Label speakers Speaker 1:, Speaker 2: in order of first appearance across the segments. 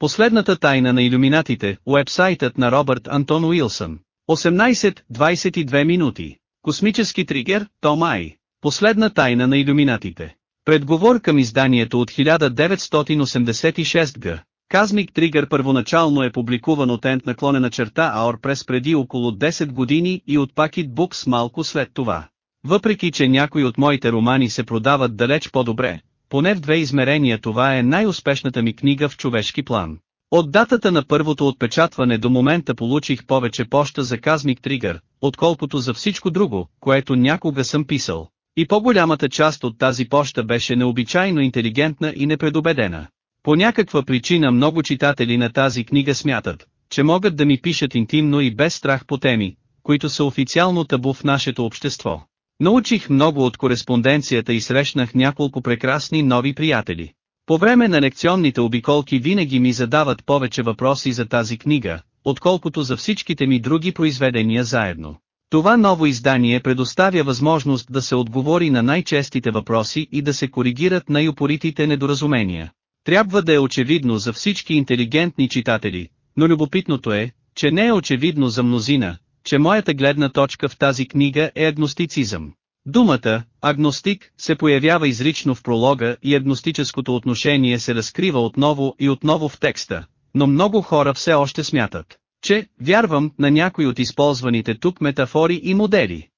Speaker 1: Последната тайна на иллюминатите, уебсайтът на Робърт Антон Уилсън. 18-22 минути. Космически тригер, Том Ай. Последна тайна на иллюминатите. Предговор към изданието от 1986 г. Казмик Тригър първоначално е публикуван от Ент наклонена черта Аор през преди около 10 години и от Пакет Букс малко след това. Въпреки че някои от моите романи се продават далеч по-добре, поне в две измерения това е най-успешната ми книга в човешки план. От датата на първото отпечатване до момента получих повече поща за Казмик Тригър, отколкото за всичко друго, което някога съм писал. И по-голямата част от тази поща беше необичайно интелигентна и непредобедена. По някаква причина много читатели на тази книга смятат, че могат да ми пишат интимно и без страх по теми, които са официално табу в нашето общество. Научих много от кореспонденцията и срещнах няколко прекрасни нови приятели. По време на лекционните обиколки винаги ми задават повече въпроси за тази книга, отколкото за всичките ми други произведения заедно. Това ново издание предоставя възможност да се отговори на най-честите въпроси и да се коригират най-упоритите недоразумения. Трябва да е очевидно за всички интелигентни читатели, но любопитното е, че не е очевидно за мнозина, че моята гледна точка в тази книга е агностицизъм. Думата «агностик» се появява изрично в пролога и агностическото отношение се разкрива отново и отново в текста, но много хора все още смятат, че «вярвам» на някои от използваните тук метафори и модели.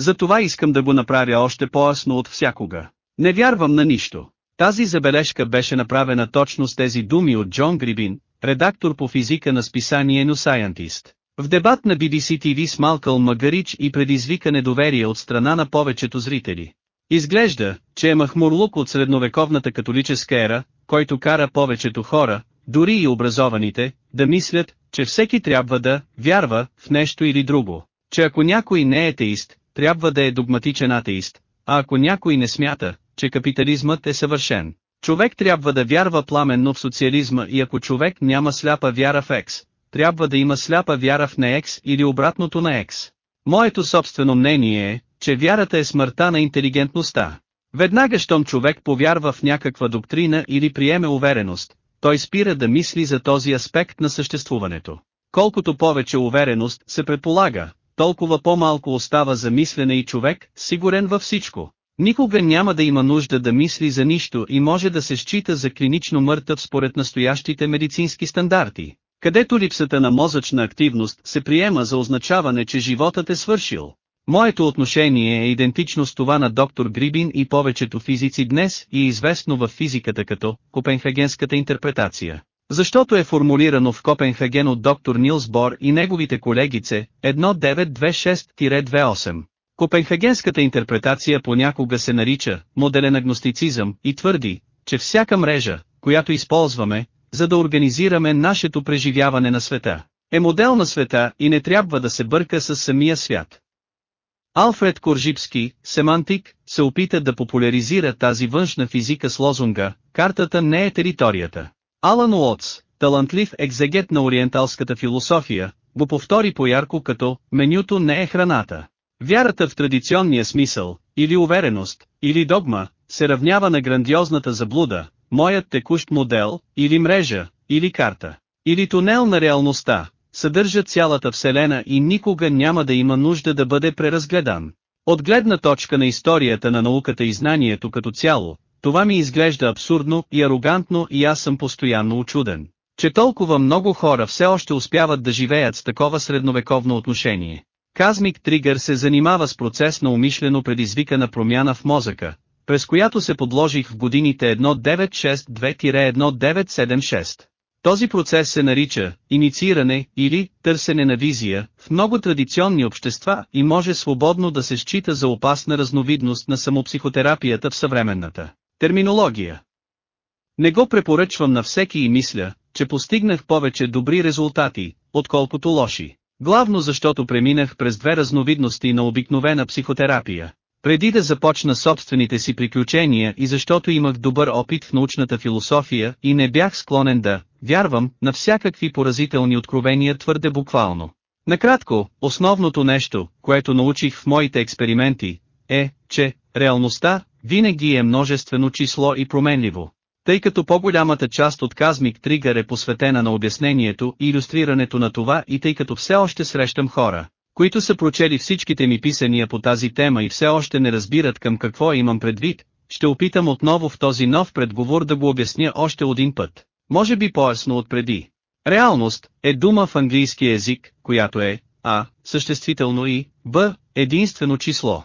Speaker 1: Затова искам да го направя още по-ясно от всякога. Не вярвам на нищо. Тази забележка беше направена точно с тези думи от Джон Грибин, редактор по физика на списание No Scientist. В дебат на BBC TV с Малкъл Магарич и предизвика недоверие от страна на повечето зрители. Изглежда, че е махмурлук от средновековната католическа ера, който кара повечето хора, дори и образованите, да мислят, че всеки трябва да вярва в нещо или друго, че ако някой не е атеист, трябва да е догматичен атеист, а ако някой не смята, че капитализмът е съвършен, човек трябва да вярва пламенно в социализма и ако човек няма сляпа вяра в екс, трябва да има сляпа вяра в неекс или обратното на екс. Моето собствено мнение е, че вярата е смъртта на интелигентността. Веднага щом човек повярва в някаква доктрина или приеме увереност, той спира да мисли за този аспект на съществуването. Колкото повече увереност се предполага, толкова по-малко остава за мислене и човек, сигурен във всичко. Никога няма да има нужда да мисли за нищо и може да се счита за клинично мъртъв според настоящите медицински стандарти, където липсата на мозъчна активност се приема за означаване, че животът е свършил. Моето отношение е идентично с това на доктор Грибин и повечето физици днес и е известно в физиката като Копенхагенската интерпретация. Защото е формулирано в Копенхаген от доктор Нилс Бор и неговите колегице 1926-28. Копенхагенската интерпретация понякога се нарича моделен агностицизъм и твърди, че всяка мрежа, която използваме, за да организираме нашето преживяване на света, е модел на света и не трябва да се бърка с самия свят. Алфред Коржипски, семантик, се опита да популяризира тази външна физика с лозунга «Картата не е територията». Алан Уотс, талантлив екзегет на ориенталската философия, го повтори поярко като «менюто не е храната». Вярата в традиционния смисъл, или увереност, или догма, се равнява на грандиозната заблуда, моят текущ модел, или мрежа, или карта, или тунел на реалността, съдържа цялата Вселена и никога няма да има нужда да бъде преразгледан. От гледна точка на историята на науката и знанието като цяло, това ми изглежда абсурдно и арогантно и аз съм постоянно очуден, че толкова много хора все още успяват да живеят с такова средновековно отношение. Казмик Тригър се занимава с процес на умишлено предизвикана промяна в мозъка, през която се подложих в годините 1962-1976. Този процес се нарича иницииране или търсене на визия в много традиционни общества и може свободно да се счита за опасна разновидност на самопсихотерапията в съвременната терминология. Не го препоръчвам на всеки и мисля, че постигнах повече добри резултати, отколкото лоши. Главно защото преминах през две разновидности на обикновена психотерапия. Преди да започна собствените си приключения и защото имах добър опит в научната философия и не бях склонен да вярвам на всякакви поразителни откровения твърде буквално. Накратко, основното нещо, което научих в моите експерименти, е, че реалността винаги е множествено число и променливо. Тъй като по-голямата част от Казмик Тригър е посветена на обяснението и иллюстрирането на това и тъй като все още срещам хора, които са прочели всичките ми писания по тази тема и все още не разбират към какво имам предвид, ще опитам отново в този нов предговор да го обясня още един път. Може би по-ясно от преди. Реалност е дума в английски език, която е А, съществително и Б, единствено число.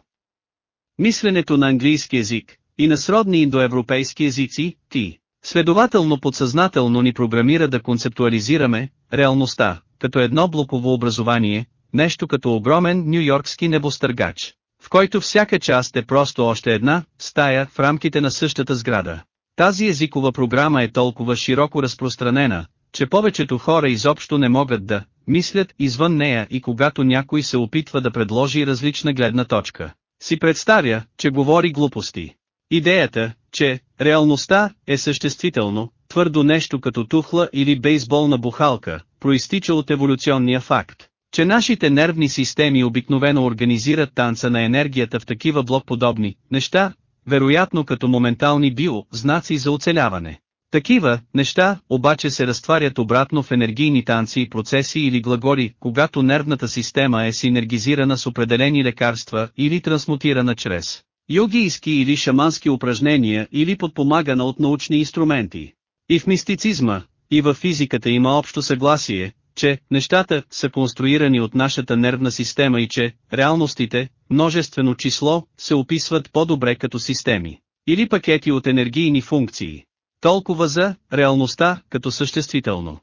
Speaker 1: Мисленето на английски език и на сродни индоевропейски езици, ти, следователно подсъзнателно ни програмира да концептуализираме реалността, като едно блоково образование, нещо като огромен нью-йоркски небостъргач, в който всяка част е просто още една стая в рамките на същата сграда. Тази езикова програма е толкова широко разпространена, че повечето хора изобщо не могат да мислят извън нея и когато някой се опитва да предложи различна гледна точка, си представя, че говори глупости. Идеята, че реалността е съществително, твърдо нещо като тухла или бейсболна бухалка, проистича от еволюционния факт, че нашите нервни системи обикновено организират танца на енергията в такива блокподобни неща, вероятно като моментални био-знаци за оцеляване. Такива неща обаче се разтварят обратно в енергийни танци, процеси или глаголи, когато нервната система е синергизирана с определени лекарства или трансмутирана чрез йогийски или шамански упражнения или подпомагана от научни инструменти. И в мистицизма, и в физиката има общо съгласие, че нещата са конструирани от нашата нервна система и че реалностите, множествено число, се описват по-добре като системи или пакети от енергийни функции. Толкова за реалността като съществително.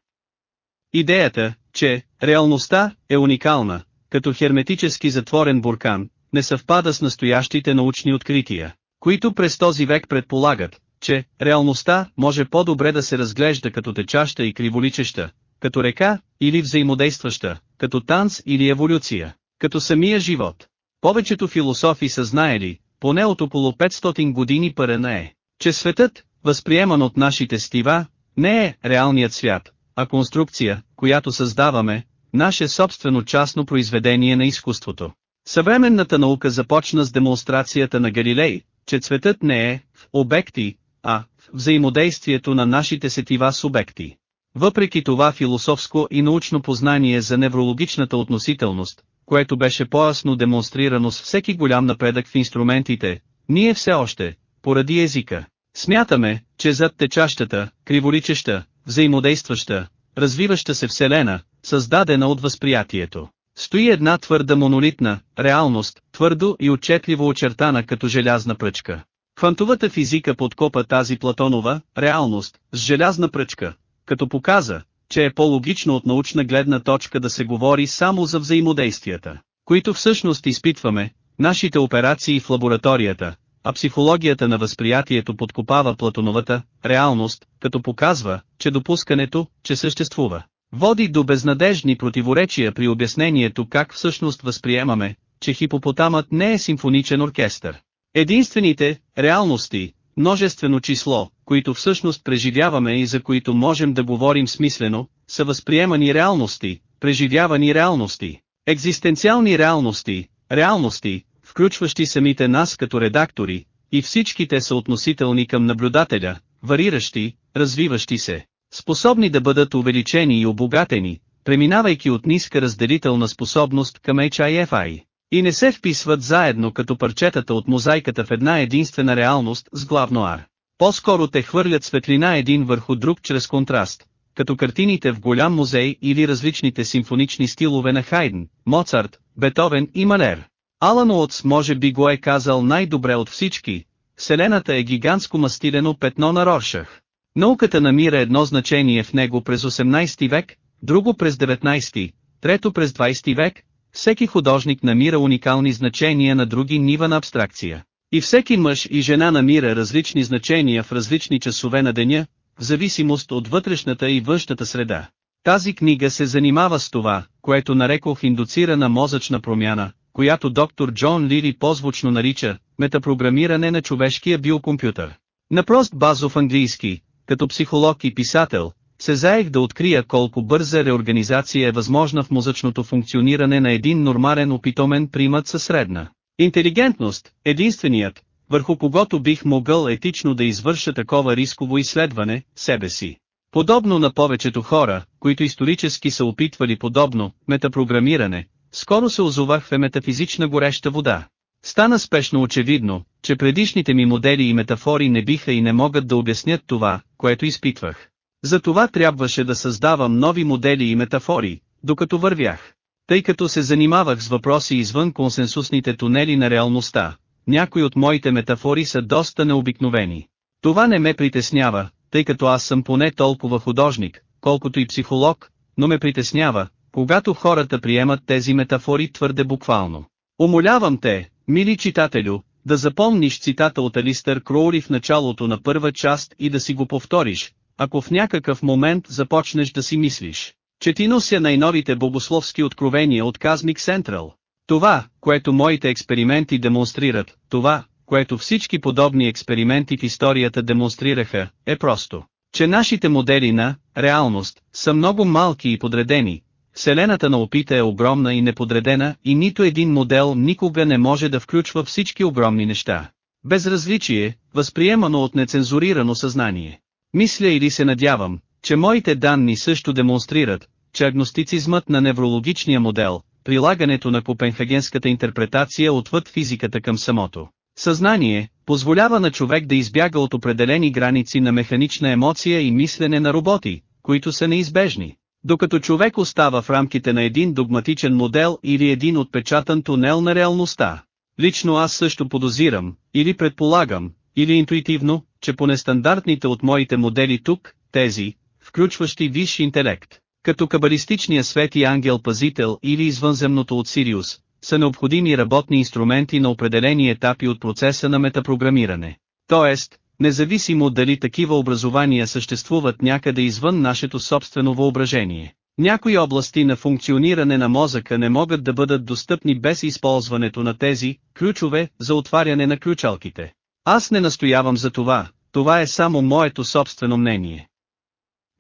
Speaker 1: Идеята, че реалността е уникална, като херметически затворен буркан, не съвпада с настоящите научни открития, които през този век предполагат, че реалността може по-добре да се разглежда като течаща и криволичеща, като река, или взаимодействаща, като танц или еволюция, като самия живот. Повечето философи са знаели, поне от около 500 години парена е, че светът, възприеман от нашите стива, не е реалният свят, а конструкция, която създаваме, наше собствено частно произведение на изкуството. Съвременната наука започна с демонстрацията на Галилей, че цветът не е в обекти, а в взаимодействието на нашите сетива субекти. Въпреки това философско и научно познание за неврологичната относителност, което беше по-ясно демонстрирано с всеки голям напредък в инструментите, ние все още, поради езика, смятаме, че зад течащата, криволичеща, взаимодействаща, развиваща се Вселена, създадена от възприятието, стои една твърда монолитна, реалност, твърдо и отчетливо очертана като желязна пръчка. Квантовата физика подкопа тази Платонова реалност с желязна пръчка, като показа, че е по-логично от научна гледна точка да се говори само за взаимодействията, които всъщност изпитваме, нашите операции в лабораторията, а психологията на възприятието подкопава Платоновата реалност, като показва, че допускането, че съществува, води до безнадежни противоречия при обяснението как всъщност възприемаме, че хипопотамът не е симфоничен оркестър. Единствените реалности, множествено число, които всъщност преживяваме и за които можем да говорим смислено, са възприемани реалности, преживявани реалности, екзистенциални реалности, реалности, включващи самите нас като редактори, и всичките са относителни към наблюдателя, вариращи, развиващи се, способни да бъдат увеличени и обогатени, преминавайки от ниска разделителна способност към HIFI, и не се вписват заедно като парчетата от мозайката в една единствена реалност с главно R. По-скоро те хвърлят светлина един върху друг чрез контраст, като картините в голям музей или различните симфонични стилове на Хайден, Моцарт, Бетовен и Малер. Алан Уотс може би го е казал най-добре от всички, Вселената е гигантско мастилено петно на Роршах. Науката намира едно значение в него през 18 век, друго през 19, трето през 20 век, всеки художник намира уникални значения на други нива на абстракция. И всеки мъж и жена намира различни значения в различни часове на деня, в зависимост от вътрешната и външната среда. Тази книга се занимава с това, което нарекох индуцирана мозъчна промяна, която доктор Джон Лири позвучно нарича метапрограмиране на човешкия биокомпютър. На прост базов английски, като психолог и писател, се заех да открия колко бърза реорганизация е възможна в мозъчното функциониране на един нормален опитомен примат със средна интелигентност, единственият, върху когото бих могъл етично да извърша такова рисково изследване, себе си. Подобно на повечето хора, които исторически са опитвали подобно, метапрограмиране, скоро се озовах в метафизична гореща вода. Стана спешно очевидно, че предишните ми модели и метафори не биха и не могат да обяснят това, което изпитвах. Затова трябваше да създавам нови модели и метафори, докато вървях. Тъй като се занимавах с въпроси извън консенсусните тунели на реалността, някои от моите метафори са доста необикновени. Това не ме притеснява, тъй като аз съм поне толкова художник, колкото и психолог, но ме притеснява, когато хората приемат тези метафори твърде буквално. Умолявам те, мили читателю, да запомниш цитата от Алистър Кроури в началото на първа част и да си го повториш, ако в някакъв момент започнеш да си мислиш, че ти нося най-новите богословски откровения от Казмик Сентрал. Това, което моите експерименти демонстрират, това, което всички подобни експерименти в историята демонстрираха, е просто, че нашите модели на реалност са много малки и подредени. Вселената на опита е огромна и неподредена и нито един модел никога не може да включва всички огромни неща. Безразличие, възприемано от нецензурирано съзнание. Мисля или се надявам, че моите данни също демонстрират, че агностицизмът на неврологичния модел, прилагането на копенхагенската интерпретация отвъд физиката към самото съзнание, позволява на човек да избяга от определени граници на механична емоция и мислене на роботи, които са неизбежни. Докато човек остава в рамките на един догматичен модел или един отпечатан тунел на реалността. Лично аз също подозирам, или предполагам, или интуитивно, че по нестандартните от моите модели тук, тези, включващи висши интелект, като кабалистичния и ангел-пазител или извънземното от Сириус, са необходими работни инструменти на определени етапи от процеса на метапрограмиране. Тоест, независимо дали такива образования съществуват някъде извън нашето собствено въображение. Някои области на функциониране на мозъка не могат да бъдат достъпни без използването на тези ключове за отваряне на ключалките. Аз не настоявам за това, това е само моето собствено мнение.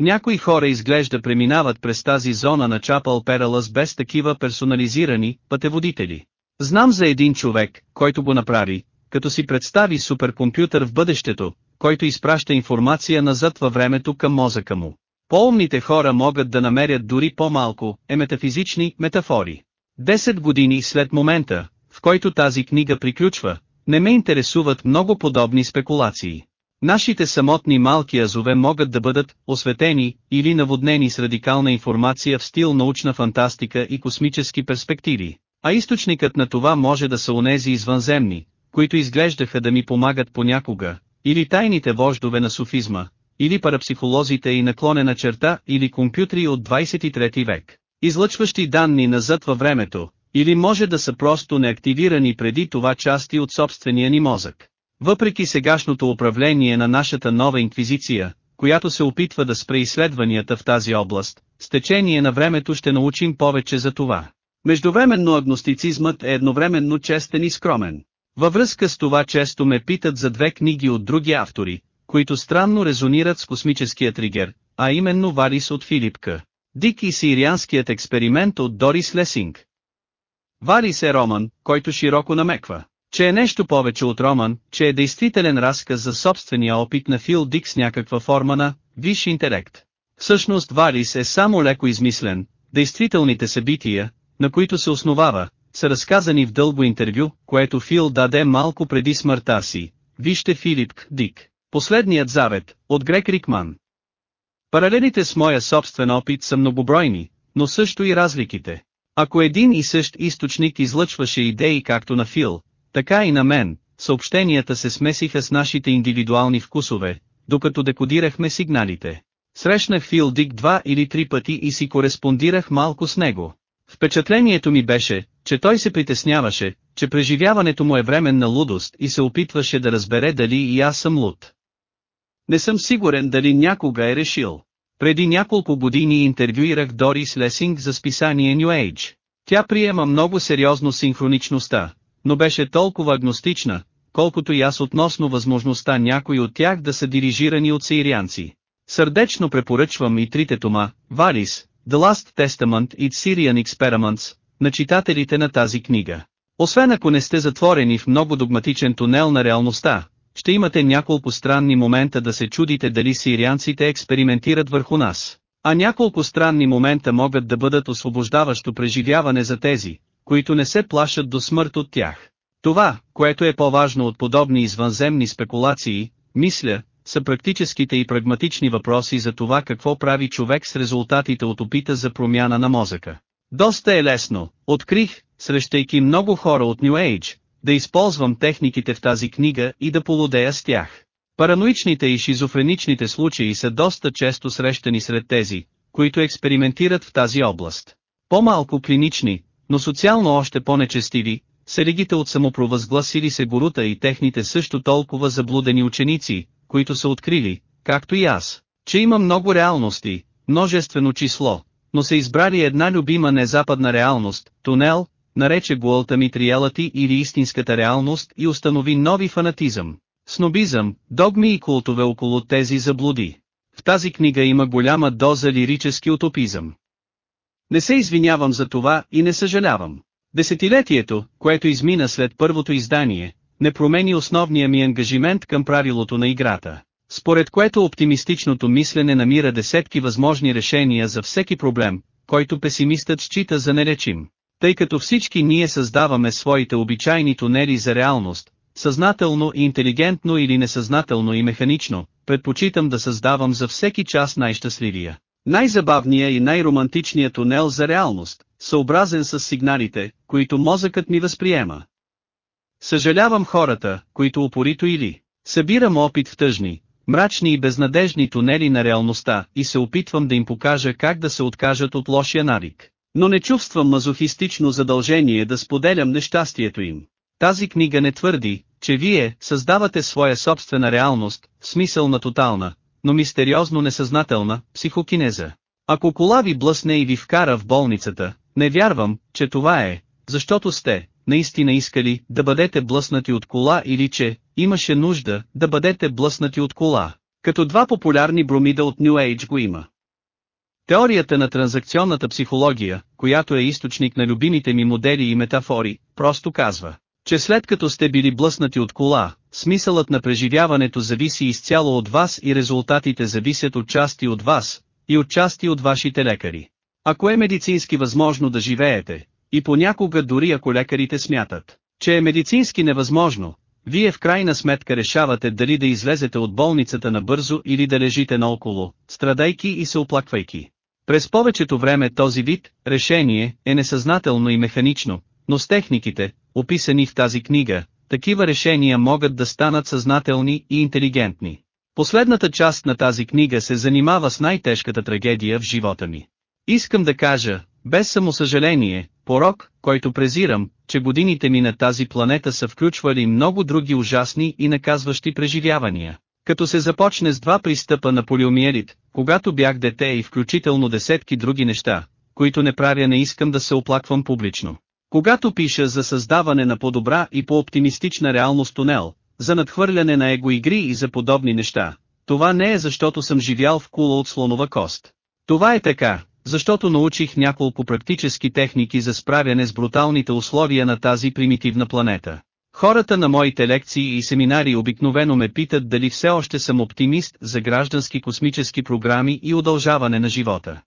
Speaker 1: Някои хора изглежда преминават през тази зона на Чапъл Пералъс без такива персонализирани пътеводители. Знам за един човек, който го направи, като си представи суперкомпютър в бъдещето, който изпраща информация назад във времето към мозъка му. По-умните хора могат да намерят дори по-малко, е метафизични метафори. Десет години след момента, в който тази книга приключва, не ме интересуват много подобни спекулации. Нашите самотни малки азове могат да бъдат осветени или наводнени с радикална информация в стил научна фантастика и космически перспективи, а източникът на това може да са онези извънземни, които изглеждаха да ми помагат понякога, или тайните вождове на суфизма, или парапсихолозите и наклонена черта или компютри от 23 век, излъчващи данни назад във времето, или може да са просто неактивирани преди това части от собствения ни мозък. Въпреки сегашното управление на нашата нова инквизиция, която се опитва да спре изследванията в тази област, с течение на времето ще научим повече за това. Междувременно агностицизмът е едновременно честен и скромен. Във връзка с това често ме питат за две книги от други автори, които странно резонират с космическия тригер, а именно Варис от Филипка. Дик и сирианският експеримент от Дорис Лесинг. Варис е роман, който широко намеква, че е нещо повече от роман, че е действителен разказ за собствения опит на Фил Дик с някаква форма на висш интелект. Всъщност Варис е само леко измислен, действителните събития, на които се основава, са разказани в дълго интервю, което Фил даде малко преди смъртта си. Вижте Филип Дик. Последният завет, от Грек Рикман. Паралелите с моя собствен опит са многобройни, но също и разликите. Ако един и същ източник излъчваше идеи както на Фил, така и на мен, съобщенията се смесиха с нашите индивидуални вкусове, докато декодирахме сигналите. Срещнах Фил Дик два или три пъти и си кореспондирах малко с него. Впечатлението ми беше, че той се притесняваше, че преживяването му е временна лудост и се опитваше да разбере дали и аз съм луд. Не съм сигурен дали някога е решил. Преди няколко години интервюирах Дорис Лесинг за списание New Age. Тя приема много сериозно синхроничността, но беше толкова агностична, колкото и аз относно възможността някои от тях да са дирижирани от сирианци. Сърдечно препоръчвам и трите тома, Валис, The Last Testament и Syrian Experiments, на читателите на тази книга. Освен ако не сте затворени в много догматичен тунел на реалността, ще имате няколко странни момента да се чудите дали сирианците експериментират върху нас. А няколко странни момента могат да бъдат освобождаващо преживяване за тези, които не се плашат до смърт от тях. Това, което е по-важно от подобни извънземни спекулации, мисля, са практическите и прагматични въпроси за това какво прави човек с резултатите от опита за промяна на мозъка. Доста е лесно, открих, срещайки много хора от New Age, да използвам техниките в тази книга и да полудея с тях. Параноичните и шизофреничните случаи са доста често срещани сред тези, които експериментират в тази област. По-малко клинични, но социално още по-нечестиви, са регите от самопровъзгласили се горута и техните също толкова заблудени ученици, които са открили, както и аз, че има много реалности, множествено число, но са избрали една любима незападна реалност, тунел, нарече го Алтамитриелати или истинската реалност и установи нови фанатизъм, снобизъм, догми и култове около тези заблуди. В тази книга има голяма доза лирически утопизъм. Не се извинявам за това и не съжалявам. Десетилетието, което измина след първото издание, не промени основния ми ангажимент към правилото на играта, според което оптимистичното мислене намира десетки възможни решения за всеки проблем, който песимистът счита за неречим. Тъй като всички ние създаваме своите обичайни тунели за реалност, съзнателно и интелигентно или несъзнателно и механично, предпочитам да създавам за всеки час най-щастливия, най-забавния и най-романтичния тунел за реалност, съобразен с сигналите, които мозъкът ми възприема. Съжалявам хората, които упорито или събирам опит в тъжни, мрачни и безнадежни тунели на реалността и се опитвам да им покажа как да се откажат от лошия навик. Но не чувствам мазохистично задължение да споделям нещастието им. Тази книга не твърди, че вие създавате своя собствена реалност, в смисъл на тотална, но мистериозно несъзнателна, психокинеза. Ако кола ви блъсне и ви вкара в болницата, не вярвам, че това е, защото сте, наистина искали да бъдете блъснати от кола или че, имаше нужда да бъдете блъснати от кола. Като два популярни бромида от New Age го има. Теорията на транзакционната психология, която е източник на любимите ми модели и метафори, просто казва, че след като сте били блъснати от кола, смисълът на преживяването зависи изцяло от вас и резултатите зависят от части от вас, и от части от вашите лекари. Ако е медицински възможно да живеете, и понякога дори ако лекарите смятат, че е медицински невъзможно, вие в крайна сметка решавате дали да излезете от болницата набързо или да лежите наоколо, страдайки и се оплаквайки. През повечето време този вид решение е несъзнателно и механично, но с техниките, описани в тази книга, такива решения могат да станат съзнателни и интелигентни. Последната част на тази книга се занимава с най-тежката трагедия в живота ми. Искам да кажа, без самосъжаление, порок, който презирам, че годините ми на тази планета са включвали много други ужасни и наказващи преживявания. Като се започне с два пристъпа на полиомиелит, когато бях дете и включително десетки други неща, които не правя не искам да се оплаквам публично. Когато пиша за създаване на по-добра и по-оптимистична реалност тунел, за надхвърляне на его-игри и за подобни неща, това не е защото съм живял в кула от слонова кост. Това е така, защото научих няколко практически техники за справяне с бруталните условия на тази примитивна планета. Хората на моите лекции и семинари обикновено ме питат дали все още съм оптимист за граждански космически програми и удължаване на живота.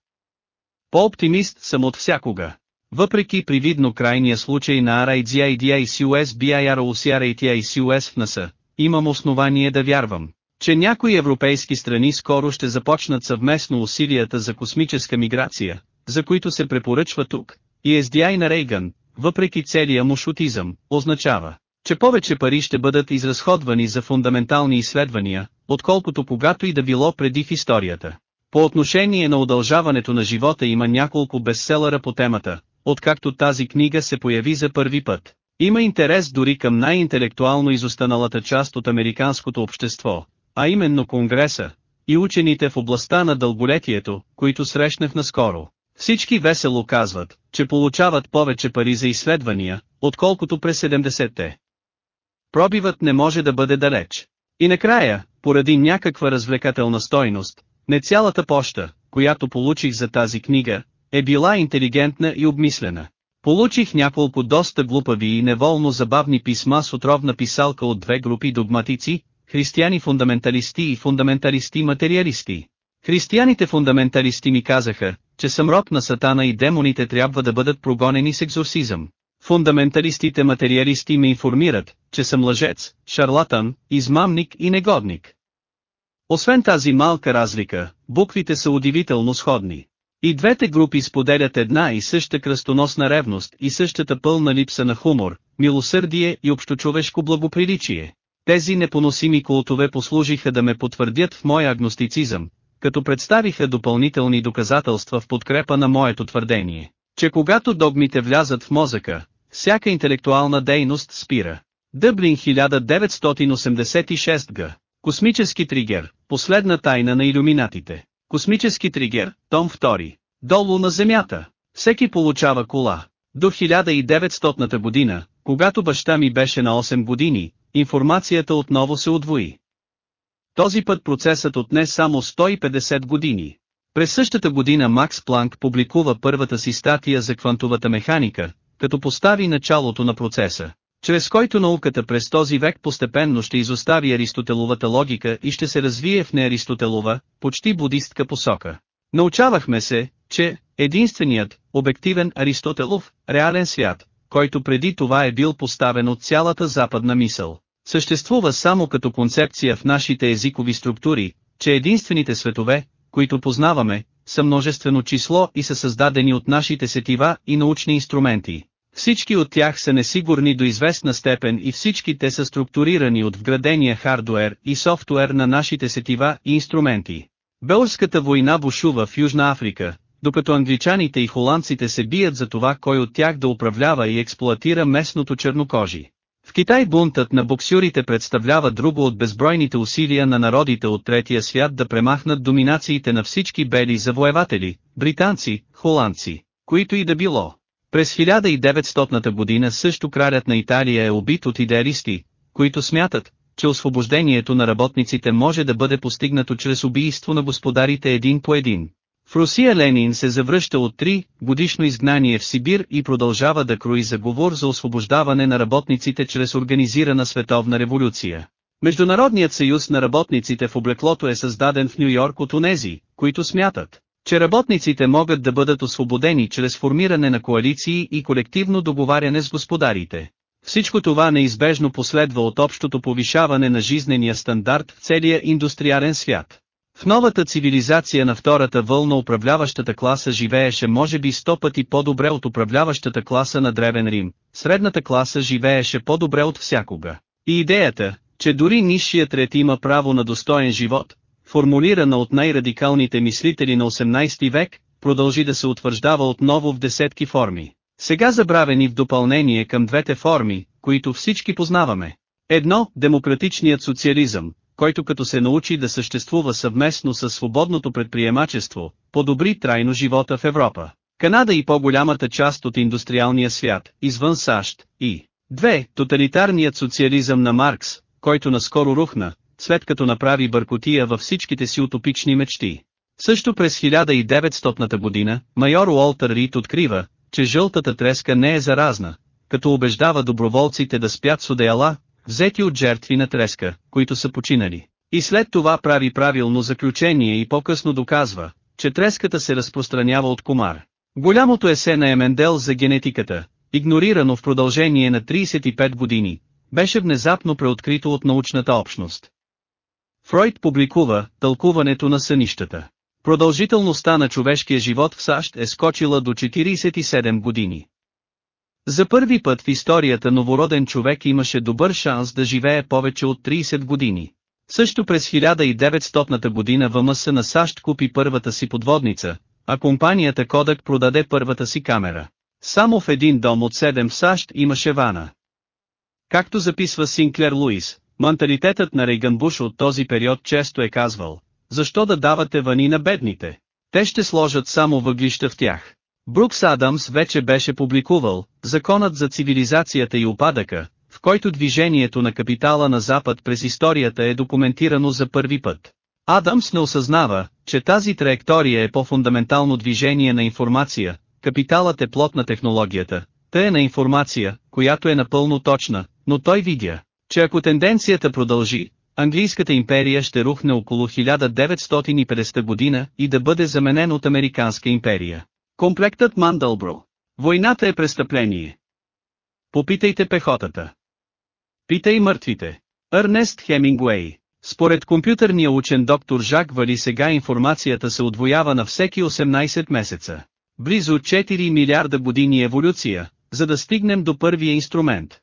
Speaker 1: По-оптимист съм от всякога. Въпреки привидно крайния случай на RIGIDICUS BIROCRATICUS в НАСА, имам основание да вярвам, че някои европейски страни скоро ще започнат съвместно усилията за космическа миграция, за които се препоръчва тук, и SDI на Рейган, въпреки целия му шутизъм, означава, че повече пари ще бъдат изразходвани за фундаментални изследвания, отколкото когато и да било преди в историята. По отношение на удължаването на живота има няколко бестселъра по темата, откакто тази книга се появи за първи път. Има интерес дори към най-интелектуално изостаналата част от американското общество, а именно Конгреса, и учените в областта на дълголетието, които срещнах наскоро. Всички весело казват, че получават повече пари за изследвания, отколкото през 70-те. Пробивът не може да бъде далеч. И накрая, поради някаква развлекателна стойност, не цялата поща, която получих за тази книга, е била интелигентна и обмислена. Получих няколко доста глупави и неволно забавни писма с отровна писалка от две групи догматици, християни-фундаменталисти и фундаменталисти-материалисти. Християните-фундаменталисти ми казаха, че съм роб на сатана и демоните трябва да бъдат прогонени с екзорсизъм. Фундаменталистите-материалисти ме информират, че съм лъжец, шарлатан, измамник и негодник. Освен тази малка разлика, буквите са удивително сходни. И двете групи споделят една и съща кръстоносна ревност и същата пълна липса на хумор, милосърдие и общочовешко благоприличие. Тези непоносими култове послужиха да ме потвърдят в моя агностицизъм, като представиха допълнителни доказателства в подкрепа на моето твърдение, че когато догмите влязат в мозъка, всяка интелектуална дейност спира. Дъблин 1986 г. Космически тригер, последна тайна на иллюминатите. Космически тригер, том 2. Долу на Земята. Всеки получава кола. До 1900 година, когато баща ми беше на 8 години, информацията отново се удвои. Този път процесът отне само 150 години. През същата година Макс Планк публикува първата си статия за квантовата механика, като постави началото на процеса, чрез който науката през този век постепенно ще изостави аристотеловата логика и ще се развие в неаристотелова, почти будистка посока. Научавахме се, че единственият, обективен Аристотелов, реален свят, който преди това е бил поставен от цялата западна мисъл, съществува само като концепция в нашите езикови структури, че единствените светове, които познаваме, са множествено число и са създадени от нашите сетива и научни инструменти. Всички от тях са несигурни до известна степен и всички те са структурирани от вградения хардуер и софтуер на нашите сетива и инструменти. Белорската война бушува в Южна Африка, докато англичаните и холандците се бият за това кой от тях да управлява и експлоатира местното чернокожи. В Китай бунтът на боксюрите представлява друго от безбройните усилия на народите от третия свят да премахнат доминациите на всички бели завоеватели, британци, холандци, които и да било. През 1900 година също кралят на Италия е убит от идеалисти, които смятат, че освобождението на работниците може да бъде постигнато чрез убийство на господарите един по един. В Русия Ленин се завръща от три годишно изгнание в Сибир и продължава да крои заговор за освобождаване на работниците чрез организирана световна революция. Международният съюз на работниците в облеклото е създаден в Нью Йорк от онези, които смятат, че работниците могат да бъдат освободени чрез формиране на коалиции и колективно договаряне с господарите. Всичко това неизбежно последва от общото повишаване на жизнения стандарт в целия индустриален свят. В новата цивилизация на втората вълна управляващата класа живееше може би сто пъти по-добре от управляващата класа на Древен Рим, средната класа живееше по-добре от всякога. И идеята, че дори нисшият ред има право на достоен живот, формулирана от най-радикалните мислители на 18 век, продължи да се утвърждава отново в десетки форми. Сега забравени в допълнение към двете форми, които всички познаваме. Едно, демократичният социализъм, който като се научи да съществува съвместно с свободното предприемачество, подобри трайно живота в Европа. Канада и по-голямата част от индустриалния свят, извън САЩ, и 2. Тоталитарният социализъм на Маркс, който наскоро рухна, след като направи бъркотия във всичките си утопични мечти. Също през 1900 година, майор Уолтер Рид открива, че жълтата треска не е заразна, като убеждава доброволците да спят с одеяла, взети от жертви на треска, които са починали. И след това прави правилно заключение и по-късно доказва, че треската се разпространява от комар. Голямото есе на Емендел за генетиката, игнорирано в продължение на 35 години, беше внезапно преоткрито от научната общност. Фройд публикува тълкуването на сънищата. Продължителността на човешкия живот в САЩ е скочила до 47 години. За първи път в историята новороден човек имаше добър шанс да живее повече от 30 години. Също през 1900 година ВМС на САЩ купи първата си подводница, а компанията Кодък продаде първата си камера. Само в един дом от 7 в САЩ имаше вана. Както записва Синклер Луис, менталитетът на Рейган Буш от този период често е казвал, защо да давате вани на бедните? Те ще сложат само въглища в тях. Брукс Адамс вече беше публикувал «Законът за цивилизацията и опадъка», в който движението на капитала на Запад през историята е документирано за първи път. Адамс не осъзнава, че тази траектория е по-фундаментално движение на информация, капиталът е плод на технологията, Та е на информация, която е напълно точна, но той видя, че ако тенденцията продължи, Английската империя ще рухне около 1950 година и да бъде заменен от Американска империя. Комплектът Мандълбро. Войната е престъпление. Попитайте пехотата. Питай мъртвите. Ернест Хемингуей. Според компютърния учен доктор Жак Вали сега информацията се отвоява на всеки 18 месеца. Близо 4 милиарда години еволюция, за да стигнем до първия инструмент.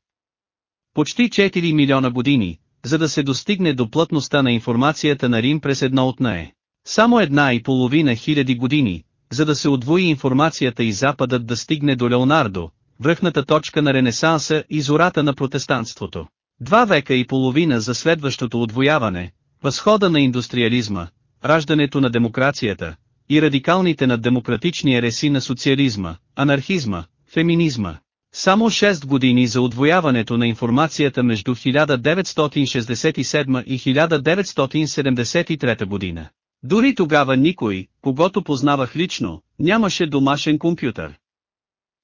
Speaker 1: Почти 4 милиона години, за да се достигне до плътността на информацията на Рим през едно от нае. Само една и половина хиляди години, за да се отвои информацията и Западът да стигне до Леонардо, връхната точка на Ренесанса и зората на протестантството. Два века и половина за следващото отвояване, възхода на индустриализма, раждането на демокрацията, и радикалните над демократичния реси на социализма, анархизма, феминизма. Само 6 години за отвояването на информацията между 1967 и 1973 година. Дори тогава никой, когато познавах лично, нямаше домашен компютър.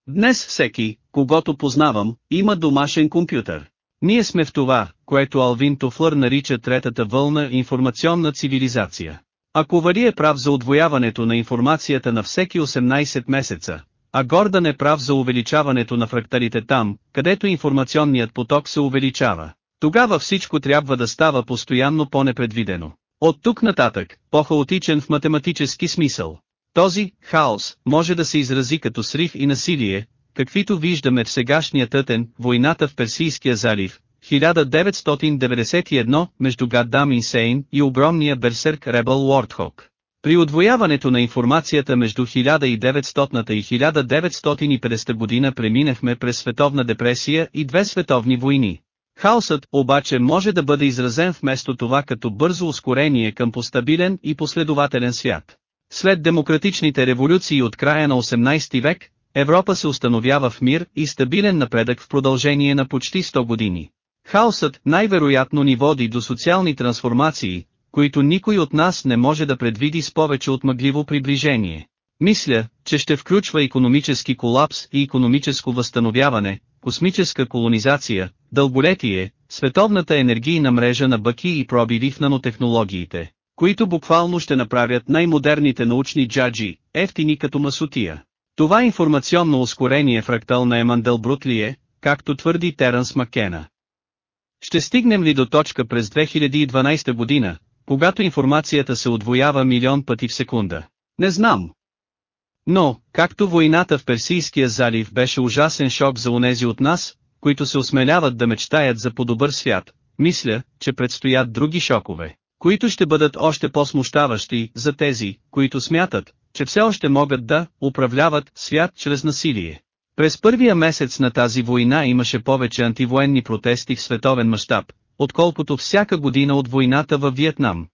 Speaker 1: Днес всеки, когато познавам, има домашен компютър. Ние сме в това, което Алвин Тофлър нарича третата вълна информационна цивилизация. Ако Вари е прав за отвояването на информацията на всеки 18 месеца, а Гордан е прав за увеличаването на фракталите там, където информационният поток се увеличава, тогава всичко трябва да става постоянно по-непредвидено. От тук нататък, по-хаотичен в математически смисъл. Този хаос може да се изрази като срив и насилие, каквито виждаме в сегашния тътен, войната в Персийския залив, 1991 между Гаддам Инсейн и огромния берсерк Ребел Уордхок. При отвояването на информацията между 1900 и 1950 година преминахме през световна депресия и две световни войни. Хаосът обаче може да бъде изразен вместо това като бързо ускорение към постабилен и последователен свят. След демократичните революции от края на 18 век, Европа се установява в мир и стабилен напредък в продължение на почти 100 години. Хаосът най-вероятно ни води до социални трансформации, които никой от нас не може да предвиди с повече от мъгливо приближение. Мисля, че ще включва економически колапс и економическо възстановяване, космическа колонизация, дълголетие, световната енергийна мрежа на бъки и пробиви в нанотехнологиите, които буквално ще направят най-модерните научни джаджи, ефтини като масотия. Това информационно ускорение фрактал на Емандел ли е, както твърди Теранс Маккена. Ще стигнем ли до точка през 2012 година, когато информацията се отвоява милион пъти в секунда? Не знам. Но, както войната в Персийския залив беше ужасен шок за онези от нас, които се осмеляват да мечтаят за по-добър свят, мисля, че предстоят други шокове, които ще бъдат още по-смущаващи за тези, които смятат, че все още могат да управляват свят чрез насилие. През първия месец на тази война имаше повече антивоенни протести в световен мащаб, отколкото всяка година от войната във Виетнам.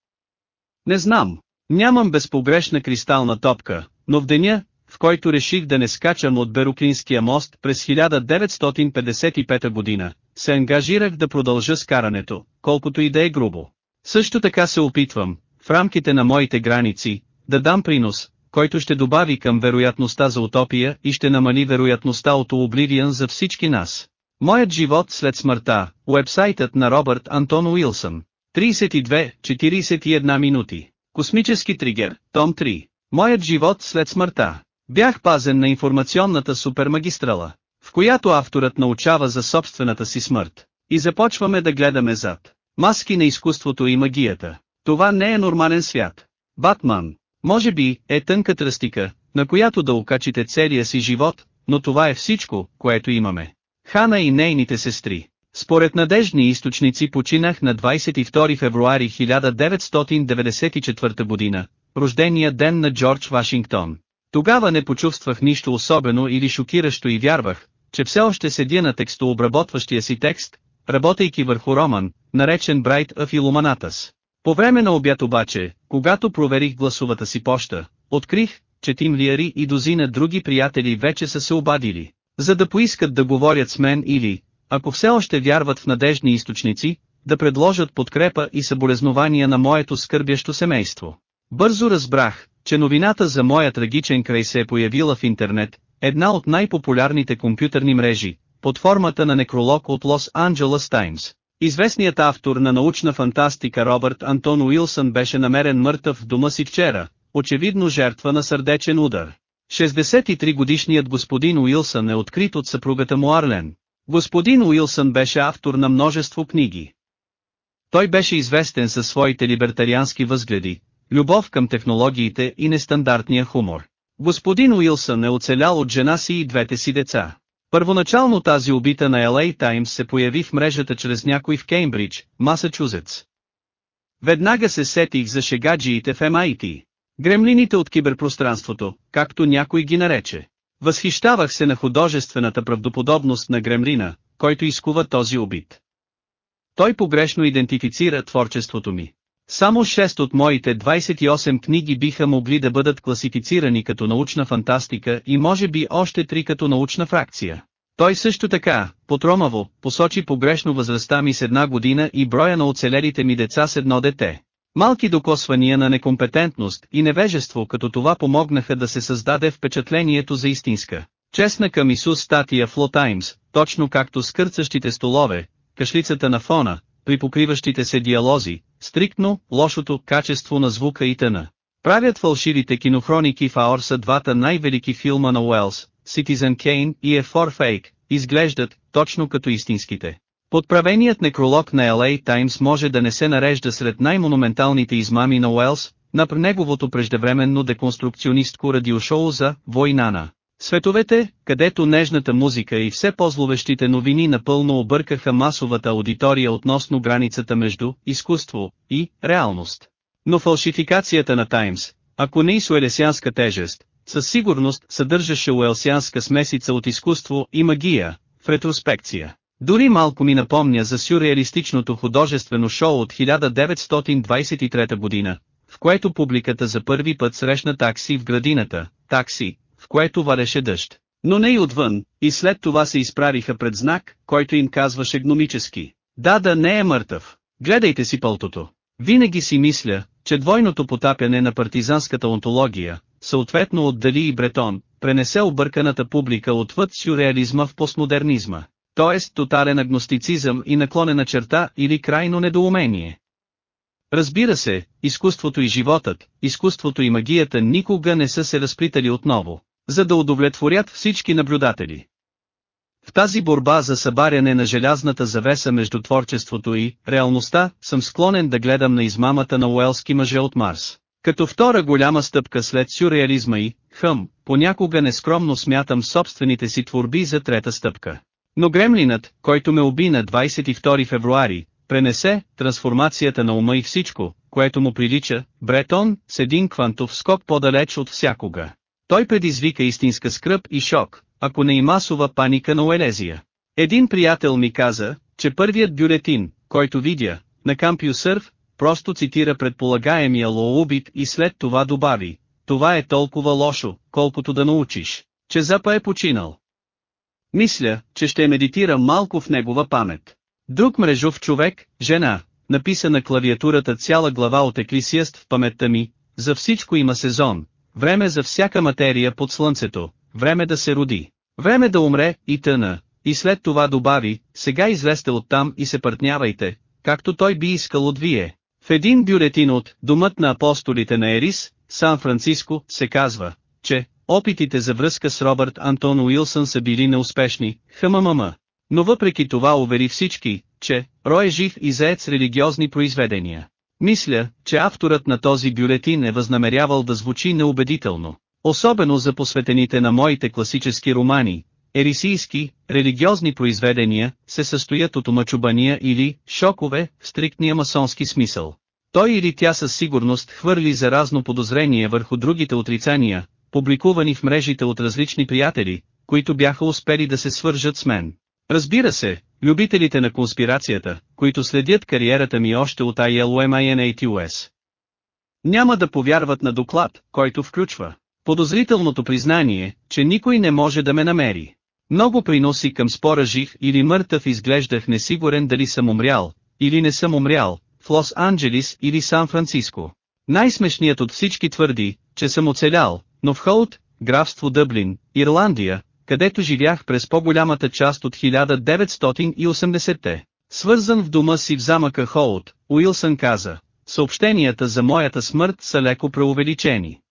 Speaker 1: Не знам, нямам безпогрешна кристална топка, но в деня, в който реших да не скачам от Беруклинския мост през 1955 година, се ангажирах да продължа скарането, колкото и да е грубо. Също така се опитвам, в рамките на моите граници, да дам принос, който ще добави към вероятността за утопия и ще намали вероятността от Обливиан за всички нас. Моят живот след смъртта, уебсайтът на Робърт Антон Уилсън. 32-41 минути. Космически тригер, том 3. Моят живот след смъртта. Бях пазен на информационната супермагистрала, в която авторът научава за собствената си смърт. И започваме да гледаме зад. Маски на изкуството и магията. Това не е нормален свят. Батман, може би, е тънка тръстика, на която да окачите целия си живот, но това е всичко, което имаме. Хана и нейните сестри. Според надежни източници починах на 22 февруари 1994 година, рождения ден на Джордж Вашингтон. Тогава не почувствах нищо особено или шокиращо и вярвах, че все още седя на текстообработващия си текст, работейки върху роман, наречен Брайт of Illuminatus. По време на обяд обаче, когато проверих гласовата си поща, открих, че Тим Лиари и дозина други приятели вече са се обадили, за да поискат да говорят с мен или, ако все още вярват в надежни източници, да предложат подкрепа и съболезнования на моето скърбящо семейство. Бързо разбрах, че новината за моя трагичен край се е появила в интернет, една от най-популярните компютърни мрежи, под формата на некролог от Лос Анджелес Таймс. Известният автор на научна фантастика Робърт Антон Уилсън беше намерен мъртъв в дома си вчера, очевидно жертва на сърдечен удар. 63-годишният господин Уилсън е открит от съпругата му Арлен. Господин Уилсън беше автор на множество книги. Той беше известен със своите либертариански възгледи, любов към технологиите и нестандартния хумор. Господин Уилсън е оцелял от жена си и двете си деца. Първоначално тази убита на LA Times се появи в мрежата чрез някой в Кеймбридж, Масачузетс. Веднага се сетих за шегаджиите в MIT. Гремлините от киберпространството, както някой ги нарече. Възхищавах се на художествената правдоподобност на Гремлина, който изкува този убит. Той погрешно идентифицира творчеството ми. Само 6 от моите 28 книги биха могли да бъдат класифицирани като научна фантастика и може би още 3 като научна фракция. Той също така, потромаво, посочи погрешно възрастта ми с една година и броя на оцелелите ми деца с едно дете. Малки докосвания на некомпетентност и невежество като това помогнаха да се създаде впечатлението за истинска. Честна към Исус статия в Ло Таймс, точно както с кърцащите столове, кашлицата на фона, при покриващите се диалози, стриктно, лошото качество на звука и тъна. Правят фалшивите кинохроники в Аор са двата най-велики филма на Уелс, Citizen Kane и A For Fake, изглеждат, точно като истинските. Подправеният некролог на LA Times може да не се нарежда сред най-монументалните измами на Уелс, на неговото преждевременно деконструкционистко радиошоу за «Войнана». Световете, където нежната музика и все по-зловещите новини напълно объркаха масовата аудитория относно границата между изкуство и реалност. Но фалшификацията на Таймс, ако не и с уелесианска тежест, със сигурност съдържаше уелсианска смесица от изкуство и магия, в ретроспекция. Дори малко ми напомня за сюрреалистичното художествено шоу от 1923 година, в което публиката за първи път срещна такси в градината, такси, в което валеше дъжд. Но не и отвън, и след това се изправиха пред знак, който им казваше гномически. Да да не е мъртъв. Гледайте си пълтото. Винаги си мисля, че двойното потапяне на партизанската онтология, съответно от Дали и Бретон, пренесе обърканата публика отвъд сюрреализма в постмодернизма т.е. тотален агностицизъм и наклонена черта или крайно недоумение. Разбира се, изкуството и животът, изкуството и магията никога не са се разплитали отново, за да удовлетворят всички наблюдатели. В тази борба за събаряне на желязната завеса между творчеството и реалността, съм склонен да гледам на измамата на уелски мъже от Марс. Като втора голяма стъпка след сюрреализма и, хъм, понякога нескромно смятам собствените си творби за трета стъпка. Но гремлинът, който ме уби на 22 февруари, пренесе трансформацията на ума и всичко, което му прилича, Бретон, с един квантов скок по-далеч от всякога. Той предизвика истинска скръп и шок, ако не и масова паника на Уелезия. Един приятел ми каза, че първият бюлетин, който видя, на Кампиусърв, просто цитира предполагаемия лоубит и след това добави, това е толкова лошо, колкото да научиш, че Запа е починал. Мисля, че ще медитирам малко в негова памет. Друг мрежов човек, жена, написа на клавиатурата цяла глава от Еклисиаст в паметта ми, за всичко има сезон, време за всяка материя под слънцето, време да се роди, време да умре и тъна, и след това добави, сега излезте оттам и се партнявайте, както той би искал от вие. В един бюлетин от «Домът на апостолите на Ерис», Сан-Франциско, се казва, че Опитите за връзка с Робърт Антон Уилсън са били неуспешни, хммм. Но въпреки това увери всички, че Рой е жив и заед с религиозни произведения. Мисля, че авторът на този бюлетин е възнамерявал да звучи неубедително, особено за посветените на моите класически романи, ерисийски, религиозни произведения, се състоят от омачубания или шокове, в стриктния масонски смисъл. Той или тя със сигурност хвърли заразно подозрение върху другите отрицания, публикувани в мрежите от различни приятели, които бяха успели да се свържат с мен. Разбира се, любителите на конспирацията, които следят кариерата ми още от ILMINATUS. Няма да повярват на доклад, който включва подозрителното признание, че никой не може да ме намери. Много приноси към спора жив или мъртъв изглеждах несигурен дали съм умрял, или не съм умрял, в Лос-Анджелис или Сан-Франциско. Най-смешният от всички твърди, че съм оцелял, но в Хоут, графство Дъблин, Ирландия, където живях през по-голямата част от 1980-те. Свързан в дома си в замъка Хоут, Уилсън каза, съобщенията за моята смърт са леко преувеличени.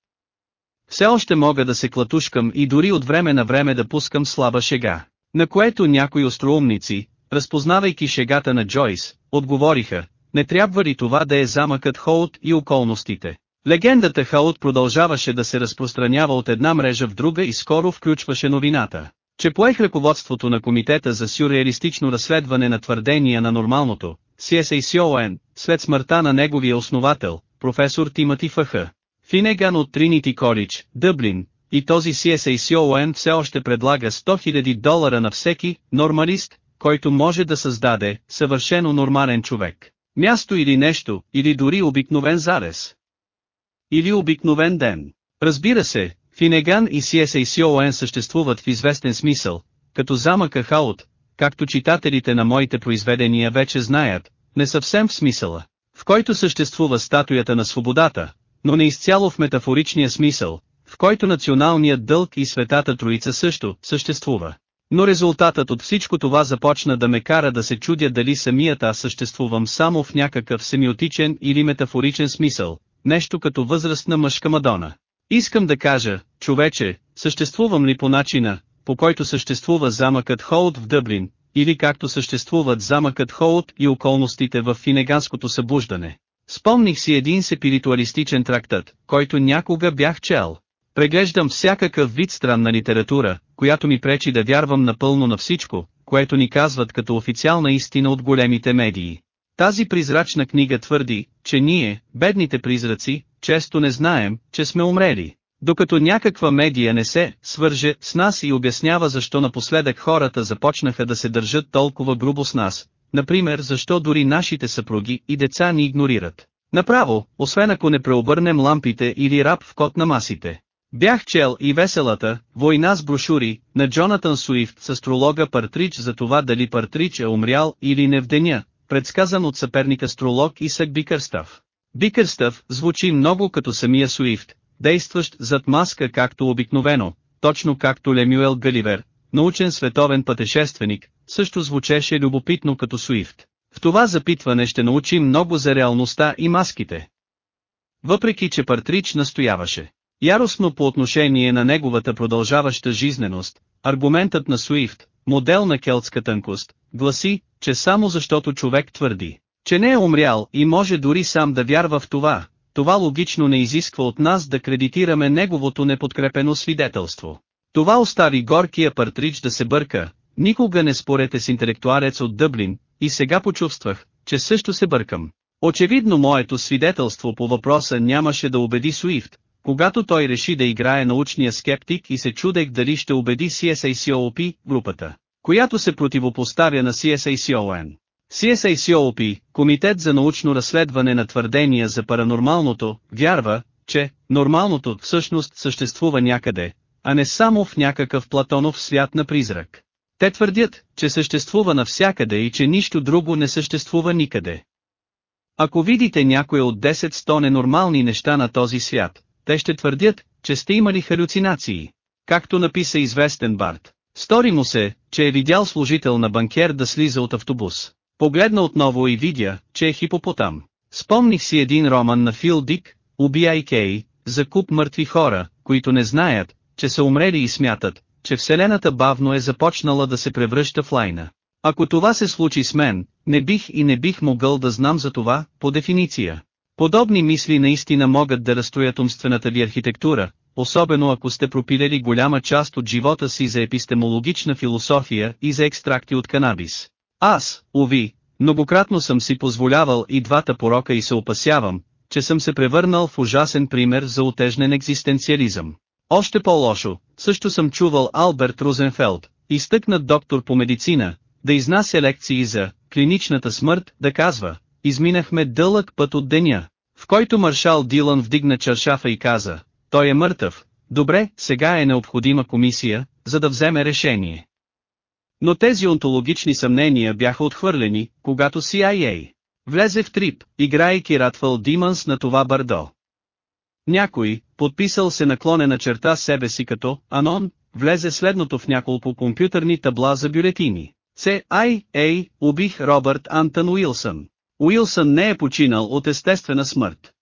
Speaker 1: Все още мога да се клатушкам и дори от време на време да пускам слаба шега, на което някои остроумници, разпознавайки шегата на Джойс, отговориха, не трябва ли това да е замъкът Хоут и околностите. Легендата Хаут продължаваше да се разпространява от една мрежа в друга и скоро включваше новината, че поех ръководството на Комитета за сюрреалистично разследване на твърдения на нормалното, CSACON, след смъртта на неговия основател, професор Тимати Фаха. Финеган от Тринити Колидж, Дъблин, и този CSACON все още предлага 100 000 долара на всеки нормалист, който може да създаде съвършено нормален човек. Място или нещо, или дори обикновен зарез. Или обикновен ден. Разбира се, Финеган и CSACON съществуват в известен смисъл, като замъка Хаут, както читателите на моите произведения вече знаят, не съвсем в смисъла, в който съществува статуята на свободата, но не изцяло в метафоричния смисъл, в който националният дълг и светата троица също съществува. Но резултатът от всичко това започна да ме кара да се чудя дали самият аз съществувам само в някакъв семиотичен или метафоричен смисъл, нещо като възрастна мъжка Мадона. Искам да кажа, човече, съществувам ли по начина, по който съществува замъкът Хоут в Дъблин, или както съществуват замъкът Хоут и околностите в финеганското събуждане. Спомних си един сепиритуалистичен трактат, който някога бях чел. Преглеждам всякакъв вид странна литература, която ми пречи да вярвам напълно на всичко, което ни казват като официална истина от големите медии. Тази призрачна книга твърди, че ние, бедните призраци, често не знаем, че сме умрели. Докато някаква медия не се свърже с нас и обяснява защо напоследък хората започнаха да се държат толкова грубо с нас, например защо дори нашите съпруги и деца ни игнорират. Направо, освен ако не преобърнем лампите или раб в кот на масите. Бях чел и веселата «Война с брошури» на Джонатан Суифт с астролога Партрич за това дали Партрич е умрял или не в деня, предсказан от съперник астролог Исък Бикърстав. Бикърстав звучи много като самия Суифт, действащ зад маска както обикновено, точно както Лемюел Галивер, научен световен пътешественик, също звучеше любопитно като Суифт. В това запитване ще научим много за реалността и маските. Въпреки че Партрич настояваше. Яростно по отношение на неговата продължаваща жизненост, аргументът на Суифт, модел на келтска тънкост, гласи, че само защото човек твърди, че не е умрял и може дори сам да вярва в това, това логично не изисква от нас да кредитираме неговото неподкрепено свидетелство. Това остави горкия партрич да се бърка, никога не спорете с интелектуалец от Дъблин, и сега почувствах, че също се бъркам. Очевидно моето свидетелство по въпроса нямаше да убеди Суифт, когато той реши да играе научния скептик и се чудех дали ще убеди CSACOP, групата, която се противопоставя на CSACON. CSACOP, Комитет за научно разследване на твърдения за паранормалното, вярва, че нормалното всъщност съществува някъде, а не само в някакъв Платонов свят на призрак. Те твърдят, че съществува навсякъде и че нищо друго не съществува никъде. Ако видите някои от 10-100 ненормални неща на този свят, те ще твърдят, че сте имали халюцинации. Както написа известен Барт. Стори му се, че е видял служител на банкер да слиза от автобус. Погледна отново и видя, че е хипопотам. Спомних си един роман на Фил Дик, Убияй Кей, за куп мъртви хора, които не знаят, че са умрели и смятат, че Вселената бавно е започнала да се превръща в лайна. Ако това се случи с мен, не бих и не бих могъл да знам за това, по дефиниция. Подобни мисли наистина могат да разстроят умствената ви архитектура, особено ако сте пропилели голяма част от живота си за епистемологична философия и за екстракти от канабис. Аз, уви, многократно съм си позволявал и двата порока и се опасявам, че съм се превърнал в ужасен пример за отежнен екзистенциализъм. Още по-лошо, също съм чувал Алберт Розенфелд, изтъкнат доктор по медицина, да изнася лекции за клиничната смърт, да казва, изминахме дълъг път от деня, в който маршал Дилан вдигна чаршафа и каза, той е мъртъв, добре, сега е необходима комисия, за да вземе решение. Но тези онтологични съмнения бяха отхвърлени, когато CIA влезе в трип, играйки Ратвал Диманс на това бардо. Някой, подписал се наклонена черта себе си като «Анон», влезе следното в няколко компютърни табла за бюлетини. C.I.A. Убих Робърт Антън Уилсън. Уилсън не е починал от естествена смърт.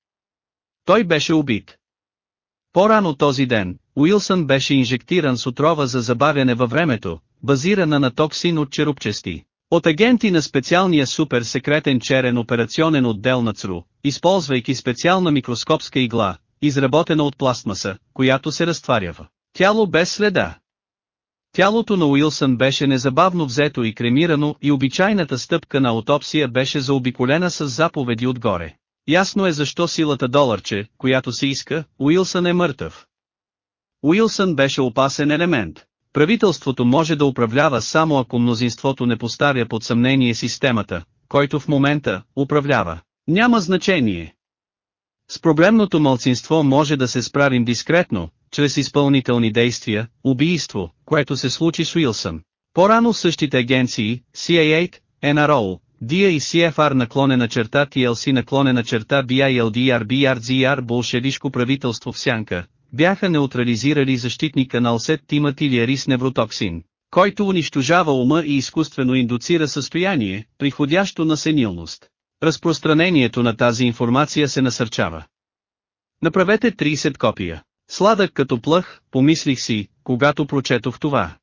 Speaker 1: Той беше убит. По-рано този ден, Уилсън беше инжектиран с отрова за забавяне във времето, базирана на токсин от черупчести. От агенти на специалния суперсекретен черен операционен отдел на ЦРУ, използвайки специална микроскопска игла, изработена от пластмаса, която се разтварява. Тяло без следа. Тялото на Уилсън беше незабавно взето и кремирано и обичайната стъпка на аутопсия беше заобиколена с заповеди отгоре. Ясно е защо силата доларче, която се иска, Уилсън е мъртъв. Уилсън беше опасен елемент. Правителството може да управлява само ако мнозинството не поставя под съмнение системата, който в момента управлява. Няма значение. С проблемното мълцинство може да се справим дискретно, чрез изпълнителни действия, убийство, което се случи с Уилсън. По-рано същите агенции, CIA, NRO, DIA CFR наклонена черта TLC наклонена черта BILDR BRZR болшевишко правителство в сянка, бяха неутрализирали защитника на Алсет Тимат или с невротоксин, който унищожава ума и изкуствено индуцира състояние, приходящо на сенилност. Разпространението на тази информация се насърчава. Направете 30 копия. Сладък като плъх, помислих си, когато прочетох това.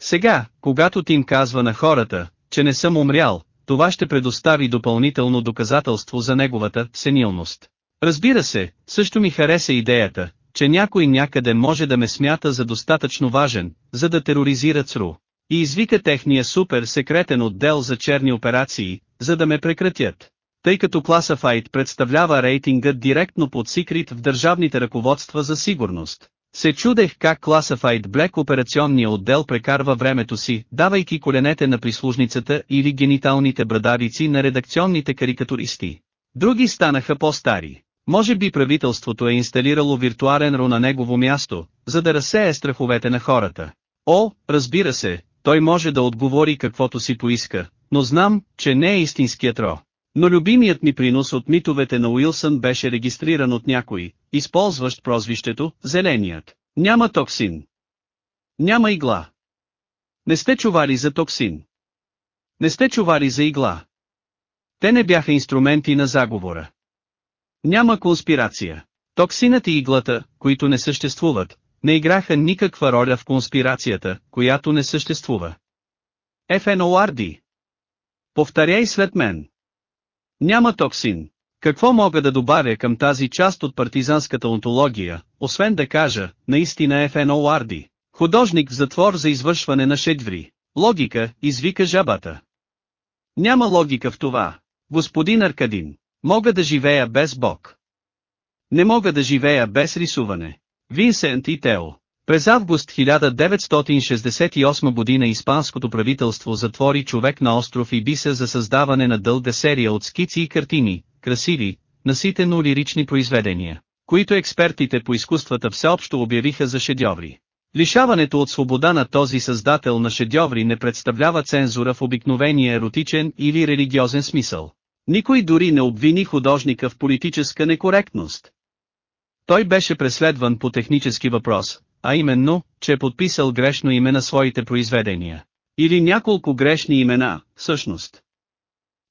Speaker 1: Сега, когато Тим казва на хората, че не съм умрял, това ще предостави допълнително доказателство за неговата сенилност. Разбира се, също ми хареса идеята, че някой някъде може да ме смята за достатъчно важен, за да тероризира ЦРУ. И извика техния супер секретен отдел за черни операции, за да ме прекратят. Тъй като Classified представлява рейтингът директно под Secret в държавните ръководства за сигурност. Се чудех как Classified Black операционния отдел прекарва времето си, давайки коленете на прислужницата или гениталните брадавици на редакционните карикатуристи. Други станаха по-стари. Може би правителството е инсталирало виртуален ро на негово място, за да разсее страховете на хората. О, разбира се, той може да отговори каквото си поиска, но знам, че не е истинският ро. Но любимият ми принос от митовете на Уилсън беше регистриран от някой, използващ прозвището «Зеленият». Няма токсин. Няма игла. Не сте чували за токсин. Не сте чували за игла. Те не бяха инструменти на заговора. Няма конспирация. Токсинът и иглата, които не съществуват, не играха никаква роля в конспирацията, която не съществува. FNORD. Повторяй след мен. Няма токсин. Какво мога да добавя към тази част от партизанската онтология, освен да кажа, наистина FNORD. Художник в затвор за извършване на шедври. Логика, извика жабата. Няма логика в това, господин Аркадин. Мога да живея без Бог. Не мога да живея без рисуване. Винсент и Тео. През август 1968 година испанското правителство затвори човек на остров Ибиса за създаване на дълга серия от скици и картини, красиви, наситено лирични произведения, които експертите по изкуствата всеобщо обявиха за шедьоври. Лишаването от свобода на този създател на шедьоври не представлява цензура в обикновения еротичен или религиозен смисъл. Никой дори не обвини художника в политическа некоректност. Той беше преследван по технически въпрос, а именно, че е подписал грешно име на своите произведения. Или няколко грешни имена, всъщност.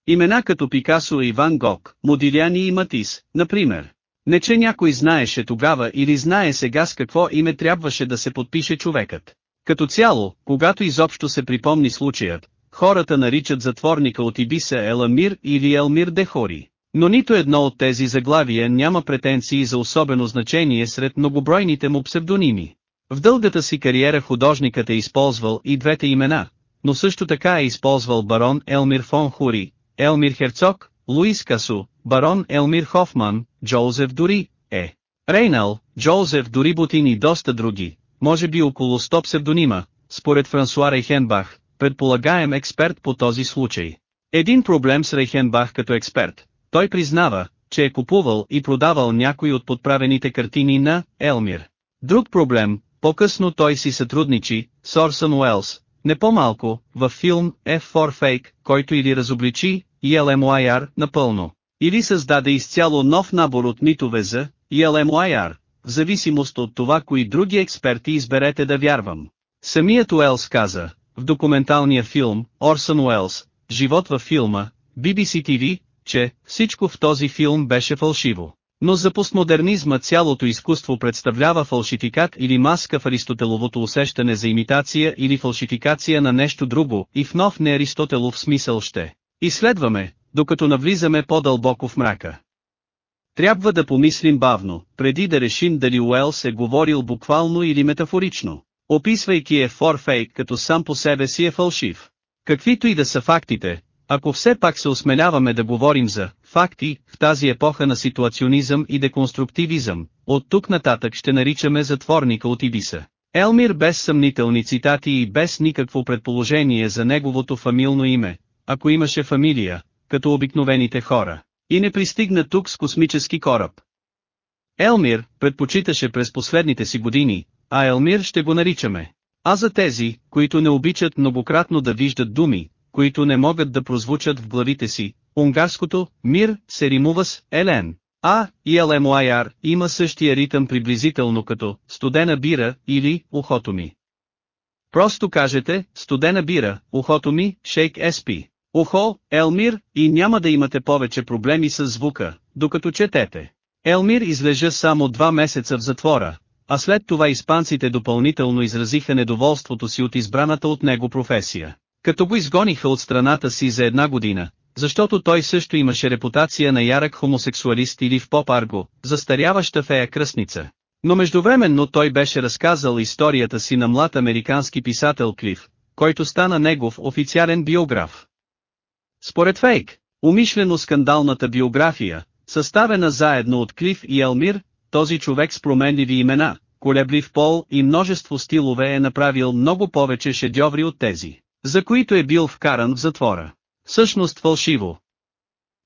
Speaker 1: Имена като Пикасо и Ван Гог, Модиляни и Матис, например. Не че някой знаеше тогава или знае сега с какво име трябваше да се подпише човекът. Като цяло, когато изобщо се припомни случаят, хората наричат затворника от Ибиса Еламир или Елмир Дехори. Но нито едно от тези заглавия няма претенции за особено значение сред многобройните му псевдоними. В дългата си кариера художникът е използвал и двете имена, но също така е използвал барон Елмир фон Хури, Елмир Херцог, Луис Касу, барон Елмир Хофман, Джозеф Дори, Е. Рейнал, Джозеф Дори Бутин и доста други, може би около 100 псевдонима, според Франсуа Рейхенбах, предполагаем експерт по този случай. Един проблем с Рейхенбах като експерт, той признава, че е купувал и продавал някои от подправените картини на Елмир. Друг проблем, по-късно той си сътрудничи с Орсън Уелс, не по-малко, във филм F4 Fake, който или разобличи, и LMYR напълно, или създаде изцяло нов набор от митове за и LMYR, в зависимост от това кои други експерти изберете да вярвам. Самият Уелс каза, в документалния филм, Орсън Уелс, Живот във филма, BBC TV, че всичко в този филм беше фалшиво. Но за постмодернизма цялото изкуство представлява фалшификат или маска в Аристотеловото усещане за имитация или фалшификация на нещо друго и в нов не Аристотелов смисъл ще. Изследваме, докато навлизаме по-дълбоко в мрака. Трябва да помислим бавно, преди да решим дали Уелс е говорил буквално или метафорично, описвайки е форфейк като сам по себе си е фалшив. Каквито и да са фактите, ако все пак се осмеляваме да говорим за факти в тази епоха на ситуационизъм и деконструктивизъм, от тук нататък ще наричаме затворника от Ибиса. Елмир без съмнителни цитати и без никакво предположение за неговото фамилно име, ако имаше фамилия, като обикновените хора, и не пристигна тук с космически кораб. Елмир предпочиташе през последните си години, а Елмир ще го наричаме. А за тези, които не обичат многократно да виждат думи, които не могат да прозвучат в главите си, унгарското «мир» се римува с «елен», а и ЛМYR има същия ритъм приблизително като «студена бира» или «ухото ми». Просто кажете «студена бира», «ухото ми», «шейк еспи», «ухо», «елмир» и няма да имате повече проблеми с звука, докато четете. Елмир излежа само два месеца в затвора, а след това испанците допълнително изразиха недоволството си от избраната от него професия. Като го изгониха от страната си за една година, защото той също имаше репутация на ярък хомосексуалист или в поп-арго, застаряваща фея кръстница. Но междувременно той беше разказал историята си на млад американски писател Клиф, който стана негов официален биограф. Според Фейк, умишлено скандалната биография, съставена заедно от Клиф и Елмир, този човек с променливи имена, колеблив пол и множество стилове е направил много повече шедьоври от тези, за които е бил вкаран в затвора. Всъщност фалшиво.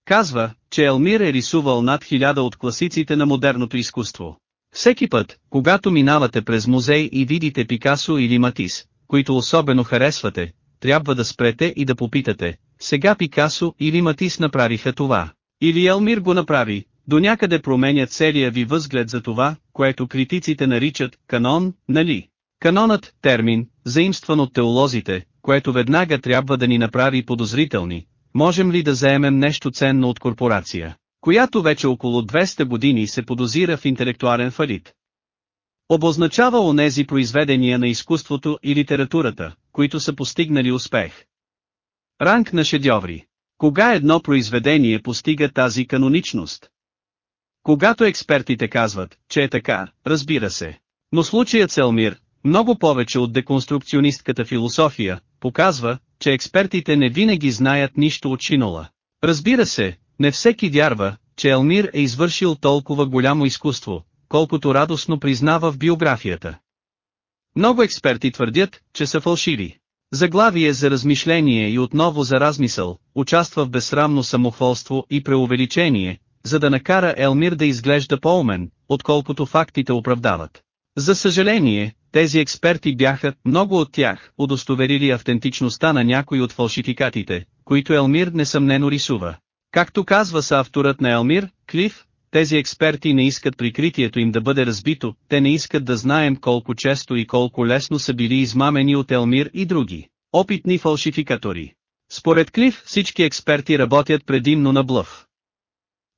Speaker 1: Казва, че Елмир е рисувал над хиляда от класиците на модерното изкуство. Всеки път, когато минавате през музей и видите Пикасо или Матис, които особено харесвате, трябва да спрете и да попитате, сега Пикасо или Матис направиха това. Или Елмир го направи, до някъде променя целия ви възглед за това, което критиците наричат «канон», нали? Канонът, термин, заимстван от теолозите, което веднага трябва да ни направи подозрителни, можем ли да заемем нещо ценно от корпорация, която вече около 200 години се подозира в интелектуален фалит. Обозначава онези произведения на изкуството и литературата, които са постигнали успех. Ранг на шедьоври. Кога едно произведение постига тази каноничност? Когато експертите казват, че е така, разбира се. Но случаят Селмир, много повече от деконструкционистката философия, показва, че експертите не винаги знаят нищо от Шинола. Разбира се, не всеки вярва, че Елмир е извършил толкова голямо изкуство, колкото радостно признава в биографията. Много експерти твърдят, че са фалшиви. Заглавие за размишление и отново за размисъл, участва в безсрамно самохвалство и преувеличение, за да накара Елмир да изглежда по-умен, отколкото фактите оправдават. За съжаление, тези експерти бяха, много от тях, удостоверили автентичността на някои от фалшификатите, които Елмир несъмнено рисува. Както казва са авторът на Елмир, Клиф, тези експерти не искат прикритието им да бъде разбито, те не искат да знаем колко често и колко лесно са били измамени от Елмир и други, опитни фалшификатори. Според Клиф всички експерти работят предимно на блъв.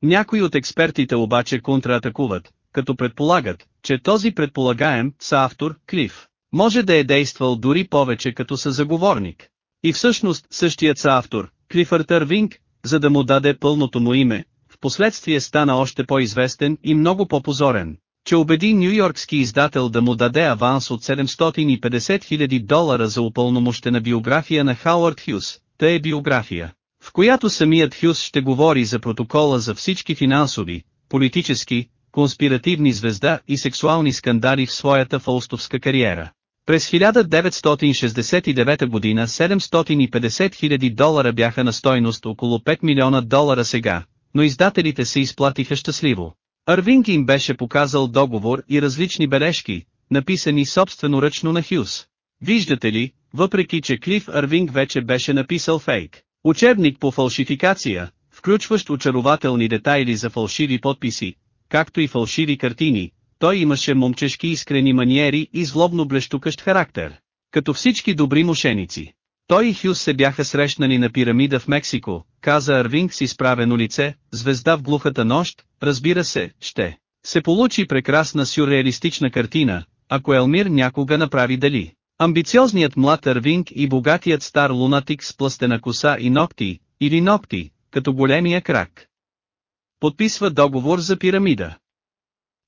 Speaker 1: Някои от експертите обаче контратакуват, като предполагат, че този предполагаем, автор, Клиф, може да е действал дори повече като съзаговорник. И всъщност същият автор, КлифъртЪрвинг, за да му даде пълното му име, в последствие стана още по-известен и много по-позорен, че убеди нью-йоркски издател да му даде аванс от 750 000 долара за упълномощена биография на Хауърд Хюс, та е биография, в която самият Хюс ще говори за протокола за всички финансови, политически, конспиративни звезда и сексуални скандали в своята фаустовска кариера. През 1969 година 750 000 долара бяха на стойност около 5 милиона долара сега, но издателите се изплатиха щастливо. Арвинг им беше показал договор и различни бележки, написани собственоръчно на Хюс. Виждате ли, въпреки че Клиф Арвинг вече беше написал фейк, учебник по фалшификация, включващ очарователни детайли за фалшиви подписи, както и фалшиви картини, той имаше момчешки искрени маниери и злобно блещукащ характер. Като всички добри мошеници. Той и Хюс се бяха срещнали на пирамида в Мексико, каза Арвинг с изправено лице, звезда в глухата нощ, разбира се, ще се получи прекрасна сюрреалистична картина, ако Елмир някога направи дали. Амбициозният млад Арвинг и богатият стар лунатик с пластена коса и ногти, или ногти, като големия крак. Подписва договор за пирамида.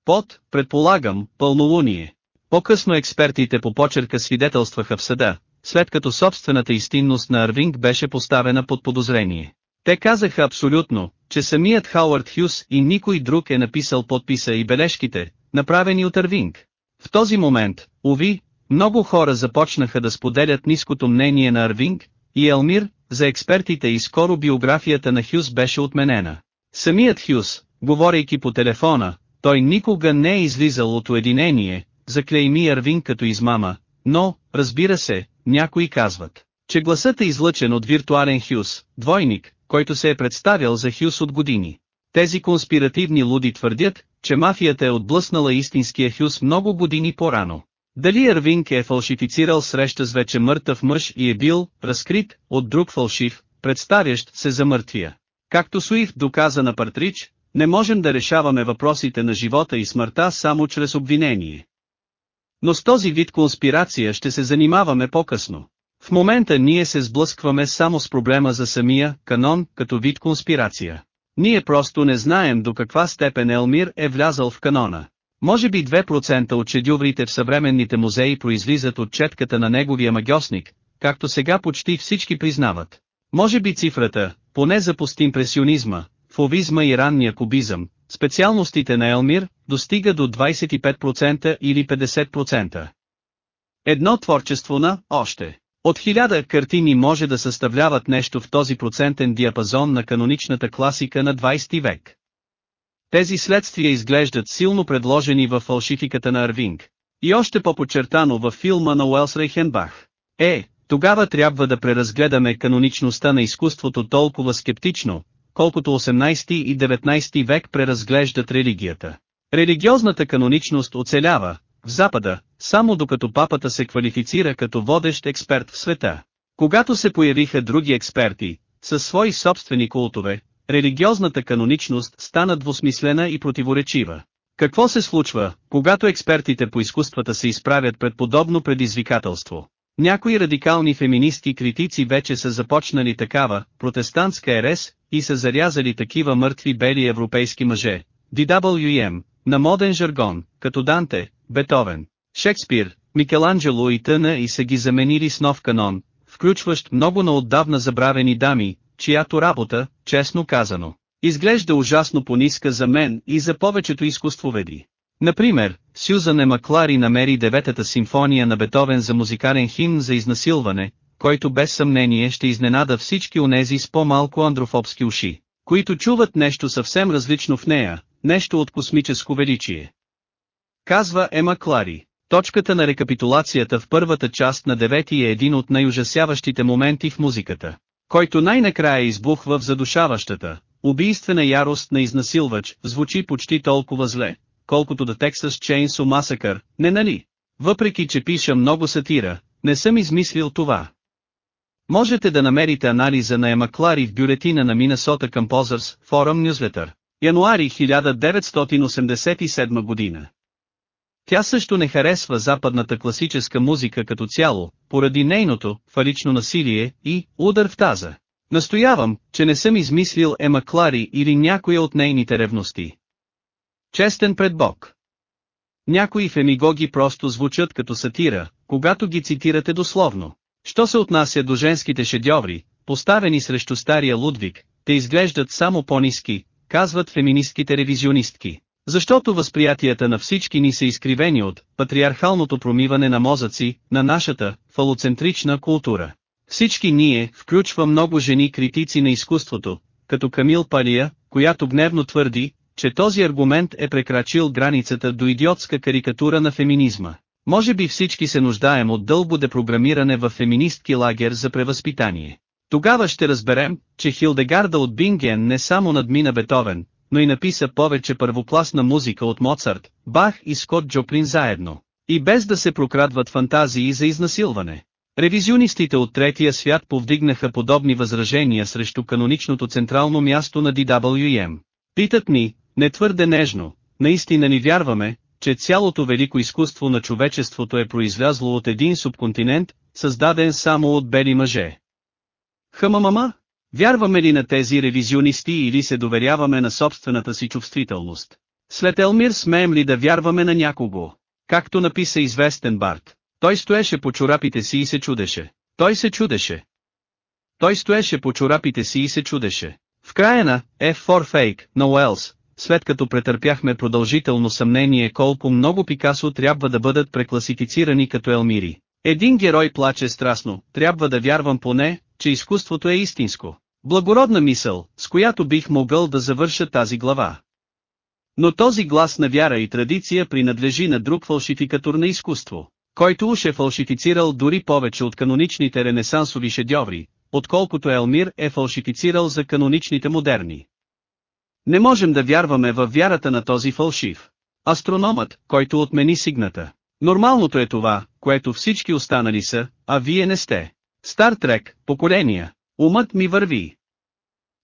Speaker 1: Под, предполагам, пълнолуние. По-късно експертите по почерка свидетелстваха в съда, след като собствената истинност на Арвинг беше поставена под подозрение. Те казаха абсолютно, че самият Хауърд Хюс и никой друг е написал подписа и бележките, направени от Арвинг. В този момент, уви, много хора започнаха да споделят ниското мнение на Арвинг и Елмир, за експертите и скоро биографията на Хюс беше отменена. Самият Хюс, говорейки по телефона, той никога не е излизал от уединение, заклейми Арвин като измама, но, разбира се, някои казват, че гласът е излъчен от виртуален Хюс, двойник, който се е представял за Хюс от години. Тези конспиративни луди твърдят, че мафията е отблъснала истинския Хюс много години по-рано. Дали Ервинг е фалшифицирал среща с вече мъртъв мъж и е бил разкрит от друг фалшив, представящ се за мъртвия. Както Суиф доказа на Партрич, не можем да решаваме въпросите на живота и смъртта само чрез обвинение. Но с този вид конспирация ще се занимаваме по-късно. В момента ние се сблъскваме само с проблема за самия канон като вид конспирация. Ние просто не знаем до каква степен Елмир е влязал в канона. Може би 2% от шедюврите в съвременните музеи произлизат от четката на неговия магиосник, както сега почти всички признават. Може би цифрата, поне за постимпресионизма, фовизма и ранния кубизъм, специалностите на Елмир, достига до 25% или 50%. Едно творчество на, още. От хиляда картини може да съставляват нещо в този процентен диапазон на каноничната класика на 20 век. Тези следствия изглеждат силно предложени в фалшификата на Арвинг. И още по-подчертано във филма на Уелс Рейхенбах. Е, тогава трябва да преразгледаме каноничността на изкуството толкова скептично, колкото 18 и 19 век преразглеждат религията. Религиозната каноничност оцелява, в Запада, само докато папата се квалифицира като водещ експерт в света. Когато се появиха други експерти, със свои собствени култове, религиозната каноничност стана двусмислена и противоречива. Какво се случва, когато експертите по изкуствата се изправят пред подобно предизвикателство? Някои радикални феминистки критици вече са започнали такава, протестантска ерес, и са зарязали такива мъртви бели европейски мъже, DWM, на моден жаргон, като Данте, Бетовен, Шекспир, Микеланджело и тъна и са ги заменили с нов канон, включващ много на отдавна забравени дами, чиято работа, честно казано, изглежда ужасно пониска за мен и за повечето изкуствоведи. Например, Сюзан Емаклари намери деветата симфония на Бетовен за музикален химн за изнасилване, който без съмнение ще изненада всички онези с по-малко андрофобски уши, които чуват нещо съвсем различно в нея, нещо от космическо величие. Казва Ема Клари. Точката на рекапитулацията в първата част на девети е един от най-ужасяващите моменти в музиката, който най-накрая избухва в задушаващата, убийствена ярост на изнасилвач, звучи почти толкова зле, колкото да Texas Chainsaw Massacre, не нали? Въпреки че пиша много сатира, не съм измислил това. Можете да намерите анализа на Ема Клари в бюлетина на Minnesota Composers Forum Newsletter, януари 1987 година. Тя също не харесва западната класическа музика като цяло, поради нейното, фалично насилие и удар в таза. Настоявам, че не съм измислил Ема Клари или някоя от нейните ревности. Честен пред Бог. Някои фемигоги просто звучат като сатира, когато ги цитирате дословно. Що се отнася до женските шедьоври, поставени срещу стария Лудвиг, те изглеждат само по-низки, казват феминистките ревизионистки. Защото възприятията на всички ни са изкривени от патриархалното промиване на мозъци, на нашата фалоцентрична култура. Всички ние, включва много жени критици на изкуството, като Камил Палия, която гневно твърди, че този аргумент е прекрачил границата до идиотска карикатура на феминизма. Може би всички се нуждаем от дълго депрограмиране в феминистки лагер за превъзпитание. Тогава ще разберем, че Хилдегарда от Бинген не само надмина Бетовен, но и написа повече първокласна музика от Моцарт, Бах и Скот Джоплин заедно. И без да се прокрадват фантазии за изнасилване. Ревизионистите от третия свят повдигнаха подобни възражения срещу каноничното централно място на DWM. Питат ни, не твърде нежно, наистина ни вярваме, че цялото велико изкуство на човечеството е произлязло от един субконтинент, създаден само от бели мъже. Хамамама? Вярваме ли на тези ревизионисти или се доверяваме на собствената си чувствителност? След Елмир смеем ли да вярваме на някого? Както написа известен Барт. Той стоеше по чорапите си и се чудеше. Той се чудеше. Той стоеше по чорапите си и се чудеше. В края на F for Fake на Уелс, след като претърпяхме продължително съмнение колко много Пикасо трябва да бъдат прекласифицирани като Елмири. Един герой плаче страстно, трябва да вярвам поне, че изкуството е истинско. Благородна мисъл, с която бих могъл да завърша тази глава. Но този глас на вяра и традиция принадлежи на друг фалшификатор на изкуство, който уж е фалшифицирал дори повече от каноничните ренесансови шедьоври, отколкото Елмир е фалшифицирал за каноничните модерни. Не можем да вярваме в вярата на този фалшив. Астрономът, който отмени сигната. Нормалното е това, което всички останали са, а вие не сте. Стар Трек, поколения. Умът ми върви.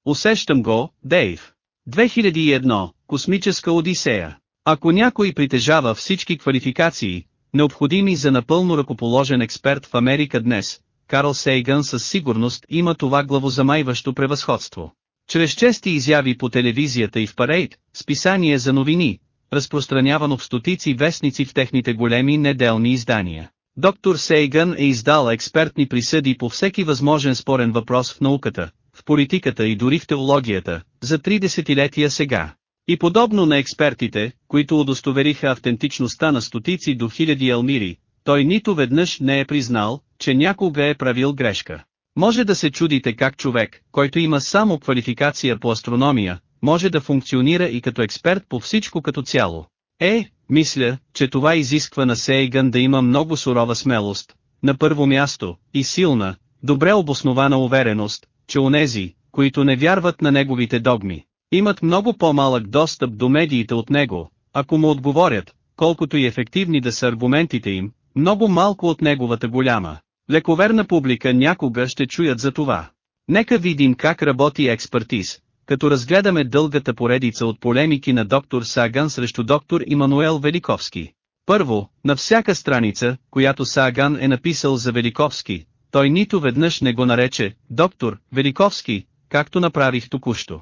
Speaker 1: Усещам го, Дейв. 2001, Космическа Одисея. Ако някой притежава всички квалификации, необходими за напълно ръкоположен експерт в Америка днес, Карл Сейгън със сигурност има това главозамайващо превъзходство. Чрез чести изяви по телевизията и в парейд, списание за новини, разпространявано в стотици вестници в техните големи неделни издания. Доктор Сейгън е издал експертни присъди по всеки възможен спорен въпрос в науката, в политиката и дори в теологията, за три десетилетия сега. И подобно на експертите, които удостовериха автентичността на стотици до хиляди елмири, той нито веднъж не е признал, че някога е правил грешка. Може да се чудите как човек, който има само квалификация по астрономия, може да функционира и като експерт по всичко като цяло. Е, мисля, че това изисква на Сейган да има много сурова смелост, на първо място, и силна, добре обоснована увереност, че онези, които не вярват на неговите догми, имат много по-малък достъп до медиите от него, ако му отговорят, колкото и ефективни да са аргументите им, много малко от неговата голяма. Лековерна публика някога ще чуят за това. Нека видим как работи експертиз, като разгледаме дългата поредица от полемики на доктор Саган срещу доктор Имануел Великовски. Първо, на всяка страница, която Саган е написал за Великовски, той нито веднъж не го нарече «доктор Великовски», както направих току-що.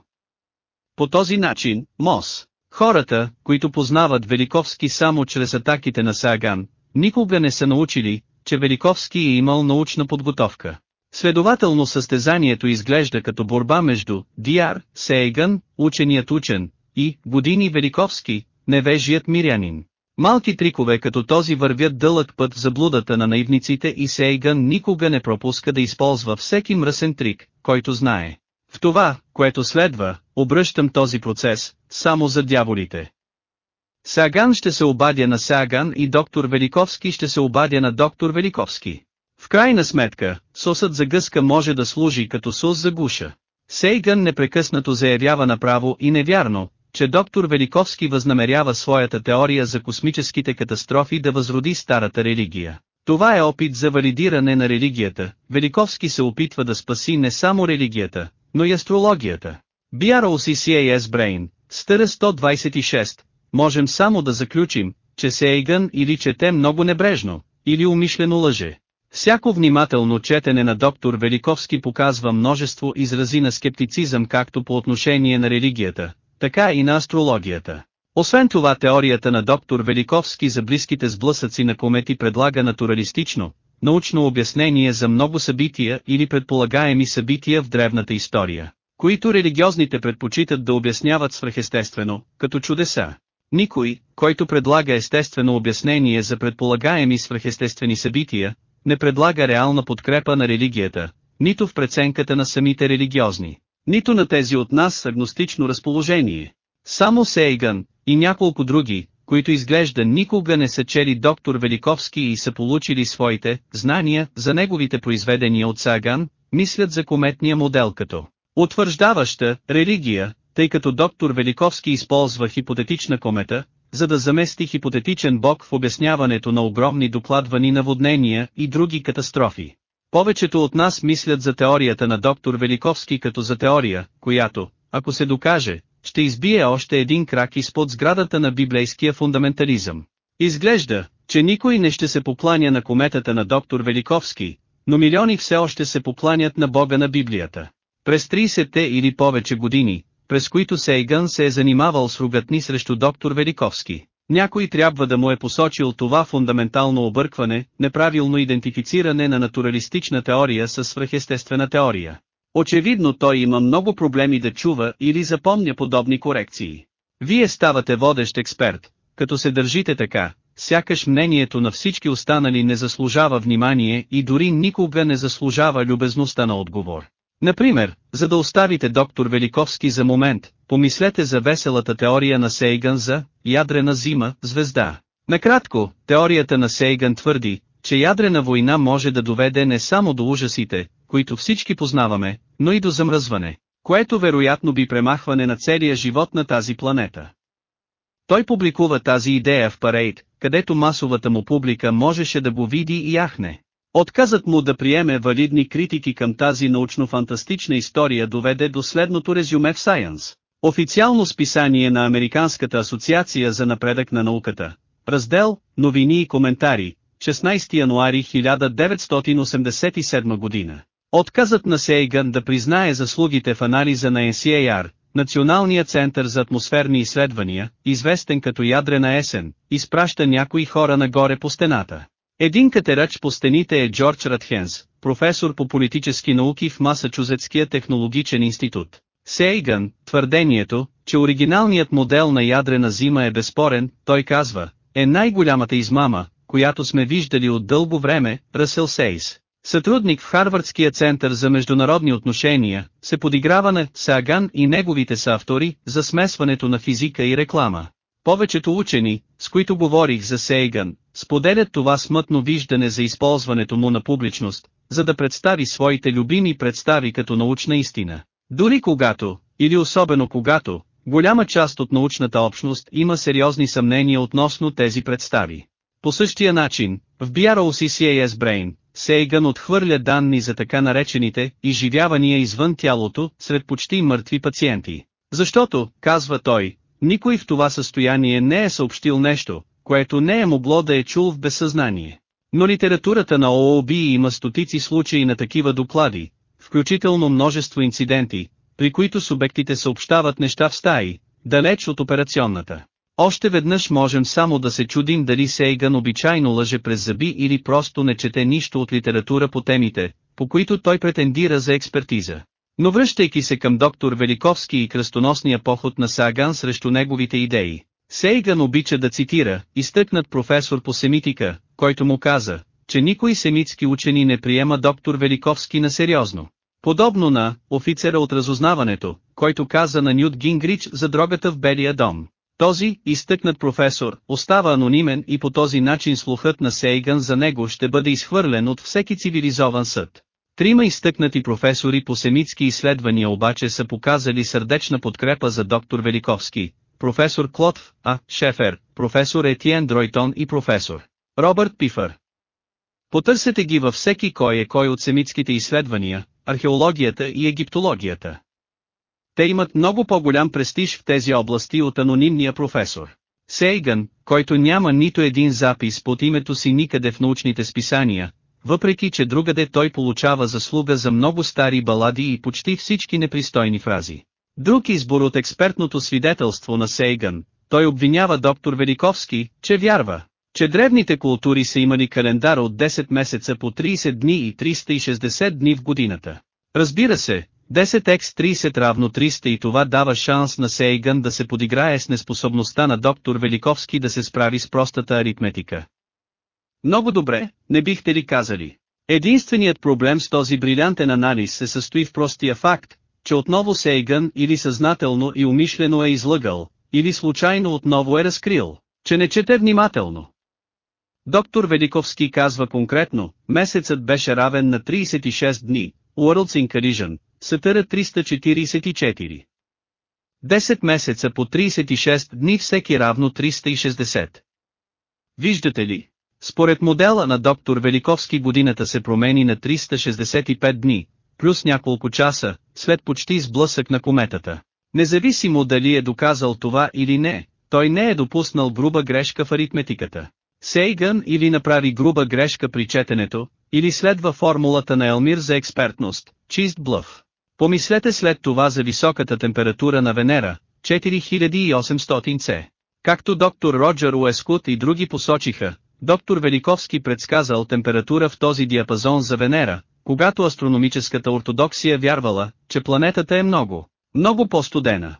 Speaker 1: По този начин, МОС, хората, които познават Великовски само чрез атаките на Саган, никога не са научили, че Великовски е имал научна подготовка. Следователно състезанието изглежда като борба между Диар, Сейган, ученият учен, и Години Великовски, невежият мирянин. Малки трикове като този вървят дълъг път в заблудата на наивниците и Сейган никога не пропуска да използва всеки мръсен трик, който знае. В това, което следва, обръщам този процес, само за дяволите. Саган ще се обадя на Саган и доктор Великовски ще се обадя на доктор Великовски. В крайна сметка, сосът за гъска може да служи като сос за гуша. Сейгън непрекъснато заявява направо и невярно, че доктор Великовски възнамерява своята теория за космическите катастрофи да възроди старата религия. Това е опит за валидиране на религията. Великовски се опитва да спаси не само религията, но и астрологията. BROCCAS Brain, стъра 126, можем само да заключим, че Сейгън или чете много небрежно, или умишлено лъже. Всяко внимателно четене на доктор Великовски показва множество изрази на скептицизъм както по отношение на религията, така и на астрологията. Освен това теорията на доктор Великовски за близките сблъсъци на комети предлага натуралистично, научно обяснение за много събития или предполагаеми събития в древната история, които религиозните предпочитат да обясняват свръхестествено, като чудеса. Никой, който предлага естествено обяснение за предполагаеми свръхестествени събития, не предлага реална подкрепа на религията, нито в преценката на самите религиозни, нито на тези от нас с агностично разположение. Само Сейган, и няколко други, които изглежда никога не са чели доктор Великовски и са получили своите знания за неговите произведения от Саган, мислят за кометния модел като утвърждаваща религия, тъй като доктор Великовски използва хипотетична комета, за да замести хипотетичен бог в обясняването на огромни докладвани наводнения и други катастрофи. Повечето от нас мислят за теорията на доктор Великовски като за теория, която, ако се докаже, ще избие още един крак изпод сградата на библейския фундаментализъм. Изглежда, че никой не ще се покланя на кометата на доктор Великовски, но милиони все още се покланят на Бога на Библията. През 30-те или повече години, през които Сейгън се е занимавал с ругатни срещу доктор Великовски, някой трябва да му е посочил това фундаментално объркване, неправилно идентифициране на натуралистична теория с свръхестествена теория. Очевидно той има много проблеми да чува или запомня подобни корекции. Вие ставате водещ експерт, като се държите така, сякаш мнението на всички останали не заслужава внимание и дори никога не заслужава любезността на отговор. Например, за да оставите доктор Великовски за момент, помислете за веселата теория на Сейган за ядрена зима, звезда. Накратко, теорията на Сейган твърди, че ядрена война може да доведе не само до ужасите, които всички познаваме, но и до замръзване, което вероятно би премахване на целия живот на тази планета. Той публикува тази идея в Парейд, където масовата му публика можеше да го види и яхне. Отказът му да приеме валидни критики към тази научно-фантастична история доведе до следното резюме в Science. Официално списание на Американската асоциация за напредък на науката. Раздел «Новини и коментари», 16 януари 1987 година. Отказът на Сейган да признае заслугите в анализа на NCAR, Националният център за атмосферни изследвания, известен като ядрена есен, изпраща някои хора нагоре по стената. Един катерач по стените е Джордж Радхенс, професор по политически науки в Масачузетския технологичен институт. Сейган, твърдението, че оригиналният модел на ядрена зима е безспорен, той казва, е най-голямата измама, която сме виждали от дълго време, Ръсел Сейс. Сътрудник в Харвардския център за международни отношения, се подиграва на Саган и неговите съавтори за смесването на физика и реклама. Повечето учени, с които говорих за Сейган, споделят това смътно виждане за използването му на публичност, за да представи своите любими представи като научна истина. Дори когато, или особено когато, голяма част от научната общност има сериозни съмнения относно тези представи. По същия начин, в BROCCAS Brain, Сейган отхвърля данни за така наречените изживявания извън тялото сред почти мъртви пациенти. Защото, казва той, никой в това състояние не е съобщил нещо, което не е могло да е чул в безсъзнание. Но литературата на ООБ има стотици случаи на такива доклади, включително множество инциденти, при които субектите съобщават неща в стаи, далеч от операционната. Още веднъж можем само да се чудим дали Сейган обичайно лъже през зъби или просто не чете нищо от литература по темите, по които той претендира за експертиза. Но връщайки се към доктор Великовски и кръстоносния поход на Саган срещу неговите идеи, Сейган обича да цитира, изтъкнат професор по семитика, който му каза, че никой семитски учени не приема доктор Великовски на сериозно. Подобно на офицера от разузнаването, който каза на Нют Гингрич за дрогата в Белия дом. Този, изтъкнат професор, остава анонимен и по този начин слухът на Сейган за него ще бъде изхвърлен от всеки цивилизован съд. Трима изтъкнати професори по семитски изследвания обаче са показали сърдечна подкрепа за доктор Великовски, професор Клотв, А. Шефер, професор Етиен Дройтон и професор Робърт Пифър. Потърсете ги във всеки кой е кой от семитските изследвания, археологията и египтологията. Те имат много по-голям престиж в тези области от анонимния професор. Сейган, който няма нито един запис под името си никъде в научните списания, въпреки че другаде той получава заслуга за много стари балади и почти всички непристойни фрази. Друг избор от експертното свидетелство на Сейган, той обвинява доктор Великовски, че вярва, че древните култури са имали календар от 10 месеца по 30 дни и 360 дни в годината. Разбира се, 10x30 равно 300 и това дава шанс на Сейган да се подиграе с неспособността на доктор Великовски да се справи с простата аритметика. Много добре, не бихте ли казали? Единственият проблем с този брилянтен анализ се състои в простия факт, че отново Сейган или съзнателно и умишлено е излъгал, или случайно отново е разкрил, че не чете внимателно. Доктор Великовски казва конкретно, месецът беше равен на 36 дни, Worlds in Collision, Сатъра 344. 10 месеца по 36 дни всеки равно 360. Виждате ли? Според модела на доктор Великовски годината се промени на 365 дни, плюс няколко часа, след почти сблъсък на кометата. Независимо дали е доказал това или не, той не е допуснал груба грешка в аритметиката. Сейгън или направи груба грешка при четенето, или следва формулата на Елмир за експертност, чист блъв. Помислете след това за високата температура на Венера, 4800 С. Както доктор Роджер Уескут и други посочиха, доктор Великовски предсказал температура в този диапазон за Венера, когато астрономическата ортодоксия вярвала, че планетата е много, много по-студена.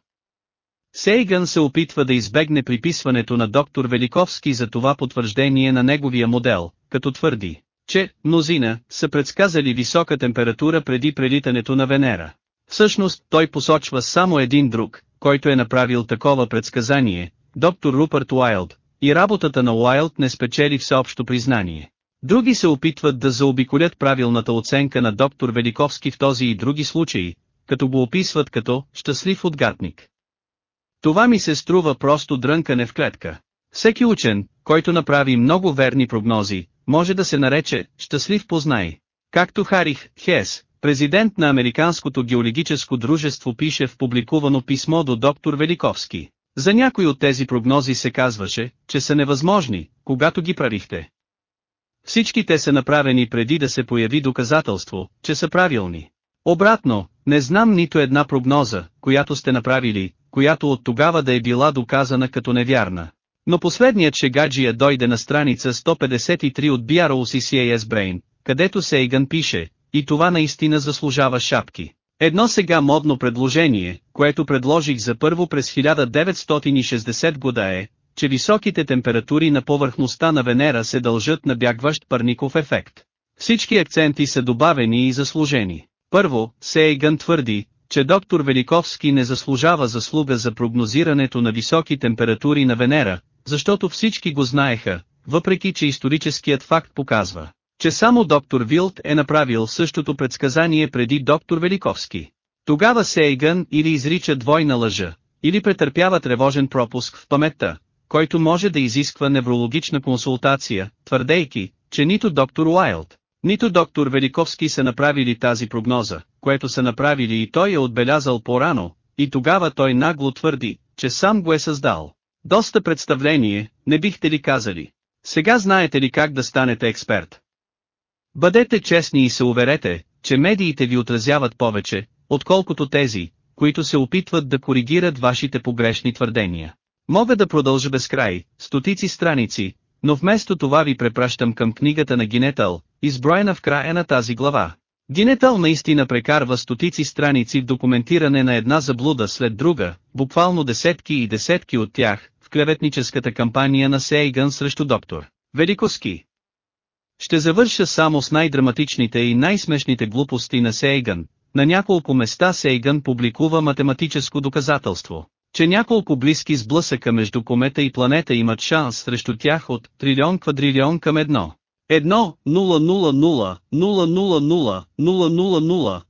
Speaker 1: Сейгън се опитва да избегне приписването на доктор Великовски за това потвърждение на неговия модел, като твърди, че мнозина са предсказали висока температура преди прелитането на Венера. Всъщност той посочва само един друг, който е направил такова предсказание, доктор Рупърт Уайлд, и работата на Уайлд не спечели всеобщо признание. Други се опитват да заобиколят правилната оценка на доктор Великовски в този и други случаи, като го описват като «щастлив отгадник». Това ми се струва просто дрънкане в клетка. Всеки учен, който направи много верни прогнози, може да се нарече «щастлив познай». Както Харих Хес, президент на Американското геологическо дружество пише в публикувано писмо до доктор Великовски. За някои от тези прогнози се казваше, че са невъзможни, когато ги правихте. Всички те са направени преди да се появи доказателство, че са правилни. Обратно, не знам нито една прогноза, която сте направили, която от тогава да е била доказана като невярна. Но последният шегаджия дойде на страница 153 от BROCCAS Brain, където Сейган пише, и това наистина заслужава шапки. Едно сега модно предложение, което предложих за първо през 1960 года е, че високите температури на повърхността на Венера се дължат на бягващ парников ефект. Всички акценти са добавени и заслужени. Първо, Сейган твърди, че доктор Великовски не заслужава заслуга за прогнозирането на високи температури на Венера, защото всички го знаеха, въпреки че историческият факт показва, че само доктор Вилт е направил същото предсказание преди доктор Великовски. Тогава Сейгън или изрича двойна лъжа, или претърпява тревожен пропуск в паметта, който може да изисква неврологична консултация, твърдейки, че нито доктор Уайлд, нито доктор Великовски са направили тази прогноза, което са направили и той е отбелязал по-рано, и тогава той нагло твърди, че сам го е създал. Доста представление, не бихте ли казали. Сега знаете ли как да станете експерт? Бъдете честни и се уверете, че медиите ви отразяват повече, отколкото тези, които се опитват да коригират вашите погрешни твърдения. Мога да продължа безкрай, стотици страници, но вместо това ви препращам към книгата на Гинетъл, изброена в края на тази глава. Гинетъл наистина прекарва стотици страници в документиране на една заблуда след друга, буквално десетки и десетки от тях, в клеветническата кампания на Сейгън срещу доктор Великоски. Ще завърша само с най-драматичните и най-смешните глупости на Сейган. На няколко места Сейган публикува математическо доказателство, че няколко близки сблъсъка между комета и планета имат шанс срещу тях от трилион квадрилион към едно. 1 000 000 000 нула, нула, 000 000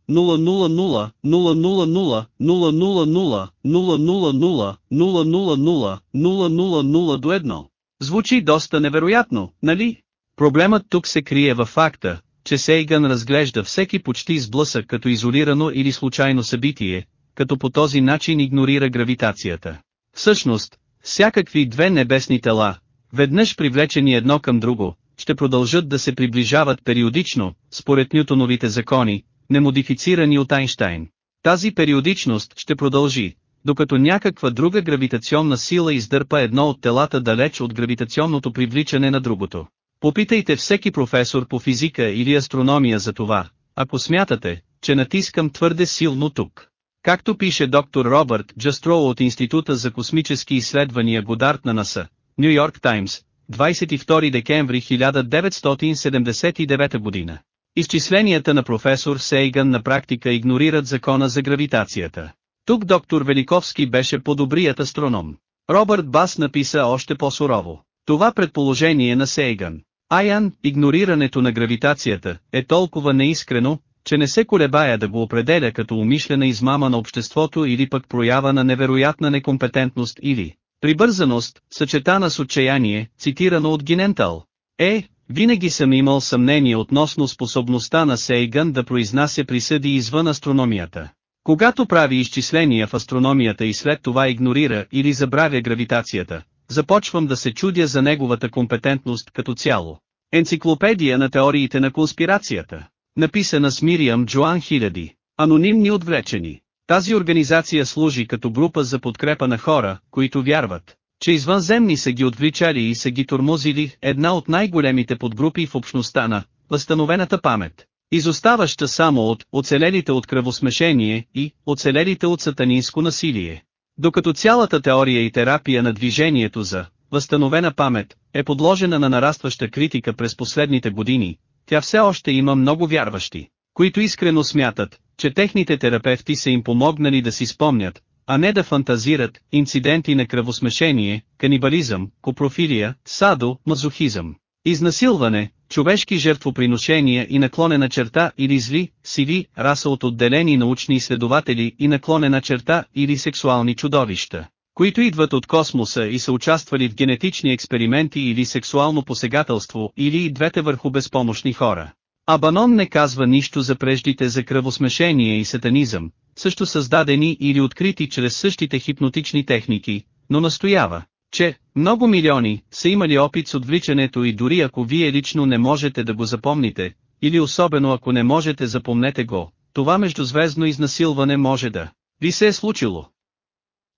Speaker 1: нула нула нула до 1. Звучи доста невероятно, нали? Проблемът тук се крие във факта, че Сейган разглежда всеки почти сблъсък като изолирано или случайно събитие, като по този начин игнорира гравитацията. Всъщност, всякакви две небесни тела, веднъж привлечени едно към друго, ще продължат да се приближават периодично, според Нютоновите закони, немодифицирани от Айнштайн. Тази периодичност ще продължи, докато някаква друга гравитационна сила издърпа едно от телата далеч от гравитационното привличане на другото. Попитайте всеки професор по физика или астрономия за това, ако смятате, че натискам твърде силно тук. Както пише доктор Робърт Джастро от Института за космически изследвания Годарт на НАСА, Нью Йорк Таймс, 22 декември 1979 година. Изчисленията на професор Сейган на практика игнорират закона за гравитацията. Тук доктор Великовски беше по-добрият астроном. Робърт Бас написа още по-сурово. Това предположение на Сейган, Аян, игнорирането на гравитацията, е толкова неискрено, че не се колебая да го определя като умишлена измама на обществото или пък проява на невероятна некомпетентност или прибързаност, съчетана с отчаяние, цитирано от Гинентал. Е, винаги съм имал съмнение относно способността на Сейгън да произнася присъди извън астрономията. Когато прави изчисления в астрономията и след това игнорира или забравя гравитацията, започвам да се чудя за неговата компетентност като цяло. Енциклопедия на теориите на конспирацията. Написана с Мириам Джоан Хиляди. Анонимни отвлечени. Тази организация служи като група за подкрепа на хора, които вярват, че извънземни са ги отвличали и са ги тормозили, една от най-големите подгрупи в общността на възстановената памет, изоставаща само от оцелелите от кръвосмешение и оцелелите от сатанинско насилие. Докато цялата теория и терапия на движението за възстановена памет е подложена на нарастваща критика през последните години, тя все още има много вярващи, които искрено смятат, че техните терапевти са им помогнали да си спомнят, а не да фантазират, инциденти на кръвосмешение, канибализъм, копрофилия, садо, мазохизъм, изнасилване, човешки жертвоприношения и наклонена черта или зли, сиви, раса от отделени научни изследователи и наклонена черта или сексуални чудовища, които идват от космоса и са участвали в генетични експерименти или сексуално посегателство или и двете върху безпомощни хора. Абанон не казва нищо за преждите за кръвосмешение и сатанизъм, също създадени или открити чрез същите хипнотични техники, но настоява, че много милиони са имали опит с отвличането и дори ако вие лично не можете да го запомните, или особено ако не можете запомнете го, това междузвездно изнасилване може да ви се е случило.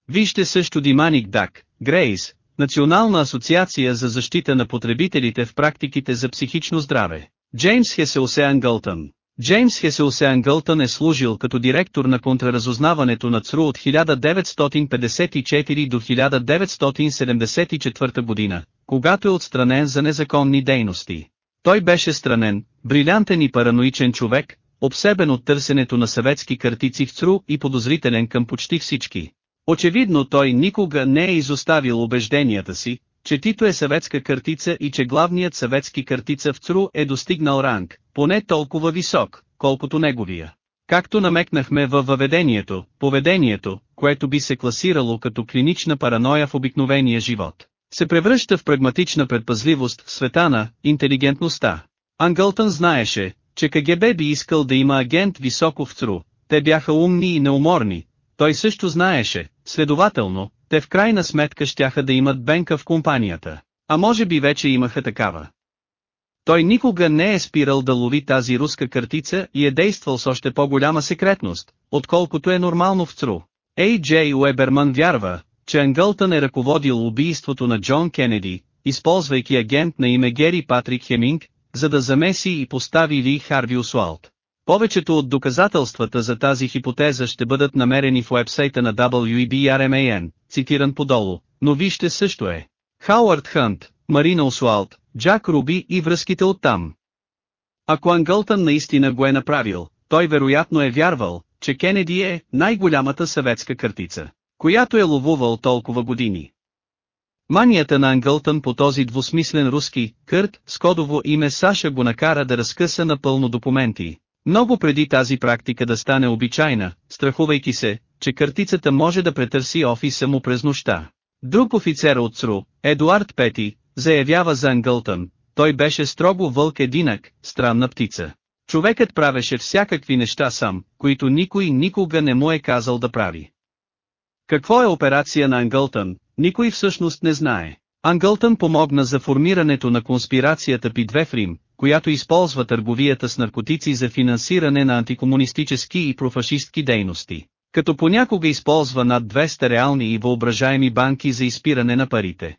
Speaker 1: Вижте също Диманик Дак, Грейс, Национална асоциация за защита на потребителите в практиките за психично здраве. Джеймс Хеселсеан Гълтън Джеймс Хеселсеан Гълтън е служил като директор на контраразузнаването на ЦРУ от 1954 до 1974 година, когато е отстранен за незаконни дейности. Той беше странен, брилянтен и параноичен човек, обсебен от търсенето на съветски картици в ЦРУ и подозрителен към почти всички. Очевидно той никога не е изоставил убежденията си, че Тито е съветска картица и че главният съветски картица в ЦРУ е достигнал ранг, поне толкова висок, колкото неговия. Както намекнахме във въведението, поведението, което би се класирало като клинична параноя в обикновения живот, се превръща в прагматична предпазливост в света на интелигентността. Ангълтън знаеше, че КГБ би искал да има агент високо в ЦРУ, те бяха умни и неуморни, той също знаеше, следователно, те в крайна сметка щяха да имат бенка в компанията. А може би вече имаха такава. Той никога не е спирал да лови тази руска картица и е действал с още по-голяма секретност, отколкото е нормално в ЦРУ. Ей Джей Уеберман вярва, че Ангълтън е ръководил убийството на Джон Кенеди, използвайки агент на име Гери Патрик Хеминг, за да замеси и постави Ли Харви Осуалт. Повечето от доказателствата за тази хипотеза ще бъдат намерени в уебсайта на WEBRMAN, цитиран подолу, но вижте също е. Хауърд Хънт, Марина Осуалт, Джак Руби и връзките оттам. Ако Ангълтън наистина го е направил, той вероятно е вярвал, че Кенеди е най-голямата съветска картица, която е ловувал толкова години. Манията на Ангълтън по този двусмислен руски, Кърт, с кодово име Саша го накара да разкъса напълно документи, много преди тази практика да стане обичайна, страхувайки се, че картицата може да претърси офиса му през нощта. Друг офицер от СРУ, Едуард Пети, заявява за Ангълтън, той беше строго вълк единак, странна птица. Човекът правеше всякакви неща сам, които никой никога не му е казал да прави. Какво е операция на Ангълтън, никой всъщност не знае. Ангълтън помогна за формирането на конспирацията Пи-2 в Рим, която използва търговията с наркотици за финансиране на антикомунистически и профашистки дейности, като понякога използва над 200 реални и въображаеми банки за изпиране на парите.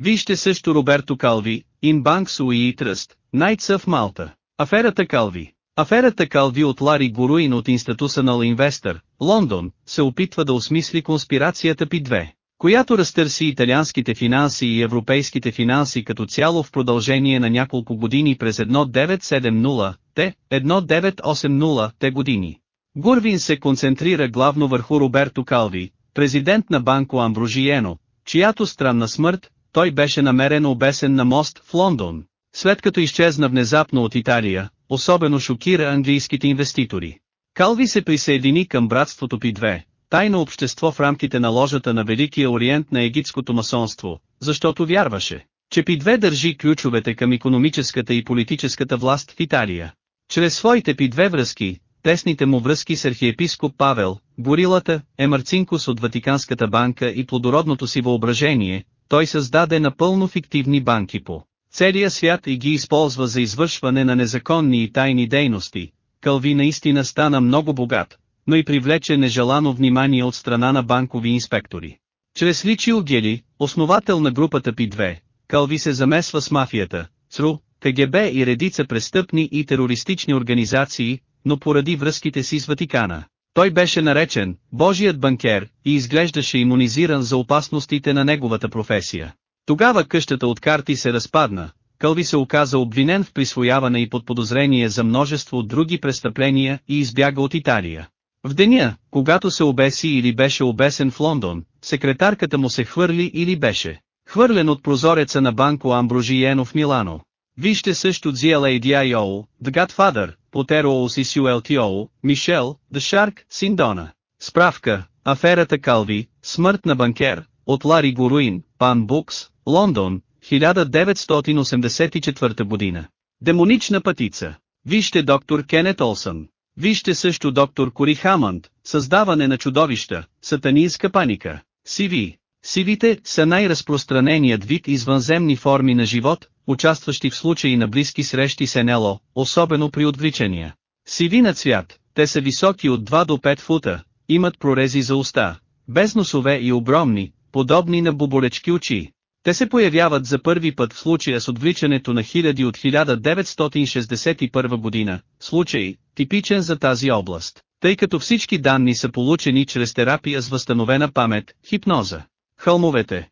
Speaker 1: Вижте също Роберто Калви, Inbank Sui Trust, Найца в Малта. Аферата Калви Аферата Калви от Лари Горуин от Institutional Investor, Лондон, се опитва да осмисли конспирацията Пи-2 която разтърси италианските финанси и европейските финанси като цяло в продължение на няколко години през 1970-те, 1980-те години. Гурвин се концентрира главно върху Роберто Калви, президент на Банко Амброжиено, чиято странна смърт, той беше намерен обесен на мост в Лондон. След като изчезна внезапно от Италия, особено шокира английските инвеститори. Калви се присъедини към братството Пи-2, тайно общество в рамките на ложата на Великия Ориент на египетското масонство, защото вярваше, че Пи-2 държи ключовете към економическата и политическата власт в Италия. Чрез своите Пи-2 връзки, тесните му връзки с архиепископ Павел, горилата, Емарцинкус от Ватиканската банка и плодородното си въображение, той създаде напълно фиктивни банки по целия свят и ги използва за извършване на незаконни и тайни дейности. Кълви наистина стана много богат, но и привлече нежелано внимание от страна на банкови инспектори. Чрез Личио Гели, основател на групата Пи-2, Кълви се замесва с мафията, ЦРУ, КГБ и редица престъпни и терористични организации, но поради връзките си с Ватикана. Той беше наречен Божият банкер и изглеждаше иммунизиран за опасностите на неговата професия. Тогава къщата от карти се разпадна, Кълви се оказа обвинен в присвояване и под подозрение за множество други престъпления и избяга от Италия. В деня, когато се обеси или беше обесен в Лондон, секретарката му се хвърли или беше хвърлен от прозореца на Банко Амброжиено в Милано. Вижте също GLADIO, The Godfather, Потеро OCSULTO, Мишел, The Shark, Синдона. Справка, аферата Калви, смърт на банкер, от Лари Горуин, Пан Букс, Лондон, 1984 година. Демонична пътица. Вижте доктор Кенет Олсън. Вижте също доктор Кори Хамънд, създаване на чудовища, сатанинска паника. Сиви. Сивите са най-разпространеният вид извънземни форми на живот, участващи в случаи на близки срещи с НЛО, особено при отвличания. Сиви на цвят, те са високи от 2 до 5 фута, имат прорези за уста, без носове и огромни, подобни на буболечки очи. Те се появяват за първи път в случая с отвличането на хиляди от 1961 година, случай, типичен за тази област, тъй като всички данни са получени чрез терапия с възстановена памет, хипноза. Хълмовете.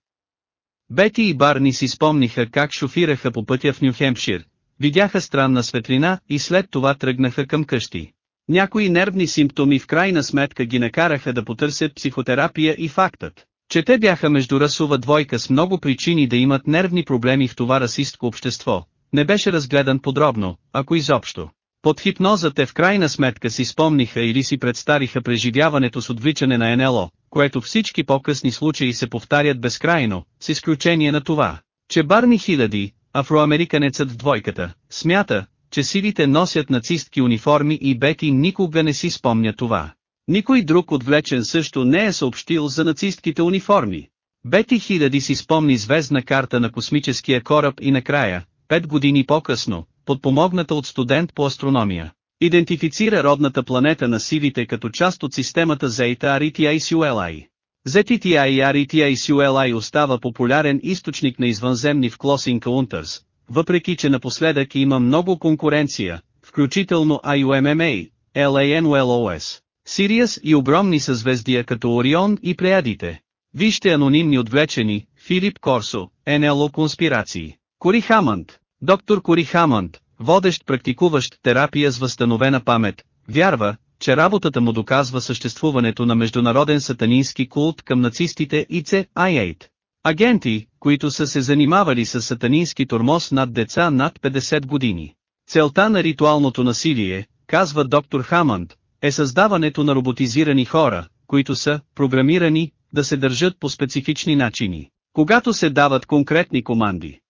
Speaker 1: Бети и Барни си спомниха как шофираха по пътя в Нюхемпшир, видяха странна светлина и след това тръгнаха към къщи. Някои нервни симптоми в крайна сметка ги накараха да потърсят психотерапия и фактът, че те бяха междурасова двойка с много причини да имат нервни проблеми в това расистко общество, не беше разгледан подробно, ако изобщо. Под хипноза те в крайна сметка си спомниха или си представиха преживяването с отвличане на НЛО, което всички по-късни случаи се повтарят безкрайно, с изключение на това, че Барни Хилади, афроамериканецът в двойката, смята, че силите носят нацистки униформи и Бети никога не си спомня това. Никой друг отвлечен също не е съобщил за нацистките униформи. Бети Хилади си спомни звездна карта на космическия кораб и накрая, пет години по-късно, подпомогната от студент по астрономия. Идентифицира родната планета на силите като част от системата Zeta RTI-SULI. ZTTI и RTI-SULI остава популярен източник на извънземни в Close Encounters, въпреки че напоследък има много конкуренция, включително IUMMA, LANULOS, Сириас и огромни съзвездия като Орион и Плеядите. Вижте анонимни отвлечени, Филип Корсо, НЛО конспирации. Кори Хамънд, доктор Кори Хамънд, водещ практикуващ терапия с възстановена памет, вярва, че работата му доказва съществуването на международен сатанински култ към нацистите и CIA. Агенти, които са се занимавали с сатанински тормоз над деца над 50 години. Целта на ритуалното насилие, казва доктор Хамънд, е създаването на роботизирани хора, които са програмирани да се държат по специфични начини, когато се дават конкретни команди.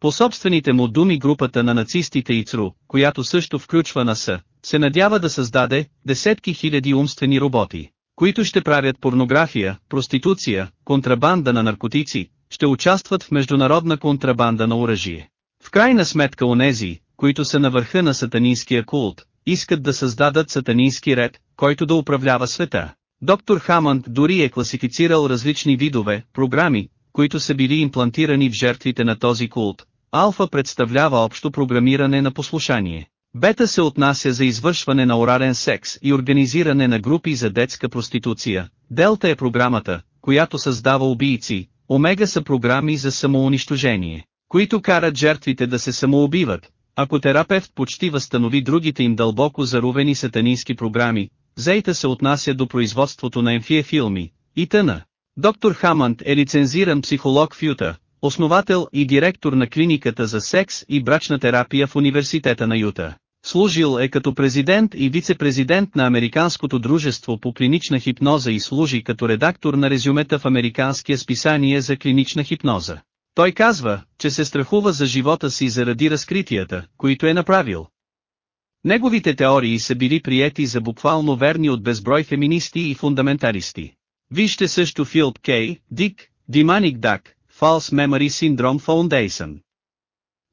Speaker 1: По собствените му думи групата на нацистите и ЦРУ, която също включва НАСА, се надява да създаде десетки хиляди умствени роботи, които ще правят порнография, проституция, контрабанда на наркотици, ще участват в международна контрабанда на оръжие. В крайна сметка онези, които са на върха на сатанинския култ, искат да създадат сатанински ред, който да управлява света. Доктор Хамънд дори е класифицирал различни видове, програми, които са били имплантирани в жертвите на този култ, Алфа представлява общо програмиране на послушание. Бета се отнася за извършване на орален секс и организиране на групи за детска проституция. Делта е програмата, която създава убийци. Омега са програми за самоунищожение, които карат жертвите да се самоубиват. Ако терапевт почти възстанови другите им дълбоко зарувени сатанински програми, Зейта се отнася до производството на емфие филми, и тъна. Доктор Хамънд е лицензиран психолог в Юта, основател и директор на клиниката за секс и брачна терапия в Университета на Юта. Служил е като президент и вице-президент на Американското дружество по клинична хипноза и служи като редактор на резюмета в Американския списание за клинична хипноза. Той казва, че се страхува за живота си заради разкритията, които е направил. Неговите теории са били приети за буквално верни от безброй феминисти и фундаменталисти. Вижте също Филд Кей, Дик, Диманик Дак, False Memory Syndrome Foundation.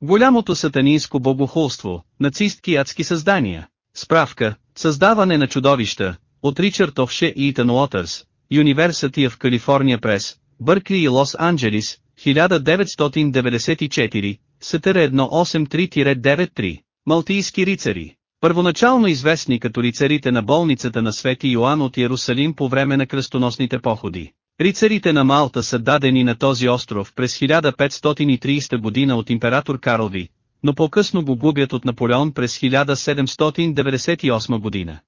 Speaker 1: Голямото сатанинско богохулство, нацистки адски създания. Справка, създаване на чудовища, от Ричард Овше и Итан Уотърс, University of California Press, Бъркли и Лос Анджелис, 1994, СТР 183-93, Малтийски рицари. Първоначално известни като рицарите на болницата на Свети Йоан от Иерусалим по време на кръстоносните походи. Рицарите на Малта са дадени на този остров през 1530 година от император Карлви, но по-късно го губят от Наполеон през 1798 година.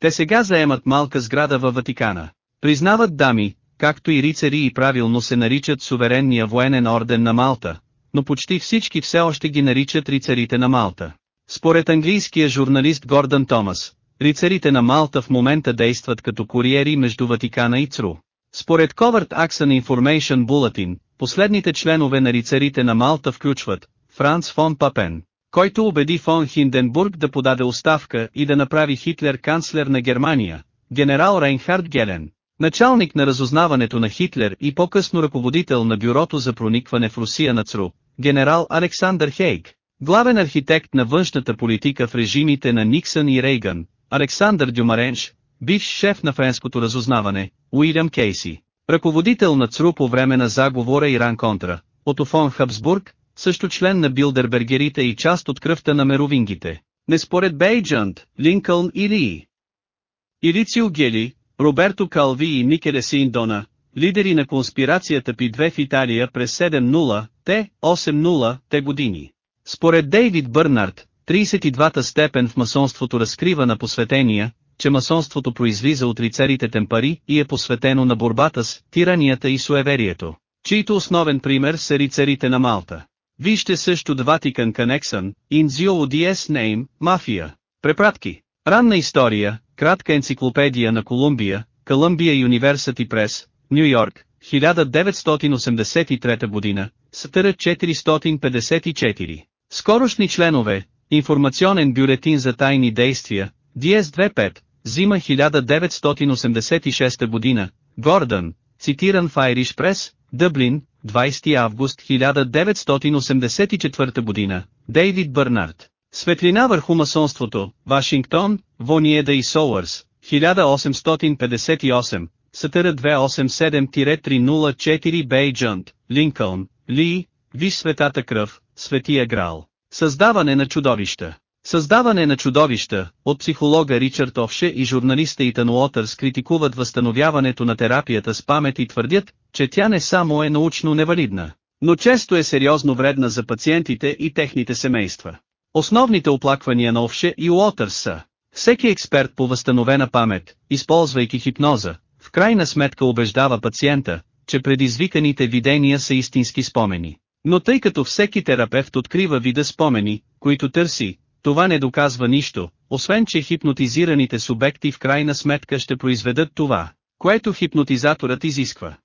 Speaker 1: Те сега заемат малка сграда във Ватикана. Признават дами, както и рицари и правилно се наричат суверенния военен орден на Малта, но почти всички все още ги наричат рицарите на Малта. Според английския журналист Гордън Томас, рицарите на Малта в момента действат като куриери между Ватикана и ЦРУ. Според Covert Action Information Bulletin, последните членове на рицарите на Малта включват Франц фон Папен, който убеди фон Хинденбург да подаде оставка и да направи Хитлер канцлер на Германия, генерал Рейнхард Гелен, началник на разузнаването на Хитлер и по-късно ръководител на бюрото за проникване в Русия на ЦРУ, генерал Александър Хейг, главен архитект на външната политика в режимите на Никсън и Рейган, Александър Дюмаренш, бивш шеф на френското разузнаване, Уилям Кейси, ръководител на ЦРУ по време на заговора Иран контра, Ото фон Хабсбург, също член на Билдербергерите и част от кръвта на меровингите, не според Бейджант, Линкълн и. Ли. Гели, Роберто Калви и Никеле Синдона, лидери на конспирацията Пи-2 в Италия през 7-0, те 8-0, те години. Според Дейвид Бърнард, 32-та степен в масонството разкрива на посветения, че масонството произлиза от рицарите темпари и е посветено на борбата с тиранията и суеверието, чийто основен пример са рицарите на Малта. Вижте също The Vatican Connection, in Zio Name, Мафия. Препратки. Ранна история, кратка енциклопедия на Колумбия, Columbia University Press, Нью Йорк, 1983 година, Сътъра 454. Скорошни членове, информационен бюлетин за тайни действия, DS-25, зима 1986 година, Гордън, цитиран в Irish Press, Дъблин, 20 август 1984 година, Дейвид Бърнард. Светлина върху масонството, Вашингтон, Вониеда и Соуърс, 1858, Сатъра 287-304 Бейджант, Линкълн, Ли, Виж светата кръв, Светия Грал. Създаване на чудовища. Създаване на чудовища, от психолога Ричард Овше и журналиста Итан Уотърс критикуват възстановяването на терапията с памет и твърдят, че тя не само е научно невалидна, но често е сериозно вредна за пациентите и техните семейства. Основните оплаквания на Овше и Уотърс са всеки експерт по възстановена памет, използвайки хипноза, в крайна сметка убеждава пациента, че предизвиканите видения са истински спомени. Но тъй като всеки терапевт открива вида спомени, които търси, това не доказва нищо, освен че хипнотизираните субекти в крайна сметка ще произведат това, което хипнотизаторът изисква.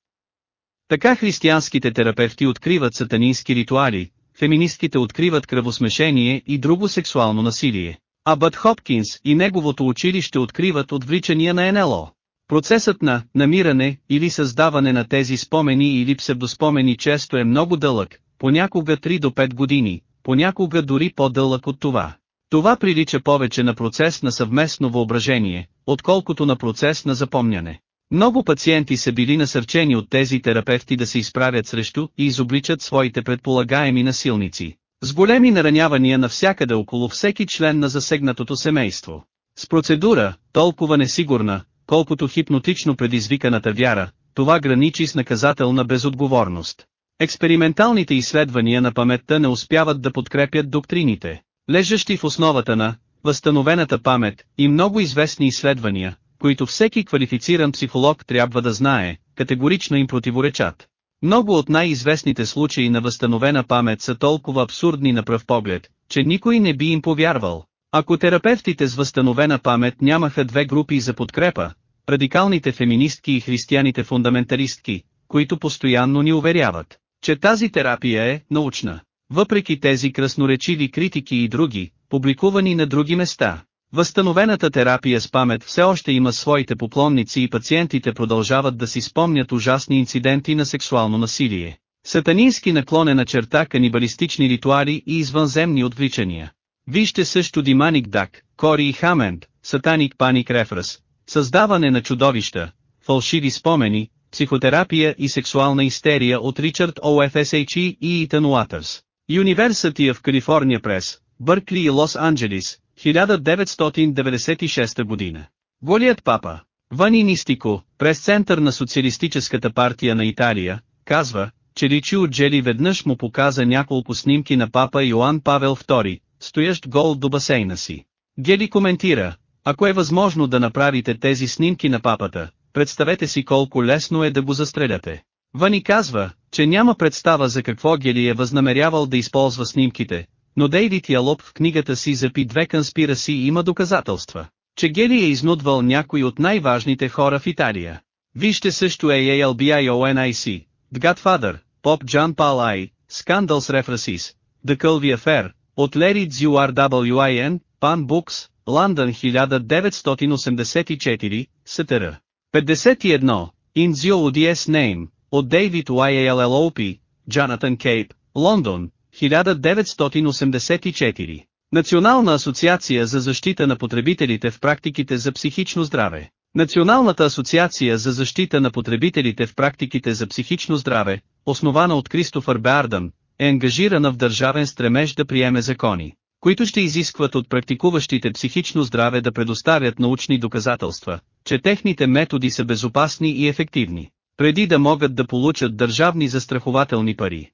Speaker 1: Така християнските терапевти откриват сатанински ритуали, феминистките откриват кръвосмешение и друго сексуално насилие, а Бъд Хопкинс и неговото училище откриват отвличания на НЛО. Процесът на намиране или създаване на тези спомени или псевдоспомени често е много дълъг, понякога 3 до 5 години, понякога дори по-дълъг от това. Това прилича повече на процес на съвместно въображение, отколкото на процес на запомняне. Много пациенти са били насърчени от тези терапевти да се изправят срещу и изобличат своите предполагаеми насилници, с големи наранявания навсякъде около всеки член на засегнатото семейство. С процедура, толкова несигурна, колкото хипнотично предизвиканата вяра, това граничи с наказателна безотговорност. Експерименталните изследвания на паметта не успяват да подкрепят доктрините, лежащи в основата на възстановената памет и много известни изследвания, които всеки квалифициран психолог трябва да знае, категорично им противоречат. Много от най-известните случаи на възстановена памет са толкова абсурдни на пръв поглед, че никой не би им повярвал. Ако терапевтите с възстановена памет нямаха две групи за подкрепа, радикалните феминистки и християните фундаменталистки, които постоянно ни уверяват, че тази терапия е научна. Въпреки тези красноречиви критики и други, публикувани на други места, възстановената терапия с памет все още има своите поклонници и пациентите продължават да си спомнят ужасни инциденти на сексуално насилие. Сатанински наклонена черта канибалистични ритуали и извънземни отвличания. Вижте също Диманик Дак, Кори и Хаменд, Сатаник Паник Рефрас, създаване на чудовища, фалшиви спомени, психотерапия и сексуална истерия от Ричард О'Ф.С.H. и Итан Уатърс. University of California Press, Бъркли и Лос Анджелис, 1996 година. Голият папа, Вани Нистико, прес-център на Социалистическата партия на Италия, казва, че Ричио Джели веднъж му показа няколко снимки на папа Йоан Павел II, стоящ гол до басейна си. Гели коментира, ако е възможно да направите тези снимки на папата, представете си колко лесно е да го застреляте. Вани казва, че няма представа за какво Гели е възнамерявал да използва снимките, но Дейвид Ялоп в книгата си за пи две конспираси има доказателства, че Гели е изнудвал някой от най-важните хора в Италия. Вижте също AALBIONIC, The Godfather, Pop John Paul I, Scandals References, The Culvey Affair, от Larry ZURWIN, Pan Books, Лондон 1984, СТР. 51, In ODS Name, от Дейвид YALLOP, Джонатан Кейп, Лондон, 1984. Национална асоциация за защита на потребителите в практиките за психично здраве. Националната асоциация за защита на потребителите в практиките за психично здраве, основана от Кристофър Беардън, е ангажирана в държавен стремеж да приеме закони, които ще изискват от практикуващите психично здраве да предоставят научни доказателства, че техните методи са безопасни и ефективни, преди да могат да получат държавни застрахователни пари.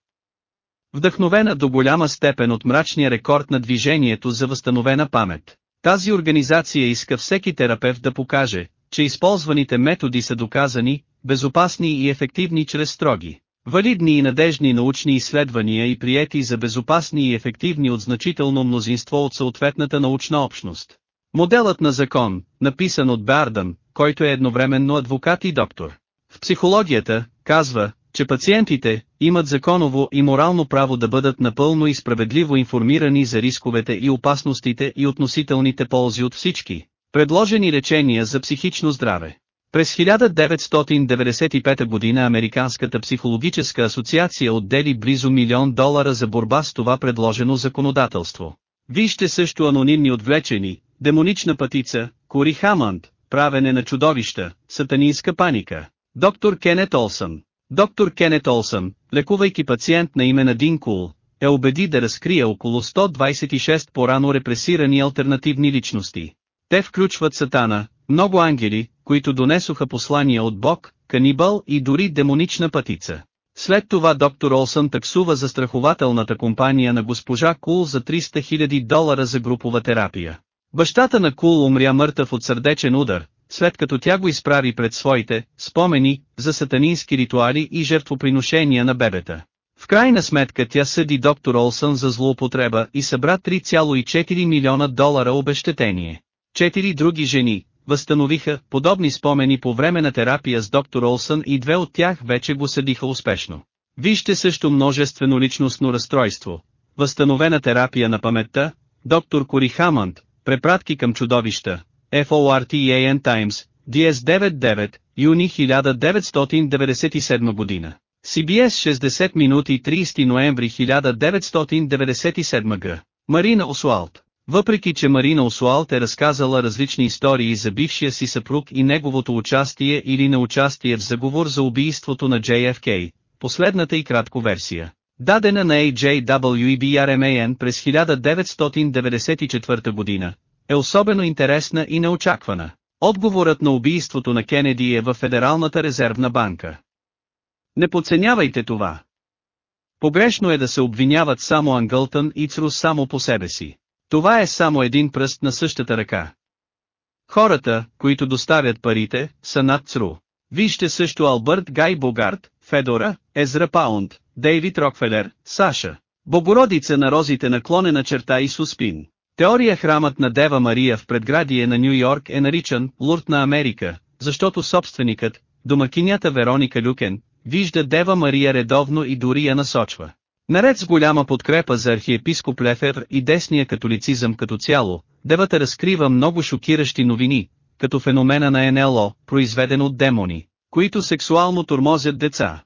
Speaker 1: Вдъхновена до голяма степен от мрачния рекорд на движението за възстановена памет, тази организация иска всеки терапевт да покаже, че използваните методи са доказани, безопасни и ефективни чрез строги, валидни и надежни научни изследвания и приети за безопасни и ефективни от значително мнозинство от съответната научна общност. Моделът на закон, написан от Бардън, който е едновременно адвокат и доктор. В психологията, казва, че пациентите имат законово и морално право да бъдат напълно и справедливо информирани за рисковете и опасностите и относителните ползи от всички предложени лечения за психично здраве. През 1995 година Американската психологическа асоциация отдели близо милион долара за борба с това предложено законодателство. Вижте също анонимни отвлечени, демонична пътица, Кори Хамънд, правене на чудовища, сатанинска паника. Доктор Кенет Олсън. Доктор Кенет Олсън, лекувайки пациент на име на Дин Кул, е убеди да разкрие около 126 порано репресирани альтернативни личности. Те включват Сатана, много ангели, които донесоха послания от Бог, канибал и дори демонична пътица. След това доктор Олсън таксува за страхователната компания на госпожа Кул за 300 000 долара за групова терапия. Бащата на Кул умря мъртъв от сърдечен удар, след като тя го изправи пред своите спомени за сатанински ритуали и жертвоприношения на бебета. В крайна сметка тя съди доктор Олсън за злоупотреба и събра 3,4 милиона долара обещетение. Четири други жени, възстановиха подобни спомени по време на терапия с доктор Олсън и две от тях вече го съдиха успешно. Вижте също множествено личностно разстройство, възстановена терапия на паметта, доктор Кори Хамънд, препратки към чудовища, FORTAN Times, DS99, юни 1997 година. CBS 60 минути 30 ноември 1997 г. Марина Осуалт въпреки че Марина Осуалт е разказала различни истории за бившия си съпруг и неговото участие или неучастие в заговор за убийството на JFK, последната и кратко версия, дадена на AJWEBRMAN през 1994 година, е особено интересна и неочаквана. Отговорът на убийството на Кенеди е в Федералната резервна банка. Не подценявайте това. Погрешно е да се обвиняват само Ангълтън и Црус само по себе си. Това е само един пръст на същата ръка. Хората, които доставят парите, са над ЦРУ. Вижте също Албърт Гай Богарт, Федора, Езра Паунд, Дейвид Рокфелер, Саша. Богородица на розите наклонена черта и Суспин. Теория храмът на Дева Мария в предградие на Нью Йорк е наричан Лурд на Америка, защото собственикът, домакинята Вероника Люкен, вижда Дева Мария редовно и дори я насочва. Наред с голяма подкрепа за архиепископ Лефер и десния католицизъм като цяло, Девата разкрива много шокиращи новини, като феномена на НЛО, произведен от демони, които сексуално тормозят деца.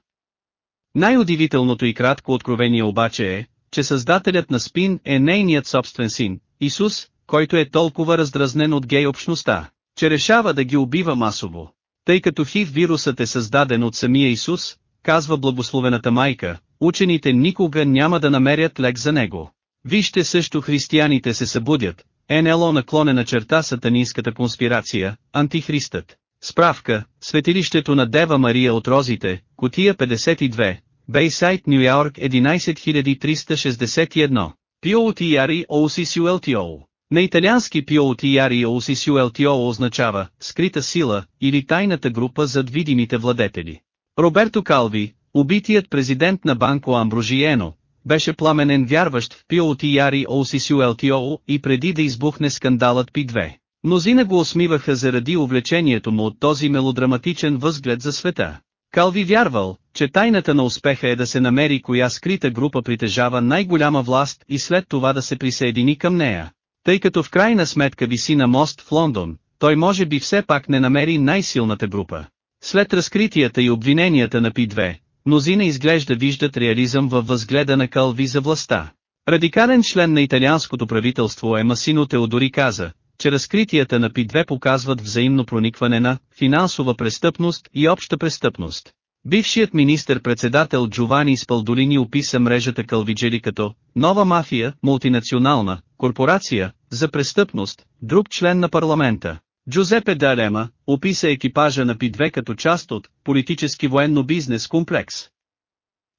Speaker 1: Най-удивителното и кратко откровение обаче е, че създателят на Спин е нейният собствен син, Исус, който е толкова раздразнен от гей общността, че решава да ги убива масово. Тъй като хив вирусът е създаден от самия Исус, казва благословената майка, учените никога няма да намерят лек за него. Вижте също християните се събудят, НЛО наклонена черта сатанинската конспирация, антихристът. Справка, светилището на Дева Мария от Розите, котия 52, Бейсайт Нью Йорк 11361. Пиоутияри Оусисюелтиол. На италиански Пиоутияри Оусисюелтиол означава «скрита сила» или тайната група зад видимите владетели. Роберто Калви, убитият президент на Банко Амброжиено, беше пламенен вярващ в Пиоутияри Оусисюелтиол и преди да избухне скандалът Пи-2. Мнозина го усмиваха заради увлечението му от този мелодраматичен възглед за света. Калви вярвал, че тайната на успеха е да се намери коя скрита група притежава най-голяма власт и след това да се присъедини към нея. Тъй като в крайна сметка виси на мост в Лондон, той може би все пак не намери най-силната група. След разкритията и обвиненията на Пи-2, мнозина изглежда виждат реализъм във възгледа на Калви за властта. Радикален член на италианското правителство Емасино Теодори каза, че разкритията на Пи-2 показват взаимно проникване на финансова престъпност и обща престъпност. Бившият министър-председател Джовани Спалдолини описа мрежата Калвиджери като «нова мафия, мултинационална, корпорация, за престъпност», друг член на парламента. Джузепе Далема описа екипажа на Пи-2 като част от политически военно-бизнес комплекс,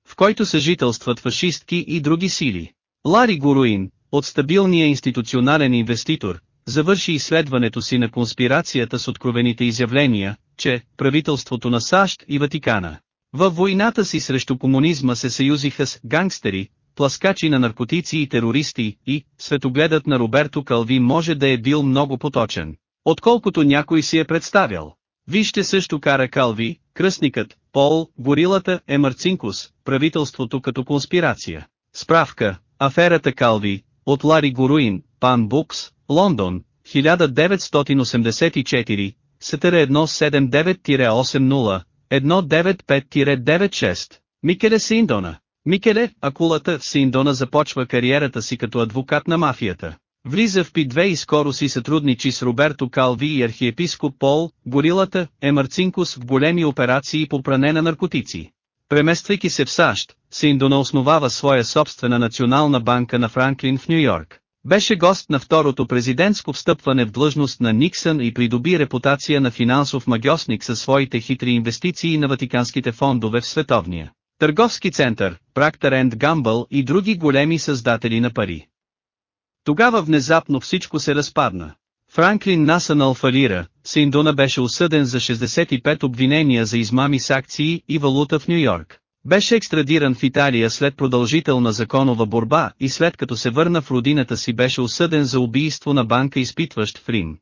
Speaker 1: в който съжителстват фашистки и други сили. Лари Горуин, от стабилния институционален инвеститор, завърши изследването си на конспирацията с откровените изявления, че правителството на САЩ и Ватикана във войната си срещу комунизма се съюзиха с гангстери, пласкачи на наркотици и терористи и светогледът на Роберто Калви може да е бил много поточен, отколкото някой си е представял. Вижте също кара Калви, кръстникът, Пол, горилата е Марцинкус, правителството като конспирация. Справка, аферата Калви, от Лари Горуин, Пан Букс, Лондон, 1984, СТР 179-80, 195-96. Микеле Синдона. Микеле, акулата в Синдона започва кариерата си като адвокат на мафията. Влиза в Пи-2 и скоро си сътрудничи с Роберто Калви и архиепископ Пол, горилата, Емарцинкус в големи операции по пране на наркотици. Премествайки се в САЩ, Синдона основава своя собствена национална банка на Франклин в Нью Йорк. Беше гост на второто президентско встъпване в длъжност на Никсън и придоби репутация на финансов магиосник със своите хитри инвестиции на ватиканските фондове в световния търговски център, Практер Енд Гамбъл и други големи създатели на пари. Тогава внезапно всичко се разпадна. Франклин Насънал фалира, Синдуна беше осъден за 65 обвинения за измами с акции и валута в Нью Йорк. Беше екстрадиран в Италия след продължителна законова борба и след като се върна в родината си беше осъден за убийство на банка изпитващ в Рим.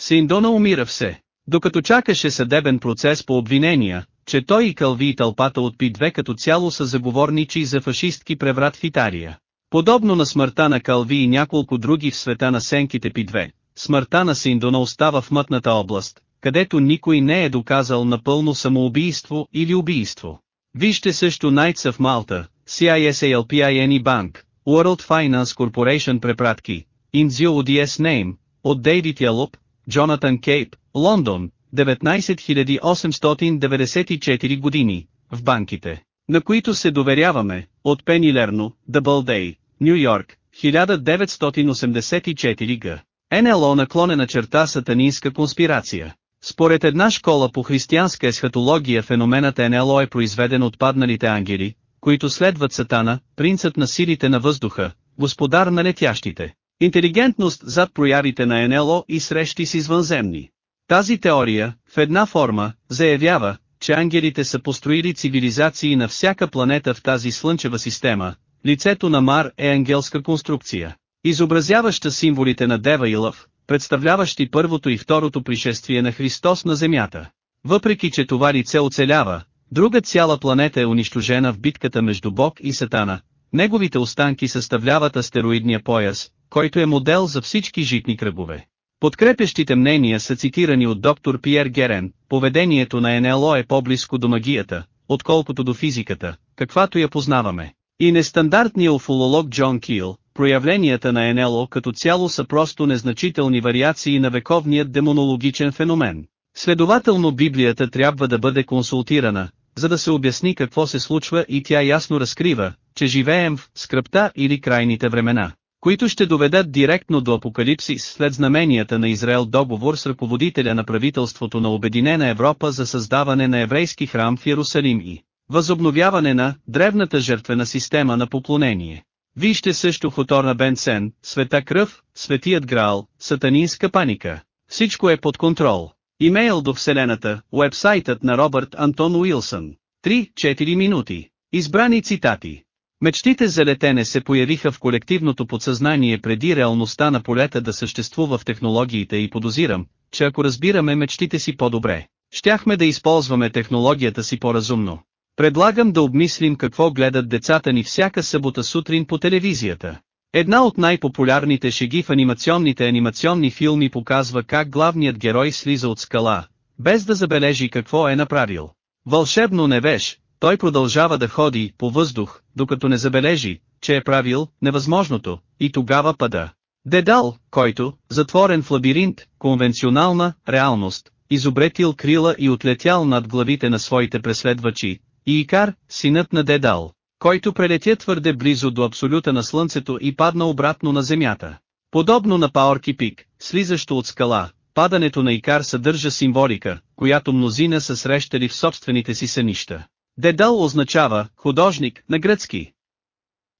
Speaker 1: Синдона умира все. Докато чакаше съдебен процес по обвинения, че той и Калви и тълпата от Пи-2 като цяло са заговорничи за фашистки преврат в Италия. Подобно на смъртта на Калви и няколко други в света на сенките Пи-2, смъртта на Синдона остава в мътната област, където никой не е доказал напълно самоубийство или убийство. Вижте също Knights of Malta, CISALPINE Bank, World Finance Corporation препратки, Inzio ODS Name, от Дейвид Ялоп, Джонатан Кейп, Лондон, 19894 години, в банките, на които се доверяваме, от Пени Лерно, Day, Нью Йорк, 1984 г. НЛО наклонена черта сатанинска конспирация. Според една школа по християнска есхатология феноменът НЛО е произведен от падналите ангели, които следват Сатана, принцът на силите на въздуха, господар на летящите. Интелигентност зад проявите на НЛО и срещи с извънземни. Тази теория, в една форма, заявява, че ангелите са построили цивилизации на всяка планета в тази слънчева система, лицето на Мар е ангелска конструкция, изобразяваща символите на Дева и Лъв, представляващи първото и второто пришествие на Христос на Земята. Въпреки че това лице оцелява, друга цяла планета е унищожена в битката между Бог и Сатана, неговите останки съставляват астероидния пояс, който е модел за всички житни кръгове. Подкрепящите мнения са цитирани от доктор Пиер Герен, поведението на НЛО е по-близко до магията, отколкото до физиката, каквато я познаваме. И нестандартният уфололог Джон Кил, проявленията на НЛО като цяло са просто незначителни вариации на вековният демонологичен феномен. Следователно Библията трябва да бъде консултирана, за да се обясни какво се случва и тя ясно разкрива, че живеем в скръпта или крайните времена които ще доведат директно до апокалипсис след знаменията на Израел договор с ръководителя на правителството на Обединена Европа за създаване на еврейски храм в Иерусалим и възобновяване на древната жертвена система на поклонение. Вижте също Хотор на Бенсен, Света кръв, Светият Граал, Сатанинска паника. Всичко е под контрол. Имейл до Вселената, уебсайтът на Робърт Антон Уилсън. 3-4 минути. Избрани цитати. Мечтите за летене се появиха в колективното подсъзнание преди реалността на полета да съществува в технологиите и подозирам, че ако разбираме мечтите си по-добре, щяхме да използваме технологията си по-разумно. Предлагам да обмислим какво гледат децата ни всяка събота сутрин по телевизията. Една от най-популярните шеги в анимационните анимационни филми показва как главният герой слиза от скала, без да забележи какво е направил. Вълшебно невеж, той продължава да ходи по въздух, докато не забележи, че е правил невъзможното, и тогава пада. Дедал, който, затворен в лабиринт, конвенционална реалност, изобретил крила и отлетял над главите на своите преследвачи, и Икар, синът на Дедал, който прелетя твърде близо до абсолюта на Слънцето и падна обратно на Земята. Подобно на Паорки Пик, слизащо от скала, падането на Икар съдържа символика, която мнозина са срещали в собствените си сънища. Дедал означава художник на гръцки.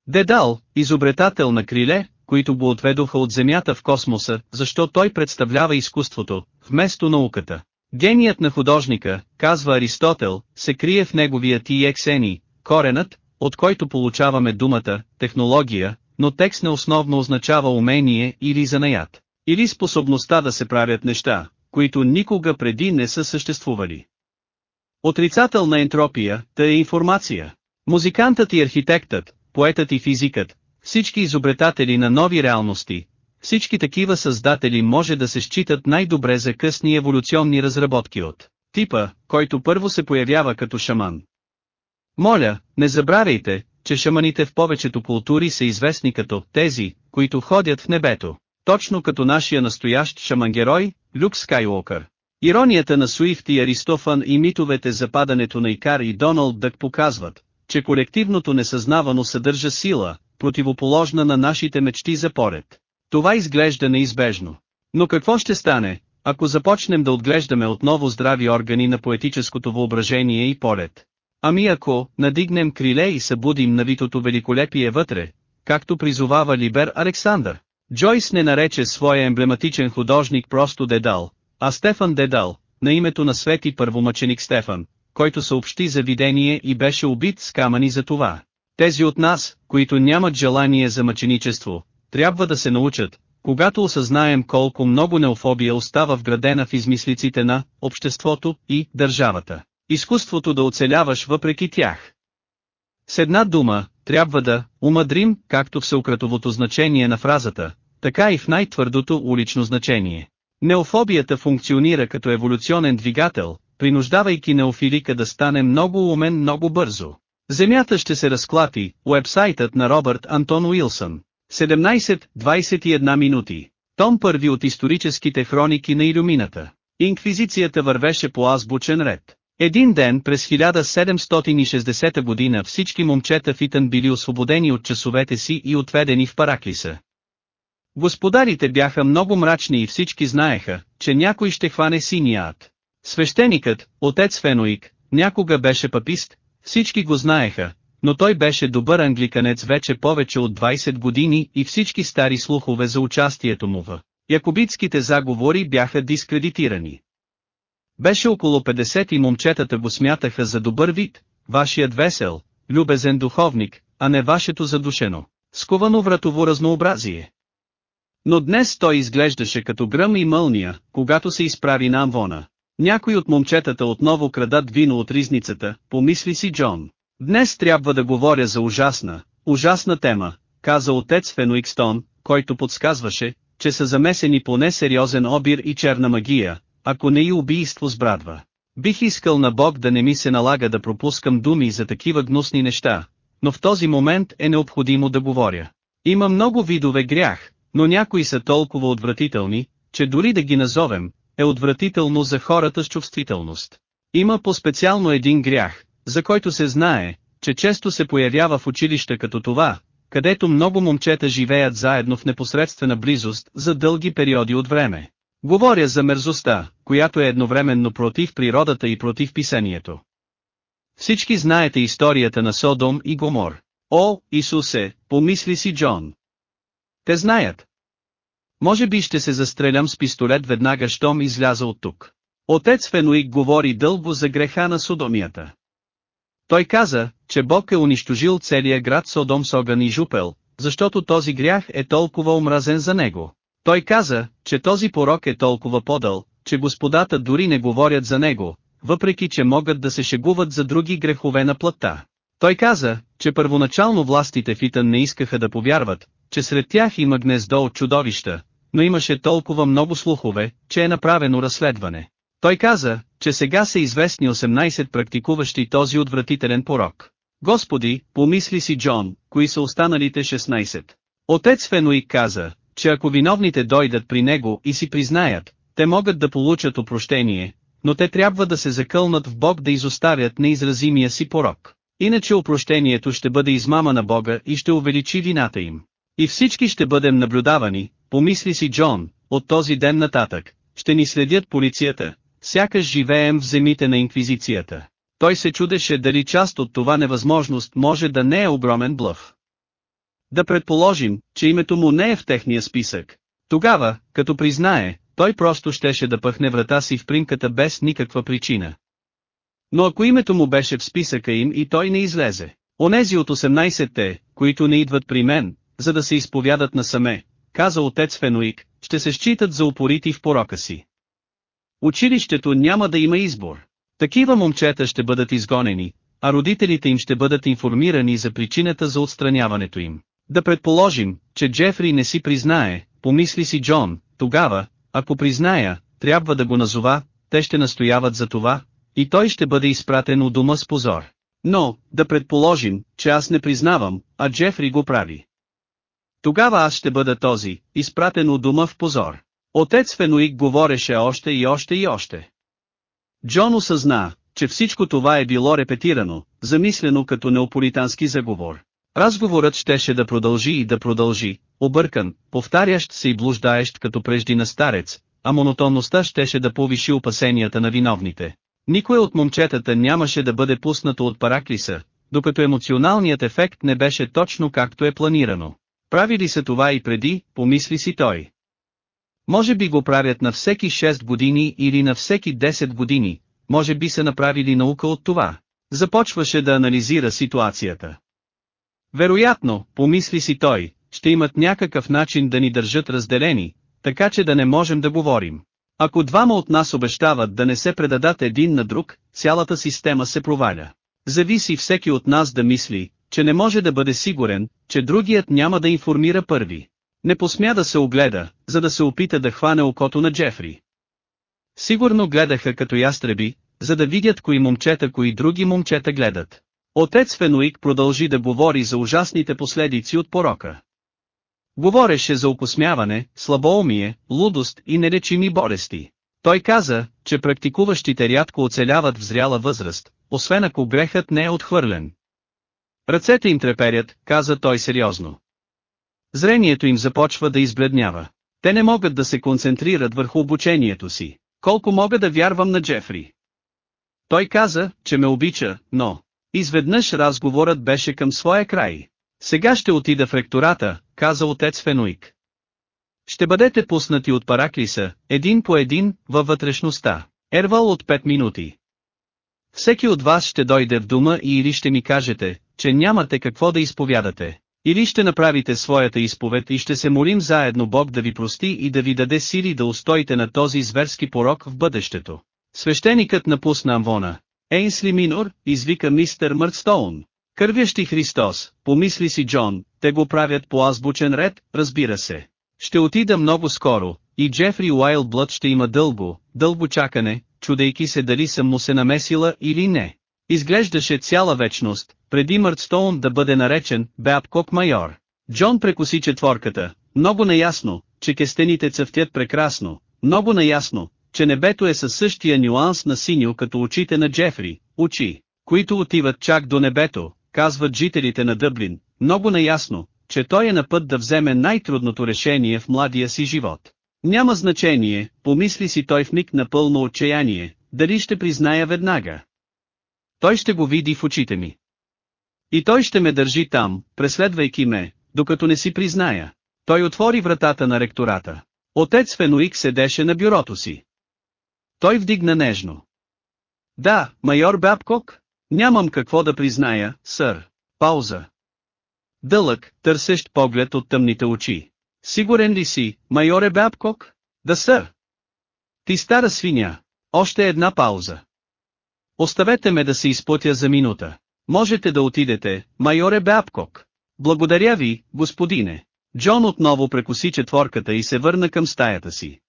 Speaker 1: Дедал, изобретател на криле, които го отведоха от Земята в космоса, защо той представлява изкуството, вместо науката. Геният на художника, казва Аристотел, се крие в неговия TXN, коренът, от който получаваме думата, технология, но текст не основно означава умение или занаят, или способността да се правят неща, които никога преди не са съществували. Отрицателна ентропия, та е информация. Музикантът и архитектът, поетът и физикът, всички изобретатели на нови реалности, всички такива създатели може да се считат най-добре за късни еволюционни разработки от типа, който първо се появява като шаман. Моля, не забравяйте, че шаманите в повечето култури са известни като тези, които ходят в небето, точно като нашия настоящ шаман-герой, Люк Скайуокър. Иронията на Суифт и Аристофан и митовете за падането на Икар и Доналд Дък показват, че колективното несъзнавано съдържа сила, противоположна на нашите мечти за поред. Това изглежда неизбежно. Но какво ще стане, ако започнем да отглеждаме отново здрави органи на поетическото въображение и поред? Ами ако, надигнем криле и събудим навитото великолепие вътре, както призовава Либер Александър. Джойс не нарече своя емблематичен художник просто Дедал, а Стефан Дедал, на името на свети първомъченик Стефан, който съобщи за видение и беше убит с камъни за това. Тези от нас, които нямат желание за мъченичество, трябва да се научат, когато осъзнаем колко много неофобия остава вградена в измислиците на обществото и държавата. Изкуството да оцеляваш въпреки тях. С една дума, трябва да умадрим, както в всеукратовото значение на фразата, така и в най-твърдото улично значение. Неофобията функционира като еволюционен двигател, принуждавайки неофилика да стане много умен много бързо. Земята ще се разклати, уебсайтът на Робърт Антон Уилсън. 17-21 минути. Том първи от историческите хроники на Илюмината. Инквизицията вървеше по азбучен ред. Един ден през 1760 година всички момчета в Итан били освободени от часовете си и отведени в Параклиса. Господарите бяха много мрачни и всички знаеха, че някой ще хване синия ад. Свещеникът, отец Феноик, някога беше папист, всички го знаеха, но той беше добър англиканец вече повече от 20 години и всички стари слухове за участието му в Якобитските заговори бяха дискредитирани. Беше около 50 и момчетата го смятаха за добър вид, вашият весел, любезен духовник, а не вашето задушено, сковано вратово разнообразие. Но днес той изглеждаше като гръм и мълния, когато се изправи на амвона. Някой от момчетата отново крадат вино от ризницата, помисли си Джон. Днес трябва да говоря за ужасна, ужасна тема, каза отец Фенуикстон, който подсказваше, че са замесени поне сериозен обир и черна магия, ако не и убийство с брадва. Бих искал на Бог да не ми се налага да пропускам думи за такива гнусни неща, но в този момент е необходимо да говоря. Има много видове грях, но някои са толкова отвратителни, че дори да ги назовем, е отвратително за хората с чувствителност. Има по-специално един грях, за който се знае, че често се появява в училища като това, където много момчета живеят заедно в непосредствена близост за дълги периоди от време. Говоря за мерзостта, която е едновременно против природата и против писанието. Всички знаете историята на Содом и Гомор. О, Исусе, помисли си Джон. Те знаят. Може би ще се застрелям с пистолет веднага щом изляза от тук. Отец Фенуик говори дълго за греха на Содомията. Той каза, че Бог е унищожил целия град Содом с огън и жупел, защото този грях е толкова омразен за него. Той каза, че този порок е толкова подъл, че господата дори не говорят за него, въпреки че могат да се шегуват за други грехове на плътта. Той каза, че първоначално властите в Итан не искаха да повярват, че сред тях има гнездо от чудовища, но имаше толкова много слухове, че е направено разследване. Той каза, че сега са известни 18 практикуващи този отвратителен порок. Господи, помисли си Джон, кои са останалите 16. Отец Фенуик каза, че ако виновните дойдат при него и си признаят, те могат да получат опрощение, но те трябва да се закълнат в Бог да изоставят неизразимия си порок. Иначе опрощението ще бъде измама на Бога и ще увеличи вината им. И всички ще бъдем наблюдавани, помисли си Джон, от този ден нататък, ще ни следят полицията, сякаш живеем в земите на инквизицията. Той се чудеше дали част от това невъзможност може да не е огромен блъв. Да предположим, че името му не е в техния списък. Тогава, като признае, той просто щеше да пъхне врата си в примката без никаква причина. Но ако името му беше в списъка им и той не излезе, онези от 18-те, които не идват при мен, за да се изповядат насаме, каза отец Фенуик, ще се считат за упорити в порока си. Училището няма да има избор. Такива момчета ще бъдат изгонени, а родителите им ще бъдат информирани за причината за отстраняването им. Да предположим, че Джефри не си признае, помисли си Джон, тогава, ако призная, трябва да го назова, те ще настояват за това, и той ще бъде изпратен у дома с позор. Но, да предположим, че аз не признавам, а Джефри го прави. Тогава аз ще бъда този, изпратен у дома в позор. Отец Фенуик говореше още и още и още. Джон осъзна, че всичко това е било репетирано, замислено като неополитански заговор. Разговорът щеше да продължи и да продължи, объркан, повтарящ се и блуждаещ като прежди на старец, а монотонността щеше да повиши опасенията на виновните. Никой от момчетата нямаше да бъде пуснато от Параклиса, докато емоционалният ефект не беше точно както е планирано. Прави ли се това и преди, помисли си той. Може би го правят на всеки 6 години или на всеки 10 години, може би са направили наука от това. Започваше да анализира ситуацията. Вероятно, помисли си той, ще имат някакъв начин да ни държат разделени, така че да не можем да говорим. Ако двама от нас обещават да не се предадат един на друг, цялата система се проваля. Зависи всеки от нас да мисли, че не може да бъде сигурен, че другият няма да информира първи. Не посмя да се огледа, за да се опита да хване окото на Джефри. Сигурно гледаха като ястреби, за да видят кои момчета кои други момчета гледат. Отец Фенуик продължи да говори за ужасните последици от порока. Говореше за окосмяване, слабоумие, лудост и нелечими болести. Той каза, че практикуващите рядко оцеляват в зряла възраст, освен ако грехът не е отхвърлен. Ръцете им треперят, каза той сериозно. Зрението им започва да избледнява. Те не могат да се концентрират върху обучението си. Колко мога да вярвам на Джефри? Той каза, че ме обича, но... Изведнъж разговорът беше към своя край. Сега ще отида в ректората, каза отец Фенуик. Ще бъдете пуснати от Параклиса, един по един, във вътрешността. Ервал от 5 минути. Всеки от вас ще дойде в дома и или ще ми кажете, че нямате какво да изповядате. Или ще направите своята изповед и ще се молим заедно Бог да ви прости и да ви даде сили да устоите на този зверски порок в бъдещето. Свещеникът напусна Амвона. Ейнсли Минор, извика мистер Мъртстоун. Кървящи Христос, помисли си Джон, те го правят по азбучен ред, разбира се. Ще отида много скоро, и Джефри Уайлблът ще има дълго, дълго чакане, чудейки се дали съм му се намесила или не. Изглеждаше цяла вечност, преди Мъртстоун да бъде наречен Беапкок майор. Джон прекоси четворката, много наясно, че кестените цъфтят прекрасно, много наясно, че небето е със същия нюанс на синьо като очите на Джефри, очи, които отиват чак до небето, казват жителите на Дъблин, много наясно, че той е на път да вземе най-трудното решение в младия си живот. Няма значение, помисли си той в миг на пълно отчаяние, дали ще призная веднага. Той ще го види в очите ми. И той ще ме държи там, преследвайки ме, докато не си призная. Той отвори вратата на ректората. Отец Фенуик седеше на бюрото си. Той вдигна нежно. Да, майор Бабкок? Нямам какво да призная, сър. Пауза. Дълъг, търсещ поглед от тъмните очи. Сигурен ли си, майоре Бабкок? Да сър. Ти стара свиня. Още една пауза. Оставете ме да се изплатя за минута. Можете да отидете, майоре Бабкок. Благодаря ви, господине. Джон отново прекоси четворката и се върна към стаята си.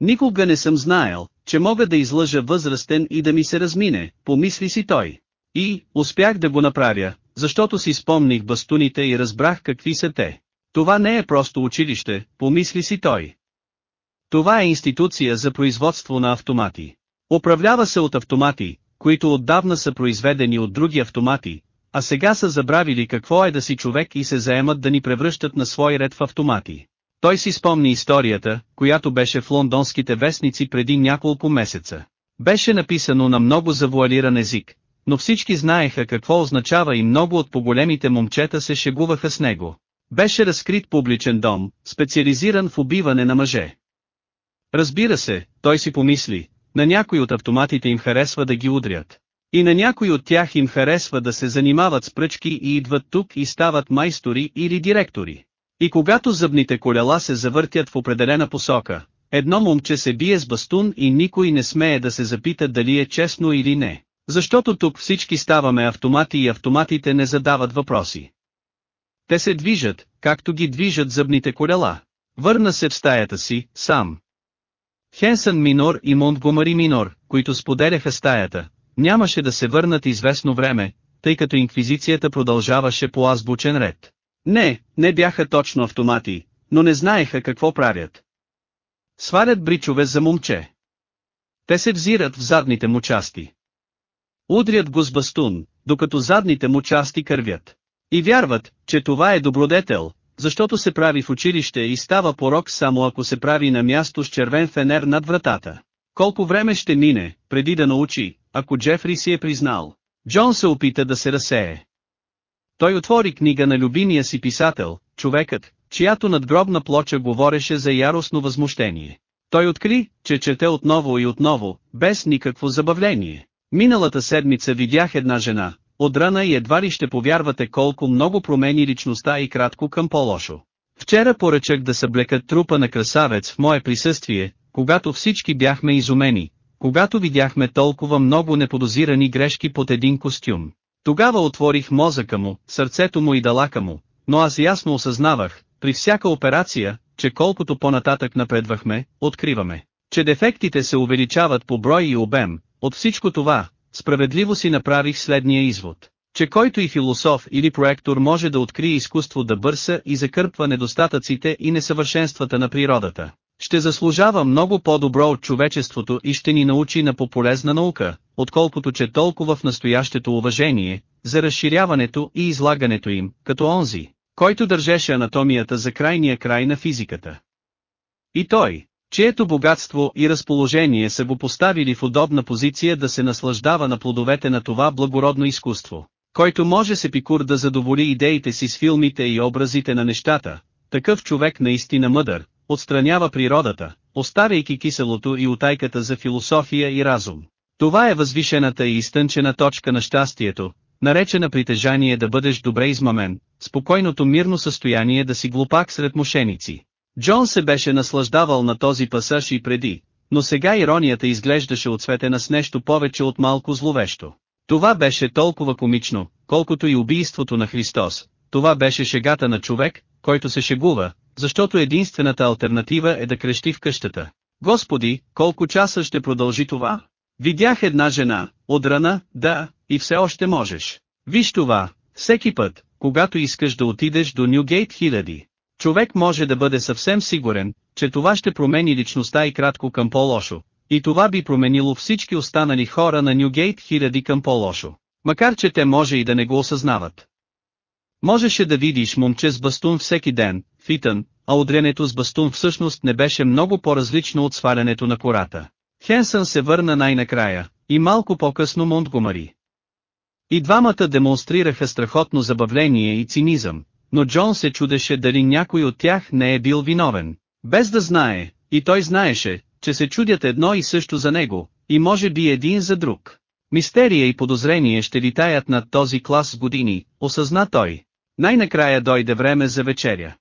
Speaker 1: Никога не съм знаел, че мога да излъжа възрастен и да ми се размине, помисли си той. И, успях да го направя, защото си спомних бастуните и разбрах какви са те. Това не е просто училище, помисли си той. Това е институция за производство на автомати. Управлява се от автомати, които отдавна са произведени от други автомати, а сега са забравили какво е да си човек и се заемат да ни превръщат на свой ред в автомати. Той си спомни историята, която беше в лондонските вестници преди няколко месеца. Беше написано на много завуалиран език, но всички знаеха какво означава и много от по-големите момчета се шегуваха с него. Беше разкрит публичен дом, специализиран в убиване на мъже. Разбира се, той си помисли, на някой от автоматите им харесва да ги удрят. И на някой от тях им харесва да се занимават с пръчки и идват тук и стават майстори или директори. И когато зъбните колела се завъртят в определена посока, едно момче се бие с бастун и никой не смее да се запита дали е честно или не. Защото тук всички ставаме автомати и автоматите не задават въпроси. Те се движат, както ги движат зъбните колела. Върна се в стаята си, сам. Хенсън Минор и Монтгомари Минор, които споделяха стаята, нямаше да се върнат известно време, тъй като инквизицията продължаваше по азбучен ред. Не, не бяха точно автомати, но не знаеха какво правят. Свалят бричове за момче. Те се взират в задните му части. Удрят го с бастун, докато задните му части кървят. И вярват, че това е добродетел, защото се прави в училище и става порок само ако се прави на място с червен фенер над вратата. Колко време ще мине, преди да научи, ако Джефри си е признал. Джон се опита да се разсее. Той отвори книга на любимия си писател, човекът, чиято надгробна плоча говореше за яростно възмущение. Той откри, че чете отново и отново, без никакво забавление. Миналата седмица видях една жена, отрана и едва ли ще повярвате колко много промени личността и кратко към по-лошо. Вчера поръчах да съблекат трупа на красавец в мое присъствие, когато всички бяхме изумени, когато видяхме толкова много неподозирани грешки под един костюм. Тогава отворих мозъка му, сърцето му и далака му, но аз ясно осъзнавах, при всяка операция, че колкото по-нататък напредвахме, откриваме, че дефектите се увеличават по брой и обем, от всичко това, справедливо си направих следния извод, че който и философ или проектор може да открие изкуство да бърса и закърпва недостатъците и несъвършенствата на природата, ще заслужава много по-добро от човечеството и ще ни научи на пополезна наука, отколкото че толкова в настоящето уважение, за разширяването и излагането им, като онзи, който държеше анатомията за крайния край на физиката. И той, чието богатство и разположение са го поставили в удобна позиция да се наслаждава на плодовете на това благородно изкуство, който може с епикур да задоволи идеите си с филмите и образите на нещата, такъв човек наистина мъдър, отстранява природата, оставяйки киселото и утайката за философия и разум. Това е възвишената и изтънчена точка на щастието, наречена притежание да бъдеш добре измамен, спокойното мирно състояние да си глупак сред мошеници. Джон се беше наслаждавал на този пасаж и преди, но сега иронията изглеждаше отсветена с нещо повече от малко зловещо. Това беше толкова комично, колкото и убийството на Христос. Това беше шегата на човек, който се шегува, защото единствената альтернатива е да крещи в къщата. Господи, колко часа ще продължи това? Видях една жена, отрана, да, и все още можеш. Виж това, всеки път, когато искаш да отидеш до Нюгейт хиляди. Човек може да бъде съвсем сигурен, че това ще промени личността и кратко към по-лошо. И това би променило всички останали хора на Нюгейт хиляди към по-лошо. Макар че те може и да не го осъзнават. Можеше да видиш момче с бастун всеки ден, Фитън, а удрянето с бастун всъщност не беше много по-различно от свалянето на кората. Хенсън се върна най-накрая, и малко по-късно Монтгомари. И двамата демонстрираха страхотно забавление и цинизъм, но Джон се чудеше дали някой от тях не е бил виновен. Без да знае, и той знаеше, че се чудят едно и също за него, и може би един за друг. Мистерия и подозрение ще литаят над този клас години, осъзна той. Най-накрая дойде време за вечеря.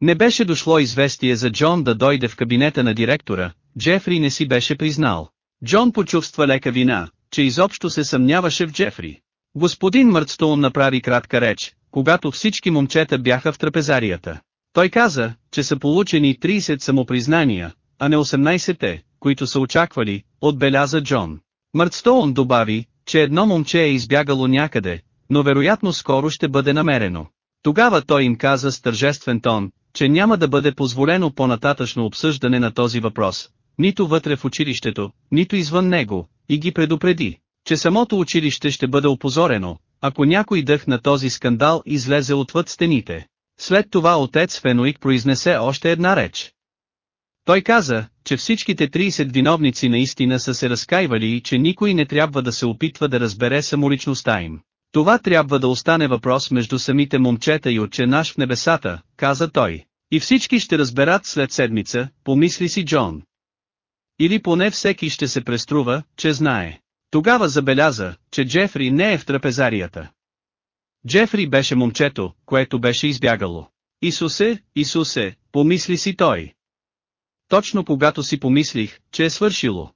Speaker 1: Не беше дошло известие за Джон да дойде в кабинета на директора, Джефри не си беше признал. Джон почувства лека вина, че изобщо се съмняваше в Джефри. Господин Мърдстоун направи кратка реч, когато всички момчета бяха в трапезарията. Той каза, че са получени 30 самопризнания, а не 18-те, които са очаквали, отбеляза Джон. Мърдстоун добави, че едно момче е избягало някъде, но вероятно скоро ще бъде намерено. Тогава той им каза с тържествен тон, че няма да бъде позволено по-нататъчно обсъждане на този въпрос, нито вътре в училището, нито извън него, и ги предупреди, че самото училище ще бъде опозорено, ако някой дъх на този скандал излезе отвъд стените. След това отец Фенуик произнесе още една реч. Той каза, че всичките 30 виновници наистина са се разкаивали и че никой не трябва да се опитва да разбере самоличността им. Това трябва да остане въпрос между самите момчета и отче наш в небесата, каза той. И всички ще разберат след седмица, помисли си Джон. Или поне всеки ще се преструва, че знае. Тогава забеляза, че Джефри не е в трапезарията. Джефри беше момчето, което беше избягало. Исусе, Исусе, помисли си той. Точно когато си помислих, че е свършило.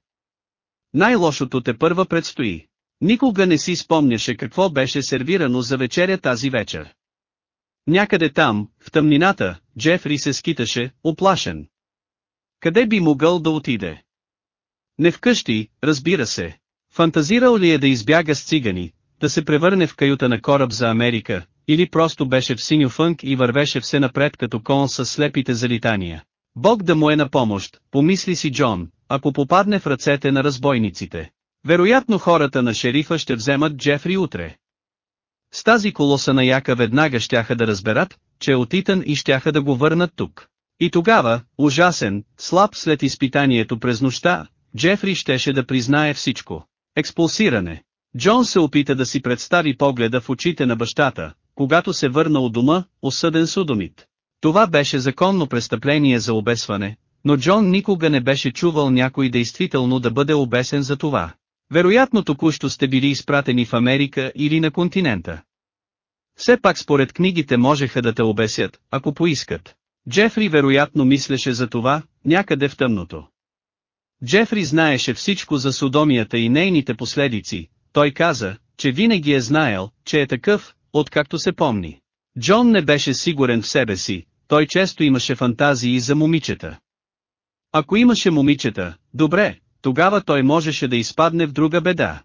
Speaker 1: Най-лошото те първа предстои. Никога не си спомняше какво беше сервирано за вечеря тази вечер. Някъде там, в тъмнината, Джефри се скиташе, оплашен. Къде би могъл да отиде? Не вкъщи, разбира се. Фантазирал ли е да избяга с цигани, да се превърне в каюта на кораб за Америка, или просто беше в синьо фънк и вървеше все напред като кон с слепите залитания. Бог да му е на помощ, помисли си Джон, ако попадне в ръцете на разбойниците. Вероятно хората на шерифа ще вземат Джефри утре. С тази колоса на яка веднага щяха да разберат, че е отитан и щяха да го върнат тук. И тогава, ужасен, слаб след изпитанието през нощта, Джефри щеше да признае всичко. Експулсиране. Джон се опита да си представи погледа в очите на бащата, когато се върна от дома, осъден судомит. Това беше законно престъпление за обесване, но Джон никога не беше чувал някой действително да бъде обесен за това. Вероятно току-що сте били изпратени в Америка или на континента. Все пак според книгите можеха да те обесят, ако поискат. Джефри вероятно мислеше за това, някъде в тъмното. Джефри знаеше всичко за судомията и нейните последици, той каза, че винаги е знаел, че е такъв, откакто се помни. Джон не беше сигурен в себе си, той често имаше фантазии за момичета. Ако имаше момичета, добре, тогава той можеше да изпадне в друга беда.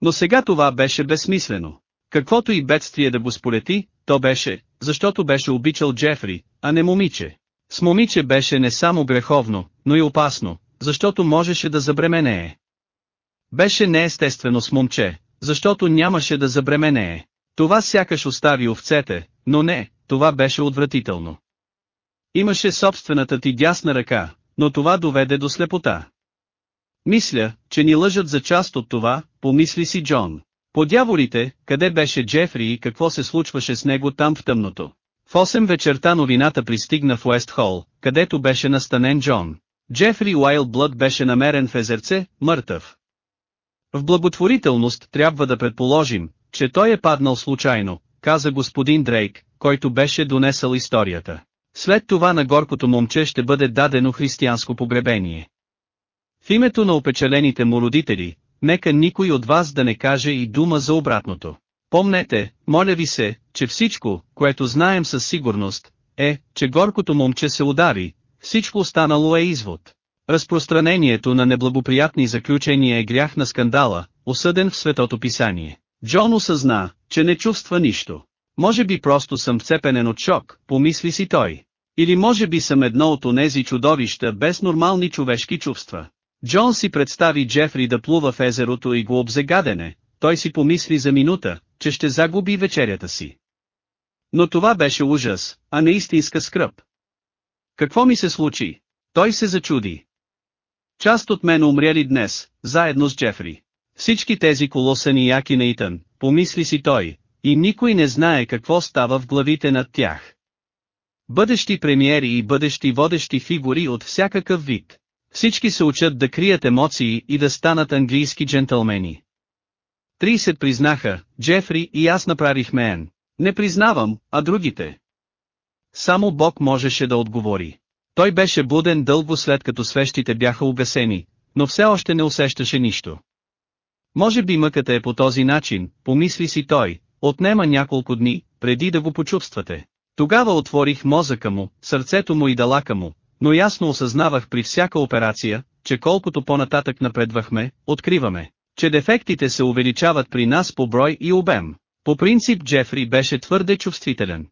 Speaker 1: Но сега това беше безсмислено. Каквото и бедствие да го сполети, то беше, защото беше обичал Джефри, а не момиче. С момиче беше не само греховно, но и опасно, защото можеше да забременее. Беше неестествено с момче, защото нямаше да забременее. Това сякаш остави овцете, но не, това беше отвратително. Имаше собствената ти дясна ръка, но това доведе до слепота. Мисля, че ни лъжат за част от това, помисли си Джон. По дяволите, къде беше Джефри и какво се случваше с него там в тъмното. В 8 вечерта новината пристигна в Уест Хол, където беше настанен Джон. Джефри Уайлдблъд беше намерен в езерце, мъртъв. В благотворителност трябва да предположим, че той е паднал случайно, каза господин Дрейк, който беше донесъл историята. След това на горкото момче ще бъде дадено християнско погребение. В името на опечалените му родители, нека никой от вас да не каже и дума за обратното. Помнете, моля ви се, че всичко, което знаем със сигурност, е, че горкото момче се удари, всичко останало е извод. Разпространението на неблагоприятни заключения е грях на скандала, осъден в Светото Писание. Джон осъзна, че не чувства нищо. Може би просто съм вцепенен от шок, помисли си той. Или може би съм едно от онези чудовища без нормални човешки чувства. Джон си представи Джефри да плува в езерото и го обзегадене, той си помисли за минута, че ще загуби вечерята си. Но това беше ужас, а не истинска скръп. Какво ми се случи? Той се зачуди. Част от мен умряли днес, заедно с Джефри. Всички тези колосани яки на Итън, помисли си той, и никой не знае какво става в главите над тях. Бъдещи премиери и бъдещи водещи фигури от всякакъв вид. Всички се учат да крият емоции и да станат английски джентълмени. 30 признаха, Джефри и аз направихме Ен. Не признавам, а другите. Само Бог можеше да отговори. Той беше буден дълго след като свещите бяха угасени, но все още не усещаше нищо. Може би мъката е по този начин, помисли си той, отнема няколко дни, преди да го почувствате. Тогава отворих мозъка му, сърцето му и далака му, но ясно осъзнавах при всяка операция, че колкото по-нататък напредвахме, откриваме, че дефектите се увеличават при нас по брой и обем. По принцип Джефри беше твърде чувствителен.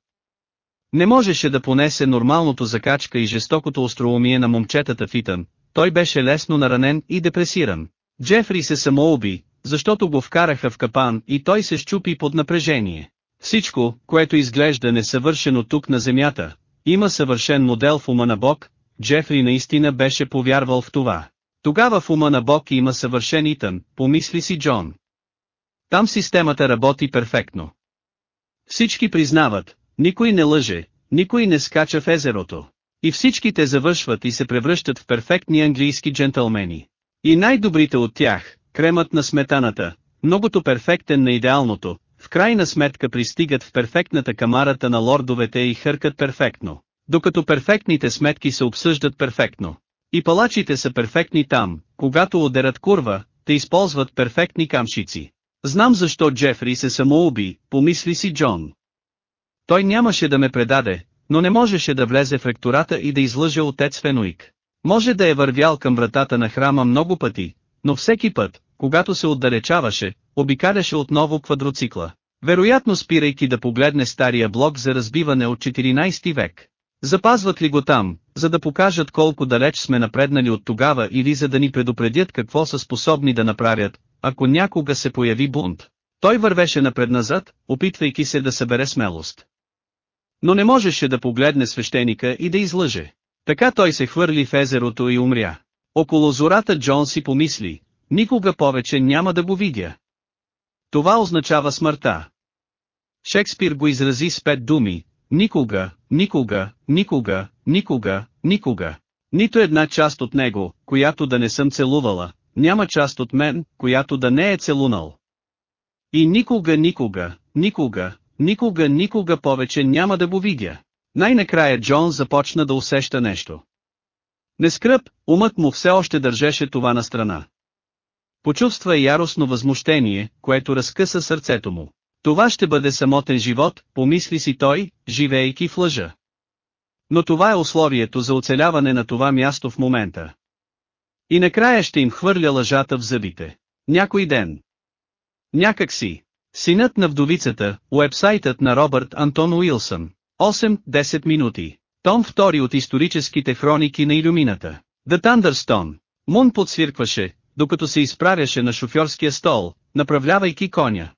Speaker 1: Не можеше да понесе нормалното закачка и жестокото остроумие на момчетата в Итън, той беше лесно наранен и депресиран. Джефри се самоуби, защото го вкараха в капан и той се щупи под напрежение. Всичко, което изглежда несъвършено тук на земята, има съвършен модел в ума на Бог, Джефри наистина беше повярвал в това. Тогава в ума на Бог има съвършен Итън, помисли си Джон. Там системата работи перфектно. Всички признават, никой не лъже, никой не скача в езерото. И всичките завършват и се превръщат в перфектни английски джентълмени. И най-добрите от тях, кремът на сметаната, многото перфектен на идеалното, в крайна сметка пристигат в перфектната камарата на лордовете и хъркат перфектно, докато перфектните сметки се обсъждат перфектно. И палачите са перфектни там, когато одерат курва, те използват перфектни камшици. Знам защо Джефри се самоуби, помисли си Джон. Той нямаше да ме предаде, но не можеше да влезе в ректората и да излъже отец Фенуик. Може да е вървял към вратата на храма много пъти, но всеки път, когато се отдалечаваше, обикаляше отново квадроцикла. Вероятно спирайки да погледне стария блок за разбиване от 14 век. Запазват ли го там, за да покажат колко далеч сме напреднали от тогава или за да ни предупредят какво са способни да направят, ако някога се появи бунт. Той вървеше напред-назад, опитвайки се да събере смелост. Но не можеше да погледне свещеника и да излъже. Така той се хвърли в езерото и умря. Около зората Джон си помисли, никога повече няма да го видя. Това означава смъртта. Шекспир го изрази с пет думи, никога, никога, никога, никога, никога. Нито една част от него, която да не съм целувала, няма част от мен, която да не е целунал. И никога, никога, никога, никога, никога повече няма да го видя. Най-накрая Джон започна да усеща нещо. Не скръп, умът му все още държеше това на страна. Почувства яростно възмущение, което разкъса сърцето му. Това ще бъде самотен живот, помисли си той, живеейки в лъжа. Но това е условието за оцеляване на това място в момента. И накрая ще им хвърля лъжата в зъбите. Някой ден. Някак си. Синът на вдовицата, уебсайтът на Робърт Антон Уилсън. 8-10 минути. Том 2 от историческите хроники на Илюмината. The Thunderstone. Мун подсвиркваше, докато се изправяше на шофьорския стол, направлявайки коня.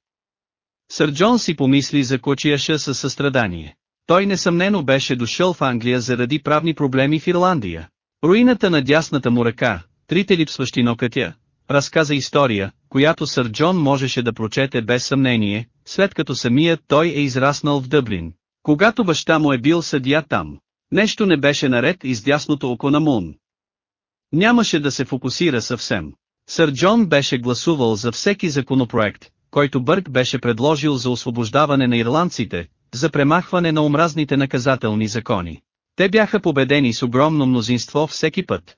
Speaker 1: Сър Джон си помисли за кочияша със състрадание. Той несъмнено беше дошъл в Англия заради правни проблеми в Ирландия. Руината на дясната му ръка, трите липсващи нокътя, разказа история, която сър Джон можеше да прочете без съмнение, след като самият той е израснал в Дъблин. Когато баща му е бил съдия там, нещо не беше наред и с дясното око на Мун. Нямаше да се фокусира съвсем. Сър Джон беше гласувал за всеки законопроект, който Бърк беше предложил за освобождаване на ирландците, за премахване на омразните наказателни закони. Те бяха победени с огромно мнозинство всеки път.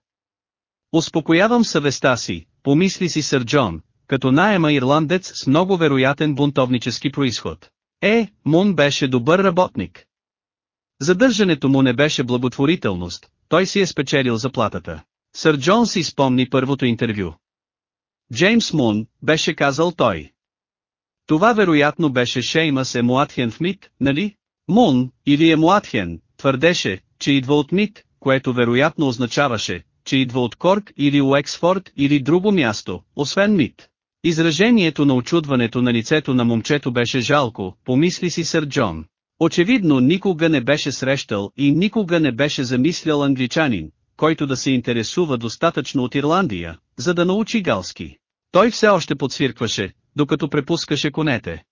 Speaker 1: Успокоявам съвестта си, помисли си сър Джон, като найема ирландец с много вероятен бунтовнически происход. Е, Мун беше добър работник. Задържането му не беше благотворителност, той си е спечелил заплатата. Сър Джон си спомни първото интервю. Джеймс Мун, беше казал той. Това вероятно беше Шеймас Емуатхен в Мит, нали? Мун, или Емуатхен, твърдеше, че идва от Мит, което вероятно означаваше, че идва от Корк или Уексфорд или друго място, освен Мит. Изражението на очудването на лицето на момчето беше жалко, помисли си сър Джон. Очевидно никога не беше срещал и никога не беше замислял англичанин, който да се интересува достатъчно от Ирландия, за да научи галски. Той все още подсвиркваше, докато препускаше конете.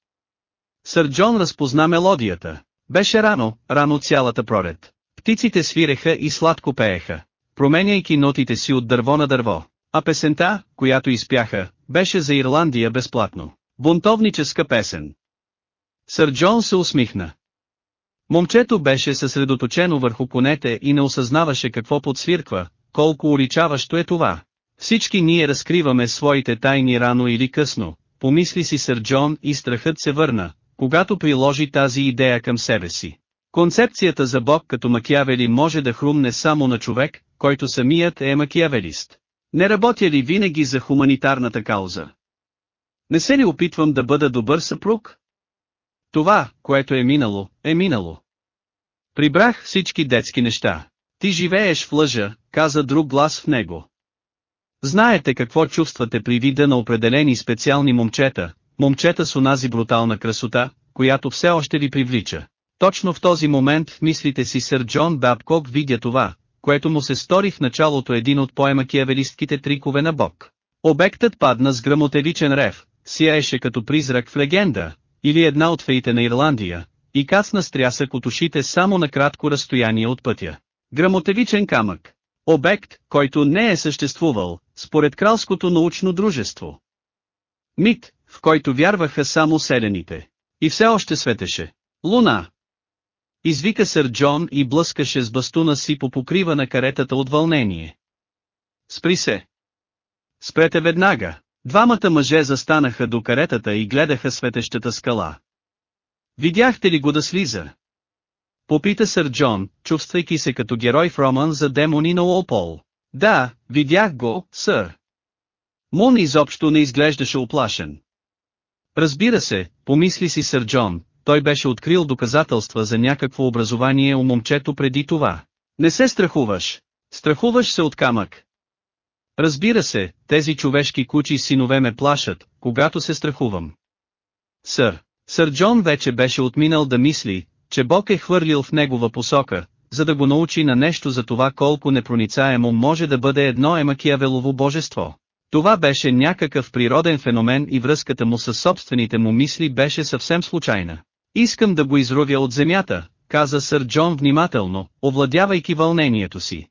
Speaker 1: Сър Джон разпозна мелодията. Беше рано, рано цялата пролет. Птиците свиреха и сладко пееха, променяйки нотите си от дърво на дърво. А песента, която изпяха, беше за Ирландия безплатно. Бунтовническа песен. Сър Джон се усмихна. Момчето беше съсредоточено върху конете и не осъзнаваше какво подсвирква, колко уличаващо е това. Всички ние разкриваме своите тайни рано или късно, помисли си сър Джон и страхът се върна, когато приложи тази идея към себе си. Концепцията за Бог като макиавели може да хрумне само на човек, който самият е макиавелист. Не работя ли винаги за хуманитарната кауза? Не се ли опитвам да бъда добър съпруг? Това, което е минало, е минало. Прибрах всички детски неща. Ти живееш в лъжа, каза друг глас в него. Знаете какво чувствате при вида на определени специални момчета, момчета с онази брутална красота, която все още ви привлича. Точно в този момент в мислите си сър Джон Бабкок видя това, което му се стори в началото един от поемакиавелистките трикове на Бог. Обектът падна с грамотеличен рев, сияеше като призрак в легенда, или една от феите на Ирландия, и кацна с от ушите само на кратко разстояние от пътя. Грамотевичен камък. Обект, който не е съществувал, според кралското научно дружество. Мит, в който вярваха само селените. И все още светеше. Луна. Извика сър Джон и блъскаше с бастуна си по покрива на каретата от вълнение. Спри се. Спрете веднага. Двамата мъже застанаха до каретата и гледаха светещата скала. Видяхте ли го да слиза? Попита сър Джон, чувствайки се като герой в роман за демони на Уолпол. Да, видях го, сър. Мун изобщо не изглеждаше оплашен. Разбира се, помисли си сър Джон, той беше открил доказателства за някакво образование у момчето преди това. Не се страхуваш. Страхуваш се от камък. Разбира се, тези човешки кучи синове ме плашат, когато се страхувам. Сър, сър Джон вече беше отминал да мисли, че Бог е хвърлил в негова посока, за да го научи на нещо за това колко непроницаемо може да бъде едно емакиявелово божество. Това беше някакъв природен феномен и връзката му с собствените му мисли беше съвсем случайна. Искам да го изровя от земята, каза сър Джон внимателно, овладявайки вълнението си.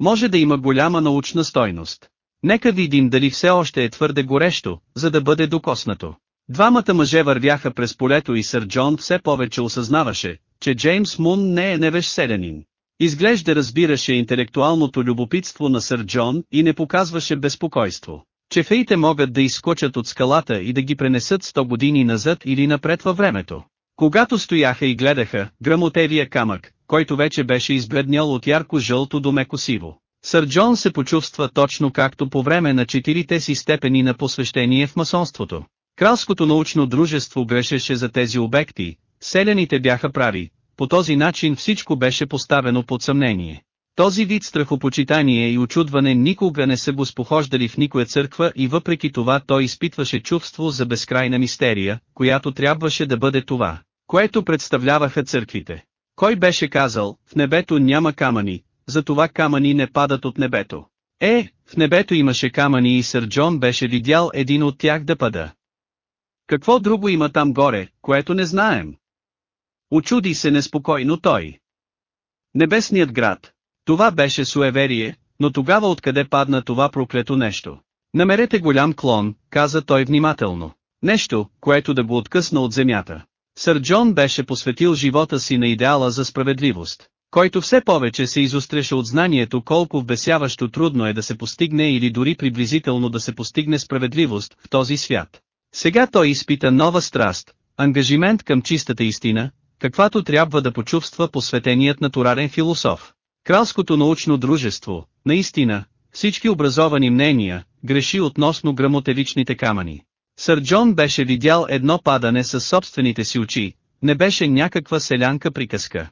Speaker 1: Може да има голяма научна стойност. Нека видим дали все още е твърде горещо, за да бъде докоснато. Двамата мъже вървяха през полето и сър Джон все повече осъзнаваше, че Джеймс Мун не е невеж селянин. Изглежда разбираше интелектуалното любопитство на сър Джон и не показваше безпокойство, че феите могат да изскочат от скалата и да ги пренесат 100 години назад или напред във времето. Когато стояха и гледаха, грамотевия камък, който вече беше избледнял от ярко-жълто до меко-сиво. Сър Джон се почувства точно както по време на четирите си степени на посвещение в масонството. Кралското научно дружество грешеше за тези обекти, селяните бяха прави, по този начин всичко беше поставено под съмнение. Този вид страхопочитание и очудване никога не са го спохождали в никоя църква и въпреки това той изпитваше чувство за безкрайна мистерия, която трябваше да бъде това, което представляваха църквите. Кой беше казал, в небето няма камъни, затова камъни не падат от небето. Е, в небето имаше камъни и сър Джон беше видял един от тях да пада. Какво друго има там горе, което не знаем? Очуди се неспокойно той. Небесният град. Това беше суеверие, но тогава откъде падна това проклето нещо? Намерете голям клон, каза той внимателно. Нещо, което да го откъсна от земята. Сър Джон беше посветил живота си на идеала за справедливост, който все повече се изостряше от знанието колко вбесяващо трудно е да се постигне или дори приблизително да се постигне справедливост в този свят. Сега той изпита нова страст, ангажимент към чистата истина, каквато трябва да почувства посветеният натурален философ. Кралското научно дружество, наистина, всички образовани мнения, греши относно грамотевичните камъни. Сър Джон беше видял едно падане със собствените си очи, не беше някаква селянка приказка.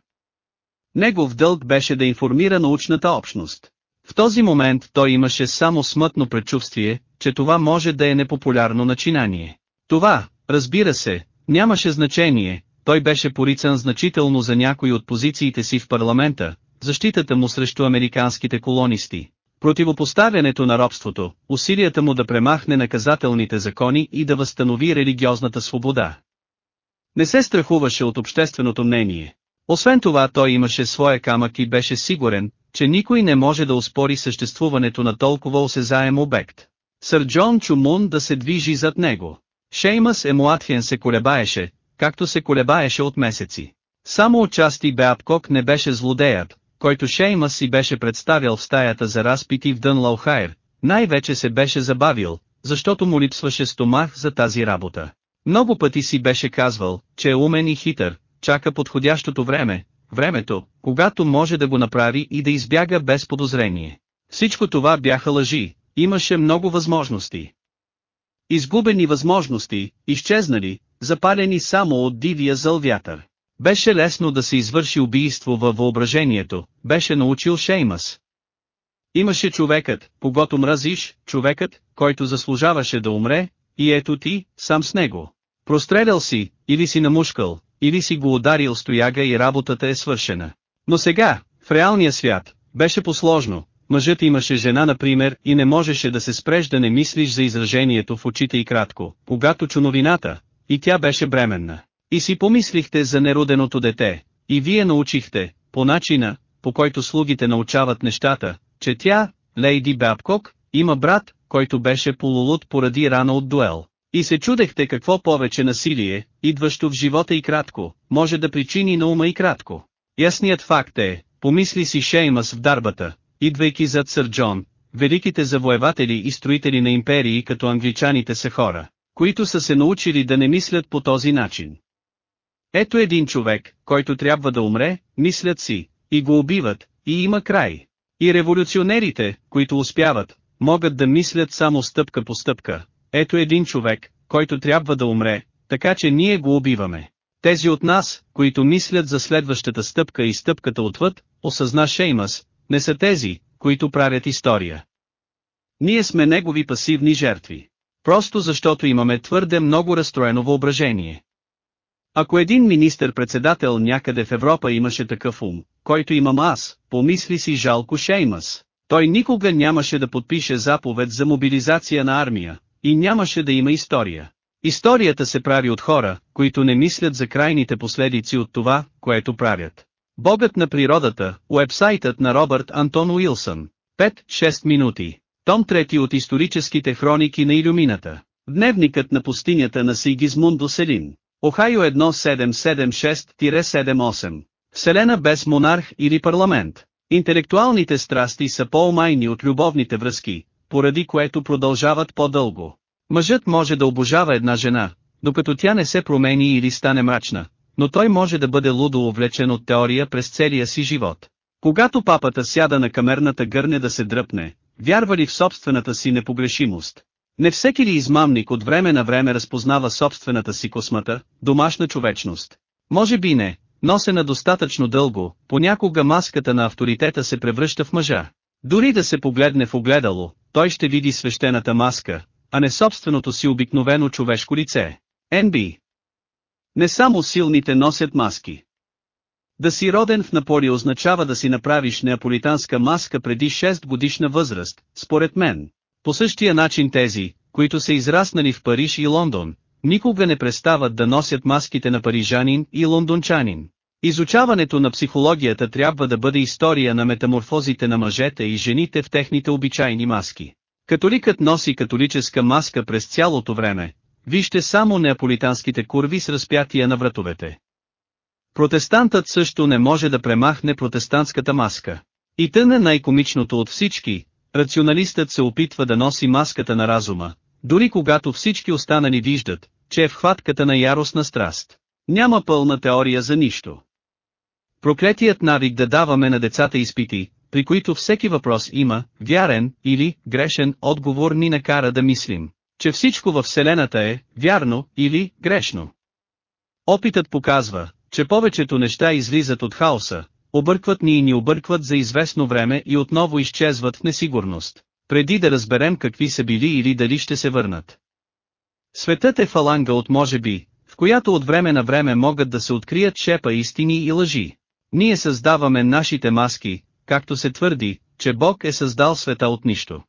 Speaker 1: Негов дълг беше да информира научната общност. В този момент той имаше само смътно предчувствие, че това може да е непопулярно начинание. Това, разбира се, нямаше значение, той беше порицан значително за някои от позициите си в парламента, защитата му срещу американските колонисти, противопоставянето на робството, усилията му да премахне наказателните закони и да възстанови религиозната свобода. Не се страхуваше от общественото мнение. Освен това той имаше своя камък и беше сигурен, че никой не може да успори съществуването на толкова осезаем обект. Сър Джон Чумун да се движи зад него. Шеймас Емуатхен се колебаеше, както се колебаеше от месеци. Само отчасти Беапкок не беше злодеят, който Шеймас си беше представил в стаята за разпити в Дънлаухайр, най-вече се беше забавил, защото му липсваше стомах за тази работа. Много пъти си беше казвал, че е умен и хитър, чака подходящото време, времето, когато може да го направи и да избяга без подозрение. Всичко това бяха лъжи, имаше много възможности. Изгубени възможности, изчезнали, запалени само от дивия зъл вятър. Беше лесно да се извърши убийство във въображението, беше научил Шеймас. Имаше човекът, когато мразиш, човекът, който заслужаваше да умре, и ето ти, сам с него. Прострелял си, или си намушкал, или си го ударил стояга и работата е свършена. Но сега, в реалния свят, беше посложно, мъжът имаше жена например и не можеше да се спреш да не мислиш за изражението в очите и кратко, когато чу новината, и тя беше бременна. И си помислихте за нероденото дете, и вие научихте, по начина, по който слугите научават нещата, че тя, Лейди Бабкок, има брат, който беше полулуд поради рана от дуел. И се чудехте какво повече насилие, идващо в живота и кратко, може да причини на ума и кратко. Ясният факт е, помисли си Шеймас в дарбата, идвайки зад Сър Джон, великите завоеватели и строители на империи като англичаните са хора, които са се научили да не мислят по този начин. Ето един човек, който трябва да умре, мислят си, и го убиват, и има край. И революционерите, които успяват, могат да мислят само стъпка по стъпка. Ето един човек, който трябва да умре, така че ние го убиваме. Тези от нас, които мислят за следващата стъпка и стъпката отвъд, осъзна Шеймас, не са тези, които правят история. Ние сме негови пасивни жертви. Просто защото имаме твърде много разстроено въображение. Ако един министър-председател някъде в Европа имаше такъв ум, който имам аз, помисли си жалко Шеймас. Той никога нямаше да подпише заповед за мобилизация на армия, и нямаше да има история. Историята се прави от хора, които не мислят за крайните последици от това, което правят. Богът на природата, уебсайтът на Робърт Антон Уилсън. 5-6 минути. Том 3 от историческите хроники на Илюмината. Дневникът на пустинята на Сигизмундо Селин. Охайо 1776-78. Вселена без монарх или парламент. Интелектуалните страсти са по-омайни от любовните връзки, поради което продължават по-дълго. Мъжът може да обожава една жена, докато тя не се промени или стане мрачна, но той може да бъде лудо увлечен от теория през целия си живот. Когато папата сяда на камерната гърне да се дръпне, вярва ли в собствената си непогрешимост? Не всеки ли измамник от време на време разпознава собствената си космата, домашна човечност? Може би не, носена достатъчно дълго, понякога маската на авторитета се превръща в мъжа. Дори да се погледне в огледало, той ще види свещената маска, а не собственото си обикновено човешко лице. НБ. Не само силните носят маски. Да си роден в Наполи означава да си направиш неаполитанска маска преди 6 годишна възраст, според мен. По същия начин тези, които са израснали в Париж и Лондон, никога не престават да носят маските на парижанин и лондончанин. Изучаването на психологията трябва да бъде история на метаморфозите на мъжете и жените в техните обичайни маски. Католикът носи католическа маска през цялото време, вижте само неаполитанските курви с разпятия на вратовете. Протестантът също не може да премахне протестантската маска. И тъна най-комичното от всички, рационалистът се опитва да носи маската на разума, дори когато всички останали виждат, че е в хватката на яростна страст. Няма пълна теория за нищо. Проклетият навик да даваме на децата изпити, при които всеки въпрос има, вярен или грешен отговор ни накара да мислим, че всичко във Вселената е вярно или грешно. Опитът показва, че повечето неща излизат от хаоса, объркват ни и ни объркват за известно време и отново изчезват в несигурност, преди да разберем какви са били или дали ще се върнат. Светът е фаланга от може би, в която от време на време могат да се открият шепа истини и лъжи. Ние създаваме нашите маски, както се твърди, че Бог е създал света от нищо.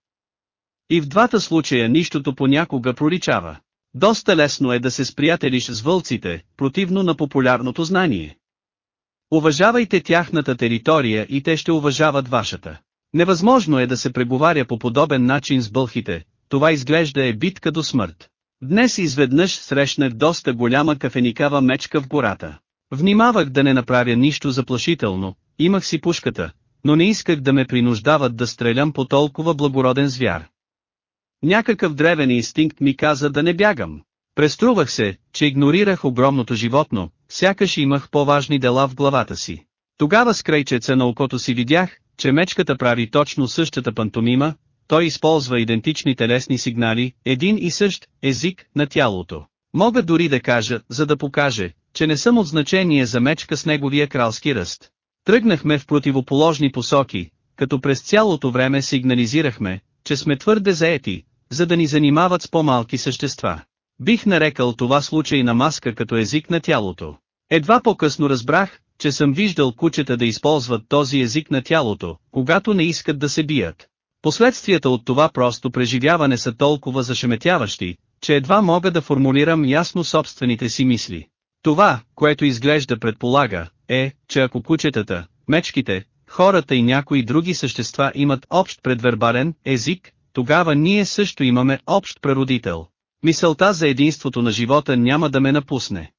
Speaker 1: И в двата случая нищото понякога проличава. Доста лесно е да се сприятелиш с вълците, противно на популярното знание. Уважавайте тяхната територия и те ще уважават вашата. Невъзможно е да се преговаря по подобен начин с бълхите, това изглежда е битка до смърт. Днес изведнъж срещнах доста голяма кафеникава мечка в гората. Внимавах да не направя нищо заплашително, имах си пушката, но не исках да ме принуждават да стрелям по толкова благороден звяр. Някакъв древен инстинкт ми каза да не бягам. Преструвах се, че игнорирах огромното животно, сякаш имах по-важни дела в главата си. Тогава с крайчеца на окото си видях, че мечката прави точно същата пантомима, той използва идентични телесни сигнали, един и същ език на тялото. Мога дори да кажа, за да покаже, че не съм от значение за мечка с неговия кралски ръст. Тръгнахме в противоположни посоки, като през цялото време сигнализирахме, че сме твърде заети, за да ни занимават с по-малки същества. Бих нарекал това случай на маска като език на тялото. Едва по-късно разбрах, че съм виждал кучета да използват този език на тялото, когато не искат да се бият. Последствията от това просто преживяване са толкова зашеметяващи, че едва мога да формулирам ясно собствените си мисли. Това, което изглежда предполага, е, че ако кучетата, мечките, хората и някои други същества имат общ предвербален език, тогава ние също имаме общ прародител. Мисълта за единството на живота няма да ме напусне.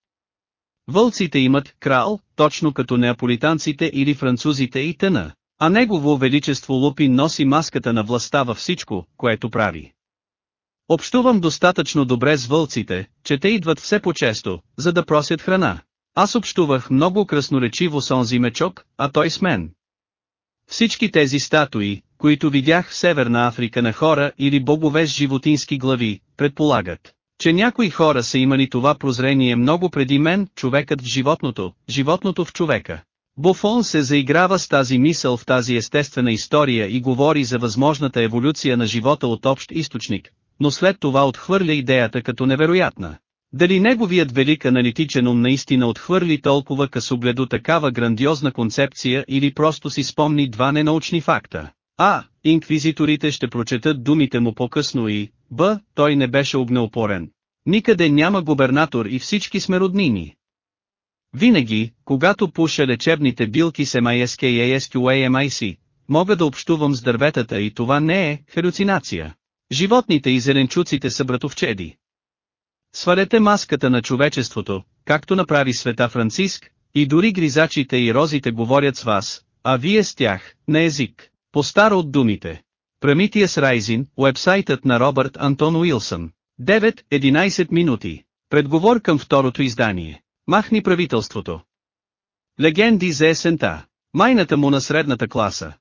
Speaker 1: Вълците имат крал, точно като неаполитанците или французите и тъна, а негово величество Лупин носи маската на властта във всичко, което прави. Общувам достатъчно добре с вълците, че те идват все по-често, за да просят храна. Аз общувах много красноречиво с онзи мечок, а той с мен. Всички тези статуи, които видях в Северна Африка на хора или богове с животински глави, предполагат, че някои хора са имали това прозрение много преди мен, човекът в животното, животното в човека. Буфон се заиграва с тази мисъл в тази естествена история и говори за възможната еволюция на живота от общ източник, но след това отхвърля идеята като невероятна. Дали неговият велик аналитичен ум наистина отхвърли толкова късогледо такава грандиозна концепция или просто си спомни два ненаучни факта? А, инквизиторите ще прочетат думите му по-късно и, Б, той не беше огнеупорен. Никъде няма губернатор и всички сме роднини. Винаги, когато пуша лечебните билки с MISK и ASQAMIC, мога да общувам с дърветата и това не е халюцинация. Животните и зеленчуците са братовчеди. Свалете маската на човечеството, както направи света Франциск, и дори гризачите и розите говорят с вас, а вие с тях, на език, по-старо от думите. Прамития Райзин, уебсайтът на Робърт Антон Уилсън. 9-11 минути. Предговор към второто издание. Махни правителството. Легенди за есента. Майната му на средната класа.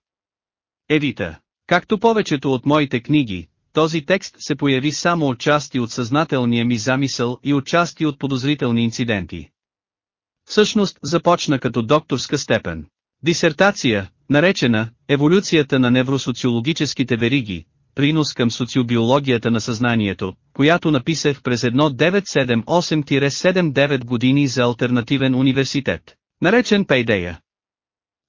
Speaker 1: Евита. Както повечето от моите книги, този текст се появи само от части от съзнателния ми замисъл и от части от подозрителни инциденти. Всъщност започна като докторска степен. Дисертация, наречена «Еволюцията на невросоциологическите вериги», принос към социобиологията на съзнанието, която написах през 1978-79 години за альтернативен университет, наречен Пейдея.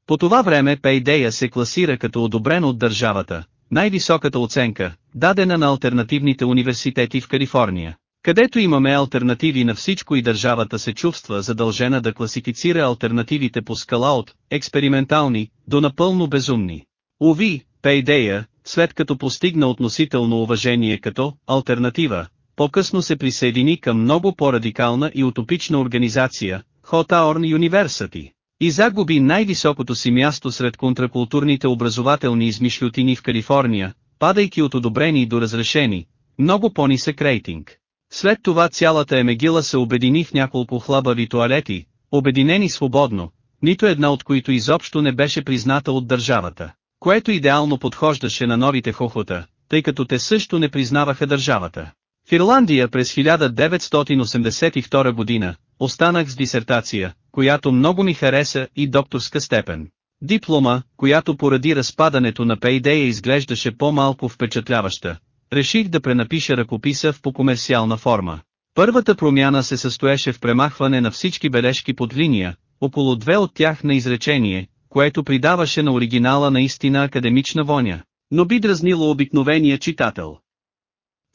Speaker 1: По това време Пейдея се класира като одобрен от държавата, най-високата оценка, дадена на альтернативните университети в Калифорния. Където имаме алтернативи на всичко и държавата се чувства задължена да класифицира алтернативите по скала от експериментални до напълно безумни. Уви, Пейдея, след като постигна относително уважение като альтернатива, по-късно се присъедини към много по-радикална и утопична организация, Хотаорн University, и загуби най-високото си място сред контракултурните образователни измишлютини в Калифорния, падайки от одобрени до разрешени, много по-нисък рейтинг. След това цялата емегила се обедини в няколко хлабави туалети, обединени свободно, нито една от които изобщо не беше призната от държавата, което идеално подхождаше на новите хохота, тъй като те също не признаваха държавата. В Ирландия през 1982 година, останах с дисертация, която много ми хареса и докторска степен. Диплома, която поради разпадането на Пейдея изглеждаше по-малко впечатляваща. Реших да пренапиша ръкописа в по-комерциална форма. Първата промяна се състоеше в премахване на всички бележки под линия, около две от тях на изречение, което придаваше на оригинала наистина академична воня, но би дразнило обикновения читател.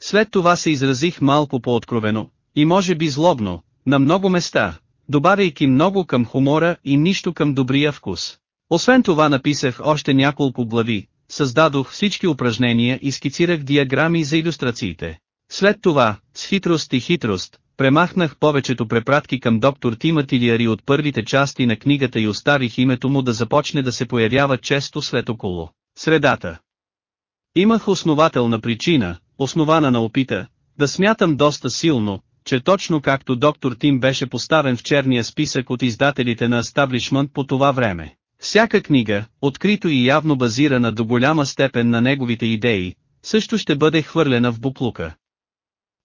Speaker 1: След това се изразих малко по-откровено, и може би злобно, на много места, добавяйки много към хумора и нищо към добрия вкус. Освен това написах още няколко глави, създадох всички упражнения и скицирах диаграми за иллюстрациите. След това, с хитрост и хитрост, премахнах повечето препратки към доктор Тима Тилиари от първите части на книгата и оставих името му да започне да се появява често след около средата. Имах основателна причина, основана на опита, да смятам доста силно, че точно както доктор Тим беше поставен в черния списък от издателите на Establishment по това време. Всяка книга, открито и явно базирана до голяма степен на неговите идеи, също ще бъде хвърлена в буклука.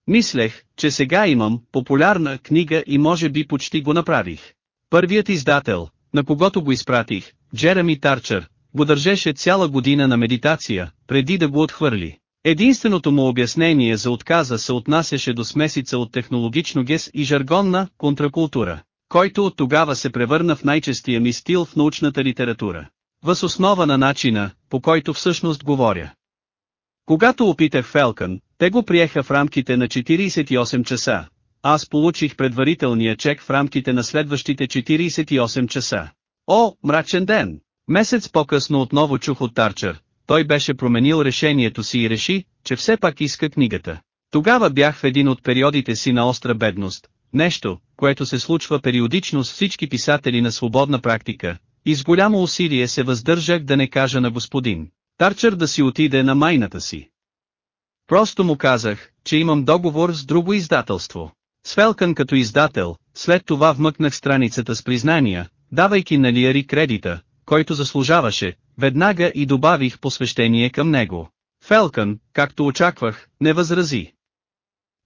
Speaker 1: Мислех, че сега имам популярна книга и може би почти го направих. Първият издател, на когото го изпратих, Джереми Тарчер, го държеше цяла година на медитация, преди да го отхвърли. Единственото му обяснение за отказа се отнасяше до смесица от технологично гес и жаргонна контракултура, който от тогава се превърна в най-честия ми стил в научната литература. Въз основа на начина, по който всъщност говоря. Когато опитах Фелкън, те го приеха в рамките на 48 часа. Аз получих предварителния чек в рамките на следващите 48 часа. О, мрачен ден! Месец по-късно отново чух от Тарчер, той беше променил решението си и реши, че все пак иска книгата. Тогава бях в един от периодите си на остра бедност, нещо, което се случва периодично с всички писатели на свободна практика, и с голямо усилие се въздържах да не кажа на господин Тарчер да си отиде на майната си. Просто му казах, че имам договор с друго издателство. Свелкан като издател, след това вмъкнах страницата с признания, давайки на Лиари кредита, който заслужаваше, веднага и добавих посвещение към него. Фелкън, както очаквах, не възрази.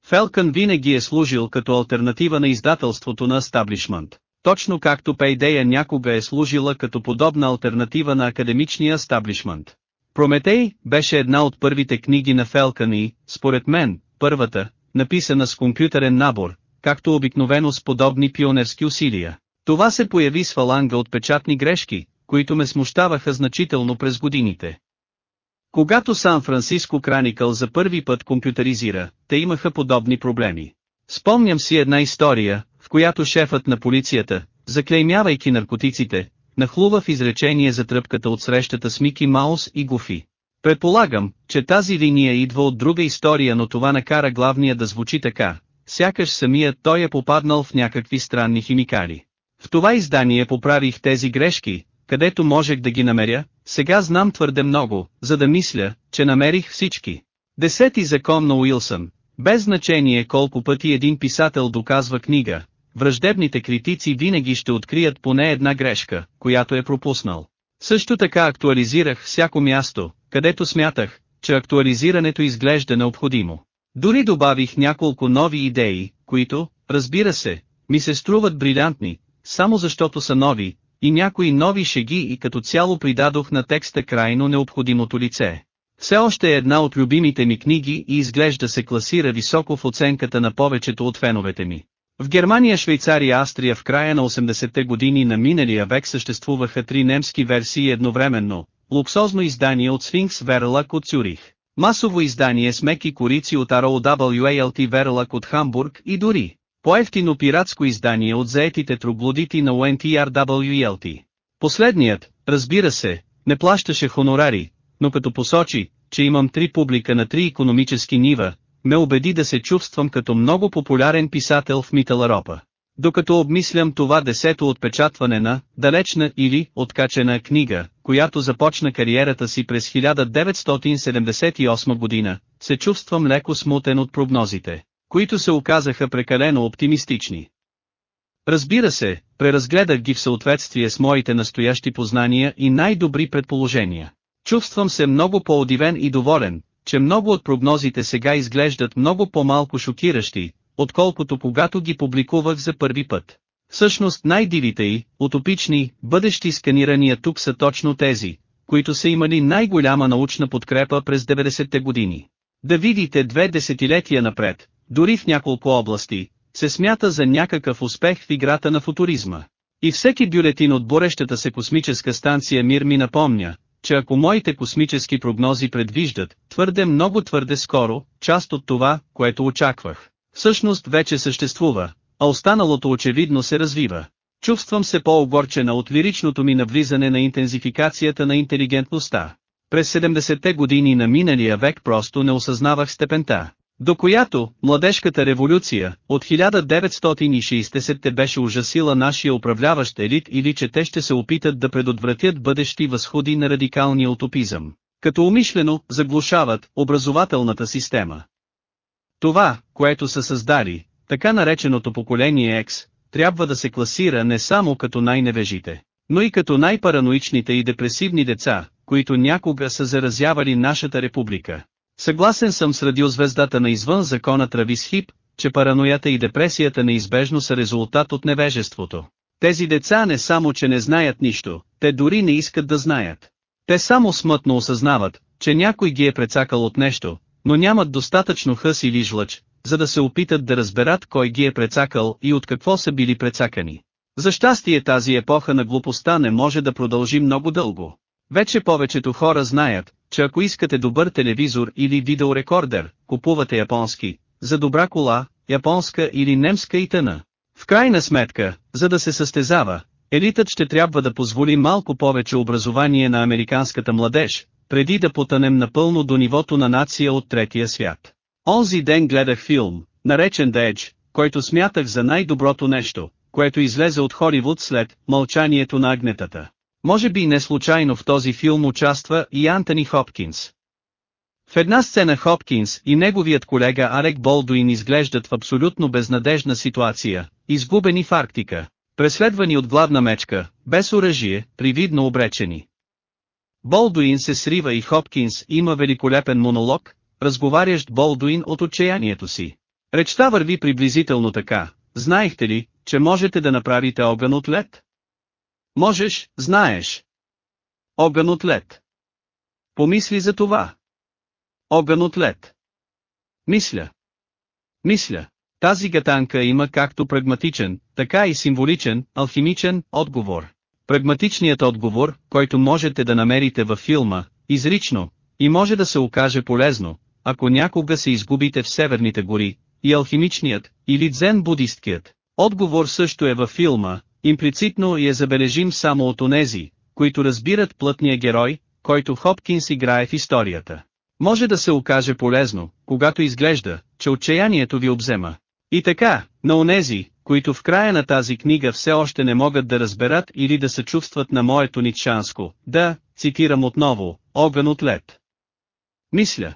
Speaker 1: Фелкън винаги е служил като альтернатива на издателството на Establishment, точно както Пейдея някога е служила като подобна альтернатива на академичния Establishment. Прометей беше една от първите книги на Фелкън и, според мен, първата, написана с компютърен набор, както обикновено с подобни пионерски усилия. Това се появи с фаланга от печатни грешки, които ме смущаваха значително през годините. Когато Сан-Франциско Краникъл за първи път компютъризира, те имаха подобни проблеми. Спомням си една история, в която шефът на полицията, заклеймявайки наркотиците, нахлува в изречение за тръпката от срещата с Мики Маус и Гуфи. Предполагам, че тази линия идва от друга история но това накара главния да звучи така, сякаш самият той е попаднал в някакви странни химикали. В това издание поправих тези грешки, където можех да ги намеря, сега знам твърде много, за да мисля, че намерих всички. Десети закон на Уилсън. Без значение колко пъти един писател доказва книга, враждебните критици винаги ще открият поне една грешка, която е пропуснал. Също така актуализирах всяко място, където смятах, че актуализирането изглежда необходимо. Дори добавих няколко нови идеи, които, разбира се, ми се струват брилянтни, само защото са нови, и някои нови шеги и като цяло придадох на текста крайно необходимото лице. Все още е една от любимите ми книги и изглежда се класира високо в оценката на повечето от феновете ми. В Германия, Швейцария Австрия в края на 80-те години на миналия век съществуваха три немски версии едновременно, луксозно издание от Сфинкс Верлак от Цюрих, Масово издание с меки корици от ROWALT Вералък от Хамбург и дори по-ефтино пиратско издание от заетите троглодити на UNTRWLT. Последният, разбира се, не плащаше хонорари, но като посочи, че имам три публика на три економически нива, ме убеди да се чувствам като много популярен писател в Миталаропа. Докато обмислям това десето отпечатване на «далечна» или «откачена» книга, която започна кариерата си през 1978 година, се чувствам леко смутен от прогнозите, които се оказаха прекалено оптимистични. Разбира се, преразгледах ги в съответствие с моите настоящи познания и най-добри предположения. Чувствам се много по-удивен и доволен, че много от прогнозите сега изглеждат много по-малко шокиращи, отколкото когато ги публикувах за първи път. Всъщност най-дивите и, утопични, бъдещи сканирания тук са точно тези, които са имали най-голяма научна подкрепа през 90-те години. Да видите две десетилетия напред, дори в няколко области, се смята за някакъв успех в играта на футуризма. И всеки бюлетин от борещата се космическа станция Мир ми напомня, че ако моите космически прогнози предвиждат, твърде много твърде скоро, част от това, което очаквах, всъщност вече съществува, а останалото очевидно се развива. Чувствам се по-огорчена от лиричното ми навлизане на интензификацията на интелигентността. През 70-те години на миналия век просто не осъзнавах степента, до която, младежката революция, от 1960-те беше ужасила нашия управляващ елит или че те ще се опитат да предотвратят бъдещи възходи на радикалния утопизъм, като умишлено заглушават образователната система. Това, което са създали, така нареченото поколение X, трябва да се класира не само като най-невежите, но и като най-параноичните и депресивни деца, които някога са заразявали нашата република. Съгласен съм с радиозвездата на извън закона Травис Хип, че параноята и депресията неизбежно са резултат от невежеството. Тези деца не само че не знаят нищо, те дори не искат да знаят. Те само смътно осъзнават, че някой ги е прецакал от нещо, но нямат достатъчно хъс или жлъч, за да се опитат да разберат кой ги е прецакал и от какво са били прецакани. За щастие тази епоха на глупостта не може да продължи много дълго. Вече повечето хора знаят, че ако искате добър телевизор или видеорекордер, купувате японски, за добра кола, японска или немска и тъна. В крайна сметка, за да се състезава, елитът ще трябва да позволи малко повече образование на американската младеж, преди да потънем напълно до нивото на нация от третия свят. Онзи ден гледах филм, наречен The Edge, който смятах за най-доброто нещо, което излезе от Холивуд след «Мълчанието на агнетата». Може би не случайно в този филм участва и Антони Хопкинс. В една сцена Хопкинс и неговият колега Арек Болдуин изглеждат в абсолютно безнадежна ситуация, изгубени в Арктика, преследвани от главна мечка, без оръжие, привидно обречени. Болдуин се срива и Хопкинс има великолепен монолог, разговарящ Болдуин от отчаянието си. Речта върви приблизително така, знаехте ли, че можете да направите огън от лед? Можеш, знаеш. Огън от лед. Помисли за това. Огън от лед. Мисля. Мисля. Тази гатанка има както прагматичен, така и символичен, алхимичен отговор. Прагматичният отговор, който можете да намерите във филма, изрично, и може да се окаже полезно, ако някога се изгубите в северните гори, и алхимичният, или дзен-будисткият. Отговор също е във филма, имплицитно е забележим само от онези, които разбират плътния герой, който Хопкинс играе в историята. Може да се окаже полезно, когато изглежда, че отчаянието ви обзема. И така, на онези, които в края на тази книга все още не могат да разберат или да се чувстват на моето нитшанско, да, цитирам отново, огън от лед. Мисля.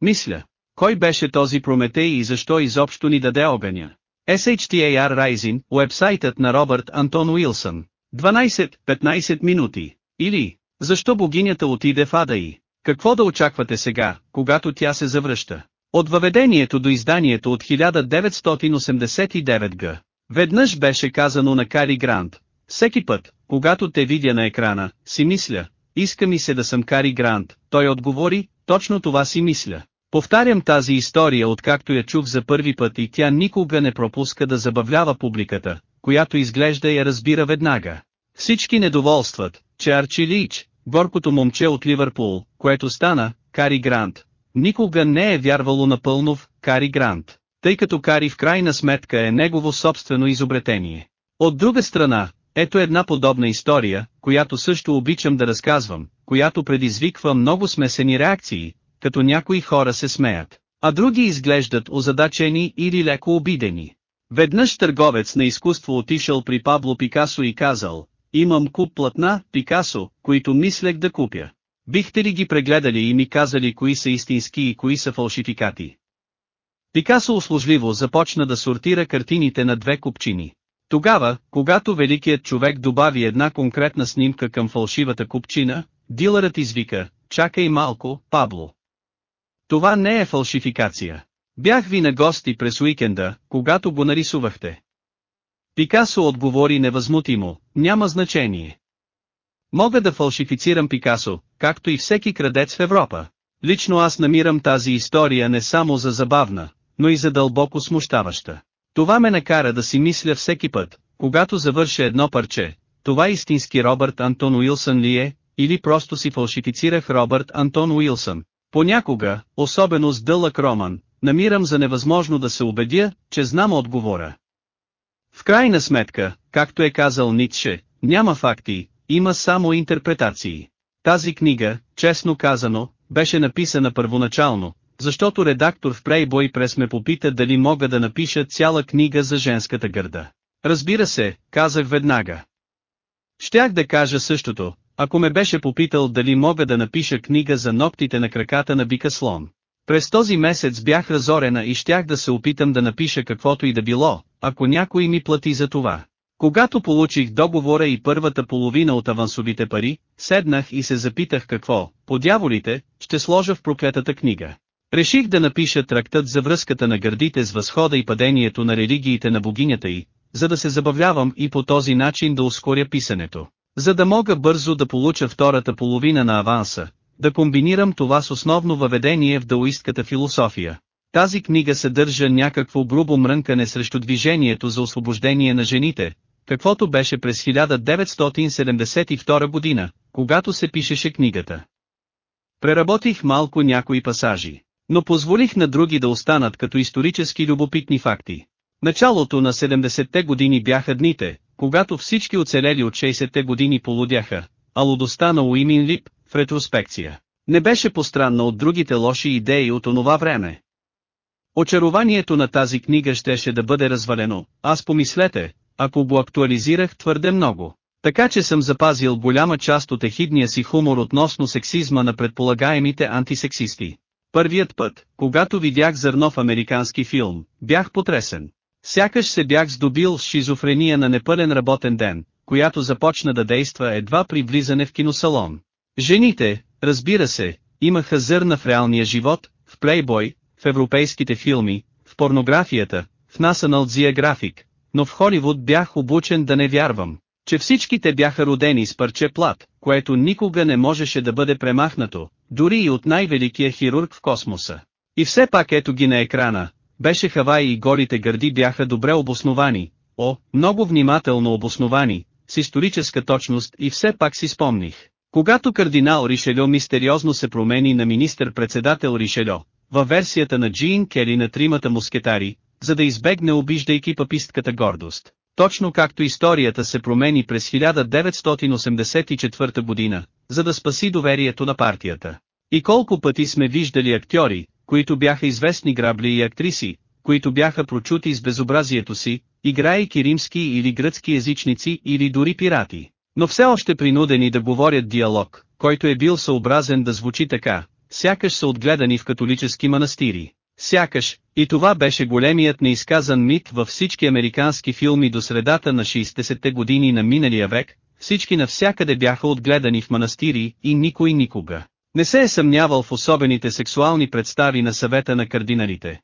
Speaker 1: Мисля. Кой беше този Прометей и защо изобщо ни даде огъня? SHTAR Rising, уебсайтът на Робърт Антон Уилсън. 12-15 минути. Или, защо богинята отиде в ада и? Какво да очаквате сега, когато тя се завръща? От въведението до изданието от 1989 г. Веднъж беше казано на Кари Грант. Всеки път, когато те видя на екрана, си мисля, иска ми се да съм Кари Грант, той отговори, точно това си мисля. Повтарям тази история откакто я чух за първи път и тя никога не пропуска да забавлява публиката, която изглежда я разбира веднага. Всички недоволстват, че Арчи Лич, горкото момче от Ливърпул, което стана, Кари Грант. Никога не е вярвало напълно в Кари Грант, тъй като Кари в крайна сметка е негово собствено изобретение. От друга страна, ето една подобна история, която също обичам да разказвам, която предизвиква много смесени реакции, като някои хора се смеят, а други изглеждат озадачени или леко обидени. Веднъж търговец на изкуство отишъл при Пабло Пикасо и казал, имам куп платна, Пикасо, които мислех да купя. Бихте ли ги прегледали и ми казали кои са истински и кои са фалшификати? Пикасо услужливо започна да сортира картините на две купчини. Тогава, когато великият човек добави една конкретна снимка към фалшивата купчина, дилърът извика, чакай малко, Пабло. Това не е фалшификация. Бях ви на гости през уикенда, когато го нарисувахте. Пикасо отговори невъзмутимо, няма значение. Мога да фалшифицирам Пикасо, както и всеки крадец в Европа. Лично аз намирам тази история не само за забавна, но и за дълбоко смущаваща. Това ме накара да си мисля всеки път, когато завърша едно парче, това истински Робърт Антон Уилсън ли е, или просто си фалшифицирах Робърт Антон Уилсън. Понякога, особено с дълъг роман, намирам за невъзможно да се убедя, че знам отговора. В крайна сметка, както е казал Ницше, няма факти, има само интерпретации. Тази книга, честно казано, беше написана първоначално, защото редактор в Playboy Press ме попита дали мога да напиша цяла книга за женската гърда. Разбира се, казах веднага. Щях да кажа същото, ако ме беше попитал дали мога да напиша книга за ногтите на краката на бика слон. През този месец бях разорена и щях да се опитам да напиша каквото и да било, ако някой ми плати за това. Когато получих договора и първата половина от авансовите пари, седнах и се запитах какво, по дяволите, ще сложа в проклетата книга. Реших да напиша трактът за връзката на гърдите с възхода и падението на религиите на богинята й, за да се забавлявам и по този начин да ускоря писането. За да мога бързо да получа втората половина на аванса, да комбинирам това с основно въведение в даоистката философия. Тази книга съдържа някакво грубо мрънкане срещу движението за освобождение на жените, каквото беше през 1972 година, когато се пишеше книгата. Преработих малко някои пасажи, но позволих на други да останат като исторически любопитни факти. Началото на 70-те години бяха дните, когато всички оцелели от 60-те години полудяха, а лудостта на Уимин Лип, в ретроспекция, не беше постранна от другите лоши идеи от онова време. Очарованието на тази книга щеше да бъде развалено, аз помислете, ако го актуализирах твърде много. Така че съм запазил голяма част от ехидния си хумор относно сексизма на предполагаемите антисексисти. Първият път, когато видях зърно в американски филм, бях потресен. Сякаш се бях здобил с шизофрения на непълен работен ден, която започна да действа едва при влизане в киносалон. Жените, разбира се, имаха зърна в реалния живот, в плейбой, в европейските филми, в порнографията, в National Geographic, но в Холивуд бях обучен да не вярвам, че всичките бяха родени с парче плат, което никога не можеше да бъде премахнато, дори и от най-великия хирург в космоса. И все пак ето ги на екрана, беше Хавай и голите гърди бяха добре обосновани, о, много внимателно обосновани, с историческа точност и все пак си спомних. Когато кардинал Ришельо мистериозно се промени на министър-председател Ришельо, във версията на Джин Кели на тримата мускетари, за да избегне обиждайки папистката гордост. Точно както историята се промени през 1984 година, за да спаси доверието на партията. И колко пъти сме виждали актьори, които бяха известни грабли и актриси, които бяха прочути с безобразието си, играйки римски или гръцки езичници или дори пирати, но все още принудени да говорят диалог, който е бил съобразен да звучи така, сякаш са отгледани в католически манастири. Сякаш, и това беше големият неизказан мит във всички американски филми до средата на 60-те години на миналия век, всички навсякъде бяха отгледани в манастири и никой никога. Не се е съмнявал в особените сексуални представи на съвета на кардиналите.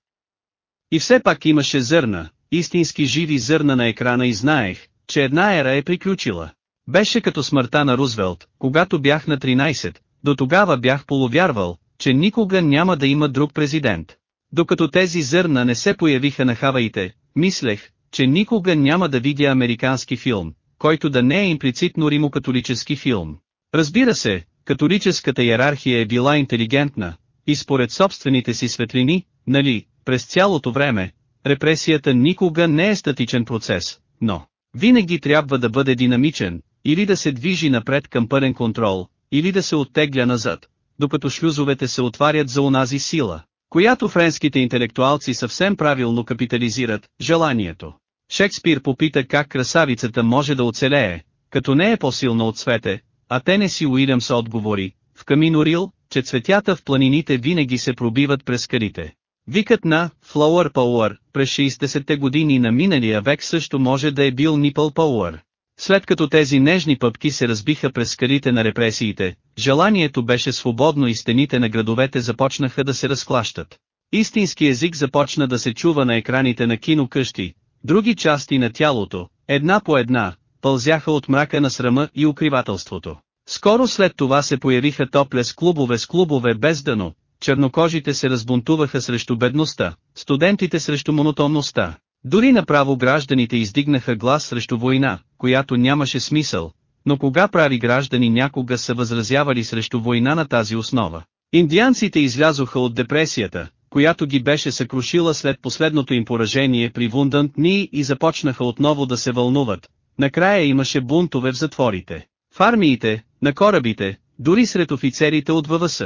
Speaker 1: И все пак имаше зърна, истински живи зърна на екрана и знаех, че една ера е приключила. Беше като смъртта на Рузвелт, когато бях на 13, до тогава бях полувярвал, че никога няма да има друг президент. Докато тези зърна не се появиха на хаваите, мислех, че никога няма да видя американски филм, който да не е имплицитно римокатолически филм. Разбира се, католическата иерархия е била интелигентна, и според собствените си светлини, нали, през цялото време, репресията никога не е статичен процес, но винаги трябва да бъде динамичен, или да се движи напред към пълен контрол, или да се оттегля назад, докато шлюзовете се отварят за онази сила, която френските интелектуалци съвсем правилно капитализират – желанието. Шекспир попита как красавицата може да оцелее, като не е по-силна от свете, а Тенеси Уилямс отговори, в Камино Рил, че цветята в планините винаги се пробиват през скалите. Викът на Flower Power през 60-те години на миналия век също може да е бил Nipple Power. След като тези нежни пъпки се разбиха през скалите на репресиите, желанието беше свободно и стените на градовете започнаха да се разклащат. Истински език започна да се чува на екраните на кинокъщи, други части на тялото, една по една, пълзяха от мрака на срама и укривателството. Скоро след това се появиха топлес клубове с клубове без дъно, чернокожите се разбунтуваха срещу бедността, студентите срещу монотонността. Дори направо гражданите издигнаха глас срещу война, която нямаше смисъл, но кога прави граждани някога са възразявали срещу война на тази основа. Индианците излязоха от депресията, която ги беше съкрушила след последното им поражение при Вундънт Ни и започнаха отново да се вълнуват. Накрая имаше бунтове в затворите, в армиите, на корабите, дори сред офицерите от ВВС.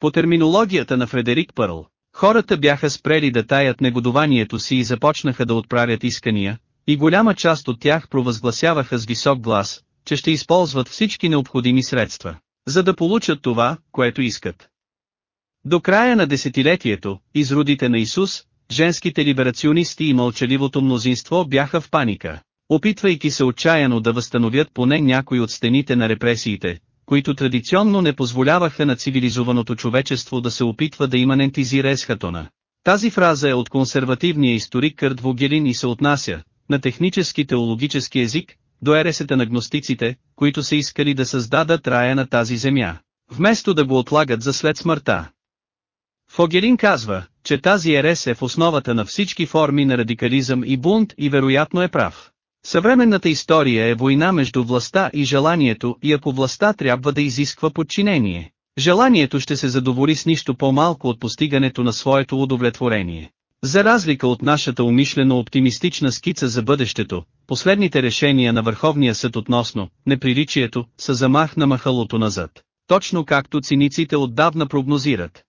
Speaker 1: По терминологията на Фредерик Пърл, хората бяха спрели да таят негодованието си и започнаха да отправят искания, и голяма част от тях провъзгласяваха с висок глас, че ще използват всички необходими средства, за да получат това, което искат. До края на десетилетието, изродите на Исус, женските либерационисти и мълчаливото мнозинство бяха в паника, опитвайки се отчаяно да възстановят поне някои от стените на репресиите, които традиционно не позволяваха на цивилизованото човечество да се опитва да иманентизира есхатона. Тази фраза е от консервативния историк Кърт Вогелин и се отнася, на технически теологически език, до ересета на гностиците, които са искали да създадат рая на тази земя, вместо да го отлагат за след смъртта. Фогерин казва, че тази ерес е в основата на всички форми на радикализъм и бунт и вероятно е прав. Съвременната история е война между властта и желанието и ако властта трябва да изисква подчинение, желанието ще се задоволи с нищо по-малко от постигането на своето удовлетворение. За разлика от нашата умишлено оптимистична скица за бъдещето, последните решения на Върховния съд относно неприличието са замах на махалото назад, точно както циниците отдавна прогнозират.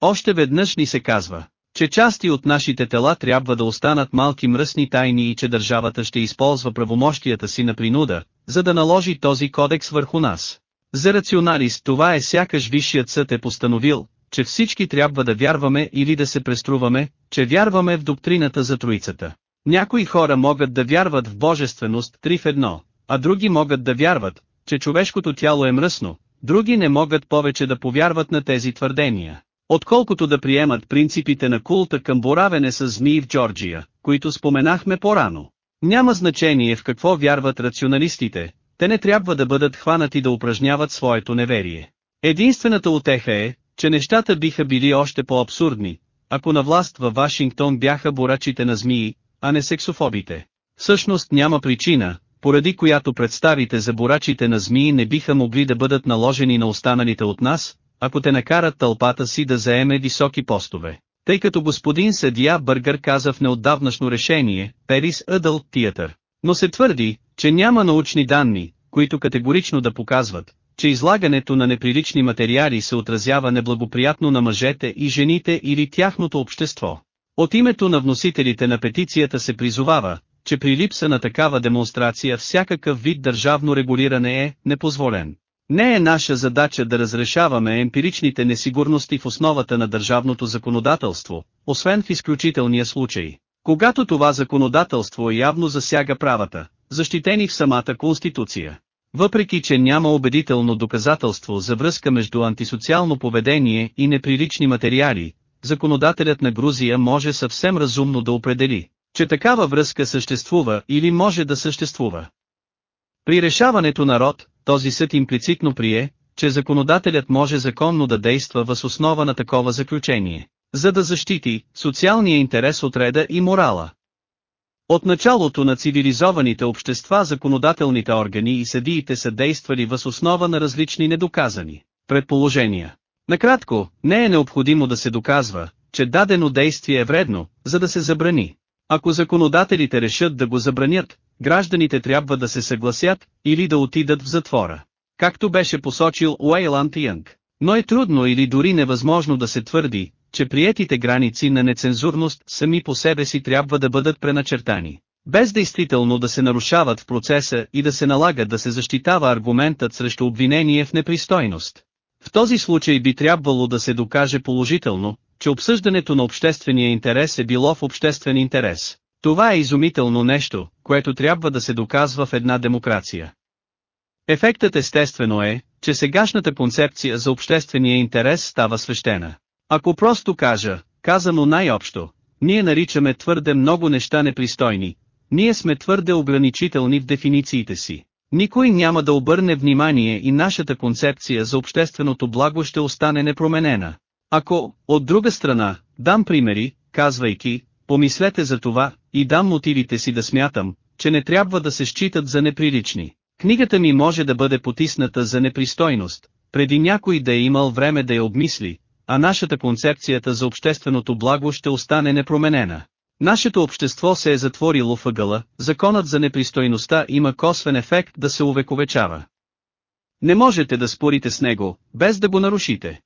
Speaker 1: Още веднъж ни се казва, че части от нашите тела трябва да останат малки мръсни тайни и че държавата ще използва правомощията си на принуда, за да наложи този кодекс върху нас. За рационалист това е сякаш Висшият съд е постановил, че всички трябва да вярваме или да се преструваме, че вярваме в доктрината за троицата. Някои хора могат да вярват в божественост три в едно, а други могат да вярват, че човешкото тяло е мръсно, други не могат повече да повярват на тези твърдения отколкото да приемат принципите на култа към боравене с змии в Джорджия, които споменахме по-рано. Няма значение в какво вярват рационалистите, те не трябва да бъдат хванати да упражняват своето неверие. Единствената утеха е, че нещата биха били още по-абсурдни, ако на власт във Вашингтон бяха борачите на змии, а не сексофобите. Всъщност няма причина, поради която представите за борачите на змии не биха могли да бъдат наложени на останалите от нас, ако те накарат тълпата си да заеме високи постове. Тъй като господин съдия Бъргър каза в неотдавнашно решение, Перис Адълт Театър. Но се твърди, че няма научни данни, които категорично да показват, че излагането на неприлични материали се отразява неблагоприятно на мъжете и жените или тяхното общество. От името на вносителите на петицията се призовава, че при липса на такава демонстрация всякакъв вид държавно регулиране е непозволен. Не е наша задача да разрешаваме емпиричните несигурности в основата на държавното законодателство, освен в изключителния случай, когато това законодателство явно засяга правата, защитени в самата Конституция. Въпреки че няма убедително доказателство за връзка между антисоциално поведение и неприлични материали, законодателят на Грузия може съвсем разумно да определи, че такава връзка съществува или може да съществува. При решаването на род, този съд имплицитно прие, че законодателят може законно да действа въз основа на такова заключение, за да защити социалния интерес от реда и морала. От началото на цивилизованите общества законодателните органи и съдиите са действали въз основа на различни недоказани предположения. Накратко, не е необходимо да се доказва, че дадено действие е вредно, за да се забрани. Ако законодателите решат да го забранят, гражданите трябва да се съгласят, или да отидат в затвора. Както беше посочил Уейланд Янг. Но е трудно или дори невъзможно да се твърди, че приетите граници на нецензурност сами по себе си трябва да бъдат преначертани. Без действително да се нарушават в процеса и да се налага да се защитава аргументът срещу обвинение в непристойност. В този случай би трябвало да се докаже положително, че обсъждането на обществения интерес е било в обществен интерес. Това е изумително нещо, което трябва да се доказва в една демокрация. Ефектът естествено е, че сегашната концепция за обществения интерес става свещена. Ако просто кажа, казано най-общо, ние наричаме твърде много неща непристойни, ние сме твърде ограничителни в дефинициите си. Никой няма да обърне внимание и нашата концепция за общественото благо ще остане непроменена. Ако, от друга страна, дам примери, казвайки, помислете за това, и дам мотивите си да смятам, че не трябва да се считат за неприлични. Книгата ми може да бъде потисната за непристойност, преди някой да е имал време да я обмисли, а нашата концепцията за общественото благо ще остане непроменена. Нашето общество се е затворило въгъла, законът за непристойността има косвен ефект да се увековечава. Не можете да спорите с него, без да го нарушите.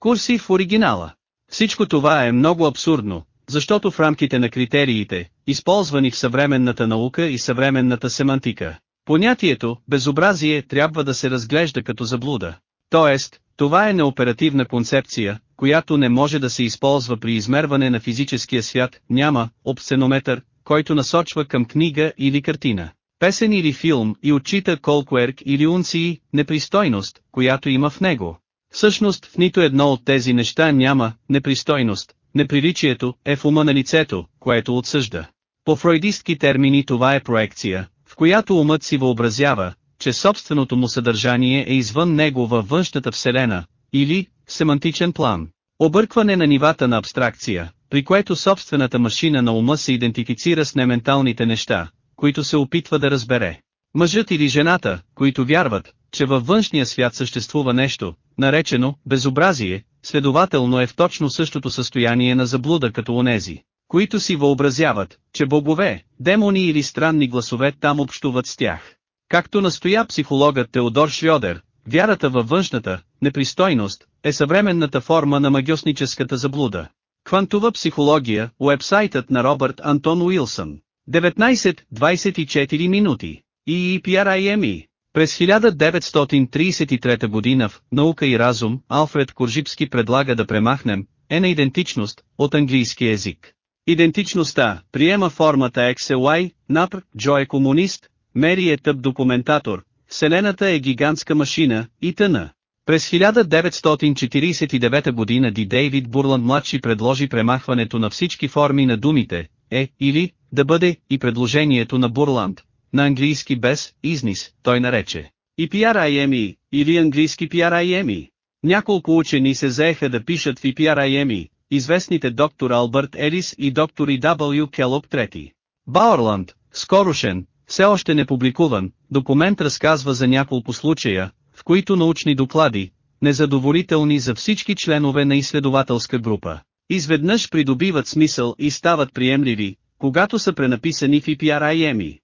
Speaker 1: Курси в оригинала. Всичко това е много абсурдно, защото в рамките на критериите, използвани в съвременната наука и съвременната семантика, понятието «безобразие» трябва да се разглежда като заблуда. Тоест, това е неоперативна концепция, която не може да се използва при измерване на физическия свят, няма обсценометър, който насочва към книга или картина, песен или филм и отчита колко ерк или унции, непристойност, която има в него. Всъщност в нито едно от тези неща няма непристойност, неприличието е в ума на лицето, което отсъжда. По фройдистки термини това е проекция, в която умът си въобразява, че собственото му съдържание е извън него във външната вселена, или, семантичен план, объркване на нивата на абстракция, при което собствената машина на ума се идентифицира с нементалните неща, които се опитва да разбере. Мъжът или жената, които вярват, че във външния свят съществува нещо, наречено безобразие, следователно е в точно същото състояние на заблуда като онези, които си въобразяват, че богове, демони или странни гласове там общуват с тях. Както настоя психологът Теодор Шрёдер, вярата във външната, непристойност, е съвременната форма на магиосническата заблуда. Квантова психология, уебсайтът на Робърт Антон Уилсън. 19-24 минути. EEPRIME. През 1933 година в «Наука и разум» Алфред Коржипски предлага да премахнем «е на идентичност» от английски език. Идентичността приема формата XY, напр, Джо е комунист, Мери е тъп документатор, Вселената е гигантска машина, и тъна. През 1949 година Ди Дейвид Бурланд младши предложи премахването на всички форми на думите, е, или, да бъде, и предложението на Бурланд, на английски без, изнис, той нарече. И PRIME, или английски PRIME. Няколко учени се заеха да пишат в PRIME, известните доктор Албърт Елис и доктор И. W. Келок III. Бауърланд, скорошен, все още не публикуван, документ разказва за няколко случая, в които научни доклади, незадоволителни за всички членове на изследователска група, изведнъж придобиват смисъл и стават приемливи, когато са пренаписани в EPRIME.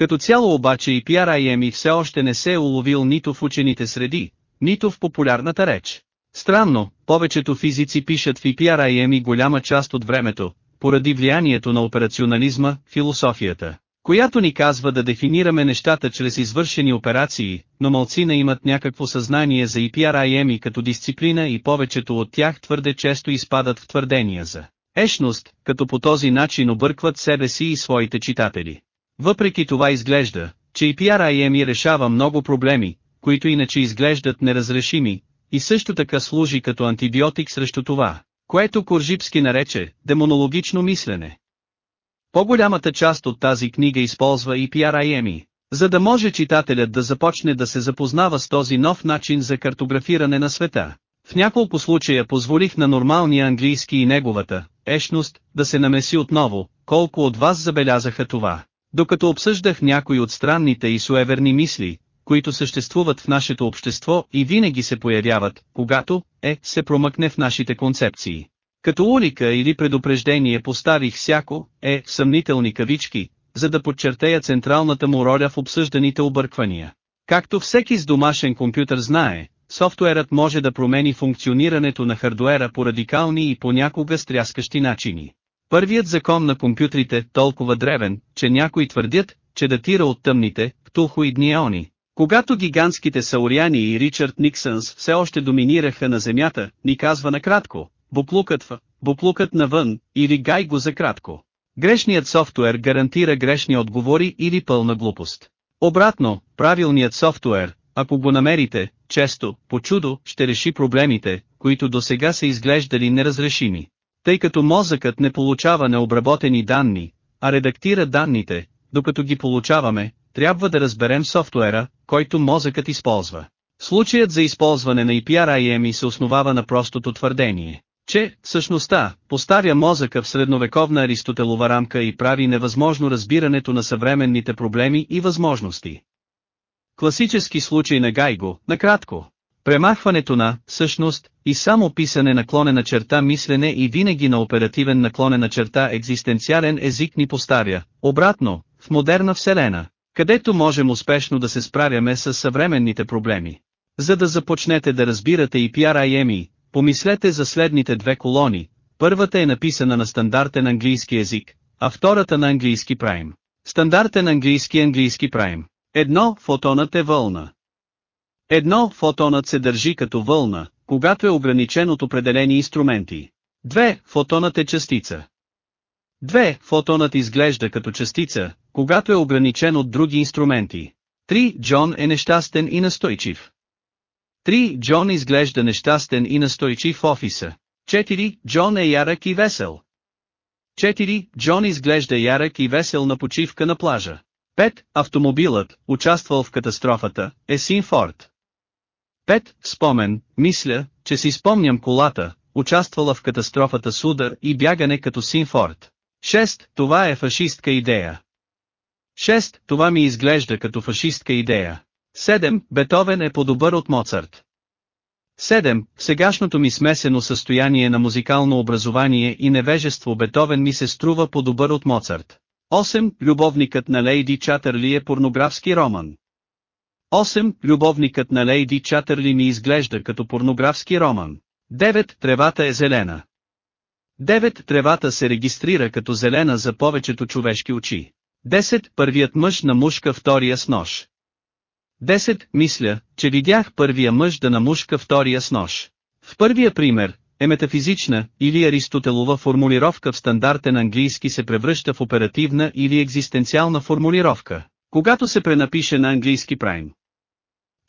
Speaker 1: Като цяло обаче и PRIME все още не се е уловил нито в учените среди, нито в популярната реч. Странно, повечето физици пишат в EPRIME голяма част от времето, поради влиянието на операционализма, философията, която ни казва да дефинираме нещата чрез извършени операции, но малцина имат някакво съзнание за EPRIM като дисциплина и повечето от тях твърде често изпадат в твърдения за ешност, като по този начин объркват себе си и своите читатели. Въпреки това изглежда, че EPRIM решава много проблеми, които иначе изглеждат неразрешими, и също така служи като антибиотик срещу това, което Коржипски нарече демонологично мислене. По-голямата част от тази книга използва и PRIME, за да може читателят да започне да се запознава с този нов начин за картографиране на света. В няколко случая позволих на нормалния английски и неговата ешност да се намеси отново, колко от вас забелязаха това. Докато обсъждах някои от странните и суеверни мисли, които съществуват в нашето общество и винаги се появяват, когато, е, се промъкне в нашите концепции. Като улика или предупреждение поставих всяко, е, съмнителни кавички, за да подчертая централната му роля в обсъжданите обърквания. Както всеки с домашен компютър знае, софтуерът може да промени функционирането на хардуера по радикални и понякога стряскащи начини. Първият закон на компютрите толкова древен, че някои твърдят, че датира от тъмните, птулхоидни еони. Когато гигантските сауриани и Ричард Никсънс все още доминираха на Земята, ни казва накратко, буклукът в, буклукът навън, или гай го за кратко. Грешният софтуер гарантира грешни отговори или пълна глупост. Обратно, правилният софтуер, ако го намерите, често, по чудо, ще реши проблемите, които до сега са изглеждали неразрешими. Тъй като мозъкът не получава необработени данни, а редактира данните, докато ги получаваме, трябва да разберем софтуера, който мозъкът използва. Случаят за използване на EPRIM се основава на простото твърдение, че, същността, поставя мозъка в средновековна аристотелова рамка и прави невъзможно разбирането на съвременните проблеми и възможности. Класически случай на Гайго, накратко. Премахването на, същност, и само писане наклонена черта мислене и винаги на оперативен наклонена черта екзистенциален език ни поставя, обратно, в модерна вселена, където можем успешно да се справяме с съвременните проблеми. За да започнете да разбирате и PRIME, помислете за следните две колони, първата е написана на стандартен английски език, а втората на английски прайм. Стандартен английски английски прайм. Едно, фотонът е вълна. Едно, фотонът се държи като вълна, когато е ограничен от определени инструменти. Две, фотонът е частица. Две, фотонът изглежда като частица, когато е ограничен от други инструменти. Три, Джон е нещастен и настойчив. Три, Джон изглежда нещастен и настойчив в офиса. Четири, Джон е ярък и весел. Четири, Джон изглежда ярък и весел на почивка на плажа. Пет, Автомобилът, участвал в катастрофата, е Синфорд. Пет, Спомен, мисля, че си спомням колата, участвала в катастрофата с удар и бягане като Синфорд. 6. Това е фашистка идея. 6. Това ми изглежда като фашистка идея. 7. Бетовен е по-добър от Моцарт. 7. В сегашното ми смесено състояние на музикално образование и невежество Бетовен ми се струва по-добър от Моцарт. 8. Любовникът на Лейди Чатърли е порнографски роман. 8. Любовникът на Лейди Чатърли ми изглежда като порнографски роман. 9. Тревата е зелена. 9. Тревата се регистрира като зелена за повечето човешки очи. 10. Първият мъж на мушка втория с нож. 10. Мисля, че видях първия мъж да намушка втория с нож. В първия пример, е метафизична или аристотелова формулировка в стандартен английски се превръща в оперативна или екзистенциална формулировка, когато се пренапише на английски прайм.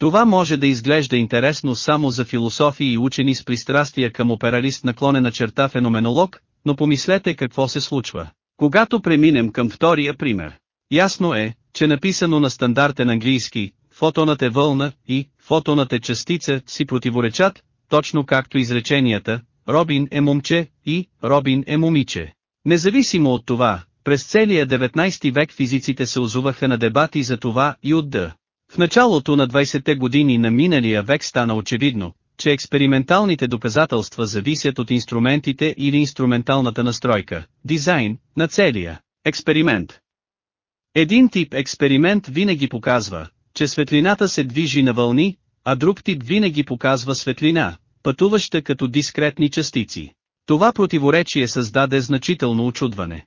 Speaker 1: Това може да изглежда интересно само за философи и учени с пристрастия към опералист наклонена черта феноменолог, но помислете какво се случва. Когато преминем към втория пример. Ясно е, че написано на стандартен английски, фотонът е вълна и фотонът е частица си противоречат, точно както изреченията, Робин е момче и Робин е момиче. Независимо от това, през целия 19 век физиците се озуваха на дебати за това и от Д. В началото на 20-те години на миналия век стана очевидно, че експерименталните доказателства зависят от инструментите или инструменталната настройка, дизайн, на целия експеримент. Един тип експеримент винаги показва, че светлината се движи на вълни, а друг тип винаги показва светлина, пътуваща като дискретни частици. Това противоречие създаде значително очудване.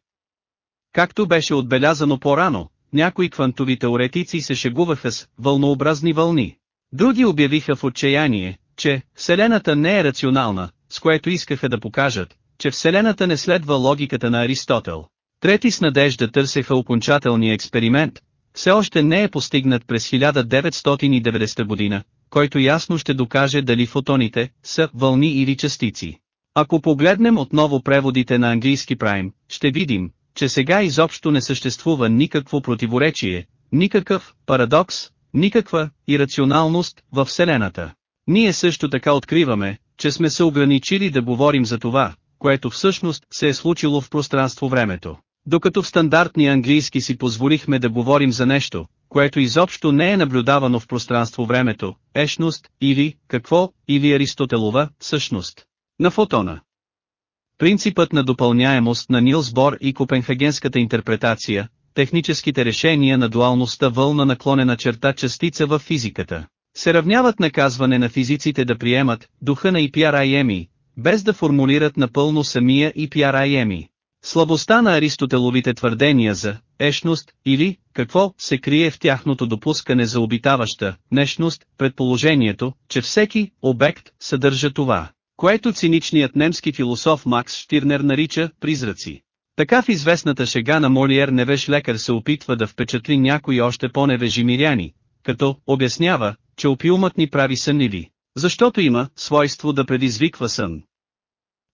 Speaker 1: Както беше отбелязано по-рано, някои квантови теоретици се шегуваха с вълнообразни вълни. Други обявиха в отчаяние, че Вселената не е рационална, с което искаха да покажат, че Вселената не следва логиката на Аристотел. Трети с надежда търсеха окончателния експеримент, все още не е постигнат през 1990 година, който ясно ще докаже дали фотоните са вълни или частици. Ако погледнем отново преводите на английски прайм, ще видим, че сега изобщо не съществува никакво противоречие, никакъв парадокс, никаква ирационалност във Вселената. Ние също така откриваме, че сме се ограничили да говорим за това, което всъщност се е случило в пространство-времето. Докато в стандартния английски си позволихме да говорим за нещо, което изобщо не е наблюдавано в пространство-времето, ешност, или, какво, или Аристотелова, същност. На фотона. Принципът на допълняемост на Нилс Бор и Копенхагенската интерпретация, техническите решения на дуалността вълна наклонена черта частица в физиката, се равняват наказване на физиците да приемат духа на EPRIME, без да формулират напълно самия EPRIME. Слабостта на Аристотеловите твърдения за ешност или какво се крие в тяхното допускане за обитаваща нещност, предположението, че всеки обект съдържа това, което циничният немски философ Макс Штирнер нарича призраци. Така в известната шега на Молиер невеж лекар се опитва да впечатли някои още по-невежи миряни, като обяснява, че опиумът ни прави сънливи, защото има свойство да предизвиква сън.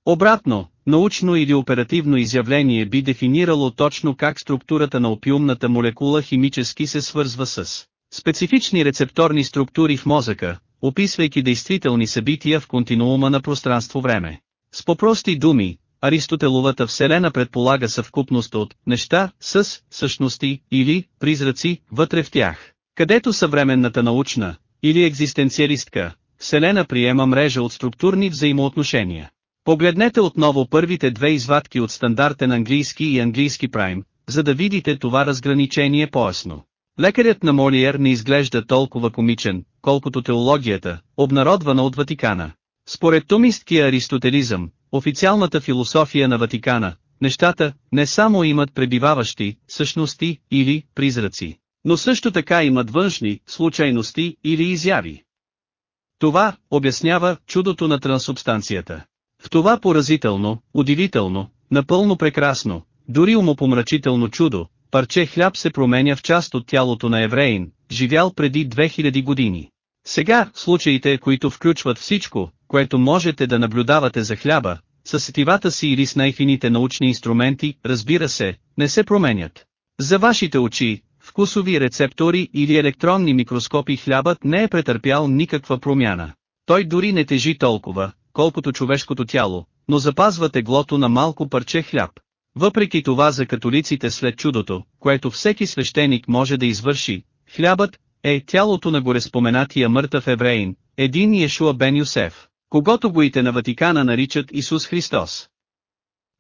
Speaker 1: Обратно, научно или оперативно изявление би дефинирало точно как структурата на опиумната молекула химически се свързва с специфични рецепторни структури в мозъка, описвайки действителни събития в континуума на пространство-време. С попрости думи, Аристотеловата вселена предполага съвкупност от неща с същности или призраци вътре в тях, където съвременната научна или екзистенциалистка вселена приема мрежа от структурни взаимоотношения. Погледнете отново първите две извадки от стандартен английски и английски прайм, за да видите това разграничение по-ясно. Лекарят на Молиер не изглежда толкова комичен, колкото теологията, обнародвана от Ватикана. Според тумисткия аристотелизъм, официалната философия на Ватикана, нещата не само имат пребиваващи същности или призраци, но също така имат външни случайности или изяви. Това обяснява чудото на трансубстанцията. В това поразително, удивително, напълно прекрасно, дори умопомрачително чудо, парче хляб се променя в част от тялото на евреин, живял преди 2000 години. Сега, случаите, които включват всичко, което можете да наблюдавате за хляба, с сетивата си или с най-фините научни инструменти, разбира се, не се променят. За вашите очи, вкусови рецептори или електронни микроскопи хлябът не е претърпял никаква промяна. Той дори не тежи толкова, колкото човешкото тяло, но запазва теглото на малко парче хляб. Въпреки това за католиците след чудото, което всеки свещеник може да извърши, хлябът е тялото на гореспоменатия мъртъв евреин, един Иешуа бен Юсеф, когато гоите на Ватикана наричат Исус Христос.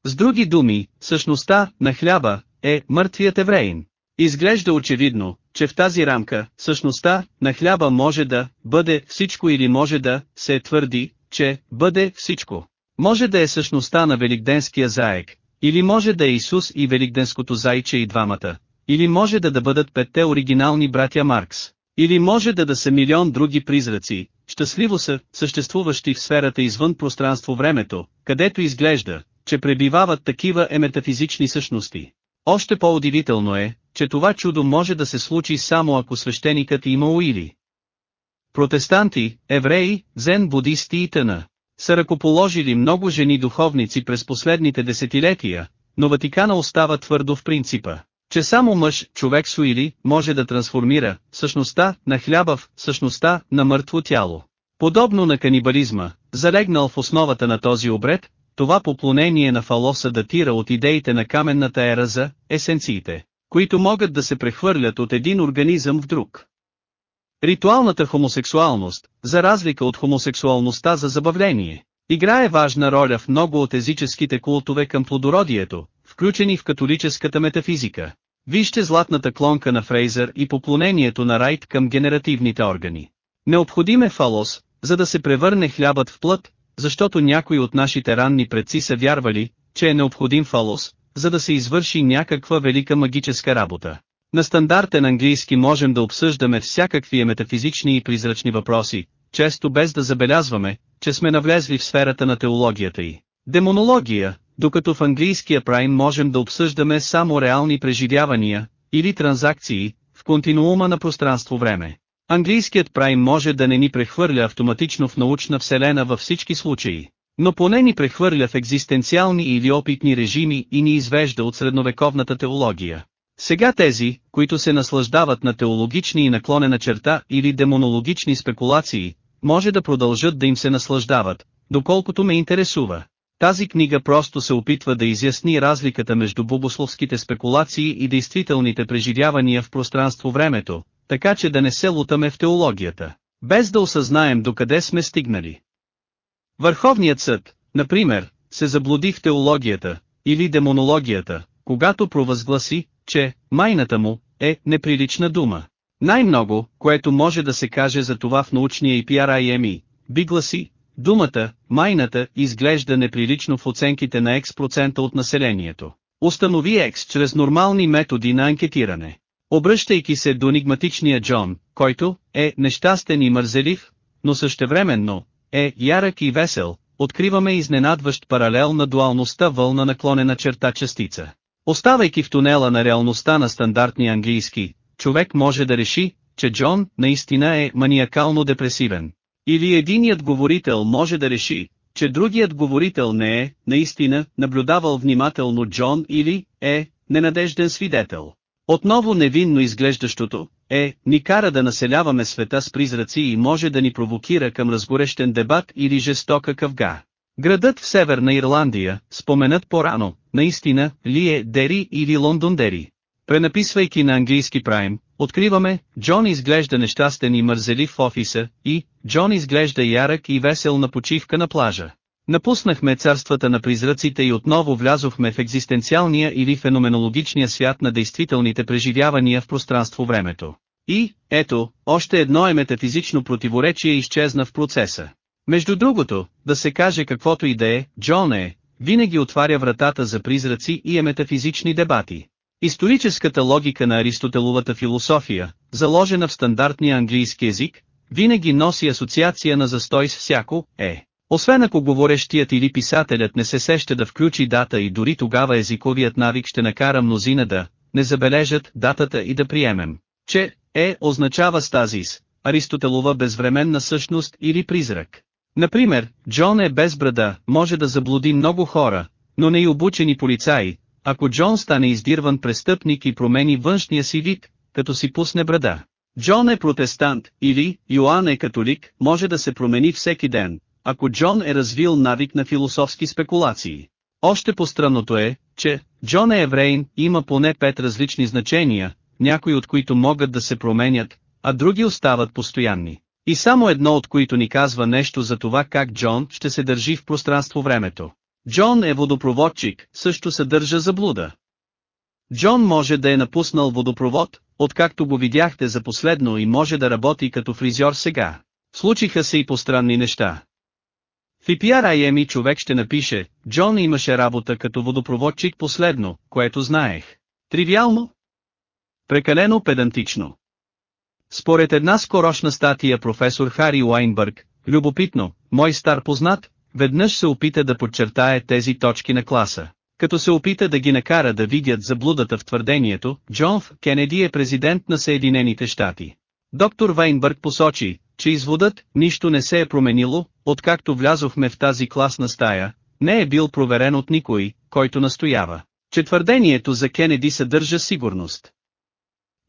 Speaker 1: С други думи, същността на хляба е мъртвият евреин. Изглежда очевидно, че в тази рамка, същността на хляба може да бъде всичко или може да се твърди, че бъде всичко. Може да е същността на великденския заек, или може да е Исус и великденското зайче и двамата, или може да да бъдат петте оригинални братя Маркс, или може да да са милион други призраци, щастливо са, съществуващи в сферата извън пространство-времето, където изглежда, че пребивават такива еметафизични същности. Още по-удивително е, че това чудо може да се случи само ако свещеникът има уили. Протестанти, евреи, зен будисти и т.н. са ръкоположили много жени духовници през последните десетилетия, но Ватикана остава твърдо в принципа, че само мъж, човек с уили, може да трансформира същността на хляба в същността на мъртво тяло. Подобно на канибализма, залегнал в основата на този обред, това поклонение на фалоса датира от идеите на каменната ера за есенциите, които могат да се прехвърлят от един организъм в друг. Ритуалната хомосексуалност, за разлика от хомосексуалността за забавление, играе важна роля в много от езическите култове към плодородието, включени в католическата метафизика. Вижте златната клонка на Фрейзър и поклонението на Райт към генеративните органи. Необходим е фалос, за да се превърне хлябът в плът, защото някои от нашите ранни предци са вярвали, че е необходим фалос, за да се извърши някаква велика магическа работа. На стандартен английски можем да обсъждаме всякакви метафизични и призрачни въпроси, често без да забелязваме, че сме навлезли в сферата на теологията и демонология, докато в английския прайм можем да обсъждаме само реални преживявания, или транзакции, в континуума на пространство-време. Английският прайм може да не ни прехвърля автоматично в научна вселена във всички случаи, но поне ни прехвърля в екзистенциални или опитни режими и ни извежда от средновековната теология. Сега тези, които се наслаждават на теологични и наклонена черта или демонологични спекулации, може да продължат да им се наслаждават, доколкото ме интересува. Тази книга просто се опитва да изясни разликата между богословските спекулации и действителните преживявания в пространство-времето, така че да не се лутаме в теологията, без да осъзнаем докъде сме стигнали. Върховният съд, например, се заблуди в теологията, или демонологията, когато провъзгласи, че «майната му» е неприлична дума. Най-много, което може да се каже за това в научния и PRIME, би гласи, думата «майната» изглежда неприлично в оценките на X процента от населението. Установи X чрез нормални методи на анкетиране. Обръщайки се до енигматичния Джон, който е нещастен и мързелив, но същевременно е ярък и весел, откриваме изненадващ паралел на дуалността вълна наклонена черта частица. Оставайки в тунела на реалността на стандартния английски, човек може да реши, че Джон наистина е маниакално депресивен. Или единият говорител може да реши, че другият говорител не е, наистина, наблюдавал внимателно Джон или е, ненадежден свидетел. Отново невинно изглеждащото, е, ни кара да населяваме света с призраци и може да ни провокира към разгорещен дебат или жестока къвга. Градът в Северна Ирландия, споменат по-рано, наистина, ли е Дери или Лондондери. Пренаписвайки на английски прайм, откриваме, Джон изглежда нещастен и мързелив в офиса, и, Джон изглежда ярък и весел на почивка на плажа. Напуснахме царствата на призраците и отново влязохме в екзистенциалния или феноменологичния свят на действителните преживявания в пространство-времето. И, ето, още едно е метафизично противоречие изчезна в процеса. Между другото, да се каже каквото и да е, Джон е, винаги отваря вратата за призраци и е метафизични дебати. Историческата логика на Аристотеловата философия, заложена в стандартния английски език, винаги носи асоциация на застой с всяко «е». Освен ако говорещият или писателят не се сеща да включи дата и дори тогава езиковият навик ще накара мнозина да не забележат датата и да приемем, че «е» означава стазис, Аристотелова безвременна същност или призрак. Например, Джон е без брада, може да заблуди много хора, но не и обучени полицаи, ако Джон стане издирван престъпник и промени външния си вид, като си пусне брада. Джон е протестант, или Йоан е католик, може да се промени всеки ден, ако Джон е развил навик на философски спекулации. Още по-странното е, че Джон е еврейн има поне пет различни значения, някои от които могат да се променят, а други остават постоянни. И само едно от които ни казва нещо за това как Джон ще се държи в пространство-времето. Джон е водопроводчик, също съдържа заблуда. Джон може да е напуснал водопровод, откакто го видяхте за последно и може да работи като фризьор сега. Случиха се и постранни неща. В IPRIM човек ще напише, Джон имаше работа като водопроводчик последно, което знаех. Тривиално? Прекалено педантично. Според една скорошна статия професор Хари Уайнбърг, любопитно, мой стар познат, веднъж се опита да подчертае тези точки на класа. Като се опита да ги накара да видят заблудата в твърдението, Джон Ф. Кенеди е президент на Съединените щати. Доктор Вайнбърг посочи, че изводът «нищо не се е променило», откакто влязохме в тази класна стая, не е бил проверен от никой, който настоява, че твърдението за Кенеди съдържа сигурност.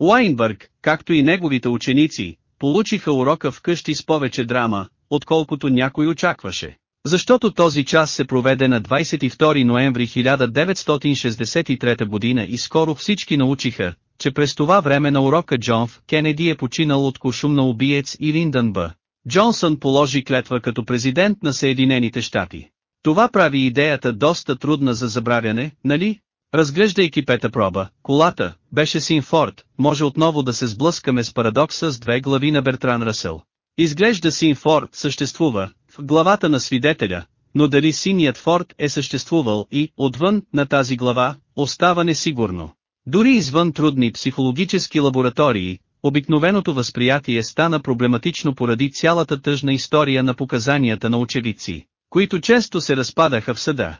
Speaker 1: Уайнбърг, както и неговите ученици, получиха урока вкъщи с повече драма, отколкото някой очакваше. Защото този час се проведе на 22 ноември 1963 година и скоро всички научиха, че през това време на урока Джон Ф. Кенеди е починал от кошум на убиец и Линдън Б. Джонсън положи клетва като президент на Съединените щати. Това прави идеята доста трудна за забравяне, нали? Разглеждайки пета проба, колата, беше Синфорд, може отново да се сблъскаме с парадокса с две глави на Бертран Расъл. Изглежда Синфорд съществува, в главата на свидетеля, но дали синият Форд е съществувал и, отвън, на тази глава, остава несигурно. Дори извън трудни психологически лаборатории, обикновеното възприятие стана проблематично поради цялата тъжна история на показанията на очевидци, които често се разпадаха в съда.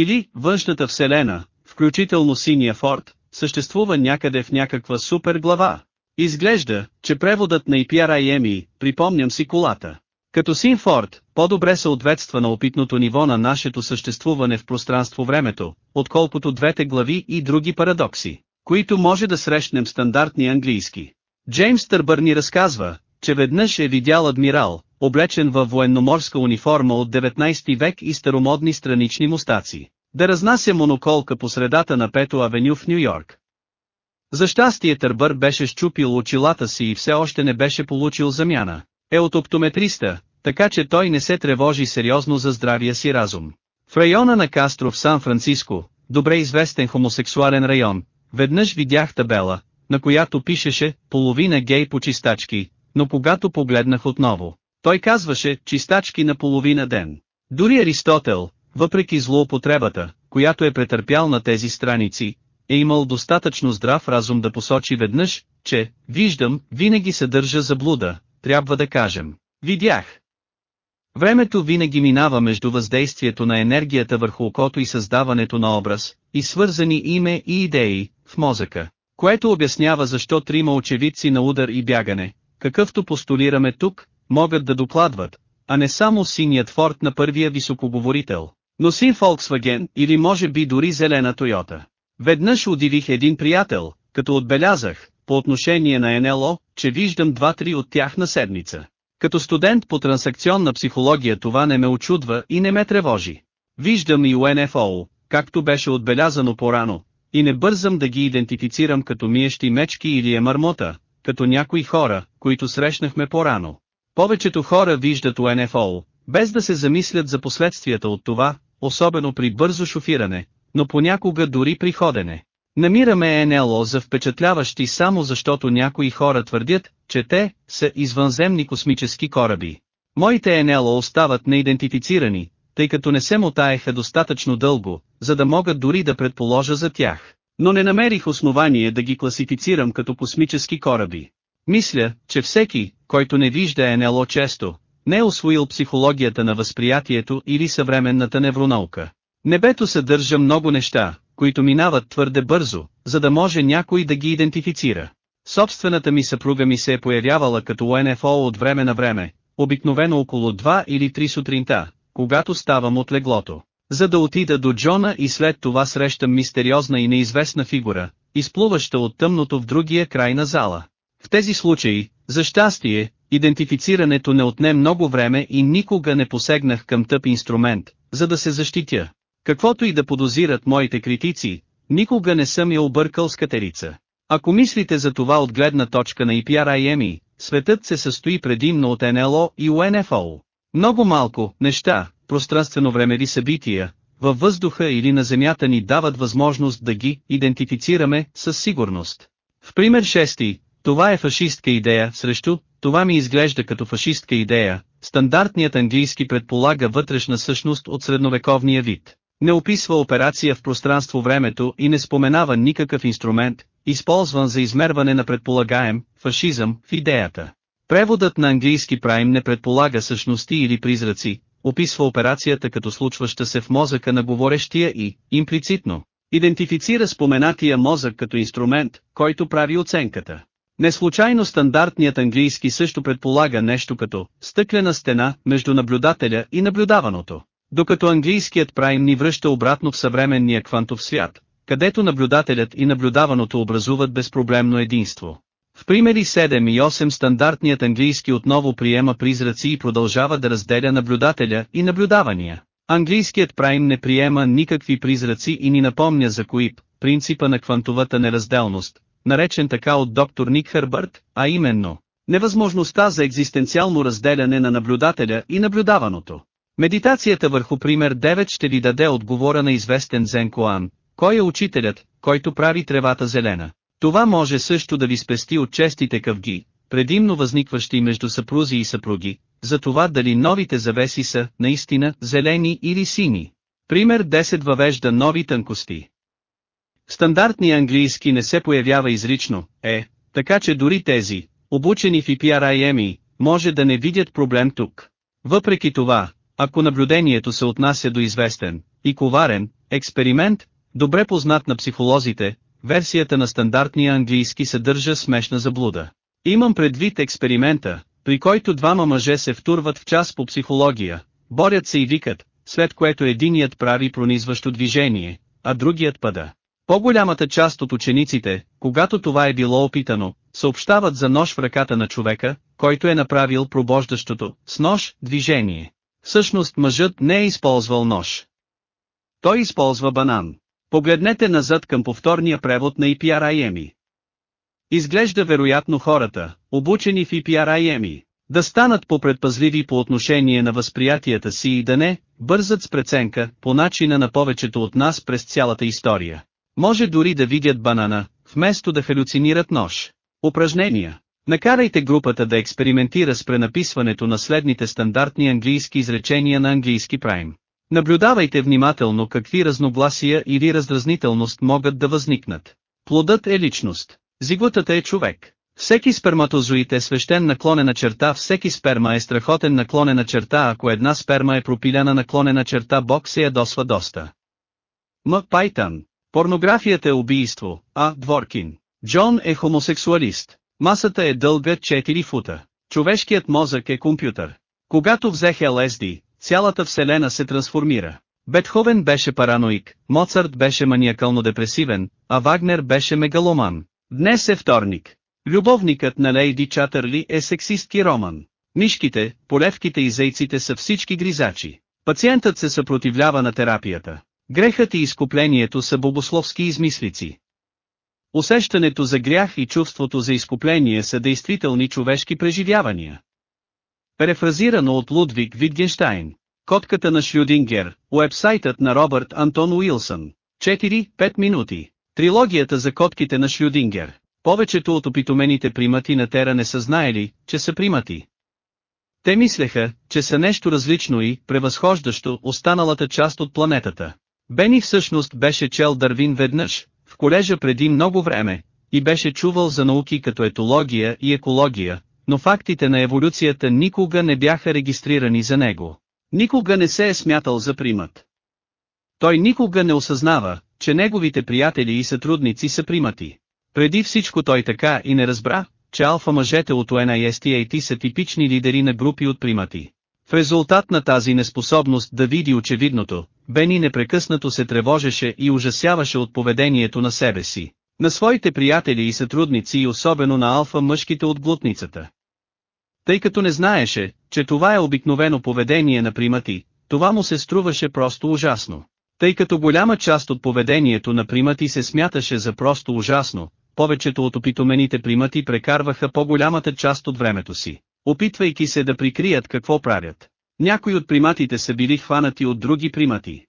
Speaker 1: Или, външната вселена, включително синия форт, съществува някъде в някаква супер глава. Изглежда, че преводът на IPRIME, припомням си колата. Като Синфорд, по-добре съответства на опитното ниво на нашето съществуване в пространство-времето, отколкото двете глави и други парадокси, които може да срещнем стандартни английски. Джеймс Търбър ни разказва, че веднъж е видял адмирал, облечен във военноморска униформа от 19 век и старомодни странични мустаци, да разнася моноколка по средата на Пето авеню в Нью Йорк. За щастие Търбър беше щупил очилата си и все още не беше получил замяна. Е от оптометриста, така че той не се тревожи сериозно за здравия си разум. В района на Кастро в Сан-Франциско, добре известен хомосексуален район, веднъж видях табела, на която пишеше «половина гей по чистачки», но когато погледнах отново, той казваше «чистачки на половина ден». Дори Аристотел, въпреки злоупотребата, която е претърпял на тези страници, е имал достатъчно здрав разум да посочи веднъж, че, виждам, винаги съдържа заблуда, трябва да кажем. Видях. Времето винаги минава между въздействието на енергията върху окото и създаването на образ, и свързани име и идеи, в мозъка, което обяснява защо трима очевидци на удар и бягане, какъвто постулираме тук, могат да докладват, а не само синият форт на първия високоговорител, но син Volkswagen или може би дори зелена Тойота. Веднъж удивих един приятел, като отбелязах, по отношение на НЛО, че виждам два-три от тях на седмица. Като студент по трансакционна психология това не ме очудва и не ме тревожи. Виждам и УНФО, както беше отбелязано по-рано, и не бързам да ги идентифицирам като миещи мечки или емармота, като някои хора, които срещнахме по-рано. Повечето хора виждат УНФО, без да се замислят за последствията от това, особено при бързо шофиране, но понякога дори при ходене. Намираме НЛО за впечатляващи само защото някои хора твърдят, че те са извънземни космически кораби. Моите НЛО остават неидентифицирани, тъй като не се мотаеха достатъчно дълго, за да могат дори да предположа за тях. Но не намерих основание да ги класифицирам като космически кораби. Мисля, че всеки, който не вижда НЛО често, не е освоил психологията на възприятието или съвременната невронаука. Небето съдържа много неща, които минават твърде бързо, за да може някой да ги идентифицира. Собствената ми съпруга ми се е появявала като УНФО от време на време, обикновено около 2 или 3 сутринта, когато ставам от леглото. За да отида до Джона и след това срещам мистериозна и неизвестна фигура, изплуваща от тъмното в другия край на зала. В тези случаи, за щастие, идентифицирането не отне много време и никога не посегнах към тъп инструмент, за да се защитя. Каквото и да подозират моите критици, никога не съм я объркал с катерица. Ако мислите за това от гледна точка на EPRIME, светът се състои предимно от НЛО и UNFO. Много малко неща, пространствено-времеви събития, във въздуха или на Земята ни дават възможност да ги идентифицираме със сигурност. В пример 6, това е фашистка идея, срещу, това ми изглежда като фашистка идея, стандартният английски предполага вътрешна същност от средновековния вид. Не описва операция в пространство-времето и не споменава никакъв инструмент, използван за измерване на предполагаем, фашизъм, в идеята. Преводът на английски прайм не предполага същности или призраци, описва операцията като случваща се в мозъка на говорещия и, имплицитно, идентифицира споменатия мозък като инструмент, който прави оценката. Неслучайно стандартният английски също предполага нещо като стъклена стена между наблюдателя и наблюдаваното. Докато английският прайм ни връща обратно в съвременния квантов свят, където наблюдателят и наблюдаваното образуват безпроблемно единство. В примери 7 и 8 стандартният английски отново приема призраци и продължава да разделя наблюдателя и наблюдавания. Английският прайм не приема никакви призраци и ни напомня за Куип, принципа на квантовата неразделност, наречен така от доктор Ник Хърбърт, а именно, невъзможността за екзистенциално разделяне на наблюдателя и наблюдаваното. Медитацията върху пример 9 ще ви даде отговора на известен Зен Коан, кой е учителят, който прави тревата зелена. Това може също да ви спести от честите къвги, предимно възникващи между съпрузи и съпруги, за това дали новите завеси са, наистина, зелени или сини. Пример 10 въвежда нови тънкости. Стандартният английски не се появява изрично, е, така че дори тези, обучени в EPRIME, може да не видят проблем тук. Въпреки това, ако наблюдението се отнася до известен и коварен експеримент, добре познат на психолозите, версията на стандартния английски съдържа смешна заблуда. Имам предвид експеримента, при който двама мъже се втурват в час по психология, борят се и викат, след което единият прави пронизващо движение, а другият пада. По-голямата част от учениците, когато това е било опитано, съобщават за нож в ръката на човека, който е направил пробождащото, с нож, движение. Всъщност мъжът не е използвал нож. Той използва банан. Погледнете назад към повторния превод на EPRIME. Изглежда вероятно хората, обучени в EPRIME, да станат по-предпазливи по отношение на възприятията си и да не бързат с преценка по начина на повечето от нас през цялата история. Може дори да видят банана, вместо да халюцинират нож. Упражнения. Накарайте групата да експериментира с пренаписването на следните стандартни английски изречения на английски прайм. Наблюдавайте внимателно какви разногласия или раздразнителност могат да възникнат. Плодът е личност. Зиготата е човек. Всеки сперматозоид е свещен наклонена черта, всеки сперма е страхотен наклонена черта, ако една сперма е пропиляна наклонена черта, Бог се ядосва доста. М. Пайтън. Порнографията е убийство, а. Дворкин. Джон е хомосексуалист. Масата е дълга 4 фута. Човешкият мозък е компютър. Когато взех ЛСД, цялата вселена се трансформира. Бетховен беше параноик, Моцарт беше маниакално депресивен, а Вагнер беше мегаломан. Днес е вторник. Любовникът на Лейди Чатърли е сексистки роман. Мишките, полевките и зейците са всички гризачи. Пациентът се съпротивлява на терапията. Грехът и изкуплението са богословски измислици. Усещането за грях и чувството за изкупление са действителни човешки преживявания. Перефразирано от Лудвиг Витгенштайн. Котката на Шрюдингер, уебсайтът на Робърт Антон Уилсън. 4-5 минути. Трилогията за котките на Шрюдингер. Повечето от опитомените примати на Тера не са знаели, че са примати. Те мислеха, че са нещо различно и, превъзхождащо, останалата част от планетата. Бени всъщност беше чел Дървин веднъж, в колежа преди много време, и беше чувал за науки като етология и екология, но фактите на еволюцията никога не бяха регистрирани за него. Никога не се е смятал за примат. Той никога не осъзнава, че неговите приятели и сътрудници са примати. Преди всичко той така и не разбра, че алфа мъжете от UNISTAT са типични лидери на групи от примати. В резултат на тази неспособност да види очевидното, Бени непрекъснато се тревожеше и ужасяваше от поведението на себе си, на своите приятели и сътрудници и особено на алфа мъжките от глутницата. Тъй като не знаеше, че това е обикновено поведение на примати, това му се струваше просто ужасно. Тъй като голяма част от поведението на примати се смяташе за просто ужасно, повечето от опитомените примати прекарваха по-голямата част от времето си, опитвайки се да прикрият какво правят. Някои от приматите са били хванати от други примати.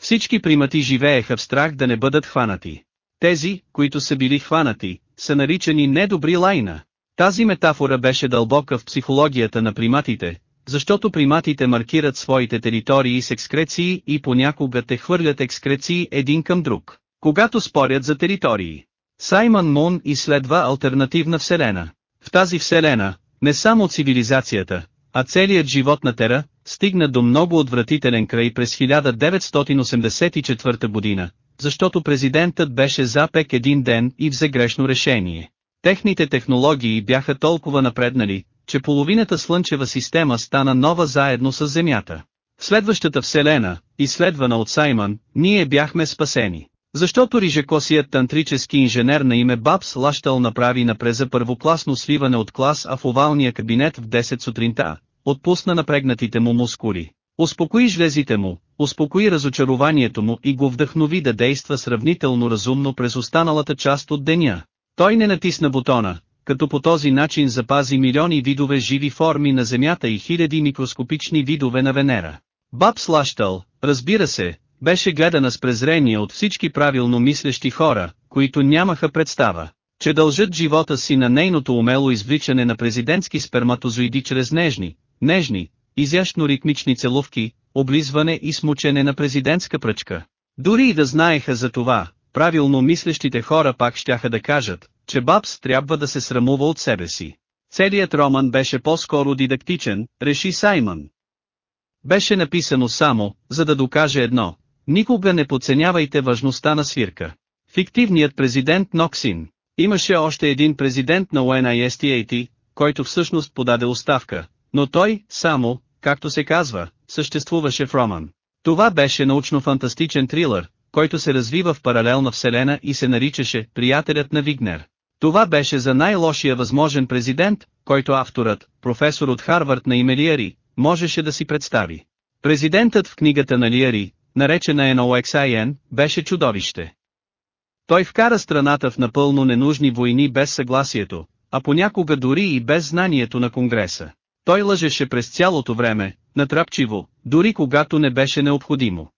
Speaker 1: Всички примати живееха в страх да не бъдат хванати. Тези, които са били хванати, са наричани недобри лайна. Тази метафора беше дълбока в психологията на приматите, защото приматите маркират своите територии с екскреции и понякога те хвърлят екскреции един към друг, когато спорят за територии. Саймън Мун изследва альтернативна вселена. В тази вселена, не само цивилизацията, а целият живот на Тера, стигна до много отвратителен край през 1984 година, защото президентът беше запек един ден и взе грешно решение. Техните технологии бяха толкова напреднали, че половината слънчева система стана нова заедно с Земята. В следващата вселена, изследвана от Саймън, ние бяхме спасени. Защото рижекосият тантрически инженер на име Бабс Лаштъл направи напреза първокласно свиване от клас а в овалния кабинет в 10 сутринта, отпусна напрегнатите му мускули, успокои жлезите му, успокои разочарованието му и го вдъхнови да действа сравнително разумно през останалата част от деня. Той не натисна бутона, като по този начин запази милиони видове живи форми на Земята и хиляди микроскопични видове на Венера. Бабс Лаштъл, разбира се, беше гледана с презрение от всички правилно мислещи хора, които нямаха представа, че дължат живота си на нейното умело извличане на президентски сперматозоиди чрез нежни, нежни, изящно ритмични целувки, облизване и смучене на президентска пръчка. Дори и да знаеха за това, правилно мислещите хора пак щяха да кажат, че Бабс трябва да се срамува от себе си. Целият роман беше по-скоро дидактичен, реши Саймън. Беше написано само, за да докаже едно, Никога не подценявайте важността на свирка. Фиктивният президент Ноксин. Имаше още един президент на UNISTAT, който всъщност подаде оставка, но той, само, както се казва, съществуваше в роман. Това беше научно-фантастичен трилър, който се развива в паралелна вселена и се наричаше «Приятелят на Вигнер». Това беше за най-лошия възможен президент, който авторът, професор от Харвард на име Лиари, можеше да си представи. Президентът в книгата на Лиари, наречена NOXIN, беше чудовище. Той вкара страната в напълно ненужни войни без съгласието, а понякога дори и без знанието на Конгреса. Той лъжеше през цялото време, натрапчиво, дори когато не беше необходимо.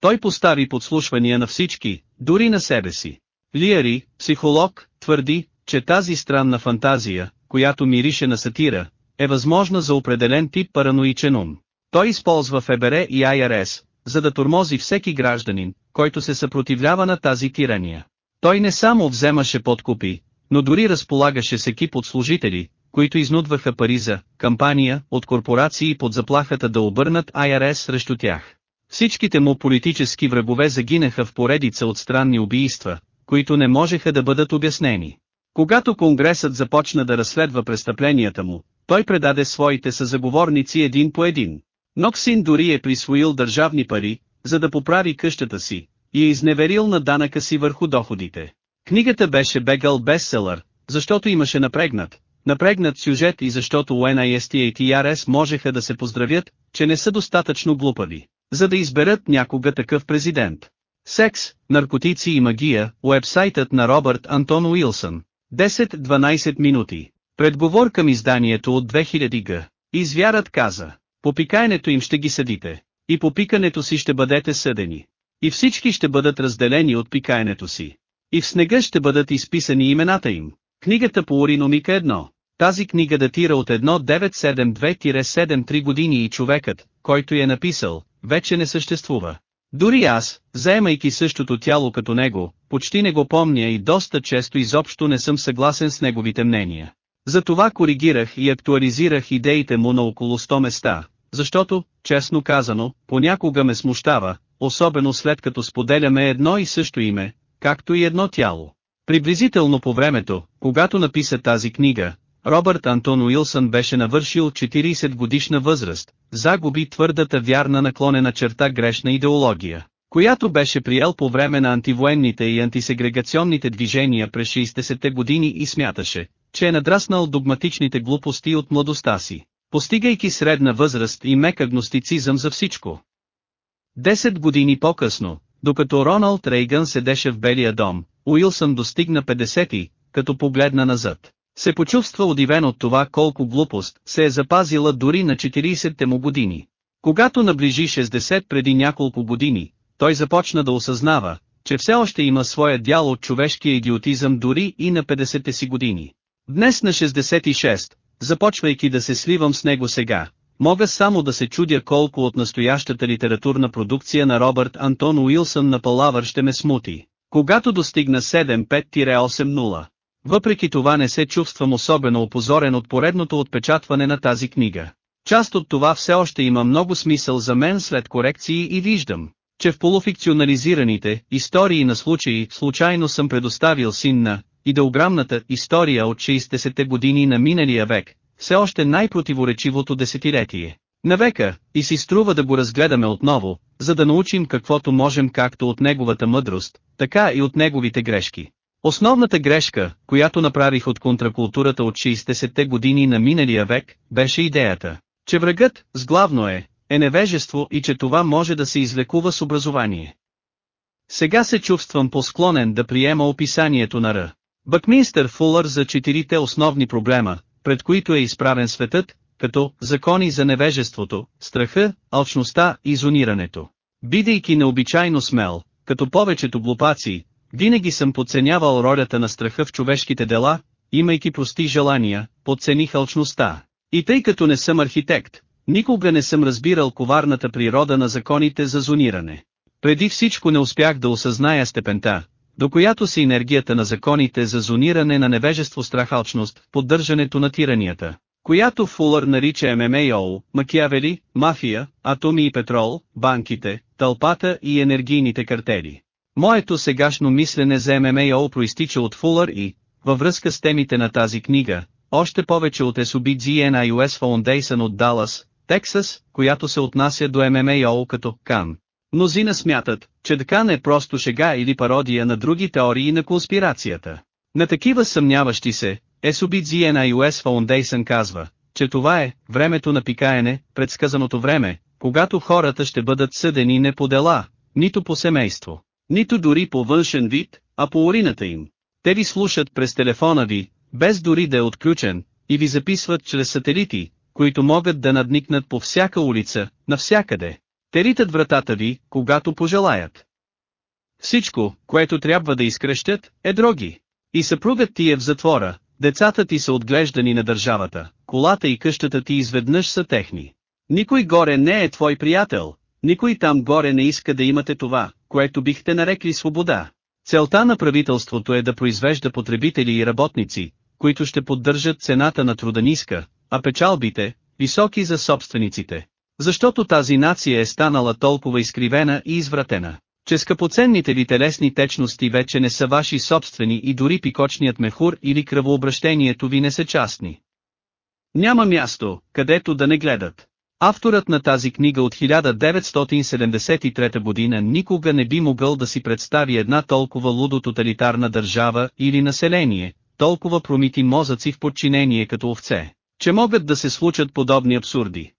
Speaker 1: Той постави подслушвания на всички, дори на себе си. Лиари, психолог, твърди, че тази странна фантазия, която мирише на сатира, е възможна за определен тип параноичен ум. Той използва ФБР и IRS, за да тормози всеки гражданин, който се съпротивлява на тази тирания. Той не само вземаше подкупи, но дори разполагаше с екип от служители, които изнудваха пари за кампания от корпорации под заплахата да обърнат IRS срещу тях. Всичките му политически врагове загинаха в поредица от странни убийства, които не можеха да бъдат обяснени. Когато Конгресът започна да разследва престъпленията му, той предаде своите съзаговорници един по един. Ноксин дори е присвоил държавни пари, за да поправи къщата си, и е изневерил на данъка си върху доходите. Книгата беше бегал бестселър, защото имаше напрегнат, напрегнат сюжет и защото NIST и TRS можеха да се поздравят, че не са достатъчно глупави, за да изберат някога такъв президент. Секс, наркотици и магия, уебсайтът на Робърт Антон Уилсън. 10-12 минути. Предговор към изданието от 2000 г. Извярат каза, по пикаенето им ще ги съдите, и по пикането си ще бъдете съдени. И всички ще бъдат разделени от пикаенето си. И в снега ще бъдат изписани имената им. Книгата по Ориномика 1. Тази книга датира от 1972-73 години и човекът, който я е написал, вече не съществува. Дори аз, заемайки същото тяло като него, почти не го помня и доста често изобщо не съм съгласен с неговите мнения. Затова коригирах и актуализирах идеите му на около 100 места, защото, честно казано, понякога ме смущава, особено след като споделяме едно и също име, както и едно тяло. Приблизително по времето, когато написа тази книга, Робърт Антон Уилсън беше навършил 40 годишна възраст, загуби твърдата вярна наклонена черта грешна идеология, която беше приел по време на антивоенните и антисегрегационните движения през 60-те години и смяташе, че е надраснал догматичните глупости от младостта си, постигайки средна възраст и мек агностицизъм за всичко. Десет години по-късно, докато Роналд Рейган седеше в Белия дом, Уилсън достигна 50 като погледна назад. Се почувства удивен от това колко глупост се е запазила дори на 40-те му години. Когато наближи 60 преди няколко години, той започна да осъзнава, че все още има своя дял от човешкия идиотизъм дори и на 50-те си години. Днес на 66, започвайки да се сливам с него сега, мога само да се чудя колко от настоящата литературна продукция на Робърт Антон Уилсън на Палавър ще ме смути. Когато достигна 7-5-8-0. Въпреки това не се чувствам особено опозорен от поредното отпечатване на тази книга. Част от това все още има много смисъл за мен след корекции и виждам, че в полуфикционализираните истории на случаи случайно съм предоставил син на идеограмната история от 60-те години на миналия век, все още най-противоречивото десетилетие. На века, и си струва да го разгледаме отново, за да научим каквото можем както от неговата мъдрост, така и от неговите грешки. Основната грешка, която направих от контракултурата от 60-те години на миналия век, беше идеята, че врагът, с главно е, е невежество и че това може да се излекува с образование. Сега се чувствам по-склонен да приема описанието на Р. Бъкминстър Фулър за четирите основни проблема, пред които е изправен светът, като закони за невежеството, страха, алчността и зонирането. Бидейки необичайно смел, като повечето глупаци, винаги съм подценявал ролята на страха в човешките дела, имайки прости желания, подцених алчността. И тъй като не съм архитект, никога не съм разбирал коварната природа на законите за зониране. Преди всичко не успях да осъзная степента, до която си енергията на законите за зониране на невежество страхалчност, поддържането на тиранията, която Фулър нарича ММАО, Макиавели, мафия, атоми и петрол, банките, тълпата и енергийните картели. Моето сегашно мислене за ММАО проистича от Фулър и, във връзка с темите на тази книга, още повече от SOBGN US Foundation от Далас, Тексас, която се отнася до ММАО като КАН. Мнозина смятат, че Дкан е просто шега или пародия на други теории на конспирацията. На такива съмняващи се, SOBGN US Foundation казва, че това е времето на пикаене, предсказаното време, когато хората ще бъдат съдени не по дела, нито по семейство, нито дори по външен вид, а по урината им. Те ви слушат през телефона ви, без дори да е отключен, и ви записват чрез сателити, които могат да надникнат по всяка улица, навсякъде. Те ритат вратата ви, когато пожелаят. Всичко, което трябва да изкрещят, е дроги. И съпругът ти е в затвора, децата ти са отглеждани на държавата, колата и къщата ти изведнъж са техни. Никой горе не е твой приятел, никой там горе не иска да имате това, което бихте нарекли свобода. Целта на правителството е да произвежда потребители и работници, които ще поддържат цената на труда ниска, а печалбите, високи за собствениците. Защото тази нация е станала толкова изкривена и извратена, че скъпоценните ви телесни течности вече не са ваши собствени и дори пикочният мехур или кръвообращението ви не са частни. Няма място, където да не гледат. Авторът на тази книга от 1973 година никога не би могъл да си представи една толкова лудо тоталитарна държава или население, толкова промити мозъци в подчинение като овце, че могат да се случат подобни абсурди.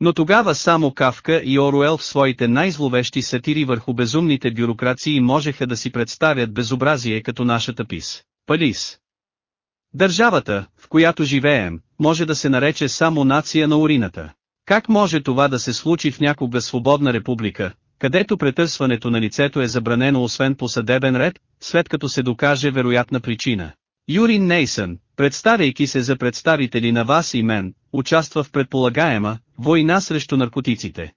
Speaker 1: Но тогава само Кавка и Оруел в своите най-зловещи сатири върху безумните бюрокрации можеха да си представят безобразие като нашата пис, Палис. Държавата, в която живеем, може да се нарече само нация на урината. Как може това да се случи в някога свободна република, където претърсването на лицето е забранено освен по съдебен ред, след като се докаже вероятна причина? Юрин Нейсън, представяйки се за представители на вас и мен, участва в предполагаема война срещу наркотиците.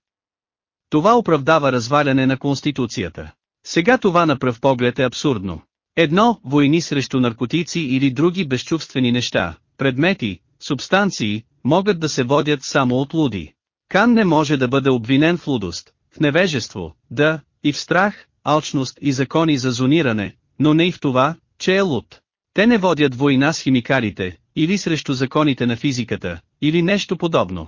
Speaker 1: Това оправдава разваляне на Конституцията. Сега това на пръв поглед е абсурдно. Едно, войни срещу наркотици или други безчувствени неща, предмети, субстанции, могат да се водят само от луди. Кан не може да бъде обвинен в лудост, в невежество, да, и в страх, алчност и закони за зониране, но не и в това, че е луд. Те не водят война с химикалите, или срещу законите на физиката, или нещо подобно.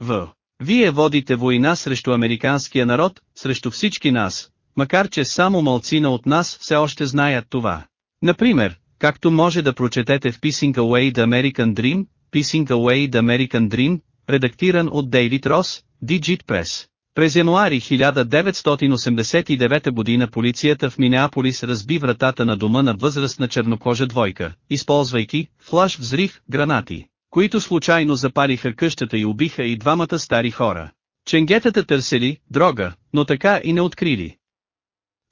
Speaker 1: В. Вие водите война срещу американския народ, срещу всички нас, макар че само малцина от нас все още знаят това. Например, както може да прочетете в Pissing Away the American Dream, Pissing Away the American Dream, редактиран от David Ross, Digit Press. През януари 1989 година полицията в Минеаполис разби вратата на дома на възрастна чернокожа двойка, използвайки флаш взрив гранати, които случайно запалиха къщата и убиха и двамата стари хора. Ченгетата търсели дрога, но така и не открили.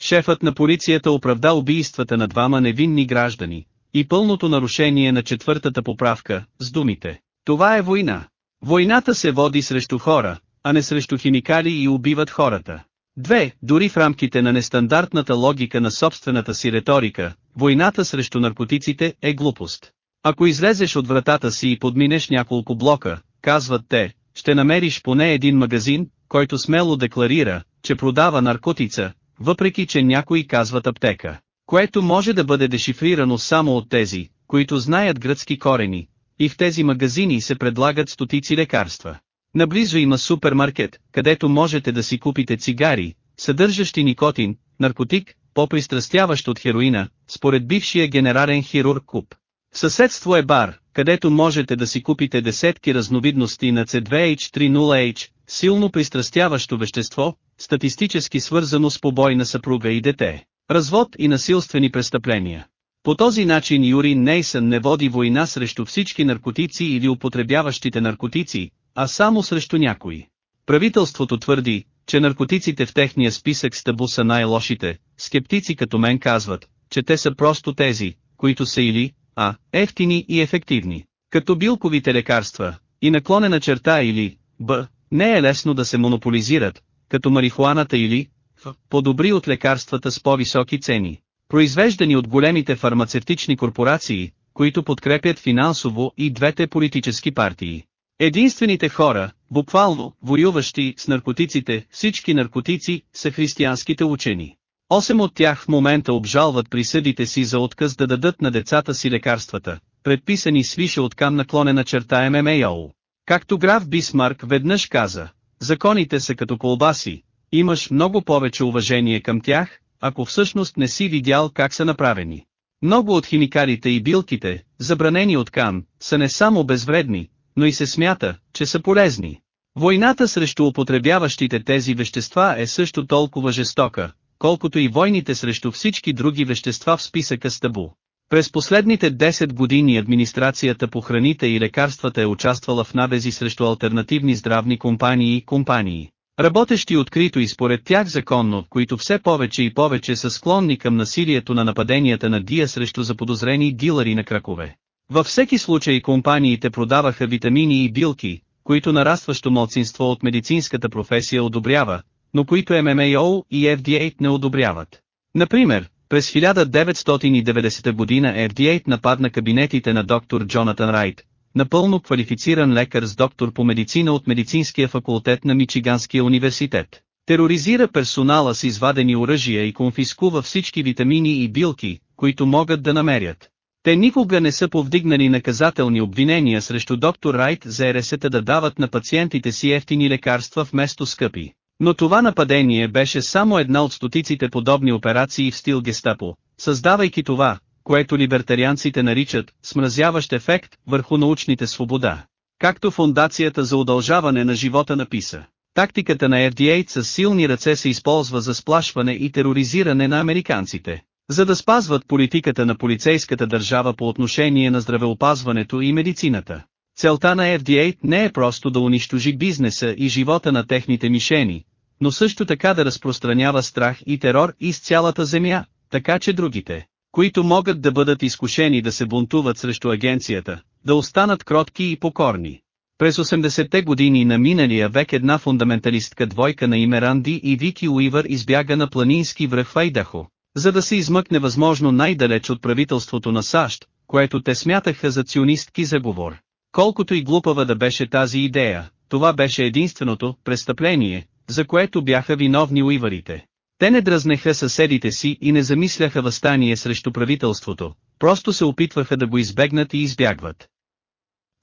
Speaker 1: Шефът на полицията оправда убийствата на двама невинни граждани, и пълното нарушение на четвъртата поправка, с думите. Това е война. Войната се води срещу хора, а не срещу химикали и убиват хората. Две, дори в рамките на нестандартната логика на собствената си риторика, войната срещу наркотиците е глупост. Ако излезеш от вратата си и подминеш няколко блока, казват те, ще намериш поне един магазин, който смело декларира, че продава наркотица, въпреки че някои казват аптека, което може да бъде дешифрирано само от тези, които знаят гръцки корени, и в тези магазини се предлагат стотици лекарства. Наблизо има супермаркет, където можете да си купите цигари, съдържащи никотин, наркотик, по-пристрастяващ от хероина, според бившия генерален хирург Куп. Съседство е бар, където можете да си купите десетки разновидности на C2H30H, силно пристрастяващо вещество, статистически свързано с побой на съпруга и дете, развод и насилствени престъпления. По този начин Юри Нейсън не води война срещу всички наркотици или употребяващите наркотици, а само срещу някои. Правителството твърди, че наркотиците в техния списък с табу са най-лошите, скептици като мен казват, че те са просто тези, които са или, а, ефтини и ефективни, като билковите лекарства, и наклонена черта или, б, не е лесно да се монополизират, като марихуаната или, в, по-добри от лекарствата с по-високи цени, произвеждани от големите фармацевтични корпорации, които подкрепят финансово и двете политически партии. Единствените хора, буквално, воюващи с наркотиците, всички наркотици, са християнските учени. Осем от тях в момента обжалват присъдите си за отказ да дадат на децата си лекарствата, предписани с више от кам наклонена черта ММАО. Както граф Бисмарк веднъж каза, законите са като колбаси, имаш много повече уважение към тях, ако всъщност не си видял как са направени. Много от химикалите и билките, забранени от Кан, са не само безвредни, но и се смята, че са полезни. Войната срещу употребяващите тези вещества е също толкова жестока, колкото и войните срещу всички други вещества в списъка с табу. През последните 10 години администрацията по храните и лекарствата е участвала в набези срещу альтернативни здравни компании и компании, работещи открито и според тях законно, които все повече и повече са склонни към насилието на нападенията на Дия срещу заподозрени дилъри на кракове. Във всеки случай компаниите продаваха витамини и билки, които нарастващо младсинство от медицинската професия одобрява, но които MMAO и FDA не одобряват. Например, през 1990 година FDA нападна кабинетите на доктор Джонатан Райт, напълно квалифициран лекар с доктор по медицина от Медицинския факултет на Мичиганския университет. Тероризира персонала с извадени оръжия и конфискува всички витамини и билки, които могат да намерят. Те никога не са повдигнали наказателни обвинения срещу доктор Райт за РСТ да дават на пациентите си ефтини лекарства вместо скъпи. Но това нападение беше само една от стотиците подобни операции в стил гестапо, създавайки това, което либертарианците наричат «смразяващ ефект» върху научните свобода. Както Фундацията за удължаване на живота написа. Тактиката на FDA с силни ръце се използва за сплашване и тероризиране на американците, за да спазват политиката на полицейската държава по отношение на здравеопазването и медицината. Целта на FDA не е просто да унищожи бизнеса и живота на техните мишени, но също така да разпространява страх и терор из цялата земя, така че другите, които могат да бъдат изкушени да се бунтуват срещу агенцията, да останат кротки и покорни. През 80-те години на миналия век една фундаменталистка двойка на име Ранди и Вики Уивър избяга на планински връх Айдахо, за да се измъкне възможно най-далеч от правителството на САЩ, което те смятаха за ционистки заговор. Колкото и глупава да беше тази идея, това беше единственото престъпление, за което бяха виновни уиварите. Те не дразнеха съседите си и не замисляха възстание срещу правителството, просто се опитваха да го избегнат и избягват.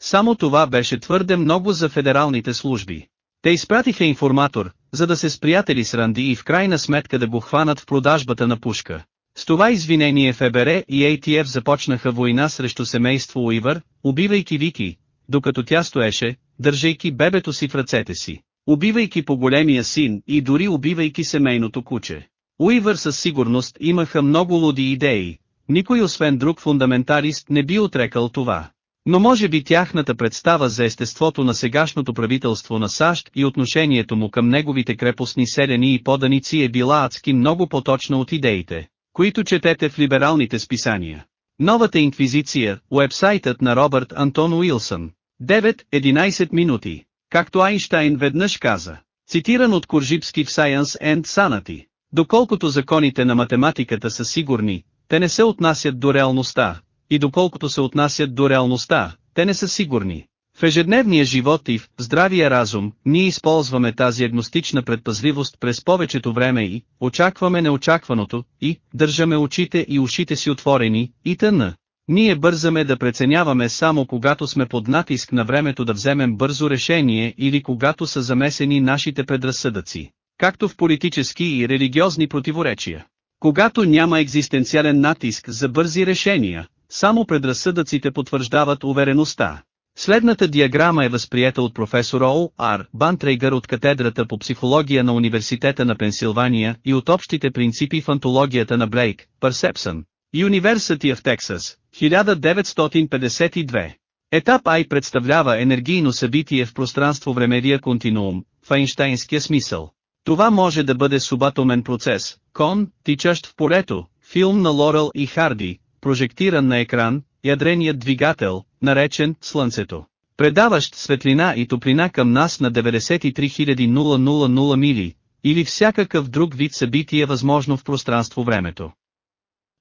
Speaker 1: Само това беше твърде много за федералните служби. Те изпратиха информатор, за да се сприятели с Ранди и в крайна сметка да го хванат в продажбата на пушка. С това извинение ФБР и ATF започнаха война срещу семейство Уивър, убивайки Вики, докато тя стоеше, държейки бебето си в ръцете си убивайки по големия син и дори убивайки семейното куче. Уивър със сигурност имаха много луди идеи, никой освен друг фундаменталист не би отрекал това. Но може би тяхната представа за естеството на сегашното правителство на САЩ и отношението му към неговите крепостни селени и поданици е била адски много поточна от идеите, които четете в либералните списания. Новата инквизиция, уебсайтът на Робърт Антон Уилсън. 9-11 минути. Както Айнштайн веднъж каза, цитиран от Коржипски в Science and Sanity, доколкото законите на математиката са сигурни, те не се отнасят до реалността, и доколкото се отнасят до реалността, те не са сигурни. В ежедневния живот и в здравия разум, ние използваме тази агностична предпазливост през повечето време и очакваме неочакваното, и държаме очите и ушите си отворени, и тъна. Ние бързаме да преценяваме само когато сме под натиск на времето да вземем бързо решение или когато са замесени нашите предразсъдъци, както в политически и религиозни противоречия. Когато няма екзистенциален натиск за бързи решения, само предразсъдъците потвърждават увереността. Следната диаграма е възприета от професор Ол Ар Бантрейгър от катедрата по психология на Университета на Пенсилвания и от общите принципи в антологията на Блейк, Персепсън, University of Texas, 1952. Етап I представлява енергийно събитие в пространство-времевия континуум, в Айнштайнския смисъл. Това може да бъде субатомен процес, кон, тичащ в полето, филм на Лорел и Харди, прожектиран на екран, ядреният двигател, наречен Слънцето, предаващ светлина и топлина към нас на 93000 мили, или всякакъв друг вид събитие възможно в пространство-времето.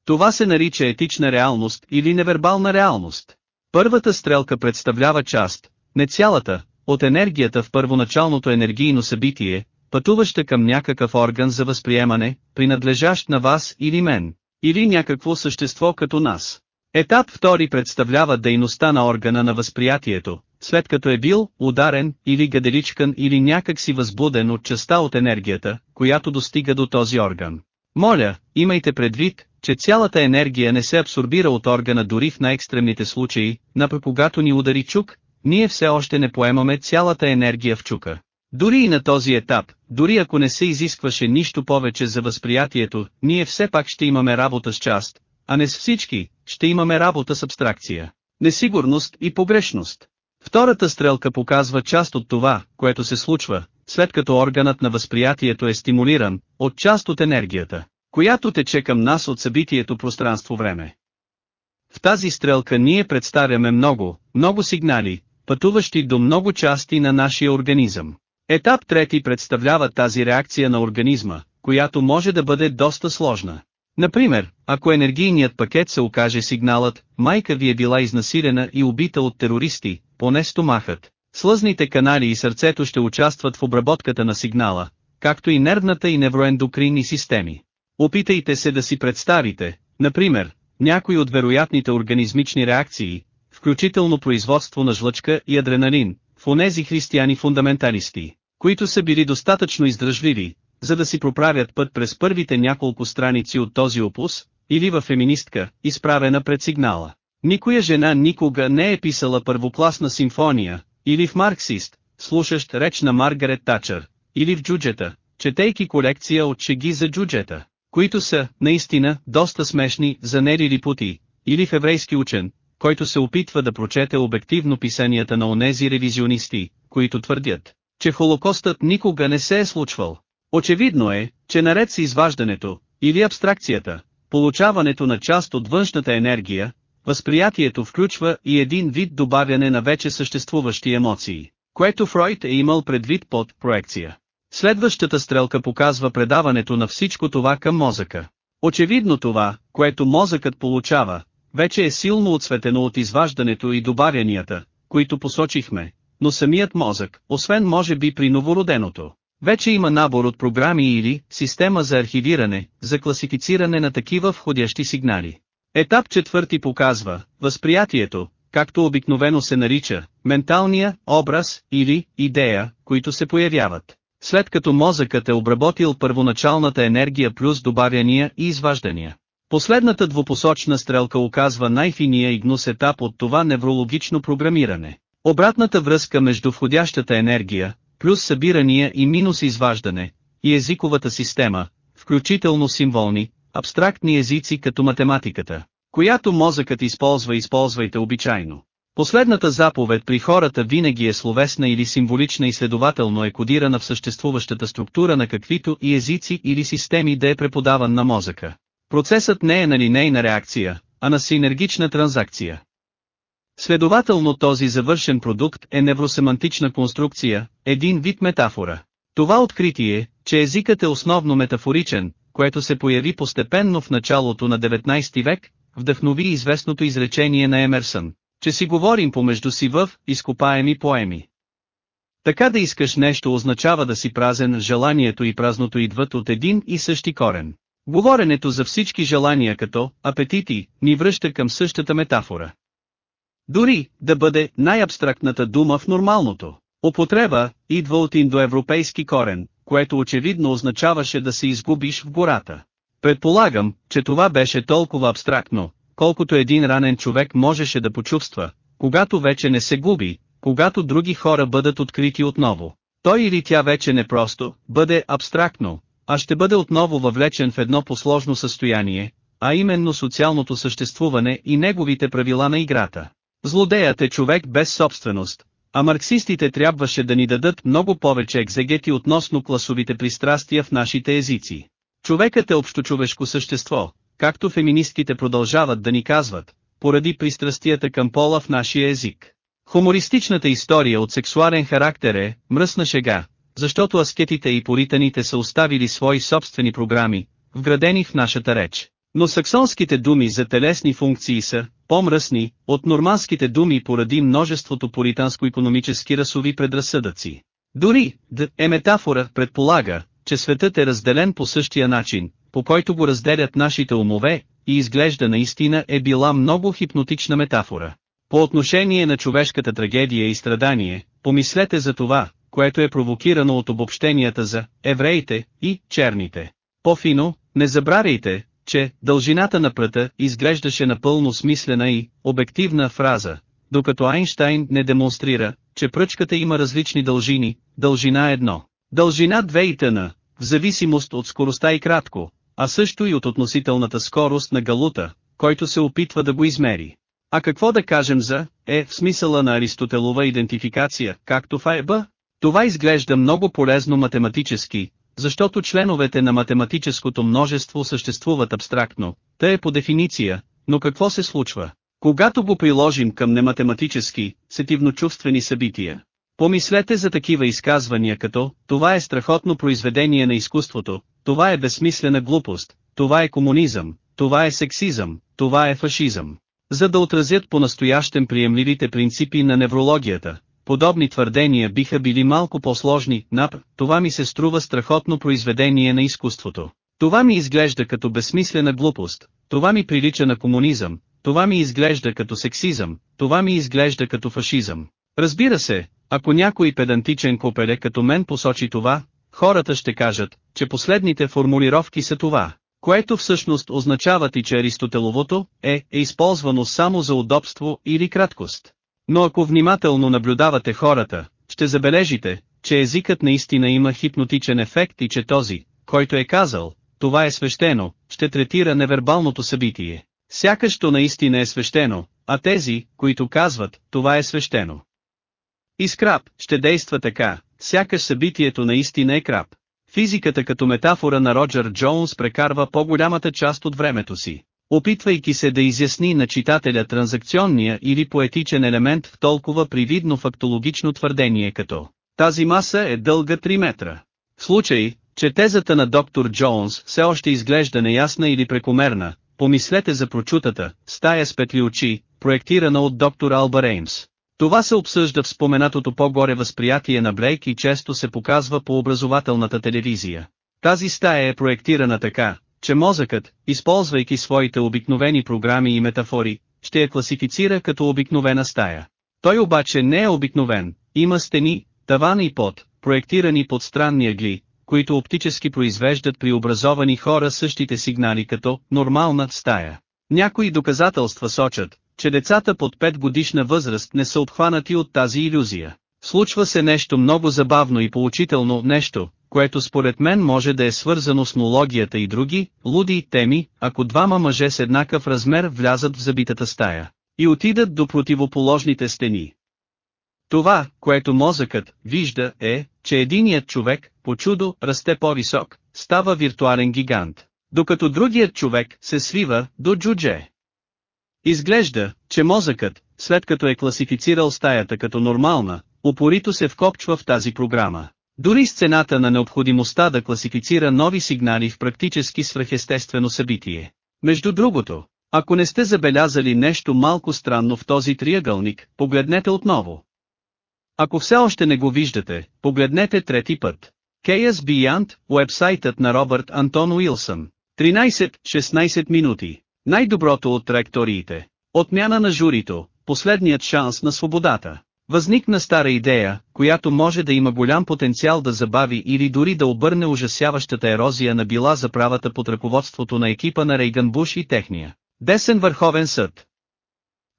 Speaker 1: Това се нарича етична реалност или невербална реалност. Първата стрелка представлява част, не цялата, от енергията в първоначалното енергийно събитие, пътуваща към някакъв орган за възприемане, принадлежащ на вас или мен, или някакво същество като нас. Етап втори представлява дейността на органа на възприятието, след като е бил ударен или гаделичкан или някак си възбуден от частта от енергията, която достига до този орган. Моля, имайте предвид, че цялата енергия не се абсорбира от органа дори в най-екстремните случаи, напък когато ни удари чук, ние все още не поемаме цялата енергия в чука. Дори и на този етап, дори ако не се изискваше нищо повече за възприятието, ние все пак ще имаме работа с част, а не с всички, ще имаме работа с абстракция, несигурност и погрешност. Втората стрелка показва част от това, което се случва, след като органът на възприятието е стимулиран, от част от енергията, която тече към нас от събитието пространство-време. В тази стрелка ние представяме много, много сигнали, пътуващи до много части на нашия организъм. Етап трети представлява тази реакция на организма, която може да бъде доста сложна. Например, ако енергийният пакет се окаже сигналът, майка ви е била изнасилена и убита от терористи, поне стомахът, слъзните канали и сърцето ще участват в обработката на сигнала, както и нервната и невроендокринни системи. Опитайте се да си представите, например, някои от вероятните организмични реакции, включително производство на жлъчка и адреналин, в онези християни-фундаменталисти, които са били достатъчно издръжливи, за да си проправят път през първите няколко страници от този опус, или в феминистка, изправена пред сигнала. Никоя жена никога не е писала първокласна симфония, или в марксист, слушащ реч на Маргарет Тачър, или в джуджета, четейки колекция от шеги за джуджета, които са, наистина, доста смешни за Нери Липути, или в еврейски учен, който се опитва да прочете обективно писанията на онези ревизионисти, които твърдят, че Холокостът никога не се е случвал. Очевидно е, че наред с изваждането, или абстракцията, получаването на част от външната енергия, възприятието включва и един вид добавяне на вече съществуващи емоции, което Фройд е имал предвид под проекция. Следващата стрелка показва предаването на всичко това към мозъка. Очевидно това, което мозъкът получава, вече е силно отсветено от изваждането и добавянията, които посочихме, но самият мозък, освен може би при новороденото, вече има набор от програми или система за архивиране, за класифициране на такива входящи сигнали. Етап четвърти показва, възприятието, както обикновено се нарича, менталния образ или идея, които се появяват. След като мозъкът е обработил първоначалната енергия плюс добавяния и изваждания. Последната двупосочна стрелка оказва най-финия и гнус етап от това неврологично програмиране. Обратната връзка между входящата енергия, плюс събирания и минус изваждане, и езиковата система, включително символни, абстрактни езици като математиката, която мозъкът използва използвайте обичайно. Последната заповед при хората винаги е словесна или символична и следователно е кодирана в съществуващата структура на каквито и езици или системи да е преподаван на мозъка. Процесът не е на линейна реакция, а на синергична транзакция. Следователно този завършен продукт е невросемантична конструкция, един вид метафора. Това откритие, че езикът е основно метафоричен, което се появи постепенно в началото на 19 век, вдъхнови известното изречение на Емерсън, че си говорим помежду си в изкопаеми поеми. Така да искаш нещо означава да си празен, желанието и празното идват от един и същи корен. Говоренето за всички желания като апетити ни връща към същата метафора. Дори да бъде най-абстрактната дума в нормалното. Употреба идва от индоевропейски корен, което очевидно означаваше да се изгубиш в гората. Предполагам, че това беше толкова абстрактно, колкото един ранен човек можеше да почувства, когато вече не се губи, когато други хора бъдат открити отново. Той или тя вече не просто бъде абстрактно, а ще бъде отново въвлечен в едно посложно състояние, а именно социалното съществуване и неговите правила на играта. Злодеят е човек без собственост, а марксистите трябваше да ни дадат много повече екзегети относно класовите пристрастия в нашите езици. Човекът е общочовешко същество, както феминистките продължават да ни казват, поради пристрастията към пола в нашия език. Хумористичната история от сексуален характер е мръсна шега, защото аскетите и поританите са оставили свои собствени програми, вградени в нашата реч. Но саксонските думи за телесни функции са, по-мръсни, от норманските думи поради множеството политанско-економически расови предразсъдъци. Дори, д е метафора, предполага, че светът е разделен по същия начин, по който го разделят нашите умове, и изглежда наистина е била много хипнотична метафора. По отношение на човешката трагедия и страдание, помислете за това, което е провокирано от обобщенията за евреите и черните. По-фино, не забравяйте, че дължината на пръта изглеждаше напълно смислена и обективна фраза, докато Айнштайн не демонстрира, че пръчката има различни дължини, дължина 1, дължина 2 и т.н., в зависимост от скоростта и кратко, а също и от относителната скорост на галута, който се опитва да го измери. А какво да кажем за, е, в смисъла на Аристотелова идентификация, както в АЕБ? Това изглежда много полезно математически, защото членовете на математическото множество съществуват абстрактно, те е по дефиниция, но какво се случва? Когато го приложим към нематематически, сетивно-чувствени събития. Помислете за такива изказвания като, това е страхотно произведение на изкуството, това е безсмислена глупост, това е комунизъм, това е сексизъм, това е фашизъм. За да отразят по-настоящем приемливите принципи на неврологията, подобни твърдения биха били малко по-сложни, нап, това ми се струва страхотно произведение на изкуството. Това ми изглежда като безсмислена глупост, това ми прилича на комунизъм, това ми изглежда като сексизъм, това ми изглежда като фашизъм. Разбира се, ако някой педантичен копеле като мен посочи това, хората ще кажат, че последните формулировки са това, което всъщност означават и че Аристотеловото е, е използвано само за удобство или краткост. Но ако внимателно наблюдавате хората, ще забележите, че езикът наистина има хипнотичен ефект и че този, който е казал, това е свещено, ще третира невербалното събитие. Сякаш то наистина е свещено, а тези, които казват, това е свещено. И скраб, ще действа така, сякаш събитието наистина е краб. Физиката като метафора на Роджер Джонс прекарва по-голямата част от времето си, опитвайки се да изясни на читателя транзакционния или поетичен елемент в толкова привидно фактологично твърдение като «Тази маса е дълга 3 метра». В случай, че тезата на доктор Джонс все още изглежда неясна или прекомерна, помислете за прочутата «Стая с петли очи», проектирана от доктор Алба Реймс. Това се обсъжда в споменатото по-горе възприятие на Блейк и често се показва по образователната телевизия. Тази стая е проектирана така, че мозъкът, използвайки своите обикновени програми и метафори, ще я класифицира като обикновена стая. Той обаче не е обикновен, има стени, таван и под, проектирани под странни ъгли, които оптически произвеждат при образовани хора същите сигнали като «нормална стая». Някои доказателства сочат, че децата под 5 годишна възраст не са обхванати от тази иллюзия. Случва се нещо много забавно и поучително, нещо, което според мен може да е свързано с нологията и други, луди теми, ако двама мъже с еднакъв размер влязат в забитата стая и отидат до противоположните стени. Това, което мозъкът вижда е, че единият човек, по чудо, расте по-висок, става виртуален гигант, докато другият човек се свива до джудже. Изглежда, че мозъкът, след като е класифицирал стаята като нормална, упорито се вкопчва в тази програма. Дори с цената на необходимостта да класифицира нови сигнали в практически свръхестествено събитие. Между другото, ако не сте забелязали нещо малко странно в този триъгълник, погледнете отново. Ако все още не го виждате, погледнете трети път. KS Beyond, уебсайтът на Робърт Антон Уилсън. 13-16 минути. Най-доброто от траекториите. Отмяна на журито, последният шанс на свободата. Възникна стара идея, която може да има голям потенциал да забави или дори да обърне ужасяващата ерозия на била за правата под ръководството на екипа на Рейган Буш и техния. Десен върховен съд.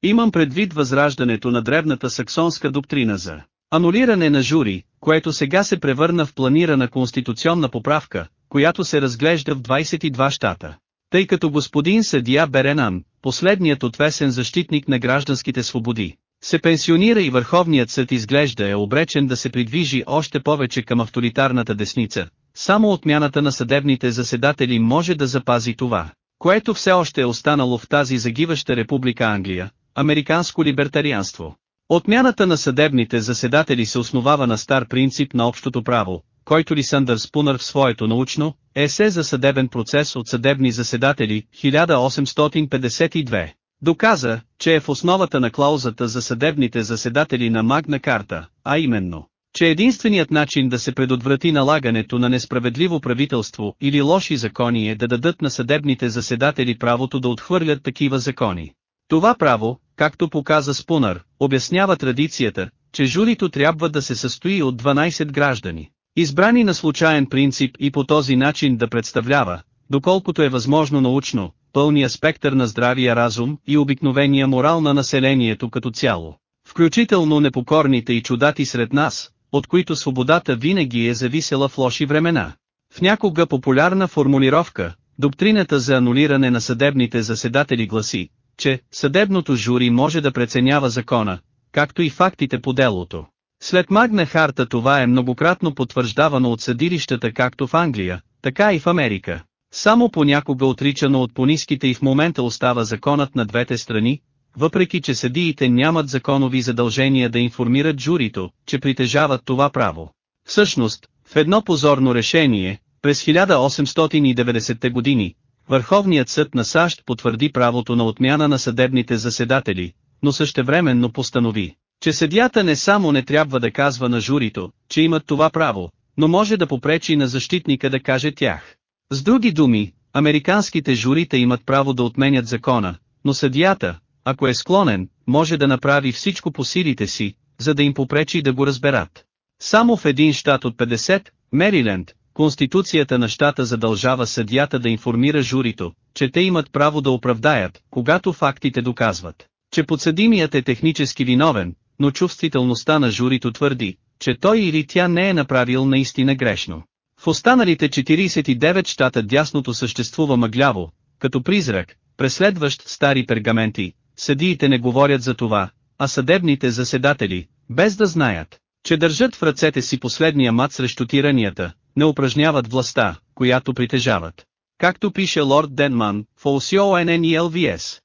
Speaker 1: Имам предвид възраждането на древната саксонска доктрина за анулиране на жури, което сега се превърна в планирана конституционна поправка, която се разглежда в 22 щата. Тъй като господин съдия Беренан, последният отвесен защитник на гражданските свободи, се пенсионира и Върховният съд изглежда е обречен да се придвижи още повече към авторитарната десница, само отмяната на съдебните заседатели може да запази това, което все още е останало в тази загиваща република Англия, американско либертарианство. Отмяната на съдебните заседатели се основава на стар принцип на общото право, който Лисандър Спунър в своето научно, есе за съдебен процес от съдебни заседатели, 1852, доказа, че е в основата на клаузата за съдебните заседатели на Магна Карта, а именно, че единственият начин да се предотврати налагането на несправедливо правителство или лоши закони е да дадат на съдебните заседатели правото да отхвърлят такива закони. Това право, както показа Спунър, обяснява традицията, че журито трябва да се състои от 12 граждани, избрани на случайен принцип и по този начин да представлява, доколкото е възможно научно, пълния спектър на здравия разум и обикновения морал на населението като цяло. Включително непокорните и чудати сред нас, от които свободата винаги е зависела в лоши времена. В някога популярна формулировка, доктрината за анулиране на съдебните заседатели гласи, че съдебното жури може да преценява закона, както и фактите по делото. След Магна Харта това е многократно потвърждавано от съдилищата както в Англия, така и в Америка. Само понякога отричано от пониските и в момента остава законът на двете страни, въпреки че съдиите нямат законови задължения да информират журито, че притежават това право. Всъщност, в едно позорно решение, през 1890 години, Върховният съд на САЩ потвърди правото на отмяна на съдебните заседатели, но същевременно постанови, че съдята не само не трябва да казва на журито, че имат това право, но може да попречи на защитника да каже тях. С други думи, американските журита имат право да отменят закона, но съдията, ако е склонен, може да направи всичко по силите си, за да им попречи да го разберат. Само в един щат от 50, Мериленд, Конституцията на щата задължава съдията да информира журито, че те имат право да оправдаят, когато фактите доказват, че подсъдимият е технически виновен, но чувствителността на журито твърди, че той или тя не е направил наистина грешно. В останалите 49 щата дясното съществува мъгляво, като призрак, преследващ стари пергаменти, съдиите не говорят за това, а съдебните заседатели, без да знаят, че държат в ръцете си последния мат срещу тиранията, не упражняват властта, която притежават. Както пише лорд Денман, в OCONNELVS.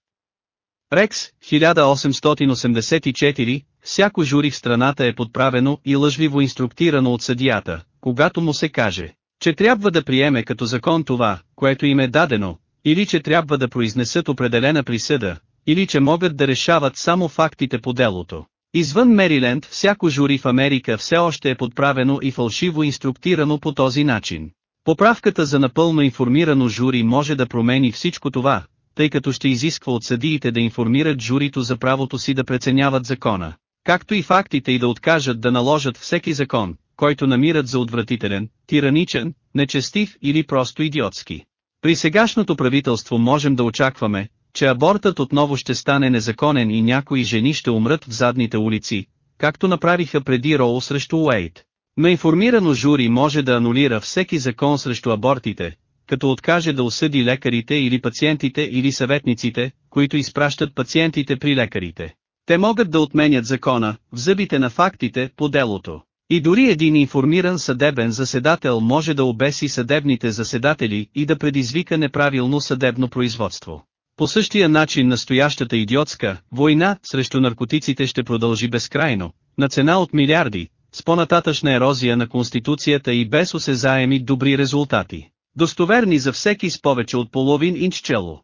Speaker 1: Рекс, 1884, всяко жури в страната е подправено и лъжливо инструктирано от съдията, когато му се каже, че трябва да приеме като закон това, което им е дадено, или че трябва да произнесат определена присъда, или че могат да решават само фактите по делото. Извън Мериленд всяко жури в Америка все още е подправено и фалшиво инструктирано по този начин. Поправката за напълно информирано жури може да промени всичко това, тъй като ще изисква от съдиите да информират журито за правото си да преценяват закона, както и фактите и да откажат да наложат всеки закон, който намират за отвратителен, тираничен, нечестив или просто идиотски. При сегашното правителство можем да очакваме, че абортът отново ще стане незаконен и някои жени ще умрат в задните улици, както направиха преди Роу срещу Уейт. Но информирано жури може да анулира всеки закон срещу абортите, като откаже да осъди лекарите или пациентите или съветниците, които изпращат пациентите при лекарите. Те могат да отменят закона, в зъбите на фактите, по делото. И дори един информиран съдебен заседател може да обеси съдебните заседатели и да предизвика неправилно съдебно производство. По същия начин настоящата идиотска война срещу наркотиците ще продължи безкрайно, на цена от милиарди, с по-нататъчна ерозия на Конституцията и без осезаеми добри резултати, достоверни за всеки с повече от половин инч чело.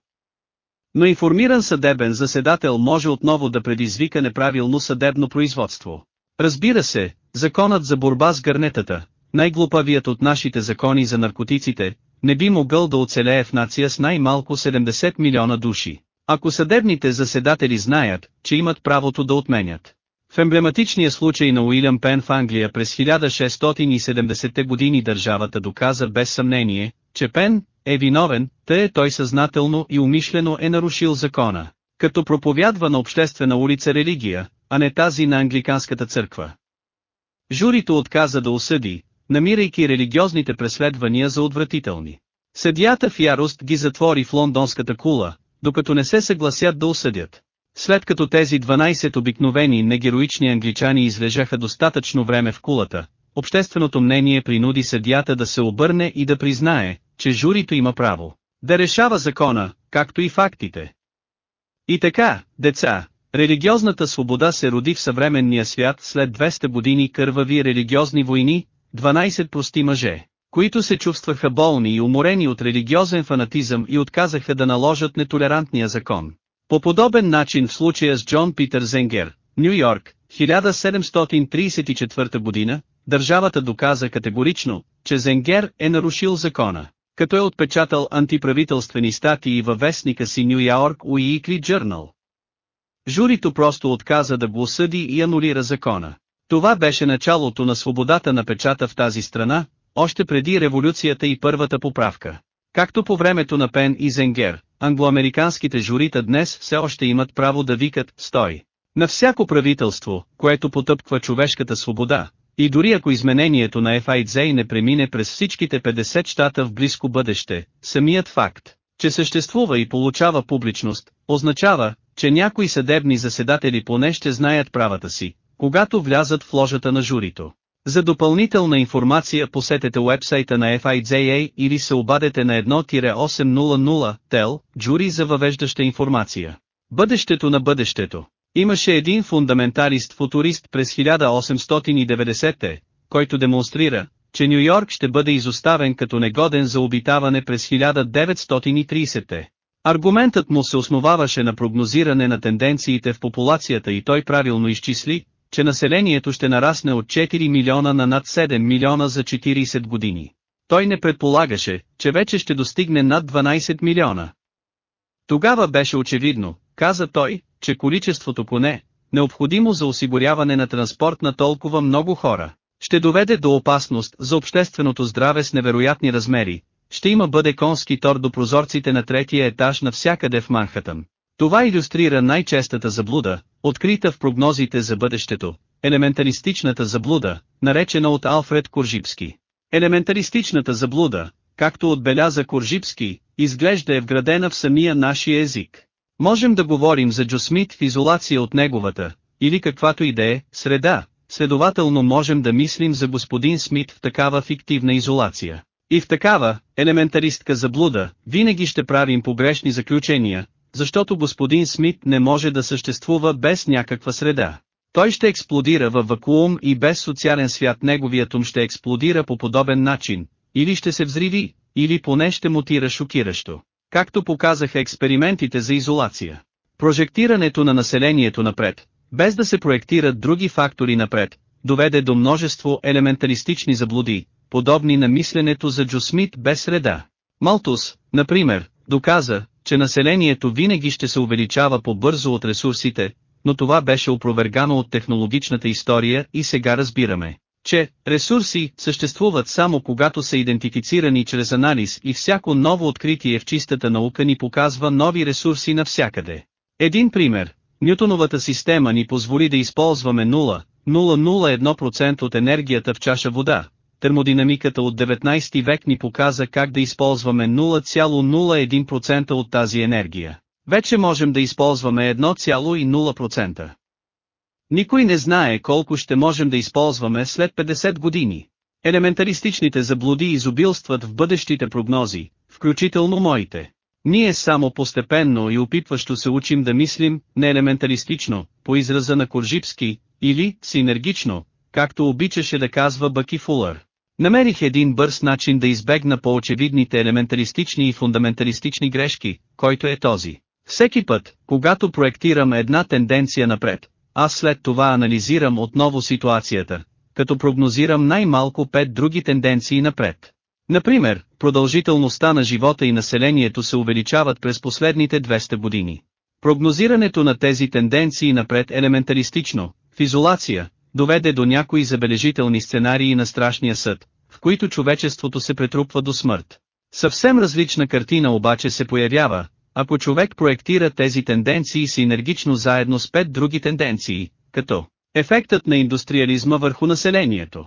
Speaker 1: Но информиран съдебен заседател може отново да предизвика неправилно съдебно производство. Разбира се, законът за борба с гърнетата, най-глупавият от нашите закони за наркотиците, не би могъл да оцелее в нация с най-малко 70 милиона души, ако съдебните заседатели знаят, че имат правото да отменят. В емблематичния случай на Уилям Пен в Англия през 1670 години държавата доказа без съмнение, че Пен е виновен, тъй е той съзнателно и умишлено е нарушил закона, като проповядва на обществена улица религия, а не тази на англиканската църква. Журито отказа да осъди, намирайки религиозните преследвания за отвратителни. Съдията в ярост ги затвори в лондонската кула, докато не се съгласят да осъдят. След като тези 12 обикновени негероични англичани излежаха достатъчно време в кулата, общественото мнение принуди съдията да се обърне и да признае, че журито има право да решава закона, както и фактите. И така, деца, религиозната свобода се роди в съвременния свят след 200 години кървави религиозни войни, 12 прости мъже, които се чувстваха болни и уморени от религиозен фанатизъм и отказаха да наложат нетолерантния закон. По подобен начин в случая с Джон Питър Зенгер, Нью Йорк, 1734 година, държавата доказа категорично, че Зенгер е нарушил закона, като е отпечатал антиправителствени статии във вестника си Нью Йорк Уикли Джърнал. Журито просто отказа да го осъди и анулира закона. Това беше началото на свободата на печата в тази страна, още преди революцията и първата поправка. Както по времето на Пен и Зенгер, англоамериканските журита днес все още имат право да викат «Стой!» На всяко правителство, което потъпква човешката свобода, и дори ако изменението на FIDZ не премине през всичките 50 щата в близко бъдеще, самият факт, че съществува и получава публичност, означава, че някои съдебни заседатели поне ще знаят правата си, когато влязат в ложата на журито. За допълнителна информация посетете уебсайта на FIJA или се обадете на 1-800 ТЕЛ, джури за въвеждаща информация. Бъдещето на бъдещето Имаше един фундаменталист-футурист през 1890-те, който демонстрира, че Нью Йорк ще бъде изоставен като негоден за обитаване през 1930-те. Аргументът му се основаваше на прогнозиране на тенденциите в популацията и той правилно изчисли, че населението ще нарасне от 4 милиона на над 7 милиона за 40 години. Той не предполагаше, че вече ще достигне над 12 милиона. Тогава беше очевидно, каза той, че количеството коне, необходимо за осигуряване на транспорт на толкова много хора, ще доведе до опасност за общественото здраве с невероятни размери, ще има бъде конски тор до прозорците на третия етаж навсякъде в Манхатън. Това иллюстрира най-честата заблуда, открита в прогнозите за бъдещето, елементаристичната заблуда, наречена от Алфред Коржипски. Елементаристичната заблуда, както отбеляза Коржипски, изглежда е вградена в самия нашия език. Можем да говорим за Джо Смит в изолация от неговата, или каквато и да е, среда, следователно можем да мислим за господин Смит в такава фиктивна изолация. И в такава, елементаристка заблуда, винаги ще правим погрешни заключения, защото господин Смит не може да съществува без някаква среда. Той ще експлодира във вакуум и без социален свят неговият ум ще експлодира по подобен начин, или ще се взриви, или поне ще мутира шокиращо както показаха експериментите за изолация. Прожектирането на населението напред, без да се проектират други фактори напред, доведе до множество елементаристични заблуди, подобни на мисленето за Джо Смит без среда. Малтус, например, доказа, че населението винаги ще се увеличава по-бързо от ресурсите, но това беше опровергано от технологичната история и сега разбираме, че ресурси съществуват само когато са идентифицирани чрез анализ и всяко ново откритие в чистата наука ни показва нови ресурси навсякъде. Един пример. Нютоновата система ни позволи да използваме 0,001% от енергията в чаша вода. Термодинамиката от 19 век ни показа как да използваме 0,01% от тази енергия. Вече можем да използваме 1,0%. Никой не знае колко ще можем да използваме след 50 години. Елементаристичните заблуди изобилстват в бъдещите прогнози, включително моите. Ние само постепенно и опитващо се учим да мислим, не елементаристично, по израза на Коржипски, или синергично, както обичаше да казва Бъки Фулър. Намерих един бърз начин да избегна по-очевидните елементаристични и фундаменталистични грешки, който е този. Всеки път, когато проектирам една тенденция напред, аз след това анализирам отново ситуацията, като прогнозирам най-малко пет други тенденции напред. Например, продължителността на живота и населението се увеличават през последните 200 години. Прогнозирането на тези тенденции напред елементаристично, в изолация, доведе до някои забележителни сценарии на страшния съд, в които човечеството се претрупва до смърт. Съвсем различна картина обаче се появява, ако човек проектира тези тенденции си енергично заедно с пет други тенденции, като ефектът на индустриализма върху населението.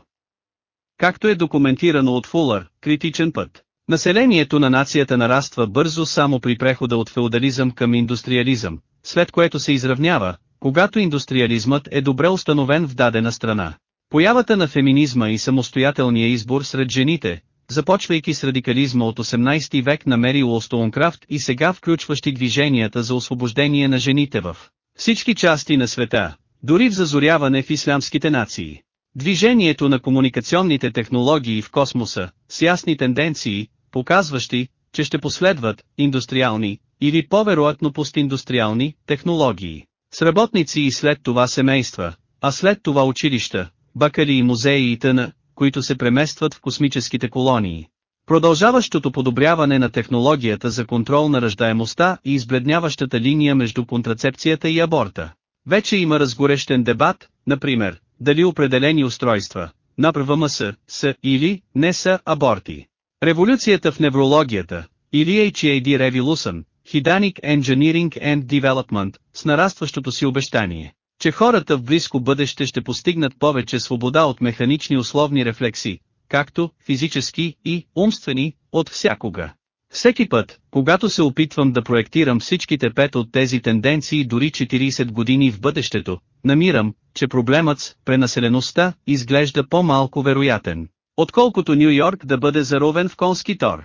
Speaker 1: Както е документирано от Фулър, критичен път. Населението на нацията нараства бързо само при прехода от феодализъм към индустриализъм, след което се изравнява, когато индустриализмът е добре установен в дадена страна. Появата на феминизма и самостоятелния избор сред жените, започвайки с радикализма от 18 век намери Уолстоункрафт и сега включващи движенията за освобождение на жените в всички части на света, дори в зазоряване в ислямските нации. Движението на комуникационните технологии в космоса, с ясни тенденции, показващи, че ще последват индустриални, или по-вероятно постиндустриални, технологии. С работници и след това семейства, а след това училища, бакали и музеи и т.н., които се преместват в космическите колонии. Продължаващото подобряване на технологията за контрол на ръждаемостта и избледняващата линия между контрацепцията и аборта. Вече има разгорещен дебат, например, дали определени устройства, на ПВМС, са или не са аборти. Революцията в неврологията, или HAD Revolution, Hedonic Engineering and Development, с нарастващото си обещание, че хората в близко бъдеще ще постигнат повече свобода от механични условни рефлекси, както физически и умствени, от всякога. Всеки път, когато се опитвам да проектирам всичките пет от тези тенденции дори 40 години в бъдещето, намирам, че проблемът с пренаселеността изглежда по-малко вероятен, отколкото Нью Йорк да бъде заровен в конски тор.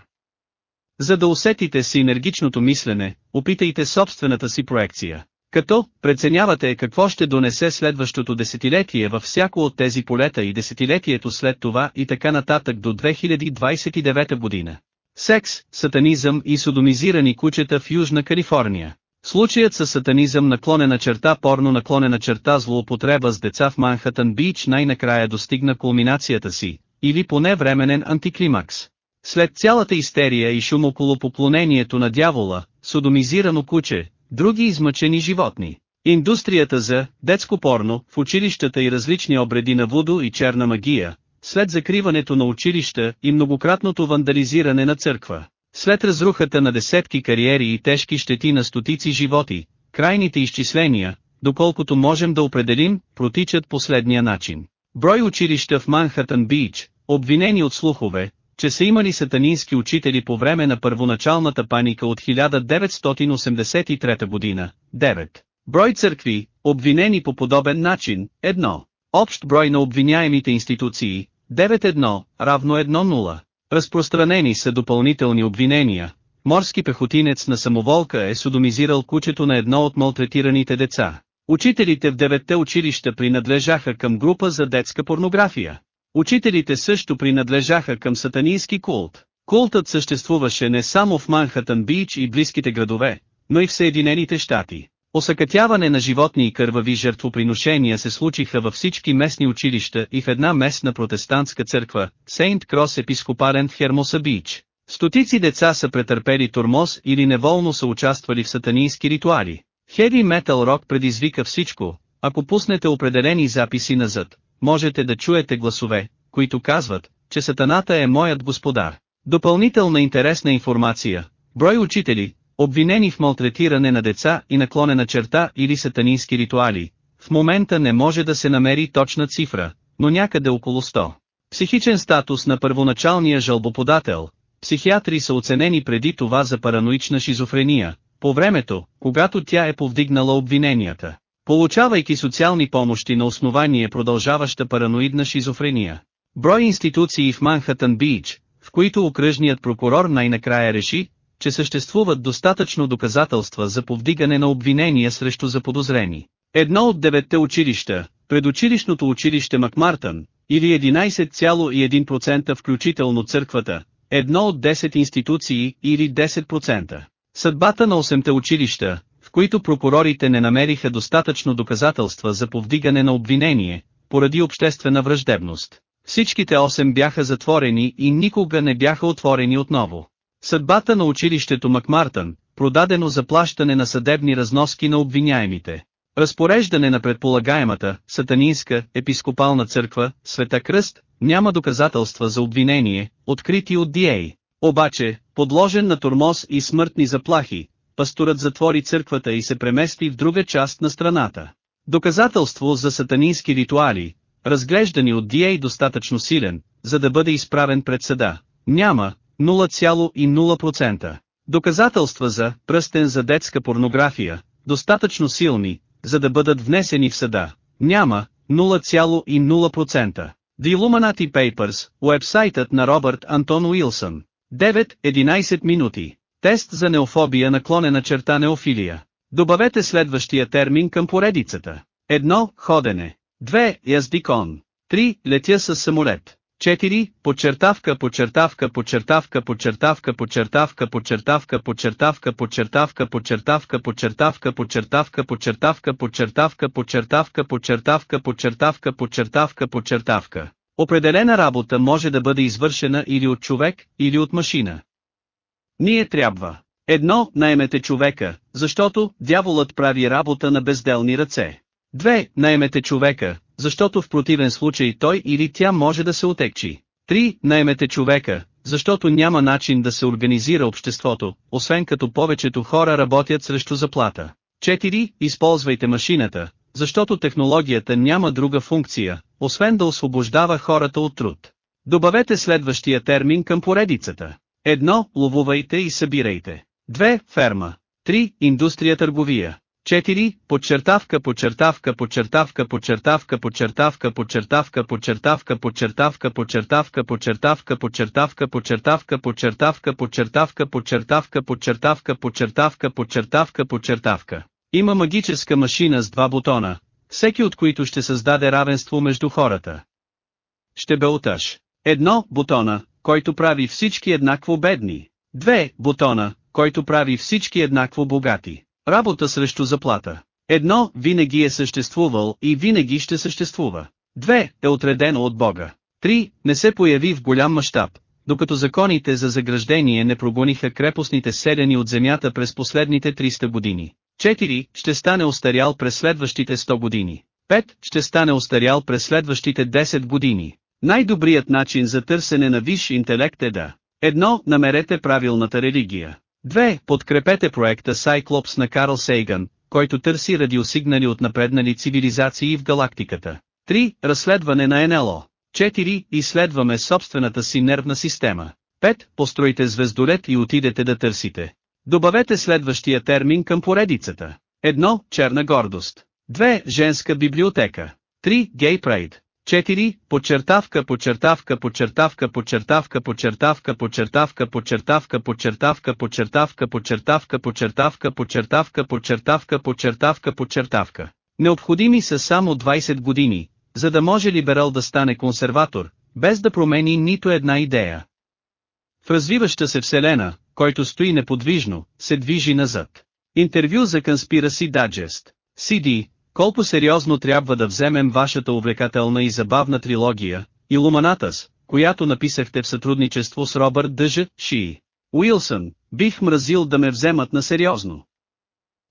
Speaker 1: За да усетите си енергичното мислене, опитайте собствената си проекция. Като, преценявате какво ще донесе следващото десетилетие във всяко от тези полета и десетилетието след това и така нататък до 2029 година. Секс, сатанизъм и содомизирани кучета в Южна Калифорния. Случаят с сатанизъм наклонена черта порно наклонена черта злоупотреба с деца в Манхатън Бич най-накрая достигна кулминацията си, или поне временен антиклимакс. След цялата истерия и шум около поклонението на дявола, содомизирано куче, други измъчени животни. Индустрията за детско порно в училищата и различни обреди на вудо и черна магия, след закриването на училища и многократното вандализиране на църква, след разрухата на десетки кариери и тежки щети на стотици животи, крайните изчисления, доколкото можем да определим, протичат последния начин. Брой училища в Манхатън Бич, обвинени от слухове, че са имали сатанински учители по време на първоначалната паника от 1983 година. 9. Брой църкви, обвинени по подобен начин, 1. Общ брой на обвиняемите институции, 9.1, равно 1.0. Разпространени са допълнителни обвинения. Морски пехотинец на самоволка е судомизирал кучето на едно от малтретираните деца. Учителите в деветте училища принадлежаха към група за детска порнография. Учителите също принадлежаха към сатанински култ. Култът съществуваше не само в Манхатън Бич и близките градове, но и в Съединените щати. Осъкътяване на животни и кървави жертвоприношения се случиха във всички местни училища и в една местна протестантска църква, Сейнт Крос епископален в Хермоса Бич. Стотици деца са претърпели тормоз или неволно са участвали в сатанински ритуали. Хеви метал рок предизвика всичко, ако пуснете определени записи назад, можете да чуете гласове, които казват, че сатаната е моят господар. Допълнителна интересна информация. Брой учители, обвинени в малтретиране на деца и наклонена черта или сатанински ритуали. В момента не може да се намери точна цифра, но някъде около 100. Психичен статус на първоначалния жалбоподател. Психиатри са оценени преди това за параноична шизофрения, по времето, когато тя е повдигнала обвиненията получавайки социални помощи на основание продължаваща параноидна шизофрения. Брой институции в Манхатън Бич, в които окръжният прокурор най-накрая реши, че съществуват достатъчно доказателства за повдигане на обвинения срещу заподозрени. Едно от деветте училища, предучилищното училище Макмартън, или 11,1% включително църквата, едно от 10 институции или 10%. Съдбата на 8 училища, които прокурорите не намериха достатъчно доказателства за повдигане на обвинение, поради обществена враждебност. Всичките 8 бяха затворени и никога не бяха отворени отново. Съдбата на училището Макмартън, продадено за плащане на съдебни разноски на обвиняемите. Разпореждане на предполагаемата, сатанинска, епископална църква, Света Кръст, няма доказателства за обвинение, открити от Дией. Обаче, подложен на тормоз и смъртни заплахи, пасторът затвори църквата и се премести в друга част на страната. Доказателство за сатанински ритуали, разглеждани от Дией достатъчно силен, за да бъде изправен пред съда, няма, 0,0%. Доказателства за пръстен за детска порнография, достатъчно силни, за да бъдат внесени в съда, няма, 0,0%. The Illuminati Papers, уебсайтът на Робърт Антон Уилсън. 9-11 минути. Тест за неофобия наклонена черта неофилия. Добавете следващия термин към поредицата. 1. Ходене. 2. Яздикон. 3. Летя с самолет. 4. Подчертавка подчертавка подчертавка подчертавка подчертавка подчертавка подчертавка подчертавка подчертавка подчертавка подчертавка подчертавка подчертавка подчертавка подчертавка подчертавка подчертавка подчертавка Определена работа може да бъде извършена или от човек, или от машина. Ние трябва. Едно, наймете човека, защото дяволът прави работа на безделни ръце. Две, наймете човека, защото в противен случай той или тя може да се отекчи. Три, наймете човека, защото няма начин да се организира обществото, освен като повечето хора работят срещу заплата. 4. Използвайте машината, защото технологията няма друга функция, освен да освобождава хората от труд. Добавете следващия термин към поредицата. Едно, Ловувайте и събирайте. 2. Ферма. 3. Индустрия търговия. 4. Подчертавка подчертавка подчертавка подчертавка подчертавка подчертавка подчертавка подчертавка подчертавка подчертавка подчертавка подчертавка подчертавка подчертавка подчертавка подчертавка подчертавка подчертавка подчертавка. Има магическа машина с два бутона, всеки от които ще създаде равенство между хората. Ще бе утъж. Едно, бутона, който прави всички еднакво бедни. Две, бутона, който прави всички еднакво богати. Работа срещу заплата. Едно, винаги е съществувал и винаги ще съществува. Две, е отредено от Бога. Три, не се появи в голям мащаб, докато законите за заграждение не прогониха крепостните селени от земята през последните 300 години. 4. Ще стане остарял през следващите 100 години. 5. Ще стане остарял през следващите 10 години. Най-добрият начин за търсене на висш интелект е да 1. Намерете правилната религия. 2. Подкрепете проекта Cyclops на Карл Сейган, който търси радиосигнали от напреднали цивилизации в галактиката. 3. Разследване на НЛО. 4. Изследваме собствената си нервна система. 5. Постройте звездолет и отидете да търсите. Добавете следващия термин към поредицата. 1. Черна гордост. 2. Женска библиотека. 3. Гей прейд. 4. Подчертавка подчертавка подчертавка подчертавка подчертавка подчертавка подчертавка подчертавка подчертавка подчертавка подчертавка подчертавка подчертавка подчертавка подчертавка. Необходими са само 20 години, за да може либерал да стане консерватор, без да промени нито една идея. В развиваща се вселена, който стои неподвижно, се движи назад. Интервю за Conspiracy Digest. CD, колко сериозно трябва да вземем вашата увлекателна и забавна трилогия, Илуманатас, която написахте в сътрудничество с Робърт Дъжа, Ши. Уилсън, бих мразил да ме вземат на сериозно.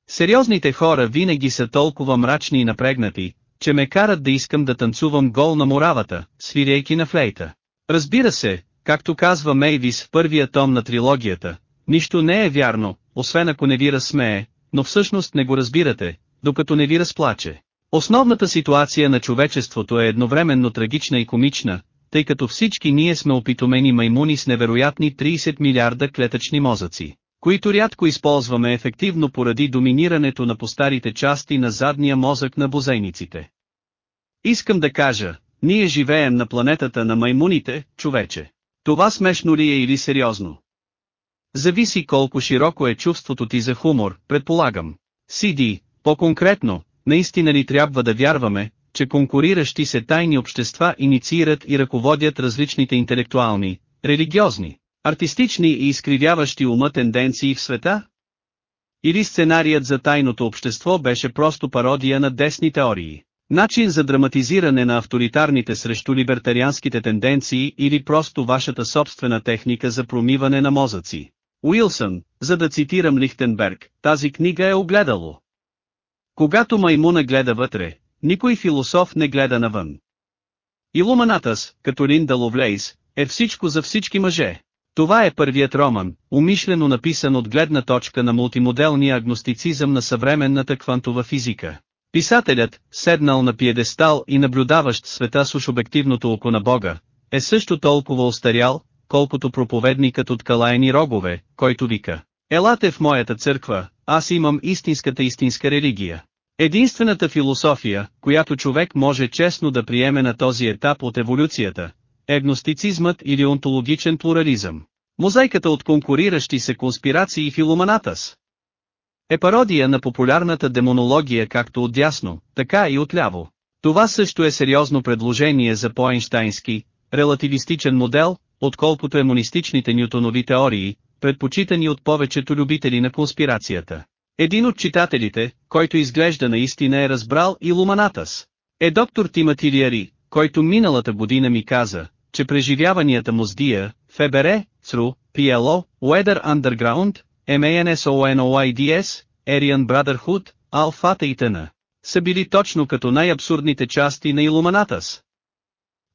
Speaker 1: Сериозните хора винаги са толкова мрачни и напрегнати, че ме карат да искам да танцувам гол на моравата, свирейки на флейта. Разбира се, както казва Мейвис в първия том на трилогията, нищо не е вярно, освен ако не ви разсмее, но всъщност не го разбирате, докато не ви разплаче. Основната ситуация на човечеството е едновременно трагична и комична, тъй като всички ние сме опитомени маймуни с невероятни 30 милиарда клетъчни мозъци, които рядко използваме ефективно поради доминирането на постарите части на задния мозък на бозайниците. Искам да кажа, ние живеем на планетата на маймуните, човече. Това смешно ли е или сериозно? Зависи колко широко е чувството ти за хумор, предполагам. CD, по-конкретно, наистина ли трябва да вярваме, че конкуриращи се тайни общества инициират и ръководят различните интелектуални, религиозни, артистични и изкривяващи ума тенденции в света? Или сценарият за тайното общество беше просто пародия на десни теории? Начин за драматизиране на авторитарните срещу либертарианските тенденции или просто вашата собствена техника за промиване на мозъци. Уилсън, за да цитирам Лихтенберг, тази книга е огледало. Когато маймуна гледа вътре, никой философ не гледа навън. Илуманатас, като Линда Ловлейс, е всичко за всички мъже. Това е първият роман, умишлено написан от гледна точка на мултимоделния агностицизъм на съвременната квантова физика. Писателят, седнал на пиедестал и наблюдаващ света с уж обективното око на Бога, е също толкова остарял, колкото проповедникът от калайни рогове, който вика. Елате в моята църква, аз имам истинската истинска религия. Единствената философия, която човек може честно да приеме на този етап от еволюцията, е агностицизмът или онтологичен плурализъм. Мозайката от конкуриращи се конспирации филоманатас. Е пародия на популярната демонология както отдясно, така и отляво. Това също е сериозно предложение за по-einsteinски, релативистичен модел, отколкото емонистичните ньютонови теории, предпочитани от повечето любители на конспирацията. Един от читателите, който изглежда наистина е разбрал и Луманатас, е доктор Тимати Лиари, който миналата година ми каза, че преживяванията му с Дия, ФБР, ЦРУ, PLO, Weather Underground, MANSONOIDS, Arian Brotherhood, Алфата и т.н. са били точно като най-абсурдните части на Илуманатас.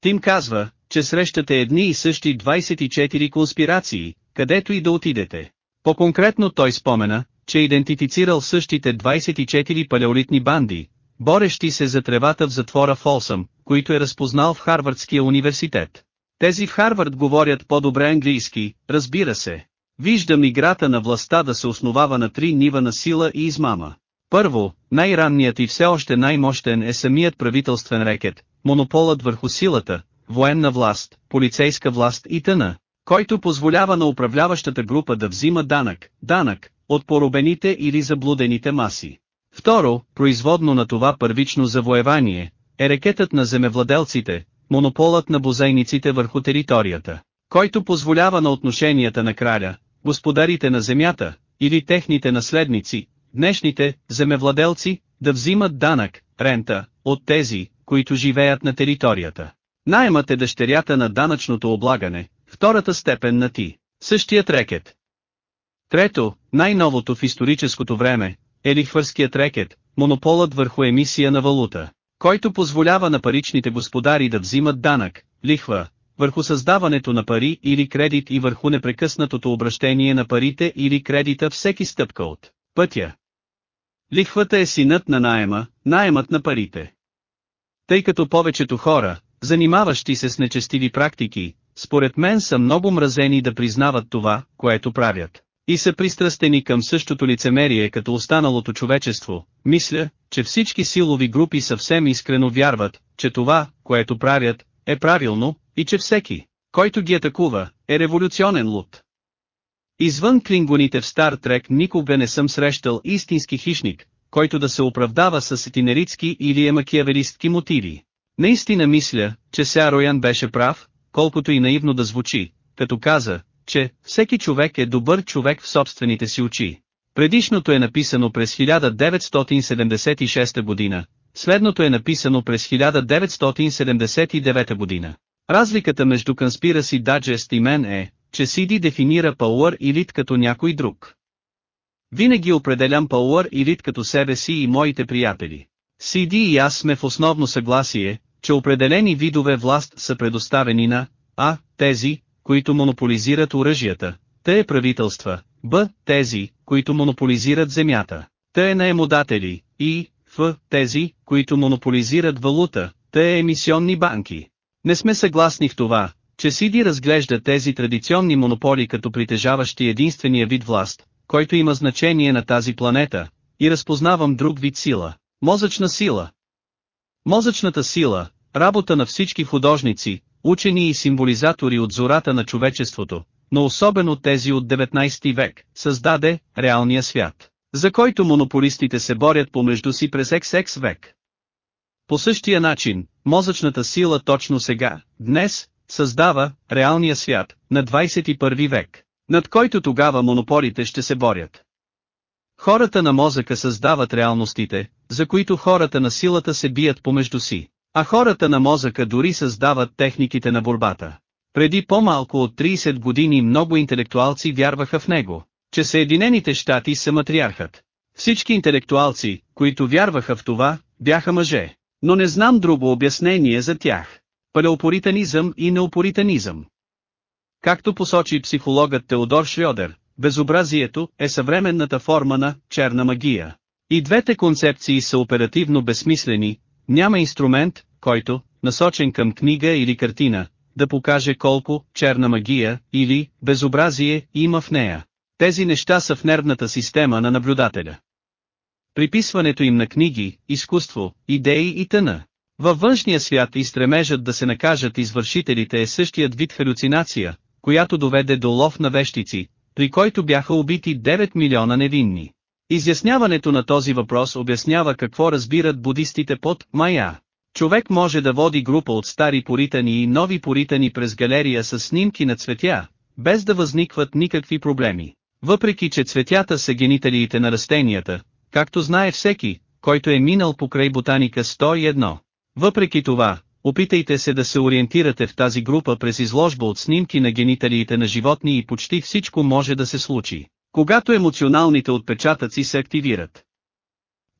Speaker 1: Тим казва, че срещате едни и същи 24 конспирации, където и да отидете. По-конкретно той спомена, че идентифицирал същите 24 палеолитни банди, борещи се за тревата в затвора Фолсъм, които е разпознал в Харвардския университет. Тези в Харвард говорят по-добре английски, разбира се. Виждам играта на властта да се основава на три нива на сила и измама. Първо, най-ранният и все още най-мощен е самият правителствен рекет, монополът върху силата, военна власт, полицейска власт и тъна, който позволява на управляващата група да взима данък, данък, от поробените или заблудените маси. Второ, производно на това първично завоевание, е рекетът на земевладелците, монополът на бозайниците върху територията, който позволява на отношенията на краля, господарите на земята, или техните наследници, днешните земевладелци, да взимат данък, рента, от тези, които живеят на територията. Найемът е дъщерята на данъчното облагане, втората степен на ти, същият рекет. Трето, най-новото в историческото време, е лихвърският рекет, монополът върху емисия на валута, който позволява на паричните господари да взимат данък, лихва, върху създаването на пари или кредит и върху непрекъснатото обращение на парите или кредита всеки стъпка от пътя. Лихвата е синът на найема, найемът на парите. Тъй като повечето хора, занимаващи се с нечестиви практики, според мен са много мразени да признават това, което правят. И са пристрастени към същото лицемерие като останалото човечество, мисля, че всички силови групи съвсем искрено вярват, че това, което правят, е правилно, и че всеки, който ги атакува, е революционен луд. Извън клингоните в Стар Трек никога не съм срещал истински хищник, който да се оправдава с сетинеритски или емакиавелистки мотиви. Наистина мисля, че Сяроян беше прав, колкото и наивно да звучи, като каза, че всеки човек е добър човек в собствените си очи. Предишното е написано през 1976 година, следното е написано през 1979 година. Разликата между Conspiracy Digest и мен е, че CD дефинира Power Elite като някой друг. Винаги определям Power Elite като себе си и моите приятели. CD и аз сме в основно съгласие, че определени видове власт са предоставени на А. Тези, които монополизират оръжията, те е правителства, Б. Тези, които монополизират земята, те е наемодатели, и Ф. Тези, които монополизират валута, те е емисионни банки. Не сме съгласни в това, че Сиди разглежда тези традиционни монополи като притежаващи единствения вид власт, който има значение на тази планета, и разпознавам друг вид сила – мозъчна сила. Мозъчната сила, работа на всички художници, учени и символизатори от зората на човечеството, но особено тези от 19 век, създаде реалния свят, за който монополистите се борят помежду си през XX век. По същия начин, мозъчната сила точно сега, днес, създава реалния свят на 21 век, над който тогава монополите ще се борят. Хората на мозъка създават реалностите, за които хората на силата се бият помежду си, а хората на мозъка дори създават техниките на борбата. Преди по-малко от 30 години много интелектуалци вярваха в него, че Съединените щати са матриархът. Всички интелектуалци, които вярваха в това, бяха мъже. Но не знам друго обяснение за тях. Палеопоританизъм и неопоританизъм. Както посочи психологът Теодор Шрёдер, безобразието е съвременната форма на черна магия. И двете концепции са оперативно безсмислени, няма инструмент, който, насочен към книга или картина, да покаже колко черна магия или безобразие има в нея. Тези неща са в нервната система на наблюдателя. Приписването им на книги, изкуство, идеи и тъна. Във външния свят и стремежът да се накажат извършителите е същият вид халюцинация, която доведе до лов на вещици, при който бяха убити 9 милиона невинни. Изясняването на този въпрос обяснява какво разбират будистите под «Майя». Човек може да води група от стари поритани и нови поритани през галерия с снимки на цветя, без да възникват никакви проблеми. Въпреки че цветята са гениталиите на растенията, както знае всеки, който е минал покрай ботаника 101. Въпреки това, опитайте се да се ориентирате в тази група през изложба от снимки на гениталиите на животни и почти всичко може да се случи, когато емоционалните отпечатъци се активират.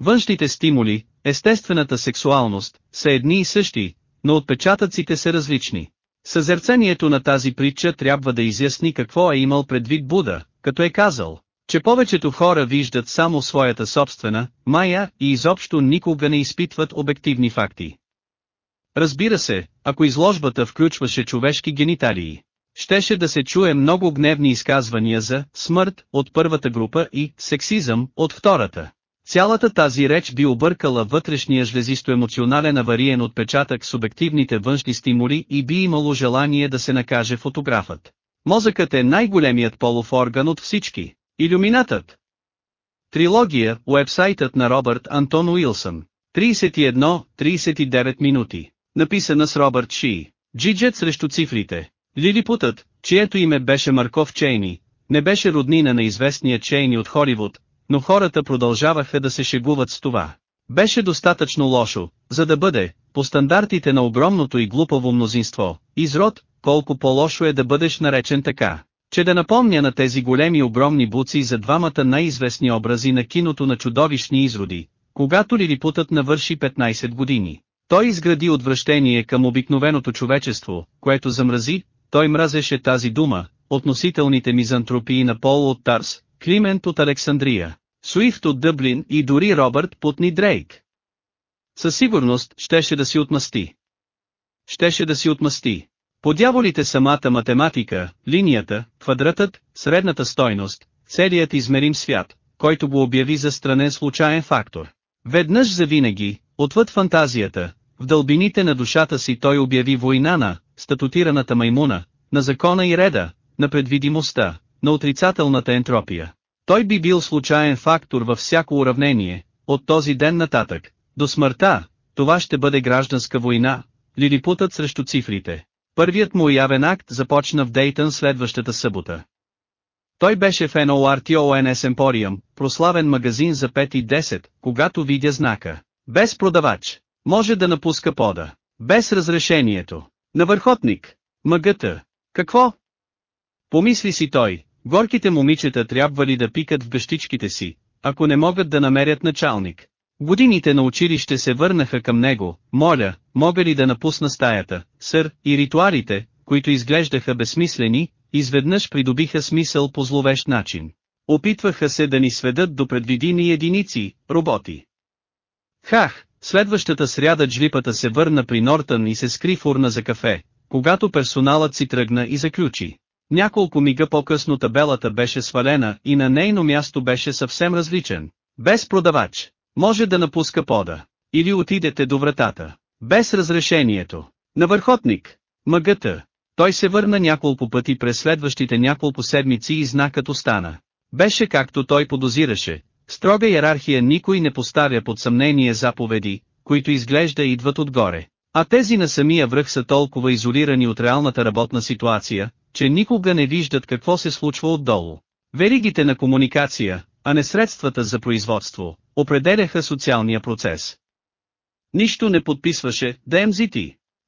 Speaker 1: Външните стимули, естествената сексуалност, са едни и същи, но отпечатъците са различни. Съзерцанието на тази притча трябва да изясни какво е имал предвид Буда, като е казал, Че повечето хора виждат само своята собствена, мая и изобщо никога не изпитват обективни факти. Разбира се, ако изложбата включваше човешки гениталии, щеше да се чуе много гневни изказвания за «смърт» от първата група и «сексизъм» от втората. Цялата тази реч би объркала вътрешния жлезисто-емоционален авариен отпечатък с обективните външни стимули и би имало желание да се накаже фотографът. Мозъкът е най-големият полов орган от всички. Илюминатът. Трилогия, уебсайтът на Робърт Антон Уилсън. 31-39 минути. Написана с Робърт Ши. Джиджет срещу цифрите. Лилипутът, чието име беше Марков Чейни, не беше роднина на известния Чейни от Холивуд, но хората продължаваха да се шегуват с това. Беше достатъчно лошо, за да бъде, по стандартите на огромното и глупаво мнозинство, изрод, колко по-лошо е да бъдеш наречен така, че да напомня на тези големи огромни буци за двамата най-известни образи на киното на чудовищни изроди, когато Лилипутът навърши 15 години. Той изгради отвращение към обикновеното човечество, което замрази, той мразеше тази дума, относителните мизантропии на Пол от Тарс, Климент от Александрия, Суифт от Дъблин и дори Робърт Путни Дрейк. Със сигурност щеше да си отмъсти. Щеше да си отмъсти. По дяволите самата математика, линията, квадратът, средната стойност, целият измерим свят, който го обяви за странен случайен фактор. Веднъж за винаги, отвъд фантазията, в дълбините на душата си той обяви война на статутираната маймуна, на закона и реда, на предвидимостта, на отрицателната ентропия. Той би бил случайен фактор във всяко уравнение, от този ден нататък, до смъртта, това ще бъде гражданска война, лилипутът срещу цифрите. Първият му явен акт започна в Дейтън следващата събота. Той беше в NORTONS Emporium, прославен магазин за 5 и 10, когато видя знака. Без продавач. Може да напуска пода. Без разрешението. На върхотник. Мъгъта. Какво? Помисли си той, горките момичета трябва ли да пикат в бещичките си, ако не могат да намерят началник. Годините на училище се върнаха към него, моля, мога ли да напусна стаята, сър, и ритуалите, които изглеждаха безсмислени, изведнъж придобиха смисъл по зловещ начин. Опитваха се да ни сведат до предвидими единици, роботи. Хах, следващата сряда джвипата се върна при Нортън и се скри в урна за кафе, когато персоналът си тръгна и заключи. Няколко мига по-късно табелата беше свалена и на нейно място беше съвсем различен. Без продавач. Може да напуска пода. Или отидете до вратата. Без разрешението. На върхотник. Мъгъта. Той се върна няколко пъти през следващите няколко седмици и знакът остана. Беше както той подозираше. Строга иерархия никой не поставя под съмнение заповеди, които изглежда идват отгоре. А тези на самия връх са толкова изолирани от реалната работна ситуация, че никога не виждат какво се случва отдолу. Веригите на комуникация, а не средствата за производство, определяха социалния процес. Нищо не подписваше ДМЗТ.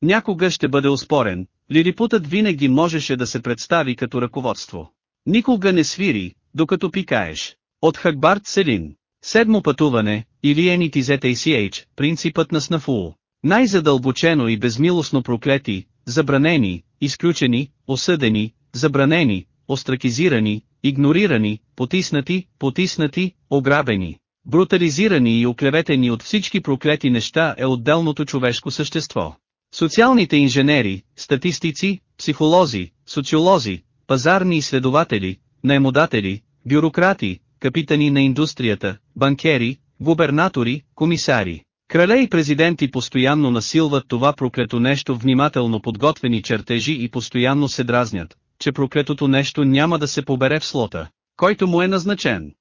Speaker 1: Някога ще бъде успорен, лилипутът винаги можеше да се представи като ръководство. Никога не свири, докато пикаеш. От Хакбарт Селин. Седмо пътуване, или NTZACH, принципът на Снафул. Най-задълбочено и безмилостно проклети, забранени, изключени, осъдени, забранени, остракизирани, игнорирани, потиснати, потиснати, ограбени, брутализирани и оклеветени от всички проклети неща е отделното човешко същество. Социалните инженери, статистици, психолози, социолози, пазарни изследователи, наемодатели, бюрократи, капитани на индустрията, банкери, губернатори, комисари. Крале и президенти постоянно насилват това проклето нещо внимателно подготвени чертежи и постоянно се дразнят, че проклетото нещо няма да се побере в слота, който му е назначен.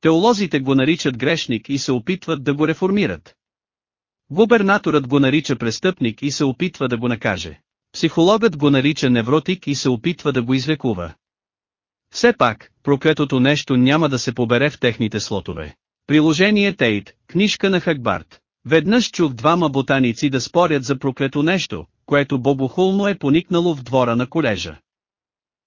Speaker 1: Теолозите го наричат грешник и се опитват да го реформират. Губернаторът го нарича престъпник и се опитва да го накаже. Психологът го нарича невротик и се опитва да го излекува. Все пак, проклетото нещо няма да се побере в техните слотове. Приложение Тейт, книжка на Хакбарт. Веднъж чух двама ботаници да спорят за проклето нещо, което богохулно е поникнало в двора на колежа.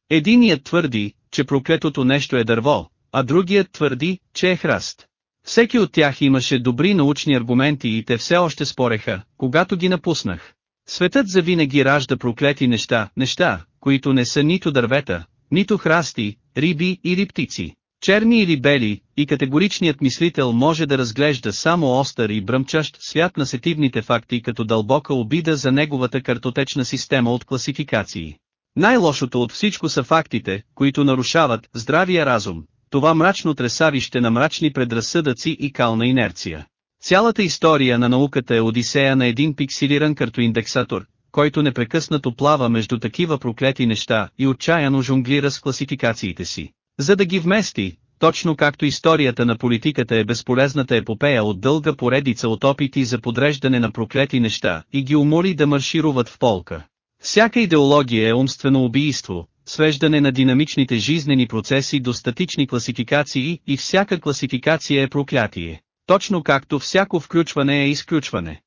Speaker 1: Единият твърди, че проклетото нещо е дърво, а другият твърди, че е храст. Всеки от тях имаше добри научни аргументи и те все още спореха, когато ги напуснах. Светът завинаги ражда проклети неща, неща, които не са нито дървета, нито храсти, риби или птици. черни или бели, и категоричният мислител може да разглежда само остър и бръмчащ свят на сетивните факти като дълбока обида за неговата картотечна система от класификации. Най-лошото от всичко са фактите, които нарушават здравия разум, това мрачно тресавище на мрачни предразсъдъци и кална инерция. Цялата история на науката е одисея на един пикселиран картоиндексатор, който непрекъснато плава между такива проклети неща и отчаяно жонглира с класификациите си. За да ги вмести, точно както историята на политиката е безполезната епопея от дълга поредица от опити за подреждане на проклети неща и ги умори да маршируват в полка. Всяка идеология е умствено убийство, свеждане на динамичните жизнени процеси до статични класификации и всяка класификация е проклятие, точно както всяко включване е изключване.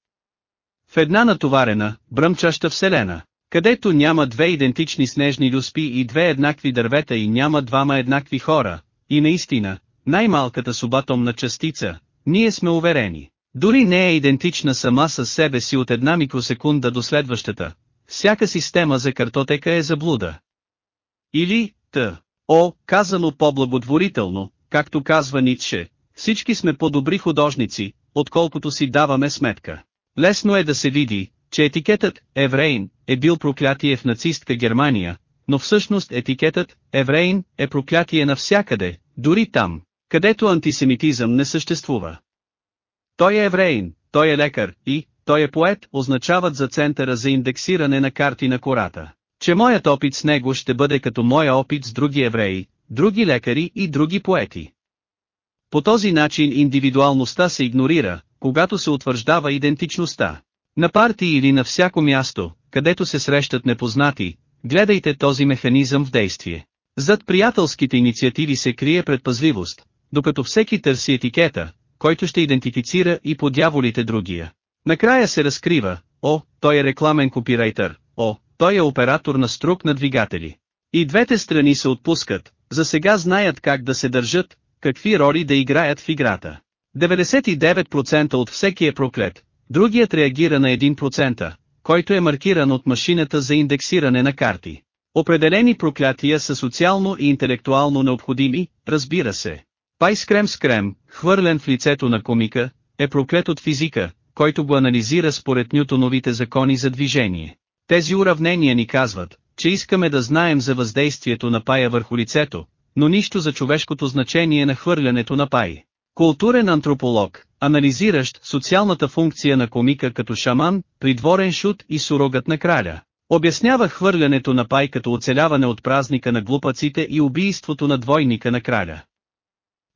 Speaker 1: В една натоварена, бръмчаща вселена, където няма две идентични снежни люспи и две еднакви дървета и няма двама еднакви хора, и наистина, най-малката субатомна частица, ние сме уверени. Дори не е идентична сама с себе си от една микросекунда до следващата. Всяка система за картотека е заблуда. Или, т. О, казано по-благотворително, както казва Ницше, всички сме по-добри художници, отколкото си даваме сметка. Лесно е да се види, че етикетът «Еврейн» е бил проклятие в нацистка Германия, но всъщност етикетът «Еврейн» е проклятие навсякъде, дори там, където антисемитизъм не съществува. Той е еврейн, той е лекар и, той е поет, означават за Центъра за индексиране на карти на кората, че моят опит с него ще бъде като моя опит с други евреи, други лекари и други поети. По този начин индивидуалността се игнорира, когато се утвърждава идентичността. На партии или на всяко място, където се срещат непознати, гледайте този механизъм в действие. Зад приятелските инициативи се крие предпазливост, докато всеки търси етикета, който ще идентифицира и подяволите другия. Накрая се разкрива, о, той е рекламен копирайтер, о, той е оператор на струк на двигатели. И двете страни се отпускат, за сега знаят как да се държат, какви роли да играят в играта. 99% от всеки е проклет, другият реагира на 1%, който е маркиран от машината за индексиране на карти. Определени проклятия са социално и интелектуално необходими, разбира се. Пай скрем скрем, хвърлен в лицето на комика, е проклет от физика, който го анализира според Нютоновите закони за движение. Тези уравнения ни казват, че искаме да знаем за въздействието на пая върху лицето, но нищо за човешкото значение на хвърлянето на пай. Културен антрополог, анализиращ социалната функция на комика като шаман, придворен шут и сурогът на краля. Обяснява хвърлянето на пай като оцеляване от празника на глупаците и убийството на двойника на краля.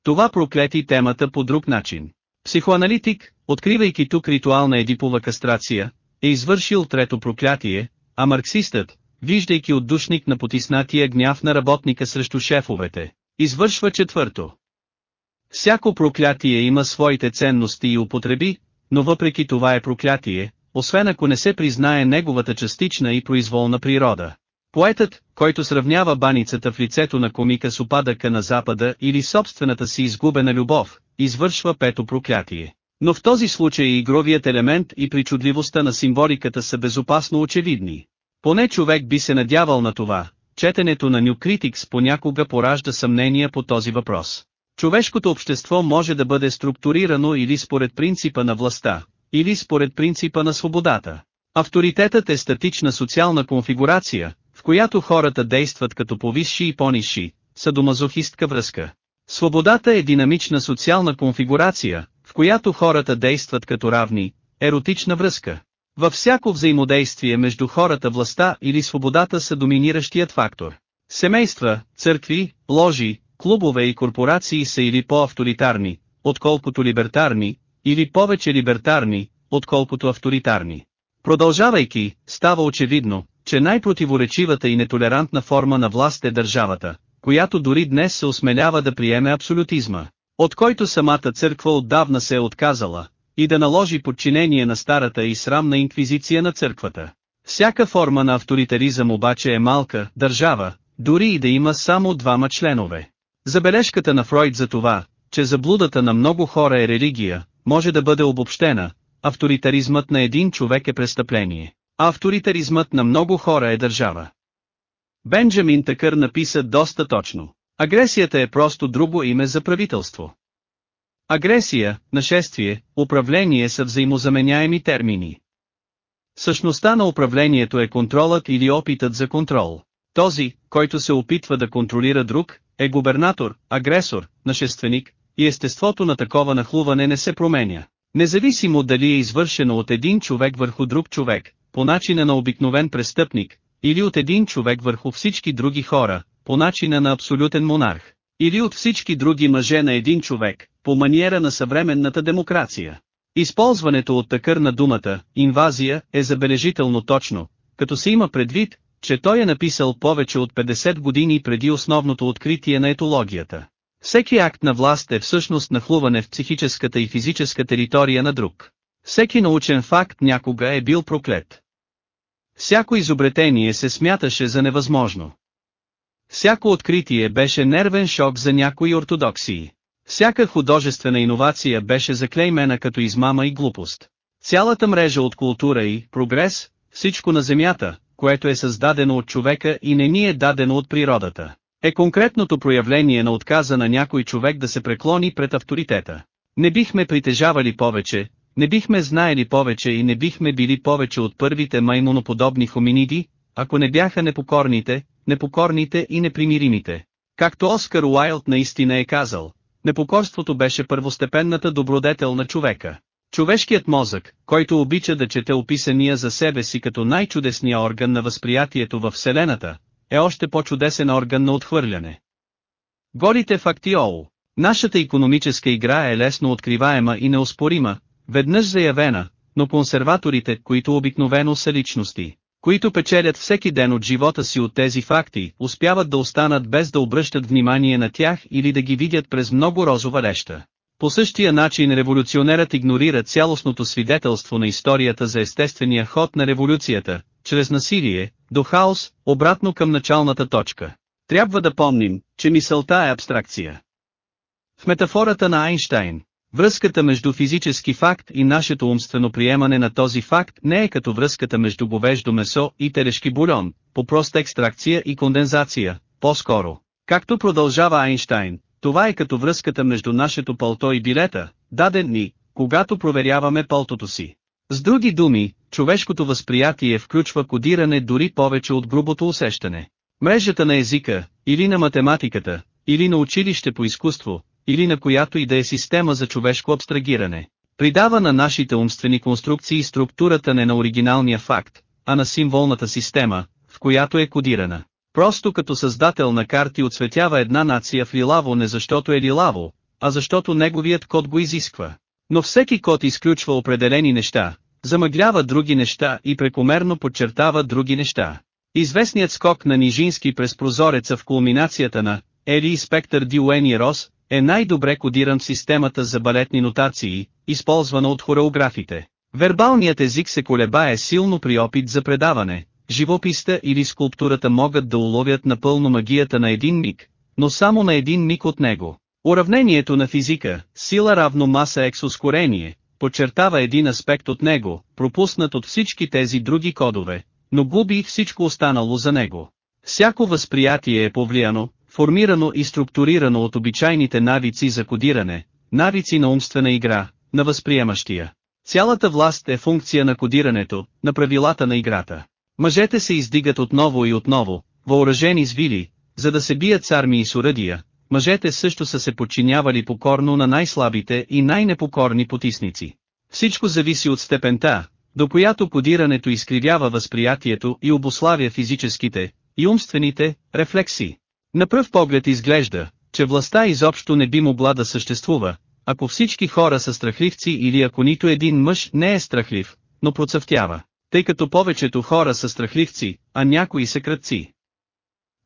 Speaker 1: Това проклети темата по друг начин. Психоаналитик, откривайки тук ритуална едипова кастрация, е извършил трето проклятие, а марксистът, виждайки отдушник на потиснатия гняв на работника срещу шефовете, извършва четвърто. Всяко проклятие има своите ценности и употреби, но въпреки това е проклятие, освен ако не се признае неговата частична и произволна природа. Поетът, който сравнява баницата в лицето на комика с опадъка на запада или собствената си изгубена любов, извършва пето проклятие. Но в този случай игровият елемент и причудливостта на символиката са безопасно очевидни. Поне човек би се надявал на това, четенето на New Critics понякога поражда съмнения по този въпрос. Човешкото общество може да бъде структурирано или според принципа на властта, или според принципа на свободата. Авторитетът е статична социална конфигурация, в която хората действат като повисши и по-низши, садомазохистка връзка. Свободата е динамична социална конфигурация, в която хората действат като равни, еротична връзка. Във всяко взаимодействие между хората властта или свободата са доминиращият фактор. Семейства, църкви, ложи, клубове и корпорации са или по-авторитарни, отколкото либертарни, или повече либертарни, отколкото авторитарни. Продължавайки, става очевидно, че най-противоречивата и нетолерантна форма на власт е държавата, която дори днес се осмелява да приеме абсолютизма, от който самата църква отдавна се е отказала, и да наложи подчинение на старата и срамна инквизиция на църквата. Всяка форма на авторитаризъм обаче е малка, държава, дори и да има само двама членове. Забележката на Фройд за това, че заблудата на много хора е религия, може да бъде обобщена, авторитаризмът на един човек е престъпление, а авторитаризмът на много хора е държава. Бенджамин Такър написа доста точно. Агресията е просто друго име за правителство. Агресия, нашествие, управление са взаимозаменяеми термини. Същността на управлението е контролът или опитът за контрол. Този, който се опитва да контролира друг, е губернатор, агресор, нашественик, и естеството на такова нахлуване не се променя. Независимо дали е извършено от един човек върху друг човек, по начина на обикновен престъпник, или от един човек върху всички други хора, по начина на абсолютен монарх, или от всички други мъже на един човек, по маниера на съвременната демокрация. Използването от такър на думата «инвазия» е забележително точно, като се има предвид, че той е написал повече от 50 години преди основното откритие на етологията. Всеки акт на власт е всъщност нахлуване в психическата и физическа територия на друг. Всеки научен факт някога е бил проклет. Всяко изобретение се смяташе за невъзможно. Всяко откритие беше нервен шок за някои ортодоксии. Всяка художествена иновация беше заклеймена като измама и глупост. Цялата мрежа от култура и прогрес, всичко на Земята, което е създадено от човека и не ни е дадено от природата, е конкретното проявление на отказа на някой човек да се преклони пред авторитета. Не бихме притежавали повече, не бихме знаели повече и не бихме били повече от първите маймоноподобни хоминиди, ако не бяха непокорните, непокорните и непримиримите. Както Оскар Уайлд наистина е казал, непокорството беше първостепенната добродетел на човека. Човешкият мозък, който обича да чете описания за себе си като най-чудесния орган на възприятието във Вселената, е още по-чудесен орган на отхвърляне. Голите фактиол. Нашата економическа игра е лесно откриваема и неоспорима, веднъж заявена, но консерваторите, които обикновено са личности, които печелят всеки ден от живота си от тези факти, успяват да останат без да обръщат внимание на тях или да ги видят през много розова леща. По същия начин революционерът игнорира цялостното свидетелство на историята за естествения ход на революцията, чрез насилие, до хаос, обратно към началната точка. Трябва да помним, че мисълта е абстракция. В метафората на Айнштайн, връзката между физически факт и нашето умствено приемане на този факт не е като връзката между говеждо месо и телешки бульон, по проста екстракция и кондензация, по-скоро. Както продължава Айнштайн, това е като връзката между нашето пълто и билета, даден ни, когато проверяваме пълтото си. С други думи, човешкото възприятие включва кодиране дори повече от грубото усещане. Мрежата на езика, или на математиката, или на училище по изкуство, или на която и да е система за човешко абстрагиране, придава на нашите умствени конструкции структурата не на оригиналния факт, а на символната система, в която е кодирана. Просто като създател на карти отсветява една нация в лилаво не защото е лилаво, а защото неговият код го изисква. Но всеки код изключва определени неща, замъглява други неща и прекомерно подчертава други неща. Известният скок на Нижински през прозореца в кулминацията на Ели Спектър Дюени Рос е най-добре кодиран в системата за балетни нотации, използвана от хореографите. Вербалният език се колебае силно при опит за предаване, живописта или скулптурата могат да уловят напълно магията на един миг, но само на един миг от него. Уравнението на физика, сила равно маса екс ускорение, подчертава един аспект от него, пропуснат от всички тези други кодове, но губи всичко останало за него. Всяко възприятие е повлияно, формирано и структурирано от обичайните навици за кодиране, навици на умствена игра, на възприемащия. Цялата власт е функция на кодирането, на правилата на играта. Мъжете се издигат отново и отново, въоръжени с вили, за да се бият с армии с уръдия, мъжете също са се подчинявали покорно на най-слабите и най-непокорни потисници. Всичко зависи от степента, до която кодирането изкривява възприятието и обославя физическите и умствените рефлекси. На пръв поглед изглежда, че властта изобщо не би могла да съществува, ако всички хора са страхливци или ако нито един мъж не е страхлив, но процъфтява, тъй като повечето хора са страхливци, а някои са кръци.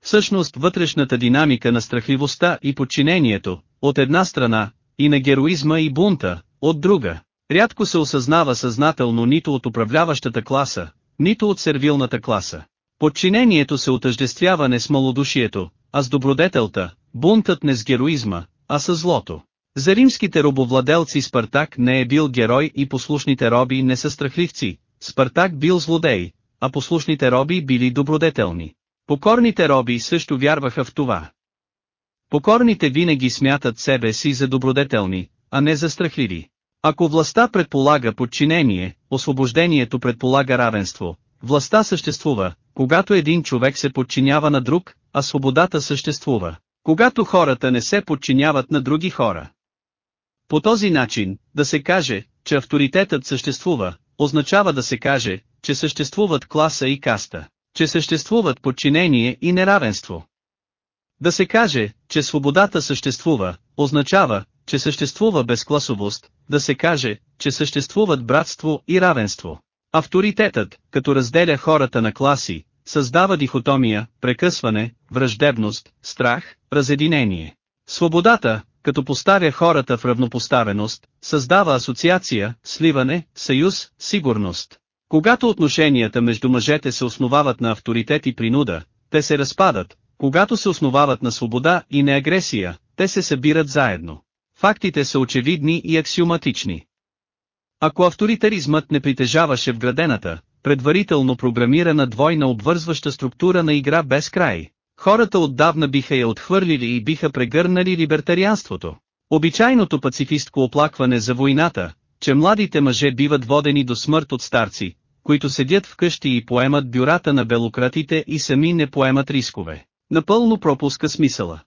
Speaker 1: Всъщност вътрешната динамика на страхливостта и подчинението, от една страна, и на героизма и бунта, от друга, рядко се осъзнава съзнателно нито от управляващата класа, нито от сервилната класа. Подчинението се отъждествява не с малодушието, а с добродетелта, бунтът не с героизма, а с злото. За римските робовладелци Спартак не е бил герой и послушните роби не са страхливци, Спартак бил злодей, а послушните роби били добродетелни. Покорните роби също вярваха в това. Покорните винаги смятат себе си за добродетелни, а не за страхливи. Ако властта предполага подчинение, освобождението предполага равенство. Властта съществува, когато един човек се подчинява на друг, а свободата съществува, когато хората не се подчиняват на други хора. По този начин, да се каже, че авторитетът съществува, означава да се каже, че съществуват класа и каста, че съществуват подчинение и неравенство. Да се каже, че свободата съществува, означава, че съществува безкласовост, да се каже, че съществуват братство и равенство. Авторитетът, като разделя хората на класи, създава дихотомия, прекъсване, враждебност, страх, разединение. Свободата, като поставя хората в равнопоставеност, създава асоциация, сливане, съюз, сигурност. Когато отношенията между мъжете се основават на авторитет и принуда, те се разпадат, когато се основават на свобода и на агресия, те се събират заедно. Фактите са очевидни и аксиоматични. Ако авторитаризмът не притежаваше вградената, предварително програмирана двойна обвързваща структура на игра без край, хората отдавна биха я отхвърлили и биха прегърнали либертарианството. Обичайното пацифистко оплакване за войната, че младите мъже биват водени до смърт от старци, които седят вкъщи и поемат бюрата на белократите и сами не поемат рискове, напълно пропуска смисъла.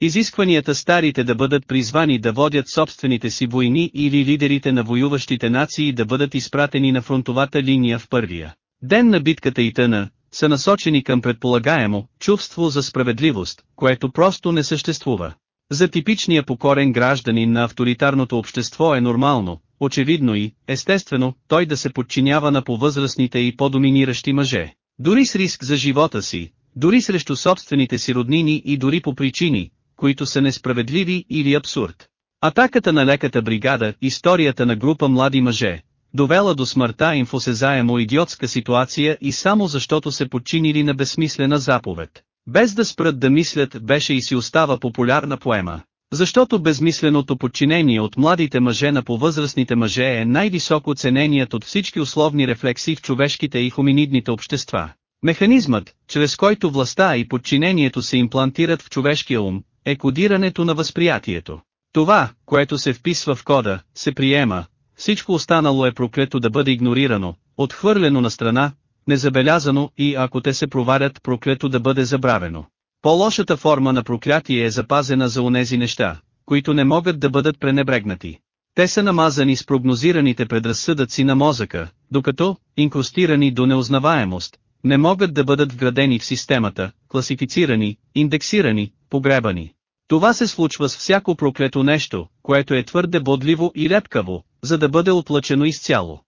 Speaker 1: Изискванията старите да бъдат призвани да водят собствените си войни или лидерите на воюващите нации да бъдат изпратени на фронтовата линия в първия ден на битката и тъна, са насочени към предполагаемо чувство за справедливост, което просто не съществува. За типичния покорен гражданин на авторитарното общество е нормално, очевидно и, естествено, той да се подчинява на повъзрастните и по-доминиращи мъже. Дори с риск за живота си, дори срещу собствените си роднини и дори по причини, които са несправедливи или абсурд. Атаката на леката бригада, историята на група млади мъже, довела до смъртта им в осезаемо идиотска ситуация и само защото се подчинили на безсмислена заповед. Без да спрат да мислят беше и си остава популярна поема. Защото безмисленото подчинение от младите мъже на повъзрастните мъже е най-високо цененият от всички условни рефлекси в човешките и хоминидните общества. Механизмът, чрез който властта и подчинението се имплантират в човешкия ум, е кодирането на възприятието. Това, което се вписва в кода, се приема, всичко останало е проклето да бъде игнорирано, отхвърлено на страна, незабелязано и ако те се проварят проклето да бъде забравено. По-лошата форма на проклятие е запазена за онези неща, които не могат да бъдат пренебрегнати. Те са намазани с прогнозираните предразсъдъци на мозъка, докато, инкрустирани до неузнаваемост, не могат да бъдат вградени в системата, класифицирани, индексирани, погребани. Това се случва с всяко проклето нещо, което е твърде бодливо и лепкаво, за да бъде отлъчено изцяло.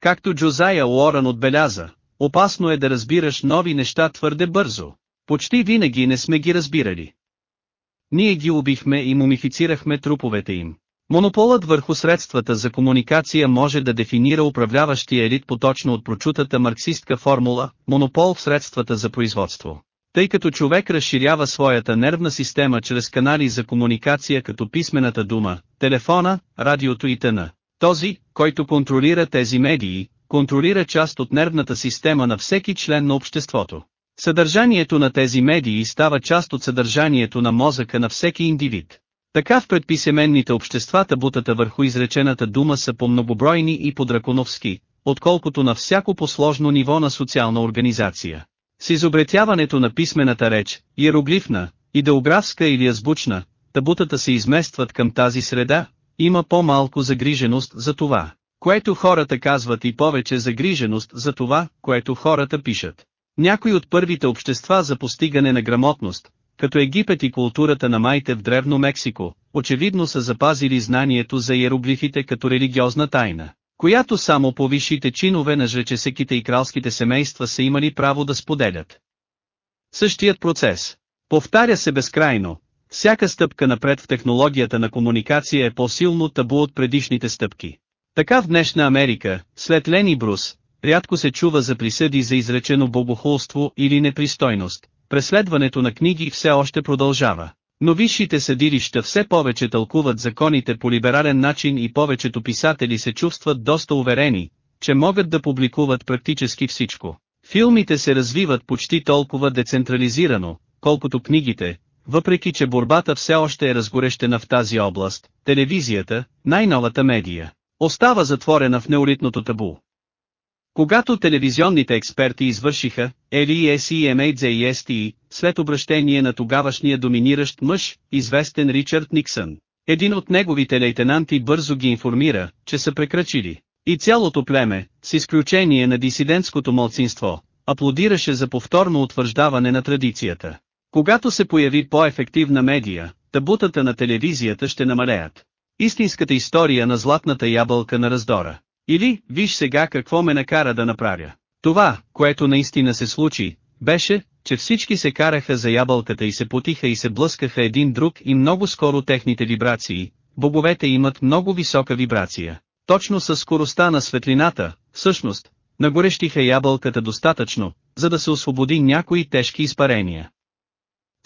Speaker 1: Както Джозая Уорън отбеляза, опасно е да разбираш нови неща твърде бързо. Почти винаги не сме ги разбирали. Ние ги убихме и мумифицирахме труповете им. Монополът върху средствата за комуникация може да дефинира управляващия елит поточно от прочутата марксистка формула «монопол в средствата за производство». Тъй като човек разширява своята нервна система чрез канали за комуникация като писмената дума, телефона, радиото и т.н. Този, който контролира тези медии, контролира част от нервната система на всеки член на обществото. Съдържанието на тези медии става част от съдържанието на мозъка на всеки индивид. Така в предписеменните общества табутата върху изречената дума са по-многобройни и по-драконовски, отколкото на всяко посложно ниво на социална организация. С изобретяването на писмената реч, иероглифна, идеографска или азбучна, табутата се изместват към тази среда, има по-малко загриженост за това, което хората казват и повече загриженост за това, което хората пишат. Някои от първите общества за постигане на грамотност, като Египет и културата на майте в Древно Мексико, очевидно са запазили знанието за иероглифите като религиозна тайна която само по висшите чинове на жречесеките и кралските семейства са имали право да споделят. Същият процес. Повтаря се безкрайно. Всяка стъпка напред в технологията на комуникация е по-силно табу от предишните стъпки. Така в днешна Америка, след Лени Брус, рядко се чува за присъди за изречено богохулство или непристойност. Преследването на книги все още продължава. Но висшите съдилища все повече тълкуват законите по либерален начин и повечето писатели се чувстват доста уверени, че могат да публикуват практически всичко. Филмите се развиват почти толкова децентрализирано, колкото книгите, въпреки че борбата все още е разгорещена в тази област, телевизията, най-новата медия, остава затворена в неолитното табу. Когато телевизионните експерти извършиха LESEMAZEST, след обращение на тогавашния доминиращ мъж, известен Ричард Никсън, един от неговите лейтенанти бързо ги информира, че са прекрачили. И цялото племе, с изключение на дисидентското мълцинство, аплодираше за повторно утвърждаване на традицията. Когато се появи по-ефективна медия, табутата на телевизията ще намалеят. Истинската история на златната ябълка на раздора. Или, виж сега какво ме накара да направя. Това, което наистина се случи, беше, че всички се караха за ябълката и се потиха и се блъскаха един друг и много скоро техните вибрации, боговете имат много висока вибрация. Точно с скоростта на светлината, всъщност, нагорещиха ябълката достатъчно, за да се освободи някои тежки изпарения.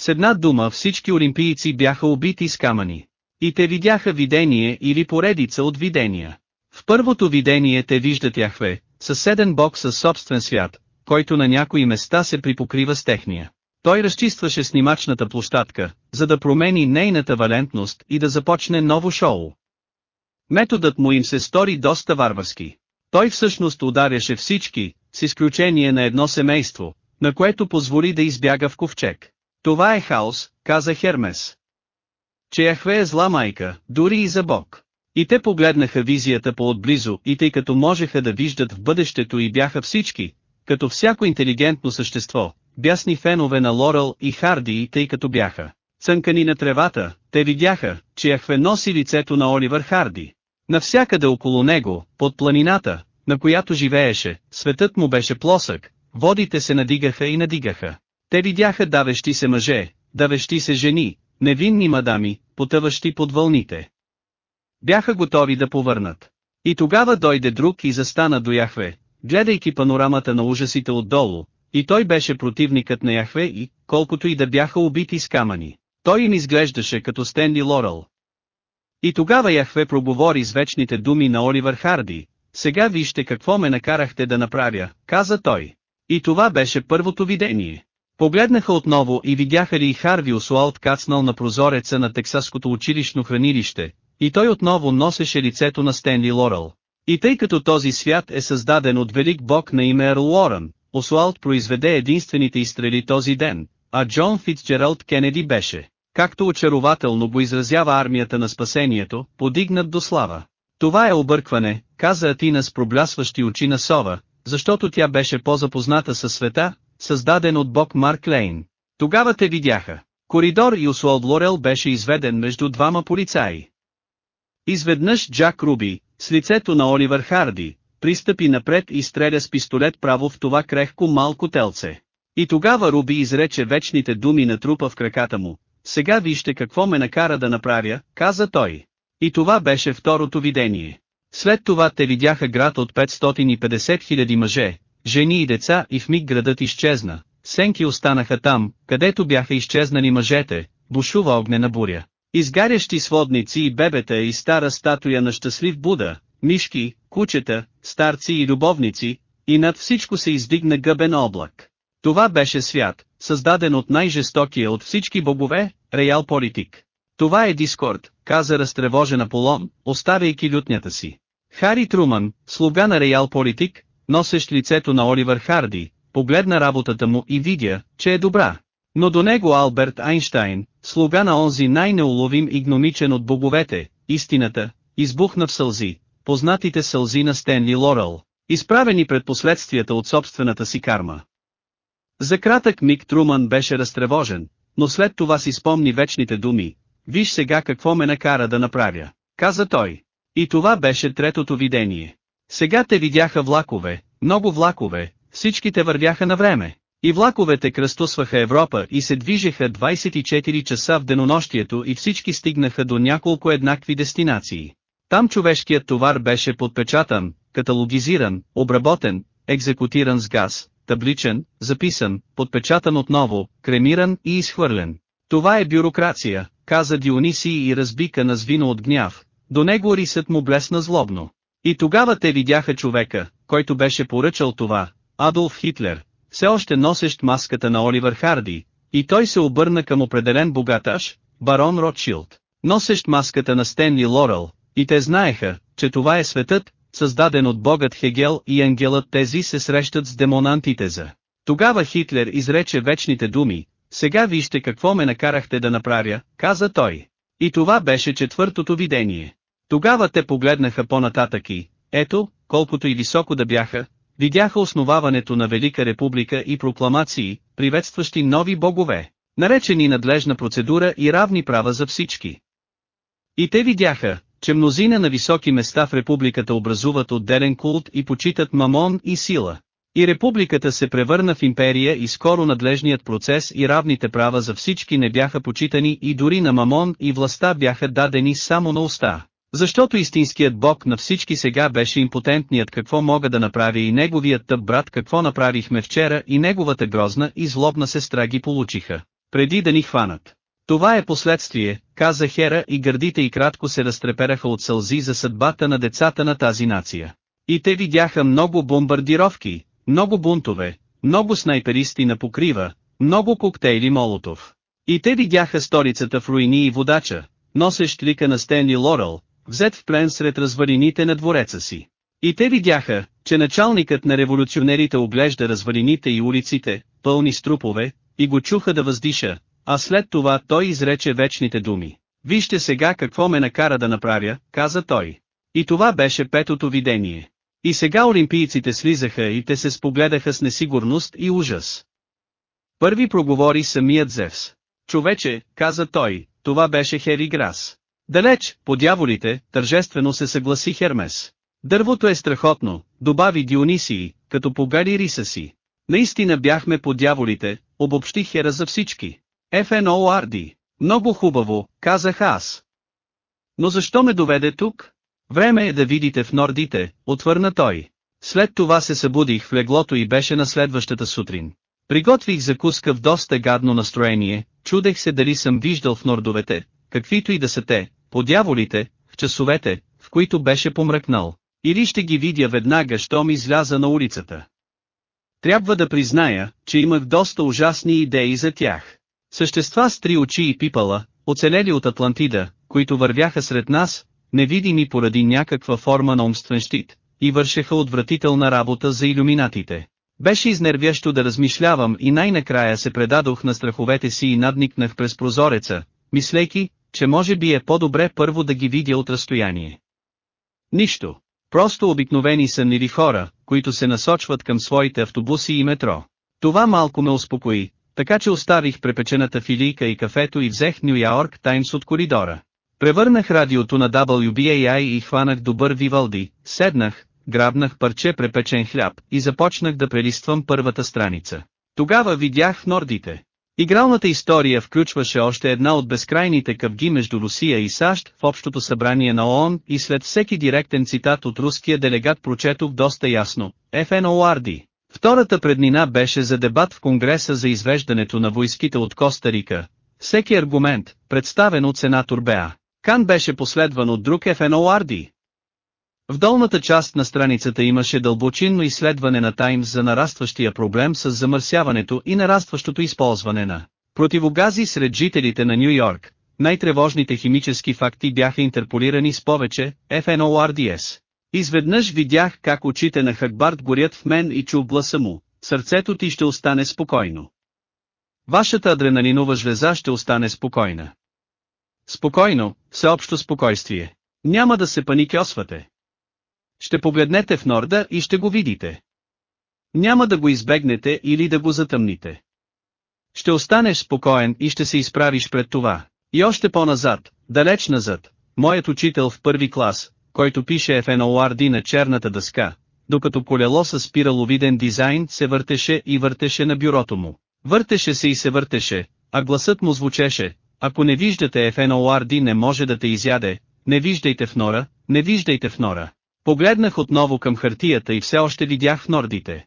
Speaker 1: С една дума всички олимпийци бяха убити с камъни. И те видяха видение или поредица от видения. В първото видение те виждат Яхве, съседен бог със собствен свят, който на някои места се припокрива с техния. Той разчистваше снимачната площадка, за да промени нейната валентност и да започне ново шоу. Методът му им се стори доста варварски. Той всъщност ударяше всички, с изключение на едно семейство, на което позволи да избяга в ковчег. Това е хаос, каза Хермес. Че Яхве е зла майка, дори и за Бог. И те погледнаха визията по-отблизо и тъй като можеха да виждат в бъдещето и бяха всички, като всяко интелигентно същество, бясни фенове на Лорел и Харди и тъй като бяха цънкани на тревата, те видяха, че Яхве носи лицето на Оливър Харди. Навсякъде около него, под планината, на която живееше, светът му беше плосък, водите се надигаха и надигаха. Те видяха давещи се мъже, давещи се жени, невинни мадами, потъващи под вълните. Бяха готови да повърнат. И тогава дойде друг и застана до Яхве, гледайки панорамата на ужасите отдолу, и той беше противникът на Яхве и, колкото и да бяха убити с камъни, той им изглеждаше като Стенли Лорел. И тогава Яхве проговори с вечните думи на Оливър Харди, сега вижте какво ме накарахте да направя, каза той. И това беше първото видение. Погледнаха отново и видяха ли Харви Осуалт кацнал на прозореца на Тексаското училищно хранилище, и той отново носеше лицето на Стенли Лорел. И тъй като този свят е създаден от велик бог на име Ерл Уорън, Осуалт произведе единствените изстрели този ден, а Джон Фитцджералд Кенеди беше, както очарователно го изразява армията на спасението, подигнат до слава. Това е объркване, каза Атина с проблясващи очи на сова, защото тя беше по-запозната със света, създаден от бог Марк Лейн. Тогава те видяха. Коридор и Осуалд Лорел беше изведен между двама полицаи. Изведнъж Джак Руби, с лицето на Оливър Харди, пристъпи напред и стреля с пистолет право в това крехко малко телце. И тогава Руби изрече вечните думи на трупа в краката му. Сега вижте какво ме накара да направя, каза той. И това беше второто видение. След това те видяха град от 550 000 мъже, жени и деца и в миг градът изчезна. Сенки останаха там, където бяха изчезнали мъжете, бушува огнена буря. Изгарящи сводници и бебета и стара статуя на щастлив Буда, мишки, кучета, старци и любовници, и над всичко се издигна гъбен облак. Това беше свят, създаден от най-жестокия от всички богове, Реал Политик. Това е Дискорд, каза разтревожен Аполон, оставяйки лютнята си. Хари Труман, слуга на Реал Политик, носещ лицето на Оливър Харди, погледна работата му и видя, че е добра. Но до него Алберт Айнштайн, слуга на онзи най-неуловим и гномичен от боговете, истината, избухна в сълзи, познатите сълзи на Стенли Лорел, изправени пред последствията от собствената си карма. За кратък миг Труман беше разтревожен, но след това си спомни вечните думи, виж сега какво ме накара да направя, каза той. И това беше третото видение. Сега те видяха влакове, много влакове, всичките вървяха на време. И влаковете кръстосваха Европа и се движеха 24 часа в денонощието и всички стигнаха до няколко еднакви дестинации. Там човешкият товар беше подпечатан, каталогизиран, обработен, екзекутиран с газ, табличен, записан, подпечатан отново, кремиран и изхвърлен. Това е бюрокрация, каза Дионисий и разбика на звино от гняв, до него рисът му блесна злобно. И тогава те видяха човека, който беше поръчал това, Адолф Хитлер, все още носещ маската на Оливър Харди, И той се обърна към определен богаташ, барон Ротшилд, носещ маската на Стенли Лорел, и те знаеха, че това е светът, създаден от богът Хегел и ангелът тези се срещат с демонантитеза. Тогава Хитлер изрече вечните думи, сега вижте какво ме накарахте да направя, каза той. И това беше четвъртото видение. Тогава те погледнаха по-нататък и, ето, колкото и високо да бяха, видяха основаването на Велика република и прокламации, приветстващи нови богове, наречени надлежна процедура и равни права за всички. И те видяха, че мнозина на високи места в републиката образуват отделен култ и почитат мамон и сила. И републиката се превърна в империя и скоро надлежният процес и равните права за всички не бяха почитани и дори на мамон и властта бяха дадени само на уста. Защото истинският бог на всички сега беше импотентният какво мога да направи и неговият тъп брат какво направихме вчера и неговата грозна и злобна сестра ги получиха, преди да ни хванат. Това е последствие, каза Хера и гърдите и кратко се разтрепераха от сълзи за съдбата на децата на тази нация. И те видяха много бомбардировки, много бунтове, много снайперисти на покрива, много коктейли Молотов. И те видяха столицата в руини и водача, носещ лика на Стенли Лорел, взет в плен сред развалините на двореца си. И те видяха, че началникът на революционерите оглежда развалините и улиците, пълни с трупове, и го чуха да въздиша, а след това той изрече вечните думи. Вижте сега какво ме накара да направя, каза той. И това беше петото видение. И сега олимпийците слизаха и те се спогледаха с несигурност и ужас. Първи проговори самият Зевс. Човече, каза той, това беше Хери Грас. Далеч, по дяволите, тържествено се съгласи Хермес. Дървото е страхотно, добави Дионисий, като погари риса си. Наистина бяхме по дяволите, обобщи Хера за всички. FNORD. Много хубаво, казах аз. Но защо ме доведе тук? Време е да видите в нордите, отвърна той. След това се събудих в леглото и беше на следващата сутрин. Приготвих закуска в доста гадно настроение, чудех се дали съм виждал в нордовете, каквито и да са те, по дяволите, в часовете, в които беше помръкнал, или ще ги видя веднага, щом изляза на улицата. Трябва да призная, че имах доста ужасни идеи за тях. Същества с три очи и пипала, оцелели от Атлантида, които вървяха сред нас, невидими поради някаква форма на умствен щит, и вършеха отвратителна работа за иллюминатите. Беше изнервящо да размишлявам и най-накрая се предадох на страховете си и надникнах през прозореца, мислейки, че може би е по-добре първо да ги видя от разстояние. Нищо. Просто обикновени сънливи хора, които се насочват към своите автобуси и метро. Това малко ме успокои, така че оставих препечената филийка и кафето и взех Нью Йорк Таймс от коридора. Превърнах радиото на WBAI и хванах добър Вивалди, седнах, грабнах парче препечен хляб и започнах да прелиствам първата страница. Тогава видях в нордите. Игралната история включваше още една от безкрайните къвги между Русия и САЩ в общото събрание на ООН и след всеки директен цитат от руския делегат прочетох доста ясно, FNORD. Втората преднина беше за дебат в Конгреса за извеждането на войските от Коста Рика. Всеки аргумент, представен от сенатор Беа, Кан беше последван от друг FNORD. В долната част на страницата имаше дълбочинно изследване на Таймс за нарастващия проблем с замърсяването и нарастващото използване на противогази сред жителите на Нью Йорк. Най-тревожните химически факти бяха интерполирани с повече FNORDS. Изведнъж видях как очите на Хакбарт горят в мен и чух гласа му. Сърцето ти ще остане спокойно. Вашата адреналинова жлеза ще остане спокойна. Спокойно, всеобщо спокойствие. Няма да се паникьосвате. Ще погледнете в Норда и ще го видите. Няма да го избегнете или да го затъмните. Ще останеш спокоен и ще се изправиш пред това. И още по-назад, далеч назад, моят учител в първи клас, който пише FNORD на черната дъска, докато колело с спираловиден дизайн се въртеше и въртеше на бюрото му. Въртеше се и се въртеше, а гласът му звучеше, ако не виждате FNORD не може да те изяде, не виждайте в нора, не виждайте в нора. Погледнах отново към хартията и все още видях нордите.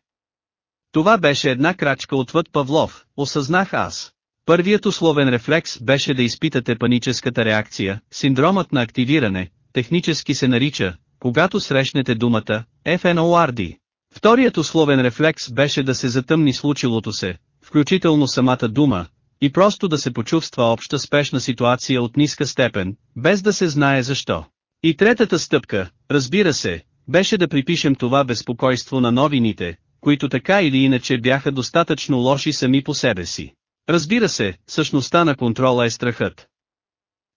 Speaker 1: Това беше една крачка отвъд Павлов, осъзнах аз. Първият условен рефлекс беше да изпитате паническата реакция, синдромът на активиране, технически се нарича, когато срещнете думата, FNORD. Вторият условен рефлекс беше да се затъмни случилото се, включително самата дума, и просто да се почувства обща спешна ситуация от ниска степен, без да се знае защо. И третата стъпка, разбира се, беше да припишем това безпокойство на новините, които така или иначе бяха достатъчно лоши сами по себе си. Разбира се, същността на контрола е страхът.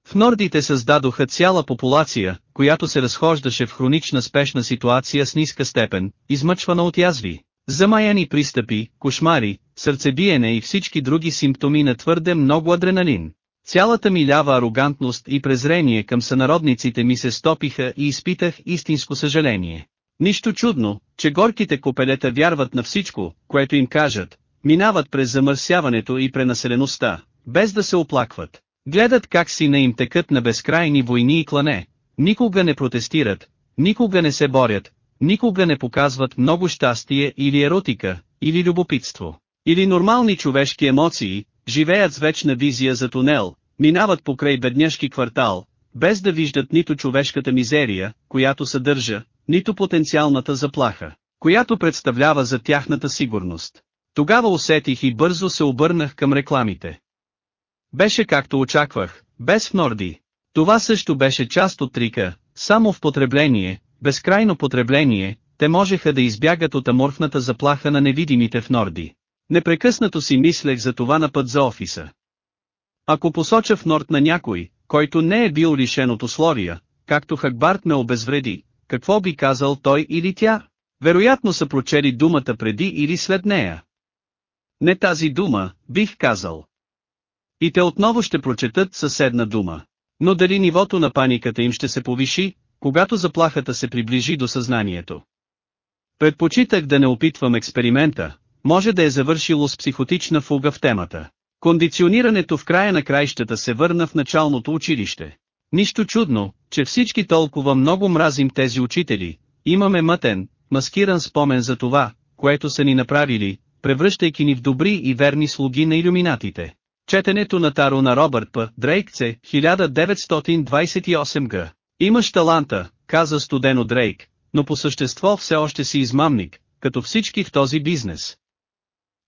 Speaker 1: В Нордите създадоха цяла популация, която се разхождаше в хронична спешна ситуация с ниска степен, измъчвана от язви, замаяни пристъпи, кошмари, сърцебиене и всички други симптоми на твърде много адреналин. Цялата ми лява арогантност и презрение към сънародниците ми се стопиха и изпитах истинско съжаление. Нищо чудно, че горките копелета вярват на всичко, което им кажат, минават през замърсяването и пренаселеността, без да се оплакват. Гледат как си на им текат на безкрайни войни и клане, никога не протестират, никога не се борят, никога не показват много щастие или еротика, или любопитство, или нормални човешки емоции, живеят с вечна визия за тунел, минават покрай бедняшки квартал, без да виждат нито човешката мизерия, която съдържа, нито потенциалната заплаха, която представлява за тяхната сигурност. Тогава усетих и бързо се обърнах към рекламите. Беше както очаквах, без внорди. Това също беше част от трика, само в потребление, безкрайно потребление, те можеха да избягат от аморфната заплаха на невидимите в Норди. Непрекъснато си мислех за това на път за офиса. Ако посоча в Норд на някой, който не е бил лишен от условия, както Хакбарт ме обезвреди, какво би казал той или тя? Вероятно са прочели думата преди или след нея. Не тази дума, бих казал. И те отново ще прочетат съседна дума. Но дали нивото на паниката им ще се повиши, когато заплахата се приближи до съзнанието? Предпочитах да не опитвам експеримента, може да е завършило с психотична фуга в темата. Кондиционирането в края на краищата се върна в началното училище. Нищо чудно, че всички толкова много мразим тези учители, имаме мътен, маскиран спомен за това, което са ни направили, превръщайки ни в добри и верни слуги на иллюминатите. Четенето на Таро на Робърт П. Дрейкце, 1928 г. Имаш таланта, каза студено Дрейк, но по същество все още си измамник, като всички в този бизнес.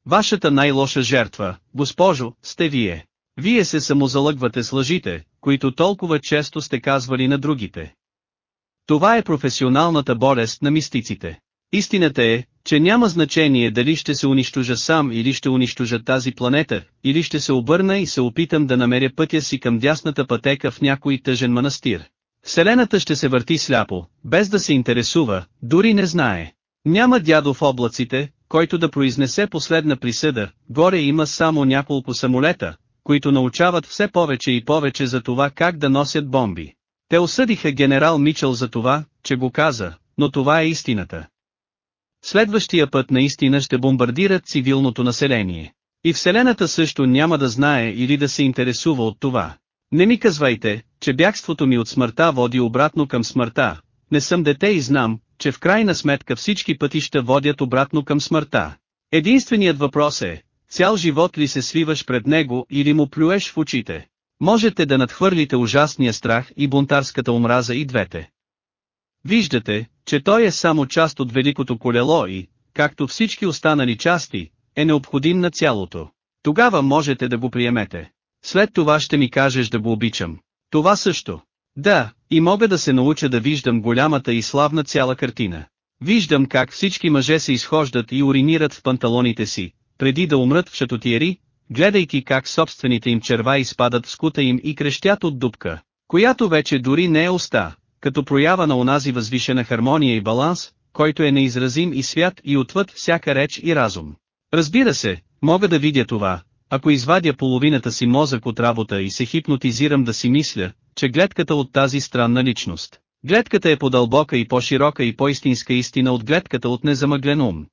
Speaker 1: Вашата най-лоша жертва, госпожо, сте вие. Вие се самозалъгвате с лъжите, които толкова често сте казвали на другите. Това е професионалната болест на мистиците. Истината е, че няма значение дали ще се унищожа сам или ще унищожа тази планета, или ще се обърна и се опитам да намеря пътя си към дясната пътека в някой тъжен манастир. Вселената ще се върти сляпо, без да се интересува, дори не знае. Няма дядо в облаците, който да произнесе последна присъда, горе има само няколко самолета, които научават все повече и повече за това как да носят бомби. Те осъдиха генерал Мичел за това, че го каза, но това е истината. Следващия път наистина ще бомбардират цивилното население. И Вселената също няма да знае или да се интересува от това. Не ми казвайте, че бягството ми от смъртта води обратно към смъртта. Не съм дете и знам, че в крайна сметка всички пътища водят обратно към смъртта. Единственият въпрос е, цял живот ли се свиваш пред него или му плюеш в очите? Можете да надхвърлите ужасния страх и бунтарската омраза и двете. Виждате, че той е само част от великото колело и, както всички останали части, е необходим на цялото. Тогава можете да го приемете. След това ще ми кажеш да го обичам. Това също. Да, и мога да се науча да виждам голямата и славна цяла картина. Виждам как всички мъже се изхождат и уринират в панталоните си, преди да умрат в шатотиери, гледайки как собствените им черва изпадат в скута им и крещят от дупка, която вече дори не е уста, като проява на онази възвишена хармония и баланс, който е неизразим и свят и отвъд всяка реч и разум. Разбира се, мога да видя това, ако извадя половината си мозък от работа и се хипнотизирам да си мисля, че гледката от тази странна личност. Гледката е по-дълбока и по-широка и по-истинска истина от гледката от незамъглен ум.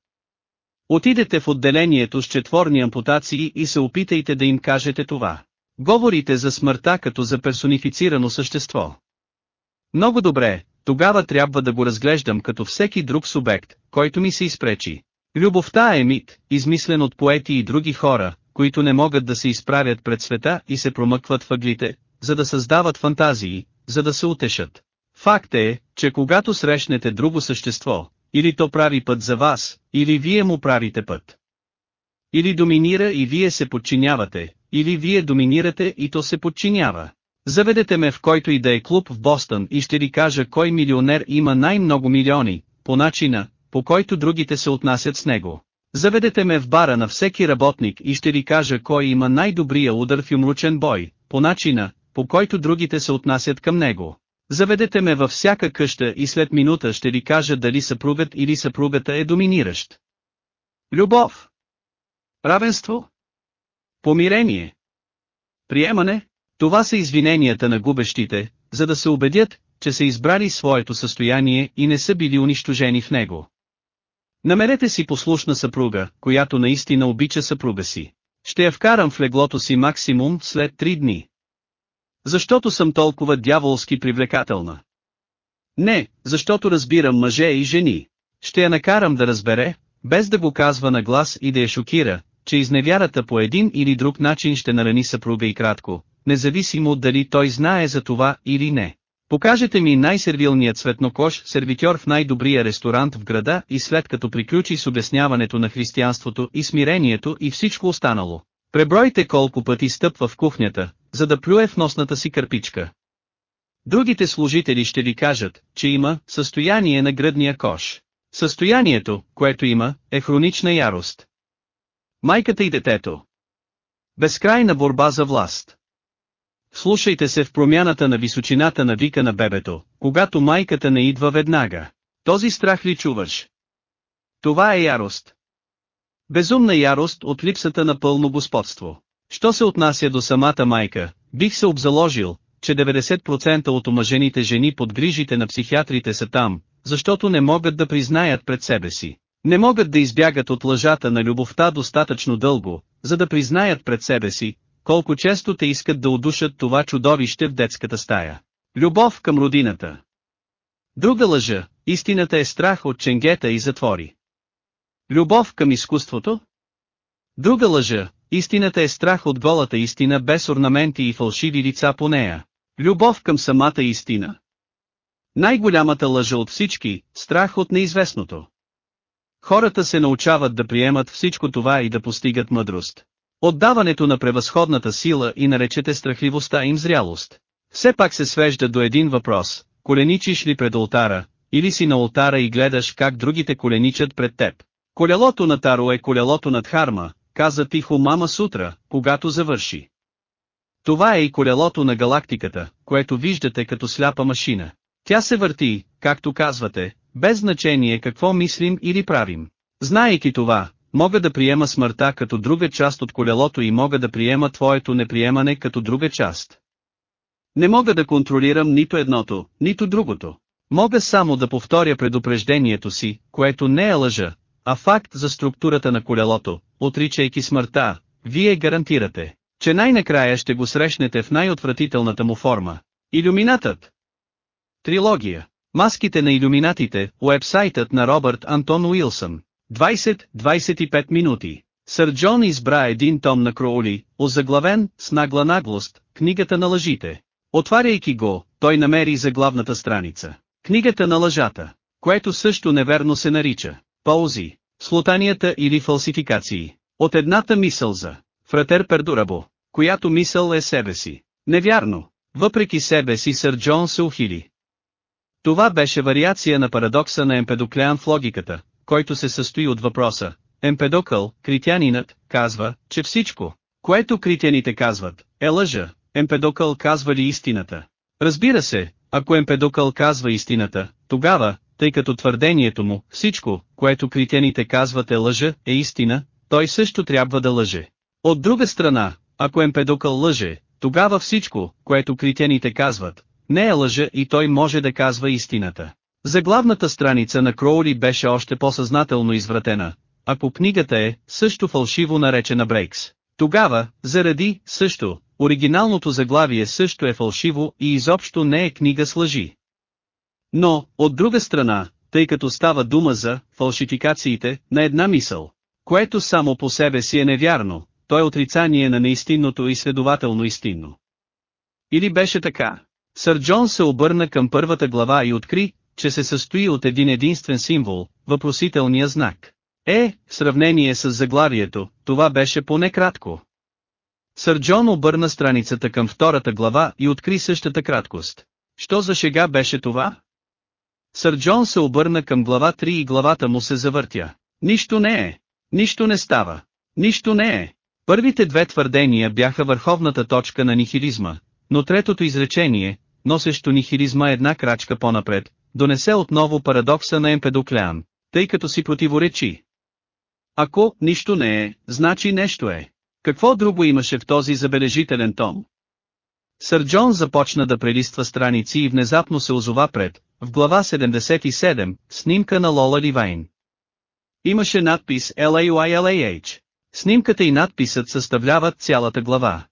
Speaker 1: Отидете в отделението с четворни ампутации и се опитайте да им кажете това. Говорите за смъртта като за персонифицирано същество. Много добре, тогава трябва да го разглеждам като всеки друг субект, който ми се изпречи. Любовта е мит, измислен от поети и други хора, които не могат да се изправят пред света и се промъкват въглите, за да създават фантазии, за да се утешат. Факт е, че когато срещнете друго същество, или то прави път за вас, или вие му правите път. Или доминира и вие се подчинявате, или вие доминирате и то се подчинява. Заведете ме в който и да е клуб в Бостън и ще ви кажа кой милионер има най-много милиони, по начина, по който другите се отнасят с него. Заведете ме в бара на всеки работник и ще ви кажа кой има най-добрия удар в юмручен бой, по начина, по който другите се отнасят към него. Заведете ме във всяка къща и след минута ще ви кажа дали съпругът или съпругата е доминиращ. Любов. Равенство. Помирение. Приемане. Това са извиненията на губещите, за да се убедят, че са избрали своето състояние и не са били унищожени в него. Намерете си послушна съпруга, която наистина обича съпруга си. Ще я вкарам в леглото си максимум след три дни. Защото съм толкова дяволски привлекателна. Не, защото разбирам мъже и жени. Ще я накарам да разбере, без да го казва на глас и да я шокира, че изневярата по един или друг начин ще нарани съпруга и кратко, независимо дали той знае за това или не. Покажете ми най-сервилният цветнокош сервитьор в най-добрия ресторант в града и след като приключи с обясняването на християнството и смирението и всичко останало. Пребройте колко пъти стъпва в кухнята, за да плюе в носната си кърпичка. Другите служители ще ви кажат, че има състояние на гръдния кош. Състоянието, което има, е хронична ярост. Майката и детето. Безкрайна борба за власт. Слушайте се в промяната на височината на вика на бебето, когато майката не идва веднага. Този страх ли чуваш? Това е ярост. Безумна ярост от липсата на пълно господство. Що се отнася до самата майка, бих се обзаложил, че 90% от омъжените жени под грижите на психиатрите са там, защото не могат да признаят пред себе си. Не могат да избягат от лъжата на любовта достатъчно дълго, за да признаят пред себе си, колко често те искат да удушат това чудовище в детската стая. Любов към родината. Друга лъжа, истината е страх от ченгета и затвори. Любов към изкуството? Друга лъжа, истината е страх от голата истина без орнаменти и фалшиви лица по нея. Любов към самата истина. Най-голямата лъжа от всички, страх от неизвестното. Хората се научават да приемат всичко това и да постигат мъдрост. Отдаването на превъзходната сила и наречете страхливостта им зрялост. Все пак се свежда до един въпрос, коленичиш ли пред ултара, или си на ултара и гледаш как другите коленичат пред теб. Колелото на Таро е колелото над Харма, каза тихо мама сутра, когато завърши. Това е и колелото на галактиката, което виждате като сляпа машина. Тя се върти, както казвате, без значение какво мислим или правим. Знаейки това, мога да приема смъртта като друга част от колелото и мога да приема твоето неприемане като друга част. Не мога да контролирам нито едното, нито другото. Мога само да повторя предупреждението си, което не е лъжа, а факт за структурата на колелото, отричайки смъртта, вие гарантирате, че най-накрая ще го срещнете в най-отвратителната му форма. Илюминатът Трилогия Маските на иллюминатите, уебсайтът на Робърт Антон Уилсън 20-25 минути. Сър Джон избра един том на Кроули, озаглавен, с нагла наглост, книгата на лъжите. Отваряйки го, той намери заглавната страница. Книгата на лъжата, което също неверно се нарича. Ползи, слутанията или фалсификации. От едната мисъл за Фратер Пердурабо, която мисъл е себе си. Невярно. Въпреки себе си сър Джон се ухили. Това беше вариация на парадокса на Емпедоклеан в логиката, който се състои от въпроса. Емпедокъл, критянинът, казва, че всичко, което критяните казват, е лъжа. Емпедокъл казва ли истината? Разбира се, ако Емпедокъл казва истината, тогава, тъй като твърдението му, всичко, което критяните казват е лъжа, е истина, той също трябва да лъже. От друга страна, ако Емпедокъл лъже, тогава всичко, което критяните казват, не е лъжа и той може да казва истината. Заглавната страница на Кроули беше още по-съзнателно извратена, ако книгата е, също фалшиво наречена Брейкс. Тогава, заради, също, оригиналното заглавие също е фалшиво и изобщо не е книга с лъжи. Но, от друга страна, тъй като става дума за фалшификациите на една мисъл, което само по себе си е невярно, то е отрицание на неистинното и следователно истинно. Или беше така? Сър Джон се обърна към първата глава и откри, че се състои от един единствен символ, въпросителния знак. Е, в сравнение с заглавието, това беше поне кратко. Сър Джон обърна страницата към втората глава и откри същата краткост. Що за шега беше това? Сър Джон се обърна към глава 3 и главата му се завъртя. Нищо не е. Нищо не става. Нищо не е. Първите две твърдения бяха върховната точка на нихилизма, но третото изречение, носещо нихилизма една крачка по-напред, донесе отново парадокса на Емпедоклеан, тъй като си противоречи. Ако нищо не е, значи нещо е. Какво друго имаше в този забележителен том? Сър Джон започна да прелиства страници и внезапно се озова пред, в глава 77, снимка на Лола Ливайн. Имаше надпис LAYLAH. Снимката и надписът съставляват цялата глава.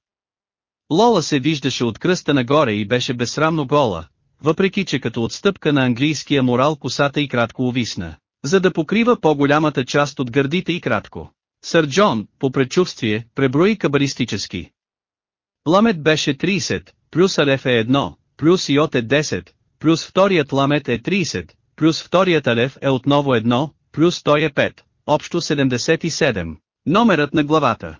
Speaker 1: Лола се виждаше от кръста нагоре и беше безсрамно гола, въпреки че като отстъпка на английския морал косата и кратко увисна, за да покрива по-голямата част от гърдите и кратко. Сър Джон, по предчувствие, преброи кабалистически. Ламет беше 30, плюс Алеф е 1, плюс Йот е 10, плюс вторият ламет е 30, плюс вторият Алеф е отново 1, плюс той е 5, общо 77. Номерът на главата.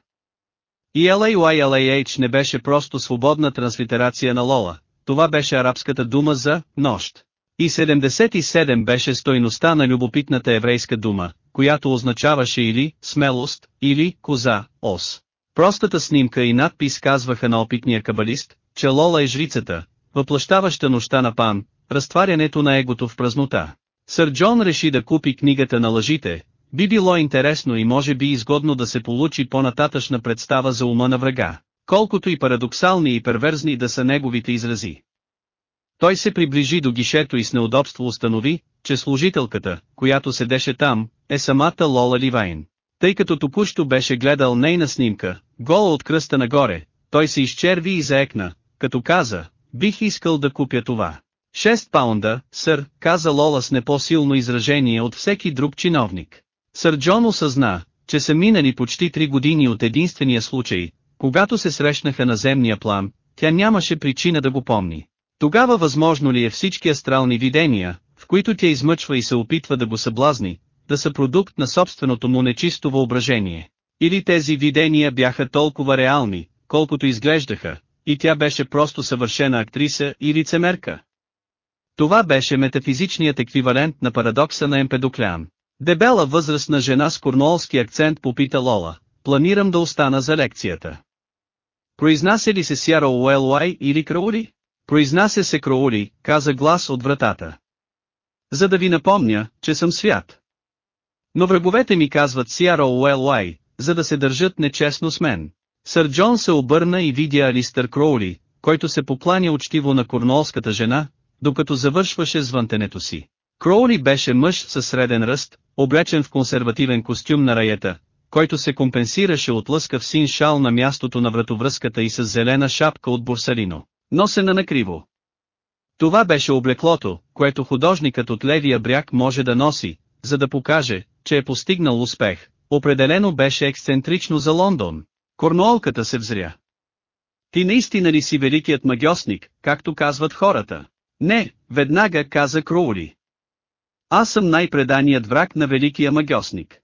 Speaker 1: И LAYLAH не беше просто свободна транслитерация на Лола, това беше арабската дума за «нощ». И 77 беше стойността на любопитната еврейска дума, която означаваше или «смелост», или «коза», «ос». Простата снимка и надпис казваха на опитния кабалист, че Лола е жрицата, въплащаваща нощта на Пан, разтварянето на егото в празнота. Сър Джон реши да купи книгата на лъжите, би било интересно и може би изгодно да се получи по-нататъчна представа за ума на врага, колкото и парадоксални и перверзни да са неговите изрази. Той се приближи до гишето и с неудобство установи, че служителката, която седеше там, е самата Лола Ливайн. Тъй като току-що беше гледал нейна снимка, гола от кръста нагоре, той се изчерви и заекна, като каза, бих искал да купя това. 6 паунда, сър, каза Лола с не по-силно изражение от всеки друг чиновник. Сър Джон осъзна, че са минали почти три години от единствения случай, когато се срещнаха на земния план, тя нямаше причина да го помни. Тогава възможно ли е всички астрални видения, в които тя измъчва и се опитва да го съблазни, да са продукт на собственото му нечисто въображение? Или тези видения бяха толкова реални, колкото изглеждаха, и тя беше просто съвършена актриса и лицемерка? Това беше метафизичният еквивалент на парадокса на Емпедоклеан. Дебела възрастна жена с корнуолски акцент попита Лола, планирам да остана за лекцията. Произнася ли се Сяра Уелуай или Краули? Произнася се Краули, каза глас от вратата. За да ви напомня, че съм свят. Но враговете ми казват Сяра Уелуай, за да се държат нечестно с мен. Сър Джон се обърна и видя Алистър Кроули, който се покланя учтиво на корнуолската жена, докато завършваше звънтенето си. Кроули беше мъж със среден ръст, облечен в консервативен костюм на раята, който се компенсираше от лъскав син шал на мястото на вратовръзката и с зелена шапка от бурсалино, носена накриво. Това беше облеклото, което художникът от левия бряг може да носи, за да покаже, че е постигнал успех. Определено беше ексцентрично за Лондон. Корнуолката се взря. Ти наистина ли си великият магиосник, както казват хората? Не, веднага каза Кроули. Аз съм най-преданият враг на великия магиосник.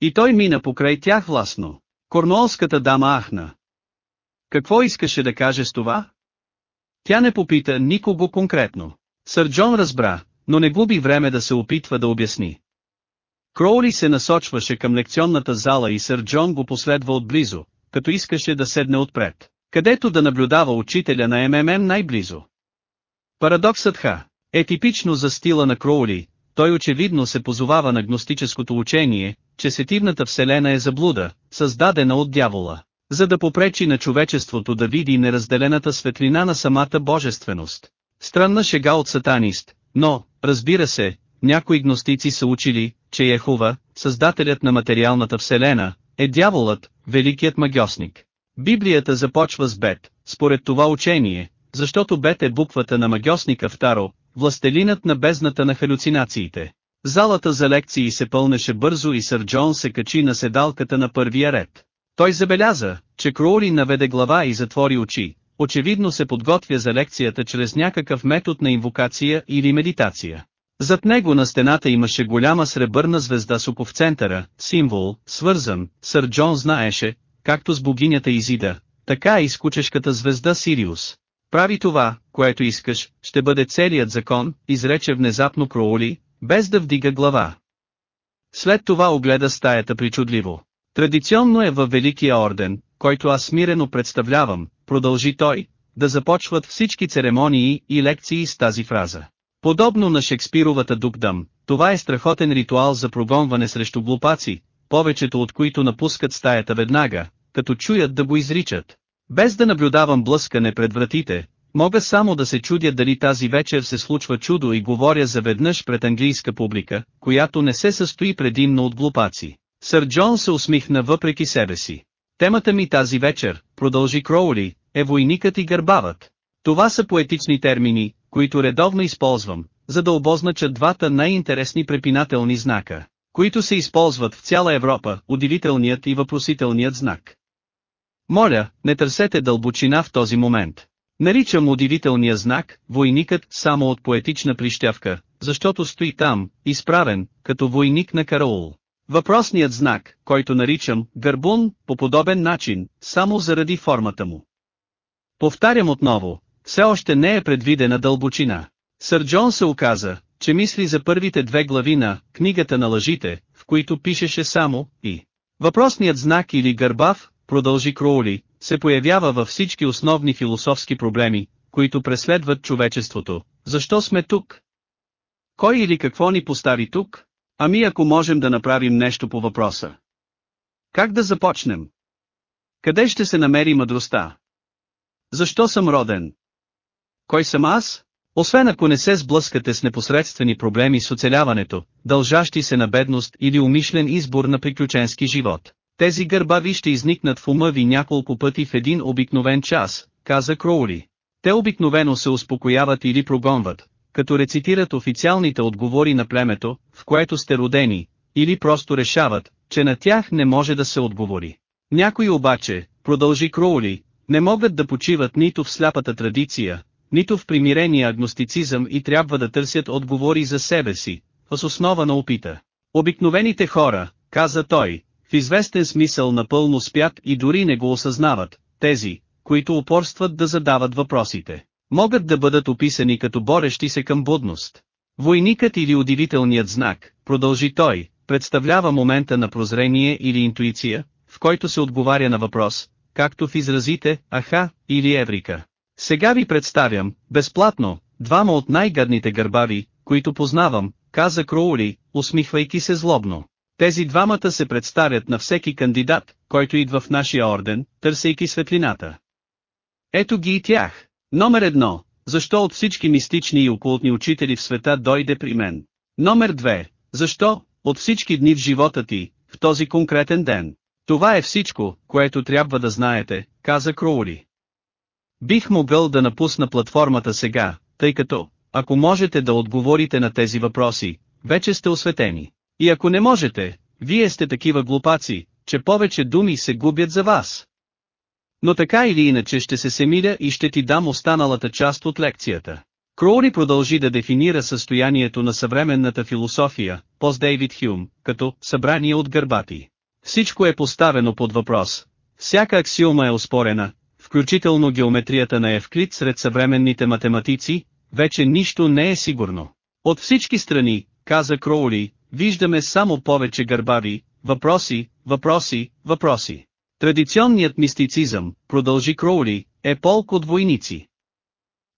Speaker 1: И той мина покрай тях властно. Корнуолската дама ахна. Какво искаше да каже с това? Тя не попита никого конкретно. Сър Джон разбра, но не губи време да се опитва да обясни. Кроули се насочваше към лекционната зала и сър Джон го последва отблизо, като искаше да седне отпред, където да наблюдава учителя на МММ най-близо. Парадоксът Ха е типично за стила на Кроули, той очевидно се позовава на гностическото учение, че сетивната вселена е заблуда, създадена от дявола, за да попречи на човечеството да види неразделената светлина на самата божественост. Странна шега от сатанист, но, разбира се, някои гностици са учили, че Яхова, създателят на материалната вселена, е дяволът, великият магиосник. Библията започва с Бет, според това учение, защото Бет е буквата на магиосника второ, властелинът на бездната на халюцинациите. Залата за лекции се пълнеше бързо и сър Джон се качи на седалката на първия ред. Той забеляза, че Кроули наведе глава и затвори очи, очевидно се подготвя за лекцията чрез някакъв метод на инвокация или медитация. Зад него на стената имаше голяма сребърна звезда с в центъра, символ, свързан, сър Джон знаеше, както с богинята Изида, така и с кучешката звезда Сириус. Прави това, което искаш, ще бъде целият закон, изрече внезапно Кроули, без да вдига глава. След това огледа стаята причудливо. Традиционно е във Великия орден, който аз смирено представлявам, продължи той, да започват всички церемонии и лекции с тази фраза. Подобно на Шекспировата Дукдам, това е страхотен ритуал за прогонване срещу глупаци, повечето от които напускат стаята веднага, като чуят да го изричат. Без да наблюдавам блъскане пред вратите, мога само да се чудя дали тази вечер се случва чудо и говоря заведнъж пред английска публика, която не се състои предимно от глупаци. Сър Джон се усмихна въпреки себе си. Темата ми тази вечер, продължи Кроули, е войникът и гърбавът. Това са поетични термини, които редовно използвам, за да обозначат двата най-интересни препинателни знака, които се използват в цяла Европа, удивителният и въпросителният знак. Моля, не търсете дълбочина в този момент. Наричам удивителния знак, войникът, само от поетична прищявка, защото стои там, изправен, като войник на караул. Въпросният знак, който наричам гърбун, по подобен начин, само заради формата му. Повтарям отново, все още не е предвидена дълбочина. Сър Джон се оказа, че мисли за първите две глави на «Книгата на лъжите», в които пишеше само «и». Въпросният знак или гърбав, продължи Кроули, се появява във всички основни философски проблеми, които преследват човечеството. Защо сме тук? Кой или какво ни постави тук? Ами ако можем да направим нещо по въпроса. Как да започнем? Къде ще се намери мъдростта? Защо съм роден? Кой съм аз? Освен ако не се сблъскате с непосредствени проблеми с оцеляването, дължащи се на бедност или умишлен избор на приключенски живот. Тези гърбави ще изникнат в ума ви няколко пъти в един обикновен час, каза Кроули. Те обикновено се успокояват или прогонват, като рецитират официалните отговори на племето, в което сте родени, или просто решават, че на тях не може да се отговори. Някои обаче, продължи Кроули, не могат да почиват нито в сляпата традиция, нито в примирения агностицизъм и трябва да търсят отговори за себе си, с основа на опита. Обикновените хора, каза той, в известен смисъл напълно спят и дори не го осъзнават, тези, които упорстват да задават въпросите, могат да бъдат описани като борещи се към будност. Войникът или удивителният знак, продължи той, представлява момента на прозрение или интуиция, в който се отговаря на въпрос, както в изразите «Аха» или «Еврика». Сега ви представям, безплатно, двама от най-гадните гърбави, които познавам, каза Кроули, усмихвайки се злобно. Тези двамата се представят на всеки кандидат, който идва в нашия орден, търсейки светлината. Ето ги и тях. Номер едно. Защо от всички мистични и окултни учители в света дойде при мен? Номер две. Защо, от всички дни в живота ти, в този конкретен ден? Това е всичко, което трябва да знаете, каза Кроули. Бих могъл да напусна платформата сега, тъй като, ако можете да отговорите на тези въпроси, вече сте осветени. И ако не можете, вие сте такива глупаци, че повече думи се губят за вас. Но така или иначе ще се семиля и ще ти дам останалата част от лекцията. Кроури продължи да дефинира състоянието на съвременната философия, пост Дейвид Хюм, като «събрание от гърбати». Всичко е поставено под въпрос. Всяка аксиома е оспорена, включително геометрията на Евклид сред съвременните математици, вече нищо не е сигурно. От всички страни, каза Кроули, виждаме само повече гърбави, въпроси, въпроси, въпроси. Традиционният мистицизъм, продължи Кроули, е полк от войници.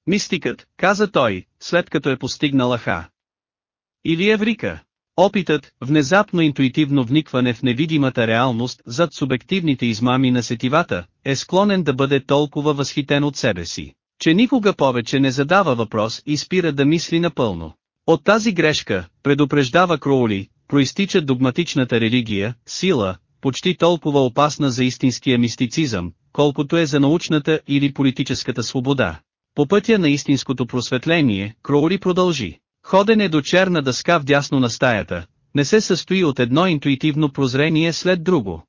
Speaker 1: Мистикът, каза той, след като е постигнал аха. Или еврика. Опитът, внезапно интуитивно вникване в невидимата реалност зад субективните измами на сетивата, е склонен да бъде толкова възхитен от себе си, че никога повече не задава въпрос и спира да мисли напълно. От тази грешка, предупреждава Кроули, проистича догматичната религия, сила, почти толкова опасна за истинския мистицизъм, колкото е за научната или политическата свобода. По пътя на истинското просветление, Кроули продължи. Ходене до черна дъска вдясно на стаята, не се състои от едно интуитивно прозрение след друго.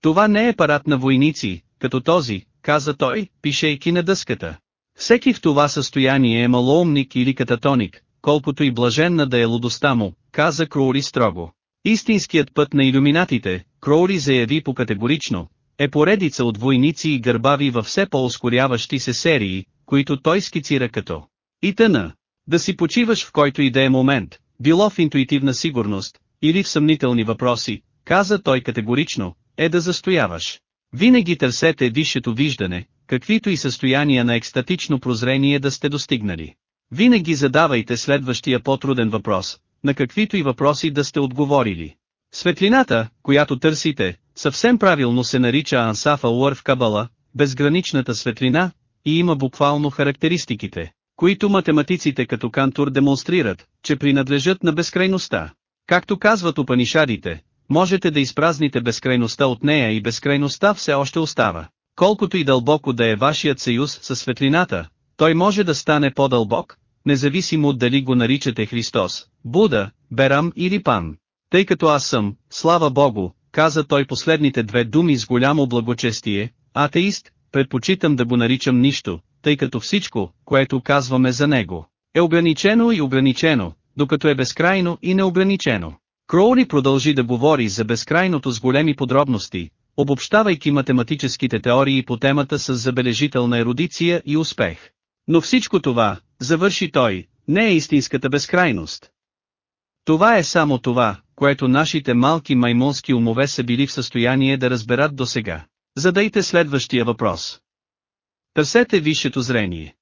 Speaker 1: Това не е парад на войници, като този, каза той, пишейки на дъската. Всеки в това състояние е малоумник или кататоник, колкото и блаженна да е лудостта му, каза Кроули строго. Истинският път на иллюминатите, Кроули заяви по-категорично, е поредица от войници и гърбави във все по-ускоряващи се серии, които той скицира като и тъна. Да си почиваш в който и да е момент, било в интуитивна сигурност, или в съмнителни въпроси, каза той категорично, е да застояваш. Винаги търсете висшето виждане, каквито и състояния на екстатично прозрение да сте достигнали. Винаги задавайте следващия по-труден въпрос, на каквито и въпроси да сте отговорили. Светлината, която търсите, съвсем правилно се нарича Ансафа Уър в Кабала, безграничната светлина, и има буквално характеристиките, които математиците като Кантур демонстрират, че принадлежат на безкрайността. Както казват Упанишадите, можете да изпразните безкрайността от нея и безкрайността все още остава. Колкото и дълбоко да е вашият съюз със светлината, той може да стане по-дълбок, независимо дали го наричате Христос, Буда, Берам или Пан. Тъй като аз съм, слава Богу, каза той последните две думи с голямо благочестие, атеист, предпочитам да го наричам нищо, тъй като всичко, което казваме за него, е ограничено и ограничено, докато е безкрайно и неограничено. Кроули продължи да говори за безкрайното с големи подробности, обобщавайки математическите теории по темата с забележителна ерудиция и успех. Но всичко това, завърши той, не е истинската безкрайност. Това е само това, което нашите малки маймонски умове са били в състояние да разберат досега. Задайте следващия въпрос. Търсете висшето зрение.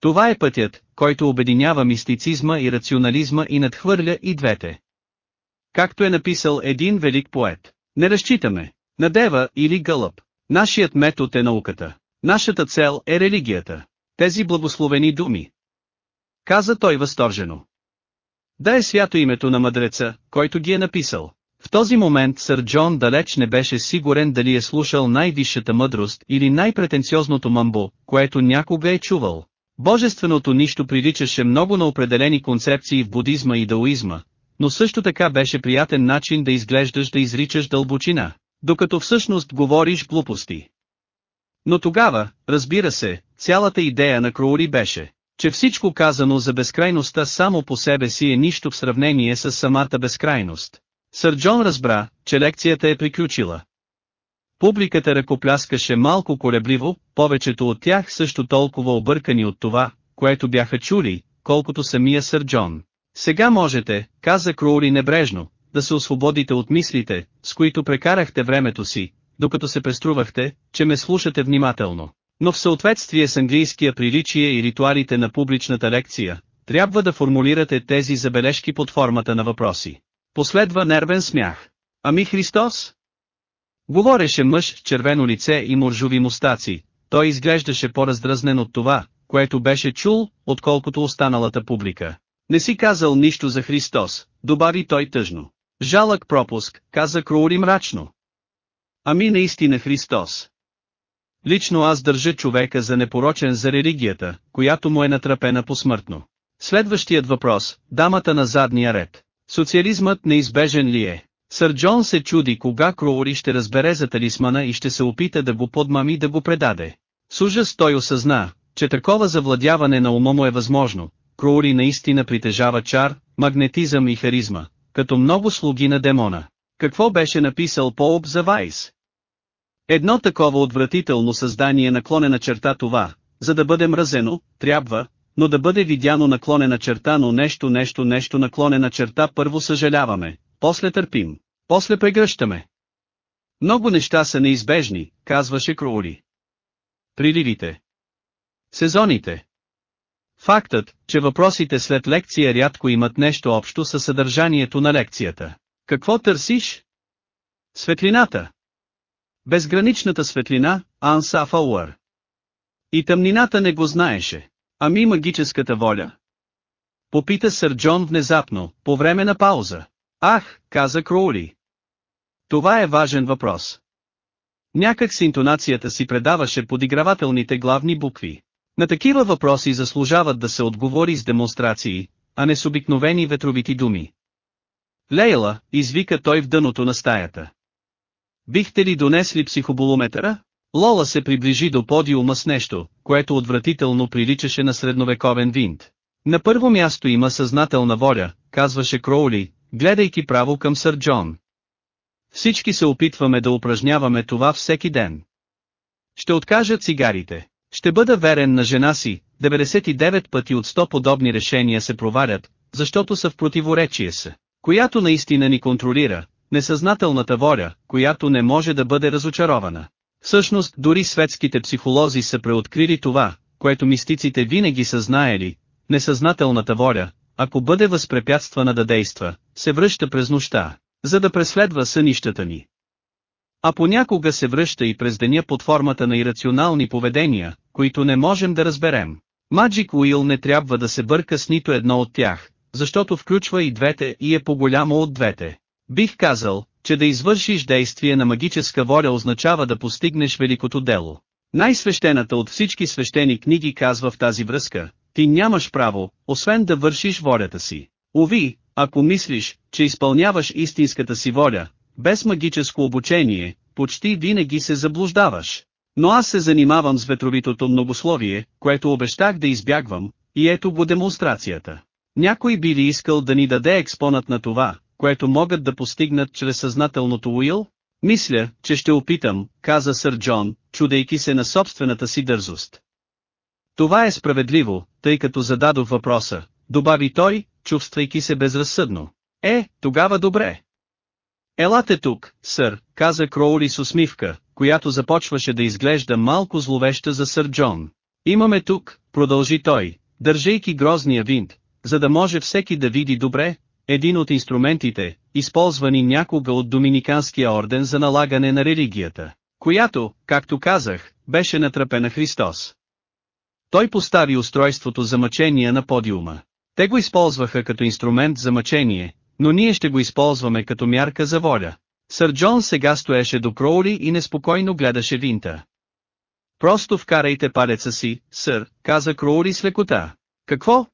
Speaker 1: Това е пътят, който обединява мистицизма и рационализма и надхвърля и двете. Както е написал един велик поет, не разчитаме, на дева или гълъб. Нашият метод е науката. Нашата цел е религията. Тези благословени думи. Каза той възторжено. Да е свято името на мъдреца, който ги е написал. В този момент сър Джон далеч не беше сигурен дали е слушал най-висшата мъдрост или най-претенциозното мамбо, което някога е чувал. Божественото нищо приличаше много на определени концепции в будизма и даоизма, но също така беше приятен начин да изглеждаш да изричаш дълбочина, докато всъщност говориш глупости. Но тогава, разбира се, цялата идея на Кроури беше, че всичко казано за безкрайността само по себе си е нищо в сравнение с самата безкрайност. Сър Джон разбра, че лекцията е приключила. Публиката ръкопляскаше малко колебливо, повечето от тях също толкова объркани от това, което бяха чули, колкото самия сър Джон. Сега можете, каза Кроури небрежно, да се освободите от мислите, с които прекарахте времето си, докато се преструвахте, че ме слушате внимателно. Но в съответствие с английския приличие и ритуалите на публичната лекция, трябва да формулирате тези забележки под формата на въпроси. Последва нервен смях. Ами Христос? Говореше мъж с червено лице и моржови мустаци, той изглеждаше по-раздразнен от това, което беше чул, отколкото останалата публика. Не си казал нищо за Христос, добави той тъжно. Жалък пропуск, каза Кроури мрачно. Ами наистина Христос. Лично аз държа човека за непорочен за религията, която му е натрапена посмъртно. Следващият въпрос, дамата на задния ред. Социализмът неизбежен ли е? Сър Джон се чуди кога Кроури ще разбере за талисмана и ще се опита да го подмами да го предаде. С ужас той осъзна, че такова завладяване на ума му е възможно. Кроури наистина притежава чар, магнетизъм и харизма, като много слуги на демона. Какво беше написал Поуп за Вайс? Едно такова отвратително създание наклонена черта това, за да бъде мразено, трябва, но да бъде видяно наклонена черта но нещо нещо нещо наклонена черта първо съжаляваме, после търпим, после прегръщаме. Много неща са неизбежни, казваше Кроули. Приливите. Сезоните. Фактът, че въпросите след лекция рядко имат нещо общо със съдържанието на лекцията. Какво търсиш? Светлината. Безграничната светлина, Анса Фауър. И тъмнината не го знаеше. Ами магическата воля? Попита сър Джон внезапно, по време на пауза. Ах, каза Кроули. Това е важен въпрос. Някак с интонацията си предаваше подигравателните главни букви. На такива въпроси заслужават да се отговори с демонстрации, а не с обикновени ветровити думи. Лейла, извика той в дъното на стаята. Бихте ли донесли психоболометъра? Лола се приближи до подиума с нещо, което отвратително приличаше на средновековен винт. На първо място има съзнателна воля, казваше Кроули, гледайки право към сър Джон. Всички се опитваме да упражняваме това всеки ден. Ще откажа цигарите. Ще бъда верен на жена си, 99 пъти от 100 подобни решения се провалят, защото са в противоречие с, която наистина ни контролира, несъзнателната воля, която не може да бъде разочарована. Всъщност дори светските психолози са преоткрили това, което мистиците винаги са знаели, несъзнателната воля, ако бъде възпрепятствана да действа, се връща през нощта, за да преследва сънищата ни. А понякога се връща и през деня под формата на ирационални поведения, които не можем да разберем. Magic Wheel не трябва да се бърка с нито едно от тях, защото включва и двете и е по-голямо от двете. Бих казал, че да извършиш действие на магическа воля означава да постигнеш великото дело. Най-свещената от всички свещени книги казва в тази връзка, ти нямаш право, освен да вършиш волята си. Ови, ако мислиш, че изпълняваш истинската си воля, без магическо обучение, почти винаги се заблуждаваш. Но аз се занимавам с ветровитото многословие, което обещах да избягвам, и ето го демонстрацията. Някой би ли искал да ни даде експонат на това, което могат да постигнат чрез съзнателното Уил? Мисля, че ще опитам, каза сър Джон, чудейки се на собствената си дързост. Това е справедливо, тъй като зададох въпроса, добави той, чувствайки се безразсъдно. Е, тогава добре. Елате тук, сър, каза Кроули с усмивка, която започваше да изглежда малко зловеща за сър Джон. Имаме тук, продължи той, държейки грозния винт, за да може всеки да види добре, един от инструментите, използвани някога от Доминиканския орден за налагане на религията, която, както казах, беше натрапена Христос. Той постави устройството за мъчение на подиума. Те го използваха като инструмент за мъчение, но ние ще го използваме като мярка за воля. Сър Джон сега стоеше до Кроули и неспокойно гледаше винта. Просто вкарайте палеца си, сър, каза Кроули с лекота. Какво?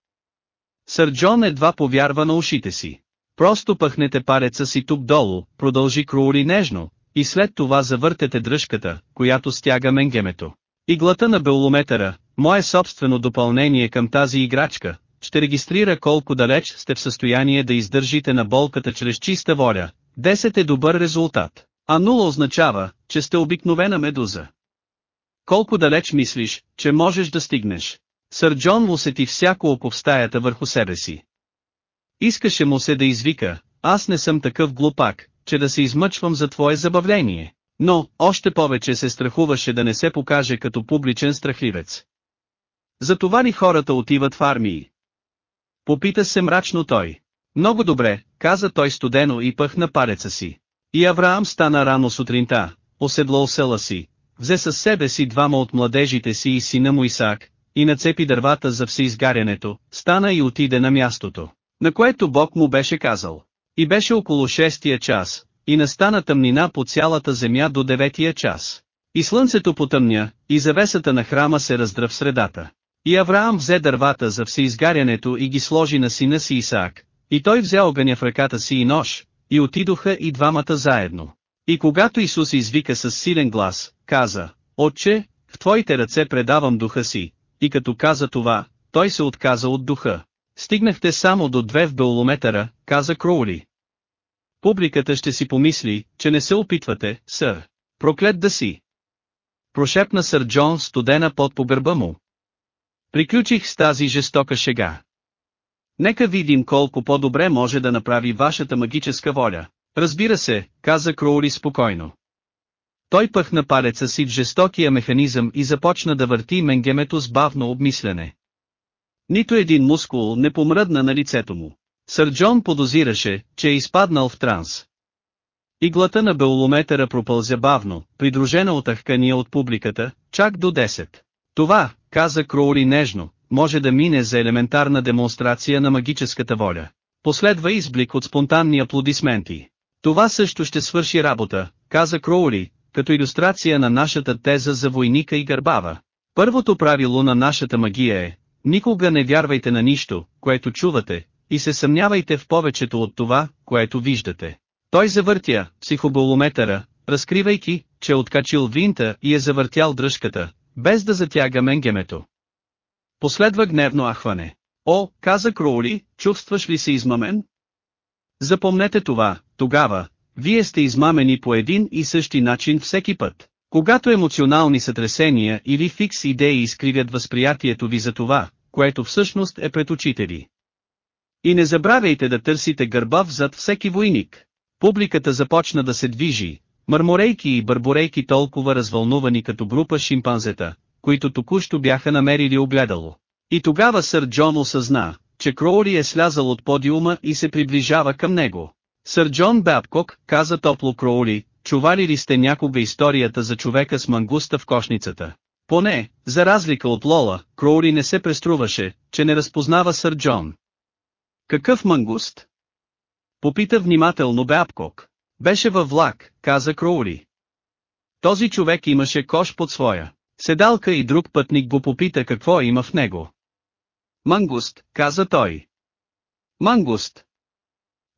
Speaker 1: Сър Джон едва повярва на ушите си. Просто пъхнете палеца си тук долу, продължи Кроули нежно, и след това завъртете дръжката, която стяга менгемето. Иглата на белометъра, мое собствено допълнение към тази играчка, ще регистрира колко далеч сте в състояние да издържите на болката чрез чиста воля. 10 е добър резултат, а 0 означава, че сте обикновена медуза. Колко далеч мислиш, че можеш да стигнеш? Сър Джон усети всяко око в стаята върху себе си. Искаше му се да извика, аз не съм такъв глупак, че да се измъчвам за твое забавление, но, още повече се страхуваше да не се покаже като публичен страхливец. Затова ли хората отиват в армии? Попита се мрачно той. Много добре, каза той студено и пъхна палеца си. И Авраам стана рано сутринта, оседлал села си, взе със себе си двама от младежите си и сина му Исаак, и нацепи дървата за всеизгарянето, стана и отиде на мястото, на което Бог му беше казал. И беше около шестия час, и настана тъмнина по цялата земя до деветия час. И слънцето потъмня, и завесата на храма се раздра в средата. И Авраам взе дървата за всеизгарянето и ги сложи на сина си Исаак, и той взе огъня в ръката си и нож, и отидоха и двамата заедно. И когато Исус извика с силен глас, каза, Отче, в Твоите ръце предавам духа си, и като каза това, той се отказа от духа. Стигнахте само до две в белометъра, каза Кроули. Публиката ще си помисли, че не се опитвате, сър. Проклет да си. Прошепна сър Джон студена под по гърба му. Приключих с тази жестока шега. Нека видим колко по-добре може да направи вашата магическа воля. Разбира се, каза Кроули спокойно. Той пъхна палеца си в жестокия механизъм и започна да върти менгемето с бавно обмислене. Нито един мускул не помръдна на лицето му. Сър Джон подозираше, че е изпаднал в транс. Иглата на белометъра пропълзя бавно, придружена от ахкания от публиката, чак до 10. Това, каза Кроули нежно, може да мине за елементарна демонстрация на магическата воля. Последва изблик от спонтанни аплодисменти. Това също ще свърши работа, каза Кроули, като иллюстрация на нашата теза за войника и гърбава. Първото правило на нашата магия е, никога не вярвайте на нищо, което чувате, и се съмнявайте в повечето от това, което виждате. Той завъртя психоболометъра, разкривайки, че е откачил винта и е завъртял дръжката, без да затяга менгемето. Последва гневно ахване. О, каза Кроули, чувстваш ли се измамен? Запомнете това, тогава, вие сте измамени по един и същи начин всеки път. Когато емоционални сътресения или фикс идеи изкривят възприятието ви за това, което всъщност е пред очите ви. И не забравяйте да търсите гърбав зад всеки войник. Публиката започна да се движи, мърморейки и бърборейки толкова развълнувани като група шимпанзета, които току-що бяха намерили огледало. И тогава сър Джон осъзна, че Кроури е слязал от подиума и се приближава към него. Сър Джон Бабкок, каза топло Кроури, чували ли сте някога историята за човека с мангуста в кошницата? Поне, за разлика от Лола, Кроури не се преструваше, че не разпознава сър Джон. Какъв мангуст? Попита внимателно Бабкок. Беше във влак, каза Кроури. Този човек имаше кош под своя. Седалка и друг пътник го попита какво има в него. Мангуст, каза той. Мангуст.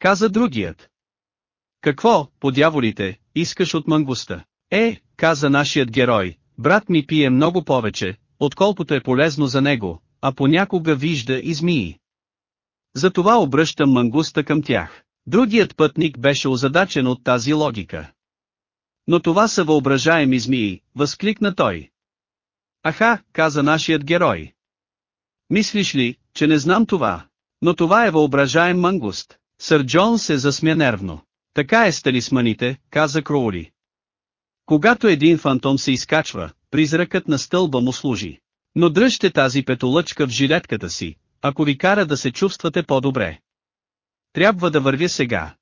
Speaker 1: Каза другият. Какво, подяволите, искаш от мангуста? Е, каза нашият герой, брат ми пие много повече, отколкото е полезно за него, а понякога вижда и змии. Затова обръщам мангуста към тях. Другият пътник беше озадачен от тази логика. Но това са въображаеми змии, възкликна той. Аха, каза нашият герой. Мислиш ли, че не знам това? Но това е въображаем мангуст. Сър Джон се засмя нервно. Така е с талисманите, каза Кроули. Когато един фантом се изкачва, призракът на стълба му служи. Но дръжте тази петолъчка в жилетката си, ако ви кара да се чувствате по-добре. Трябва да вървя сега.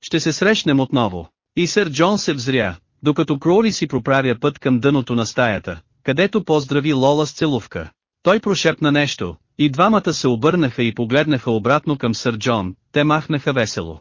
Speaker 1: Ще се срещнем отново. И сър Джон се взря, докато Кроули си проправя път към дъното на стаята, където поздрави Лола с целувка. Той прошепна нещо, и двамата се обърнаха и погледнаха обратно към сър Джон, те махнаха весело.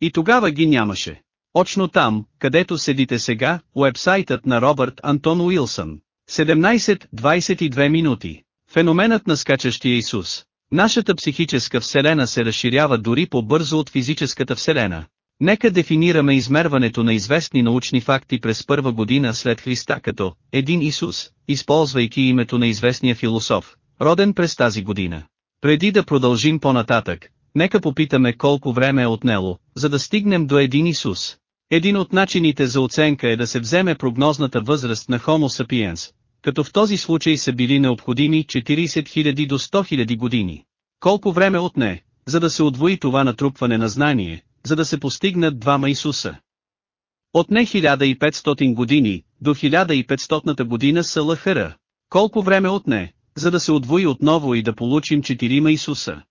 Speaker 1: И тогава ги нямаше. Очно там, където седите сега, уебсайтът на Робърт Антон Уилсън. 17-22 минути. Феноменът на скачащия Исус. Нашата психическа вселена се разширява дори по-бързо от физическата вселена. Нека дефинираме измерването на известни научни факти през първа година след Христа като един Исус, използвайки името на известния философ, роден през тази година. Преди да продължим по-нататък, нека попитаме колко време е отнело, за да стигнем до един Исус. Един от начините за оценка е да се вземе прогнозната възраст на Homo sapiens, като в този случай са били необходими 40 000 до 100 000 години. Колко време отне, за да се отвои това натрупване на знание, за да се постигнат двама Исуса. Отне 1500 години, до 1500 година са лъхъра. Колко време отне, за да се отвои отново и да получим четирима Исуса?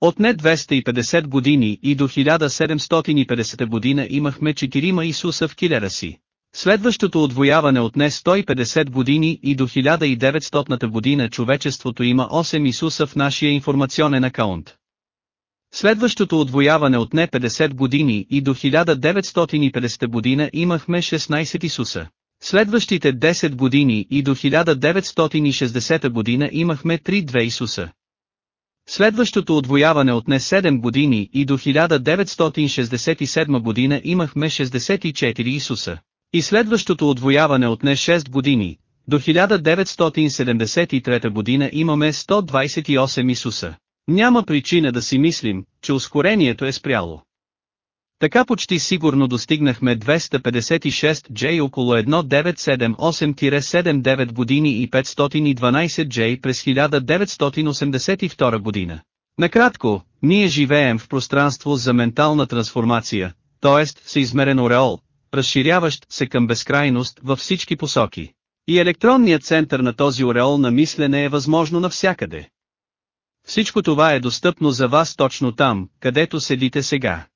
Speaker 1: Отне 250 години и до 1750 година имахме четирима Исуса в килера си. Следващото отвояване отне 150 години и до 1900 година човечеството има 8 Исуса в нашия информационен акаунт. Следващото отвояване отне 50 години и до 1950 година имахме 16 Исуса. Следващите 10 години и до 1960 година имахме 3-2 Исуса. Следващото отвояване отне 7 години и до 1967 година имахме 64 Исуса. И следващото отвояване отне 6 години, до 1973 година имаме 128 Исуса. Няма причина да си мислим, че ускорението е спряло. Така почти сигурно достигнахме 256 J около 1978-79 години и 512 J през 1982 година. Накратко, ние живеем в пространство за ментална трансформация, т.е. съизмерен ореол, разширяващ се към безкрайност във всички посоки. И електронният център на този ореол на мислене е възможно навсякъде. Всичко това е достъпно за вас точно там, където седите сега.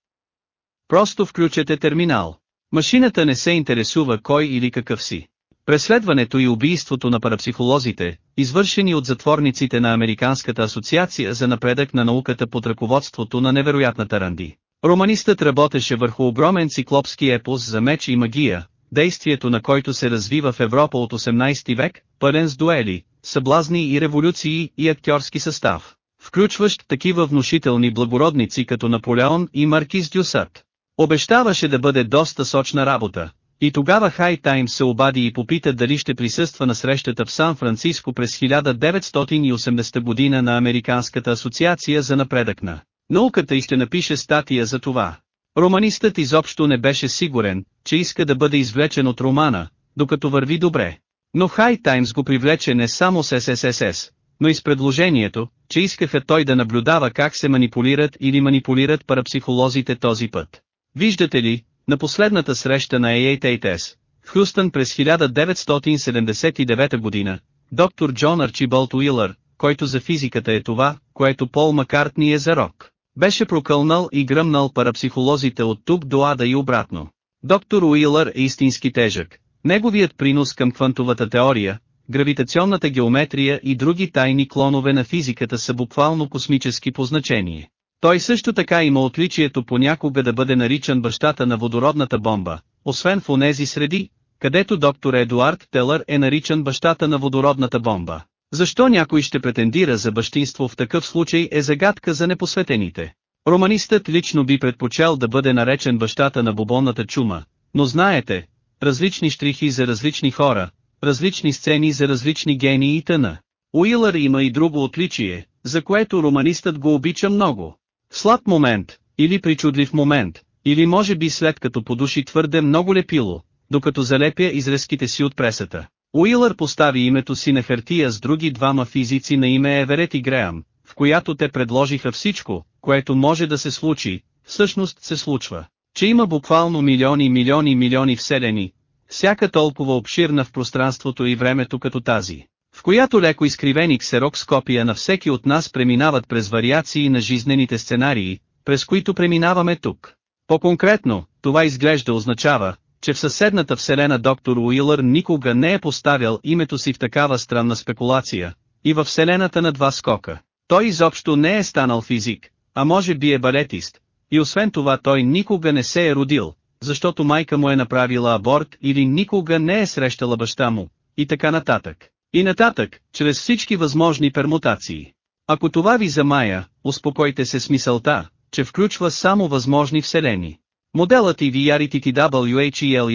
Speaker 1: Просто включете терминал. Машината не се интересува кой или какъв си. Преследването и убийството на парапсихолозите, извършени от затворниците на Американската асоциация за напредък на науката под ръководството на невероятната Ранди. Романистът работеше върху огромен циклопски епос за меч и магия, действието на който се развива в Европа от 18 век, пълен с дуели, съблазни и революции и актьорски състав, включващ такива внушителни благородници като Наполеон и Маркиз Дюсат. Обещаваше да бъде доста сочна работа. И тогава Хай Тайм се обади и попита дали ще присъства на срещата в Сан-Франциско през 1980 година на Американската асоциация за напредък на науката и ще напише статия за това. Романистът изобщо не беше сигурен, че иска да бъде извлечен от романа, докато върви добре. Но Хай Таймс го привлече не само с СССС, но и с предложението, че искаха той да наблюдава как се манипулират или манипулират парапсихолозите този път. Виждате ли, на последната среща на AATS, в Хюстън през 1979 година, доктор Джон Арчибалт Уилър, който за физиката е това, което Пол Маккартни е за рок, беше прокълнал и гръмнал парапсихолозите от тук до ада и обратно. Доктор Уилър е истински тежък. Неговият принос към квантовата теория, гравитационната геометрия и други тайни клонове на физиката са буквално космически по значение. Той също така има отличието понякога да бъде наричан бащата на водородната бомба, освен в онези среди, където доктор Едуард Телър е наричан бащата на водородната бомба. Защо някой ще претендира за бащинство в такъв случай е загадка за непосветените. Романистът лично би предпочел да бъде наречен бащата на бубонната чума, но знаете, различни штрихи за различни хора, различни сцени за различни гении и тъна. Уилър има и друго отличие, за което романистът го обича много. Слаб момент, или причудлив момент, или може би след като подуши твърде много лепило, докато залепя изрезките си от пресата. Уилър постави името си на хартия с други двама физици на име Еверет и Греъм, в която те предложиха всичко, което може да се случи, всъщност се случва, че има буквално милиони милиони милиони вселени, всяка толкова обширна в пространството и времето като тази, в която леко изкривени ксерокскопия на всеки от нас преминават през вариации на жизнените сценарии, през които преминаваме тук. По-конкретно, това изглежда означава, че в съседната вселена доктор Уилър никога не е поставял името си в такава странна спекулация, и във вселената на два скока. Той изобщо не е станал физик, а може би е балетист, и освен това той никога не се е родил, защото майка му е направила аборт или никога не е срещала баща му, и така нататък. И нататък, чрез всички възможни пермутации. Ако това ви замая, успокойте се с мисълта, че включва само възможни вселени. Моделът EVRTTWHEL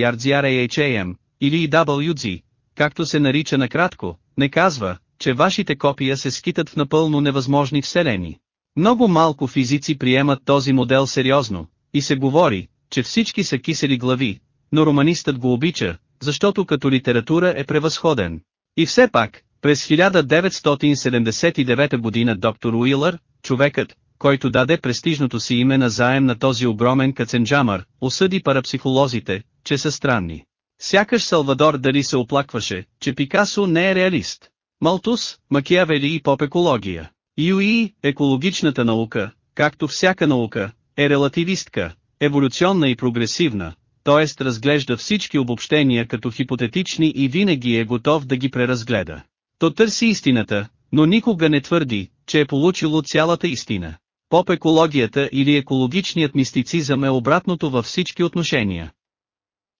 Speaker 1: или EWZ, както се нарича накратко, не казва, че вашите копия се скитат в напълно невъзможни вселени. Много малко физици приемат този модел сериозно, и се говори, че всички са кисели глави, но романистът го обича, защото като литература е превъзходен. И все пак, през 1979 година доктор Уилър, човекът, който даде престижното си име на заем на този огромен каценджамър, осъди парапсихолозите, че са странни. Сякаш Салвадор дали се оплакваше, че Пикасо не е реалист. Малтус, Макиавели и поп-екология. Юи, екологичната наука, както всяка наука, е релативистка, еволюционна и прогресивна, т.е. разглежда всички обобщения като хипотетични и винаги е готов да ги преразгледа. То търси истината, но никога не твърди, че е получило цялата истина. Поп-екологията или екологичният мистицизъм е обратното във всички отношения.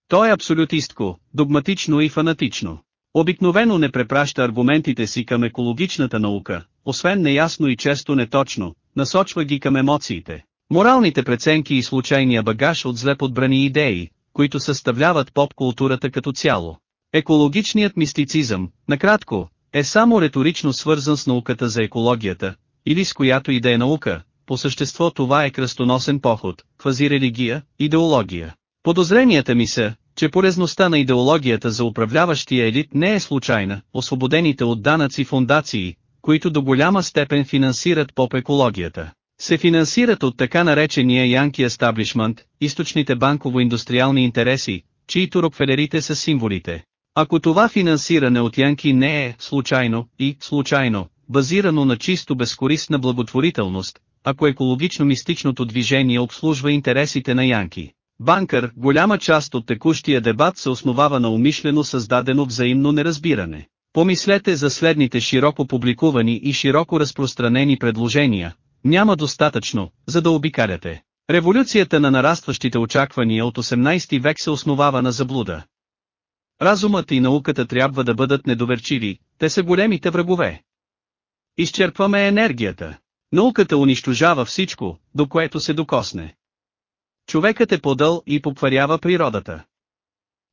Speaker 1: То е абсолютистко, догматично и фанатично. Обикновено не препраща аргументите си към екологичната наука, освен неясно и често неточно, насочва ги към емоциите. Моралните преценки и случайния багаж от зле подбрани идеи, които съставляват поп-културата като цяло. Екологичният мистицизъм, накратко, е само риторично свързан с науката за екологията, или с която и да е наука, по същество това е кръстоносен поход, квазирелигия, идеология. Подозренията ми са, че полезността на идеологията за управляващия елит не е случайна, освободените от данъци фундации, които до голяма степен финансират поп-екологията, се финансират от така наречения Янки Естаблишмент, източните банково-индустриални интереси, чието рокфелерите са символите. Ако това финансиране от Янки не е случайно и случайно, базирано на чисто безкористна благотворителност, ако екологично-мистичното движение обслужва интересите на Янки. Банкър, голяма част от текущия дебат се основава на умишлено създадено взаимно неразбиране. Помислете за следните широко публикувани и широко разпространени предложения, няма достатъчно, за да обикаляте. Революцията на нарастващите очаквания от 18 век се основава на заблуда. Разумът и науката трябва да бъдат недоверчиви, те са големите врагове. Изчерпваме енергията. Науката унищожава всичко, до което се докосне. Човекът е подъл и покварява природата.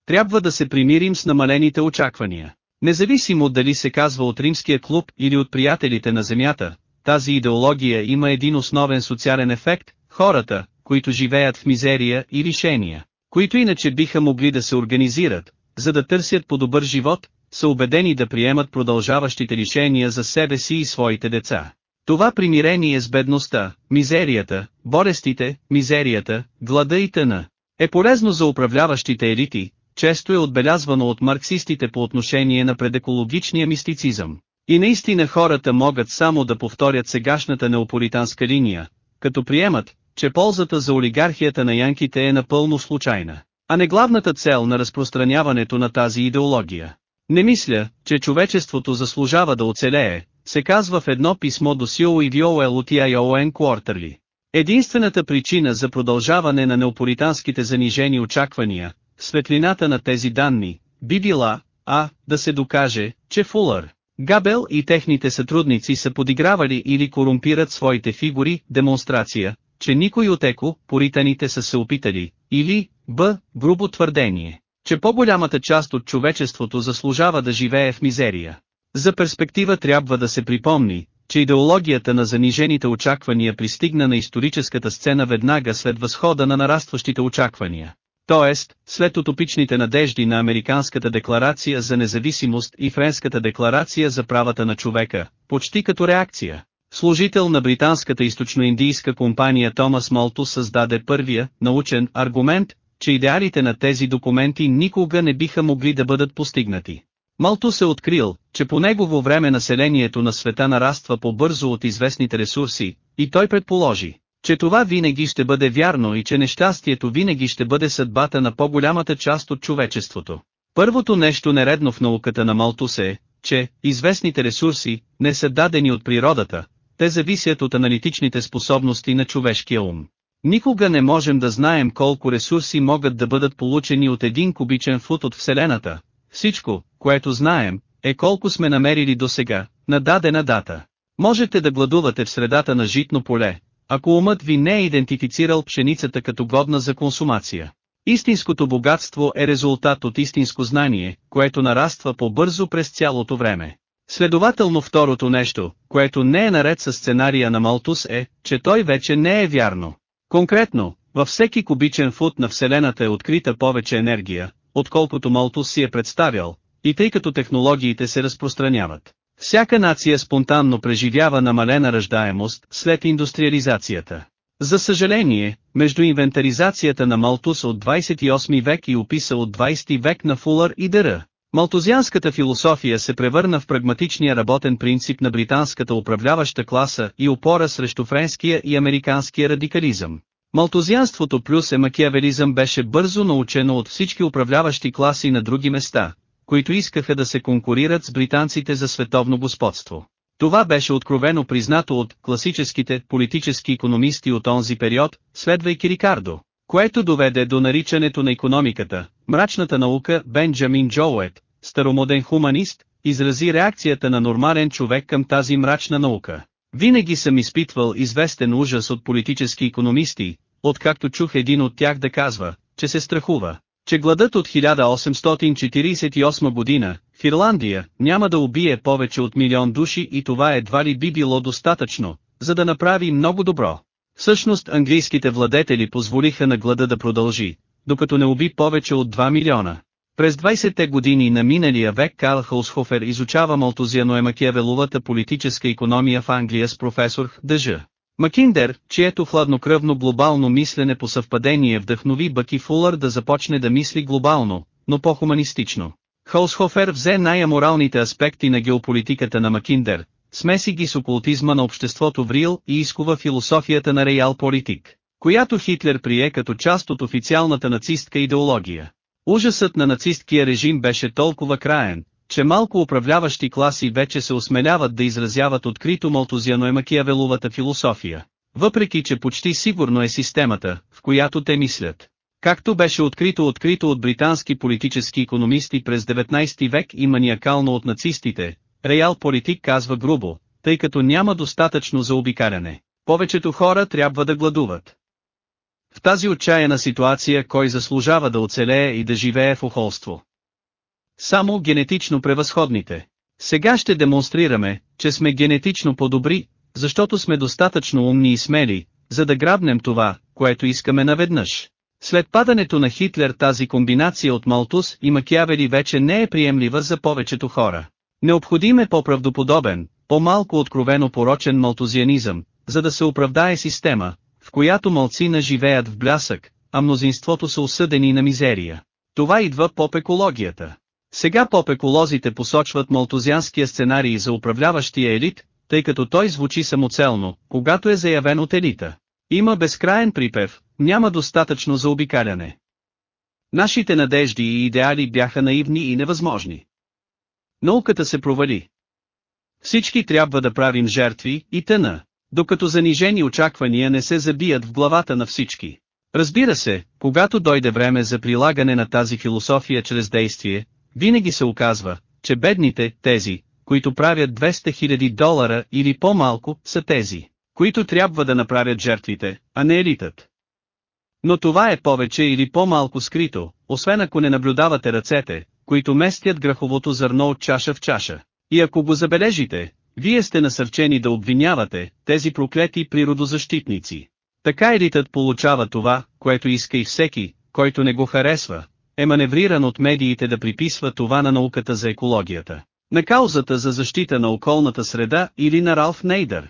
Speaker 1: Трябва да се примирим с намалените очаквания. Независимо дали се казва от римския клуб или от приятелите на земята, тази идеология има един основен социален ефект, хората, които живеят в мизерия и лишения, които иначе биха могли да се организират, за да търсят по-добър живот, са убедени да приемат продължаващите лишения за себе си и своите деца. Това примирение с бедността, мизерията, болестите, мизерията, глада и тъна, е полезно за управляващите елити, често е отбелязвано от марксистите по отношение на предекологичния мистицизъм. И наистина хората могат само да повторят сегашната неополитанска линия, като приемат, че ползата за олигархията на янките е напълно случайна, а не главната цел на разпространяването на тази идеология. Не мисля, че човечеството заслужава да оцелее, се казва в едно писмо до Сио и Виоел от Ион Quarterly. Единствената причина за продължаване на неополитанските занижени очаквания, светлината на тези данни, би била, а, да се докаже, че Фулър, Габел и техните сътрудници са подигравали или корумпират своите фигури, демонстрация, че никой от еко, поританите са се опитали, или, б, грубо твърдение, че по-голямата част от човечеството заслужава да живее в мизерия. За перспектива трябва да се припомни, че идеологията на занижените очаквания пристигна на историческата сцена веднага след възхода на нарастващите очаквания. Тоест, след утопичните надежди на Американската декларация за независимост и Френската декларация за правата на човека, почти като реакция. Служител на британската източноиндийска компания Томас Молто създаде първия, научен, аргумент, че идеалите на тези документи никога не биха могли да бъдат постигнати. Малто се открил, че по негово време населението на света нараства по-бързо от известните ресурси, и той предположи, че това винаги ще бъде вярно и че нещастието винаги ще бъде съдбата на по-голямата част от човечеството. Първото нещо нередно в науката на Малтус е, че известните ресурси не са дадени от природата, те зависят от аналитичните способности на човешкия ум. Никога не можем да знаем колко ресурси могат да бъдат получени от един кубичен фут от Вселената. Всичко, което знаем, е колко сме намерили до сега, на дадена дата. Можете да гладувате в средата на житно поле, ако умът ви не е идентифицирал пшеницата като годна за консумация. Истинското богатство е резултат от истинско знание, което нараства по-бързо през цялото време. Следователно второто нещо, което не е наред с сценария на Малтус е, че той вече не е вярно. Конкретно, във всеки кубичен фут на Вселената е открита повече енергия, отколкото Малтус си е представял, и тъй като технологиите се разпространяват. Всяка нация спонтанно преживява намалена ръждаемост след индустриализацията. За съжаление, между инвентаризацията на Малтус от 28 век и описа от 20 век на Фулър и Дъра, Малтузианската философия се превърна в прагматичния работен принцип на британската управляваща класа и опора срещу френския и американския радикализъм. Малтузианството плюс емакиавелизъм беше бързо научено от всички управляващи класи на други места, които искаха да се конкурират с британците за световно господство. Това беше откровено признато от класическите политически економисти от онзи период, следвайки Рикардо, което доведе до наричането на економиката, мрачната наука Бенджамин Джоует, старомоден хуманист, изрази реакцията на нормален човек към тази мрачна наука. Винаги съм изпитвал известен ужас от политически економисти, откакто чух един от тях да казва, че се страхува, че гладът от 1848 година, в Ирландия, няма да убие повече от милион души и това едва ли би било достатъчно, за да направи много добро. Всъщност английските владетели позволиха на глада да продължи, докато не уби повече от 2 милиона. През 20-те години на миналия век Карл Хаусхофер изучава Малтузиано-Емакиавеловата политическа економия в Англия с професор Дъж. Макиндер, чието хладнокръвно глобално мислене по съвпадение вдъхнови Бъки Фулър да започне да мисли глобално, но по-хуманистично. Хаусхофер взе най-аморалните аспекти на геополитиката на Макиндер, смеси ги с окултизма на обществото в Рил и изкува философията на реал политик, която Хитлер прие като част от официалната нацистка идеология. Ужасът на нацисткия режим беше толкова краен, че малко управляващи класи вече се осмеляват да изразяват открито Малтузиано-Макиавеловата философия, въпреки че почти сигурно е системата, в която те мислят. Както беше открито открито от британски политически економисти през 19 век и маниакално от нацистите, Реал Политик казва грубо, тъй като няма достатъчно за обикаляне. Повечето хора трябва да гладуват. В тази отчаяна ситуация кой заслужава да оцелее и да живее в охолство? Само генетично превъзходните. Сега ще демонстрираме, че сме генетично по-добри, защото сме достатъчно умни и смели, за да грабнем това, което искаме наведнъж. След падането на Хитлер тази комбинация от Малтус и Макиавели вече не е приемлива за повечето хора. Необходим е по-правдоподобен, по-малко откровено порочен малтузианизъм, за да се оправдае система, в която малцина живеят в блясък, а мнозинството са осъдени на мизерия. Това идва по екологията. Сега попеколозите посочват малтузианския сценарий за управляващия елит, тъй като той звучи самоцелно, когато е заявен от елита. Има безкраен припев, няма достатъчно за обикаляне. Нашите надежди и идеали бяха наивни и невъзможни. Науката се провали. Всички трябва да правим жертви и тъна, докато занижени очаквания не се забият в главата на всички. Разбира се, когато дойде време за прилагане на тази философия чрез действие, винаги се оказва, че бедните, тези, които правят 200 000 долара или по-малко, са тези, които трябва да направят жертвите, а не елитът. Но това е повече или по-малко скрито, освен ако не наблюдавате ръцете, които местят граховото зърно от чаша в чаша. И ако го забележите, вие сте насърчени да обвинявате тези проклети природозащитници. Така елитът получава това, което иска и всеки, който не го харесва, е маневриран от медиите да приписва това на науката за екологията, на каузата за защита на околната среда или на Ралф Нейдър.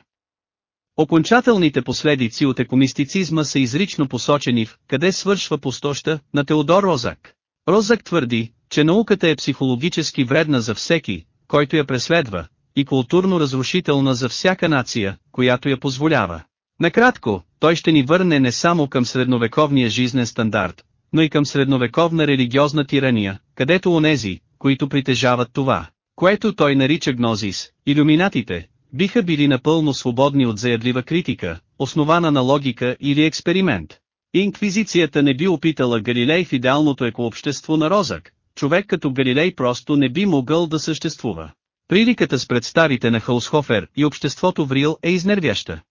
Speaker 1: Окончателните последици от екомистицизма са изрично посочени в «Къде свършва пустоща» на Теодор Розак. Розак твърди, че науката е психологически вредна за всеки, който я преследва, и културно разрушителна за всяка нация, която я позволява. Накратко, той ще ни върне не само към средновековния жизнен стандарт, но и към средновековна религиозна тирания, където онези, които притежават това, което той нарича гнозис, иллюминатите, биха били напълно свободни от заядлива критика, основана на логика или експеримент. Инквизицията не би опитала Галилей в идеалното екообщество на Розак, човек като Галилей просто не би могъл да съществува. Приликата с представите на Хаусхофер и обществото в Рил е изнервяща.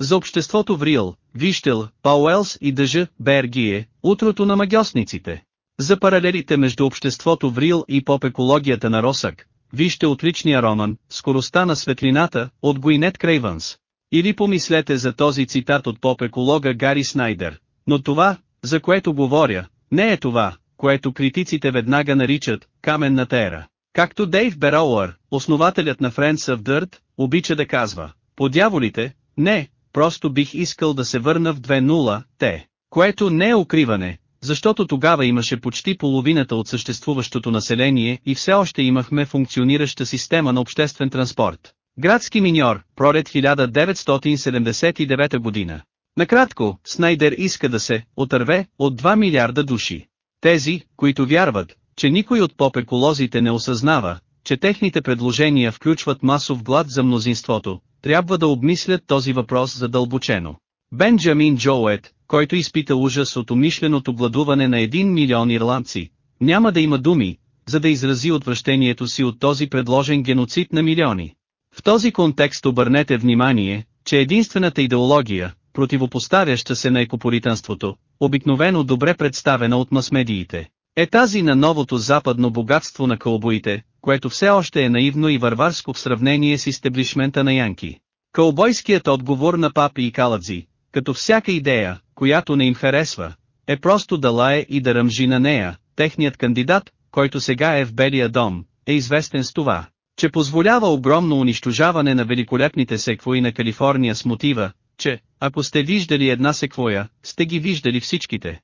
Speaker 1: За обществото в Рил, Вищел, Пауелс и Дъжа, Бергие, утрото на магиосниците. За паралелите между обществото в Рил и поп-екологията на Росък, вижте отличния роман «Скоростта на светлината» от Гуинет Крейвънс. Или помислете за този цитат от поп-еколога Гари Снайдер. Но това, за което говоря, не е това, което критиците веднага наричат «каменната ера». Както Дейв Берауър, основателят на Friends of Dirt, обича да казва, по дяволите, не, просто бих искал да се върна в 2.0, те, което не е укриване, защото тогава имаше почти половината от съществуващото население и все още имахме функционираща система на обществен транспорт. Градски миньор, пролет 1979 година. Накратко, Снайдер иска да се отърве от 2 милиарда души. Тези, които вярват, че никой от попеколозите не осъзнава, че техните предложения включват масов глад за мнозинството, трябва да обмислят този въпрос задълбочено. Бенджамин Джоует, който изпита ужас от умишленото гладуване на 1 милион ирландци, няма да има думи, за да изрази отвращението си от този предложен геноцид на милиони. В този контекст обърнете внимание, че единствената идеология, противопоставяща се на екополитанството, обикновено добре представена от масмедиите, е тази на новото западно богатство на кълбоите, което все още е наивно и варварско в сравнение с истеблишмента на Янки. Кълбойският отговор на папи и каладзи, като всяка идея, която не им харесва, е просто да лае и да ръмжи на нея, техният кандидат, който сега е в Белия дом, е известен с това, че позволява огромно унищожаване на великолепните секвои на Калифорния с мотива, че, ако сте виждали една секвоя, сте ги виждали всичките.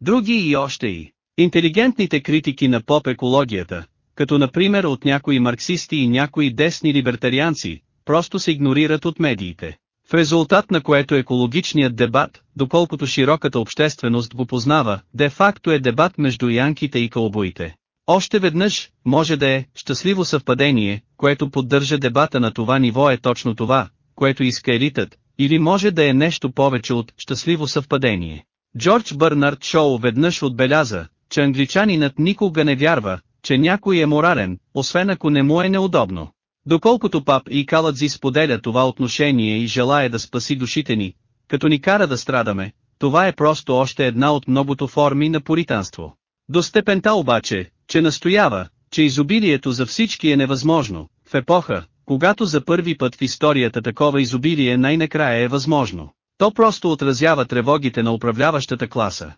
Speaker 1: Други и още и. Интелигентните критики на поп-екологията, като например от някои марксисти и някои десни либертарианци, просто се игнорират от медиите. В резултат на което екологичният дебат, доколкото широката общественост го познава, де-факто е дебат между янките и кълбоите. Още веднъж, може да е, щастливо съвпадение, което поддържа дебата на това ниво е точно това, което иска елитът, или може да е нещо повече от щастливо съвпадение. Джордж Бърнард Шоу веднъж отбеляза, че англичанинът никога не вярва, че някой е морален, освен ако не му е неудобно. Доколкото пап и Каладзи споделя това отношение и желая да спаси душите ни, като ни кара да страдаме, това е просто още една от многото форми на поританство. До степента обаче, че настоява, че изобилието за всички е невъзможно, в епоха, когато за първи път в историята такова изобилие най-накрая е възможно. То просто отразява тревогите на управляващата класа.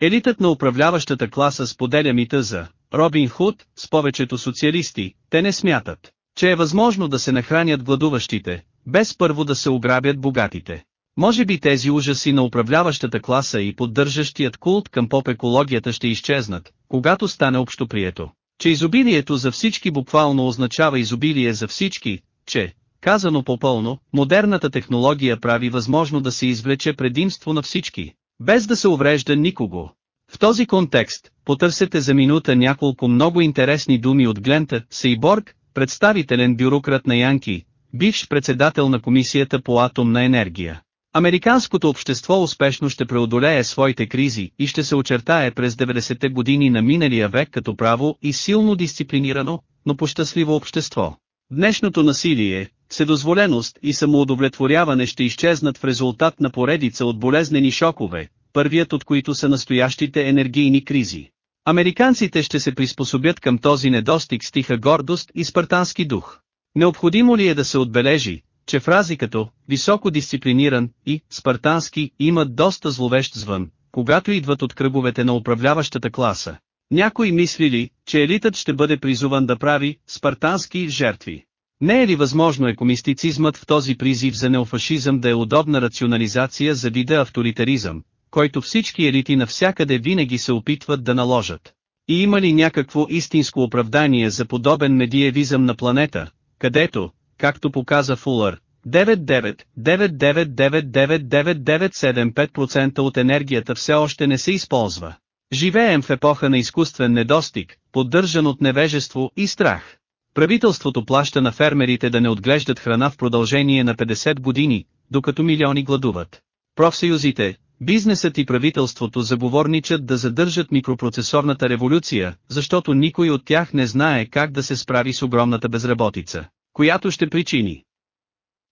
Speaker 1: Елитът на управляващата класа споделя мита за Робин Худ с повечето социалисти, те не смятат, че е възможно да се нахранят гладуващите, без първо да се ограбят богатите. Може би тези ужаси на управляващата класа и поддържащият култ към поп-екологията ще изчезнат, когато стане общоприето, че изобилието за всички буквално означава изобилие за всички, че, казано по-пълно, модерната технология прави възможно да се извлече предимство на всички, без да се уврежда никого. В този контекст, потърсете за минута няколко много интересни думи от Глента Сейборг, представителен бюрократ на Янки, бивш председател на Комисията по атомна енергия. Американското общество успешно ще преодолее своите кризи и ще се очертае през 90-те години на миналия век като право и силно дисциплинирано, но пощастливо общество. Днешното насилие, вседозволеност и самоудовлетворяване ще изчезнат в резултат на поредица от болезнени шокове, първият от които са настоящите енергийни кризи. Американците ще се приспособят към този недостиг с тиха гордост и спартански дух. Необходимо ли е да се отбележи, че фрази като «високо дисциплиниран» и «спартански» имат доста зловещ звън, когато идват от кръговете на управляващата класа. Някои мислили, че елитът ще бъде призуван да прави «спартански» жертви. Не е ли възможно екомистицизмът в този призив за неофашизъм да е удобна рационализация за вида авторитаризъм, който всички елити навсякъде винаги се опитват да наложат? И има ли някакво истинско оправдание за подобен медиевизъм на планета, където, както показа Фулър, 9999999975% от енергията все още не се използва. Живеем в епоха на изкуствен недостиг, поддържан от невежество и страх. Правителството плаща на фермерите да не отглеждат храна в продължение на 50 години, докато милиони гладуват. Профсъюзите, бизнесът и правителството заговорничат да задържат микропроцесорната революция, защото никой от тях не знае как да се справи с огромната безработица която ще причини.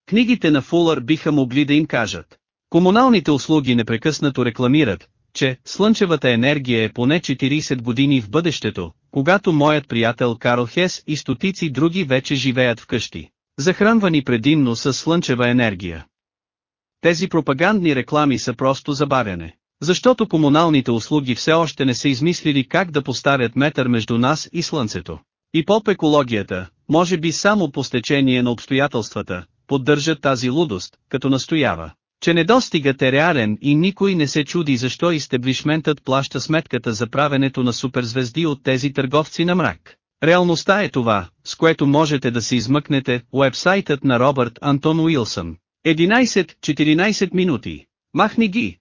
Speaker 1: Книгите на Фулър биха могли да им кажат. Комуналните услуги непрекъснато рекламират, че слънчевата енергия е поне 40 години в бъдещето, когато моят приятел Карл Хес и стотици други вече живеят вкъщи, захранвани предимно с слънчева енергия. Тези пропагандни реклами са просто забавяне. Защото комуналните услуги все още не са измислили как да поставят метър между нас и Слънцето. И поп-екологията, може би само по стечение на обстоятелствата, поддържа тази лудост, като настоява, че недостигът е реален и никой не се чуди защо изтеблишментът плаща сметката за правенето на суперзвезди от тези търговци на мрак. Реалността е това, с което можете да се измъкнете, уебсайтът на Робърт Антон Уилсън. 11-14 минути. Махни ги.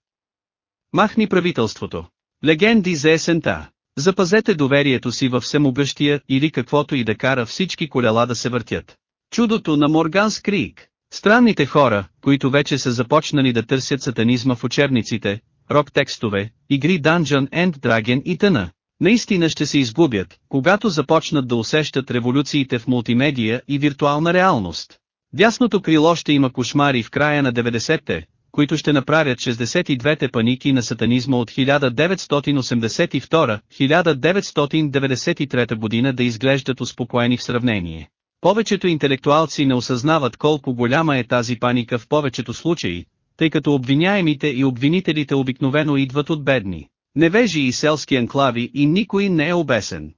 Speaker 1: Махни правителството. Легенди за есента. Запазете доверието си във всемогъщия или каквото и да кара всички колела да се въртят. Чудото на Морганс Крик. Странните хора, които вече са започнали да търсят сатанизма в учебниците, рок текстове, игри Dungeon and Dragon и т.н. Наистина ще се изгубят, когато започнат да усещат революциите в мултимедия и виртуална реалност. Дясното крило ще има кошмари в края на 90-те, които ще направят 62-те паники на сатанизма от 1982-1993 година да изглеждат успокоени в сравнение. Повечето интелектуалци не осъзнават колко голяма е тази паника в повечето случаи, тъй като обвиняемите и обвинителите обикновено идват от бедни, невежи и селски анклави и никой не е обесен.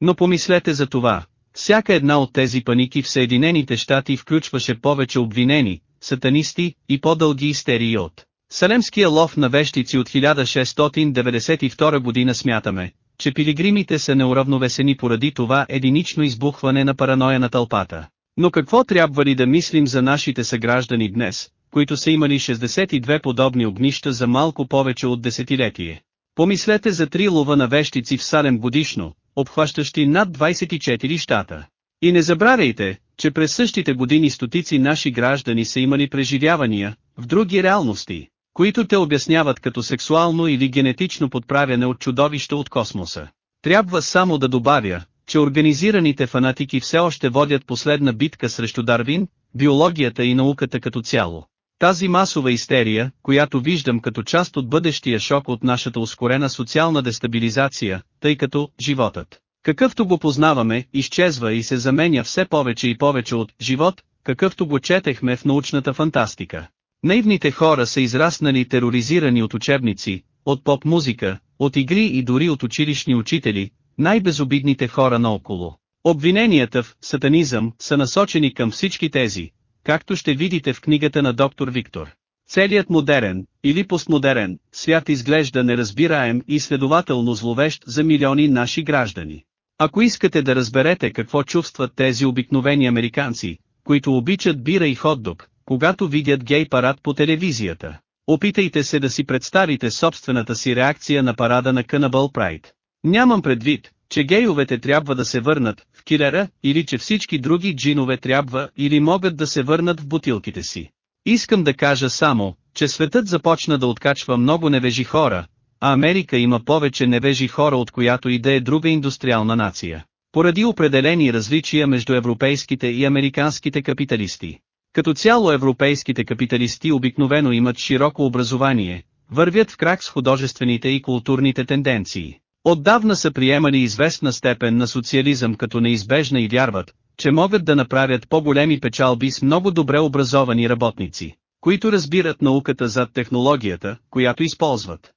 Speaker 1: Но помислете за това, всяка една от тези паники в Съединените щати включваше повече обвинени, сатанисти и по-дълги истерии от Салемския лов на вещици от 1692 година смятаме, че пилигримите са неуравновесени поради това единично избухване на параноя на тълпата. Но какво трябва ли да мислим за нашите съграждани днес, които са имали 62 подобни огнища за малко повече от десетилетие? Помислете за три лова на вещици в Салем годишно, обхващащи над 24 щата. И не забравяйте, че през същите години стотици наши граждани са имали преживявания, в други реалности, които те обясняват като сексуално или генетично подправяне от чудовища от космоса. Трябва само да добавя, че организираните фанатики все още водят последна битка срещу Дарвин, биологията и науката като цяло. Тази масова истерия, която виждам като част от бъдещия шок от нашата ускорена социална дестабилизация, тъй като животът, какъвто го познаваме, изчезва и се заменя все повече и повече от «живот», какъвто го четехме в научната фантастика. Наивните хора са израснали тероризирани от учебници, от поп-музика, от игри и дори от училищни учители, най-безобидните хора наоколо. Обвиненията в сатанизъм са насочени към всички тези, както ще видите в книгата на доктор Виктор. Целият модерен, или постмодерен, свят изглежда неразбираем и следователно зловещ за милиони наши граждани. Ако искате да разберете какво чувстват тези обикновени американци, които обичат бира и хотдог, когато видят гей парад по телевизията, опитайте се да си представите собствената си реакция на парада на Cannibal Pride. Нямам предвид, че гейовете трябва да се върнат килера или че всички други джинове трябва или могат да се върнат в бутилките си. Искам да кажа само, че светът започна да откачва много невежи хора, а Америка има повече невежи хора от която и да е друга индустриална нация. Поради определени различия между европейските и американските капиталисти. Като цяло европейските капиталисти обикновено имат широко образование, вървят в крак с художествените и културните тенденции. Отдавна са приемали известна степен на социализъм като неизбежна и вярват, че могат да направят по-големи печалби с много добре образовани работници, които разбират науката зад технологията, която използват.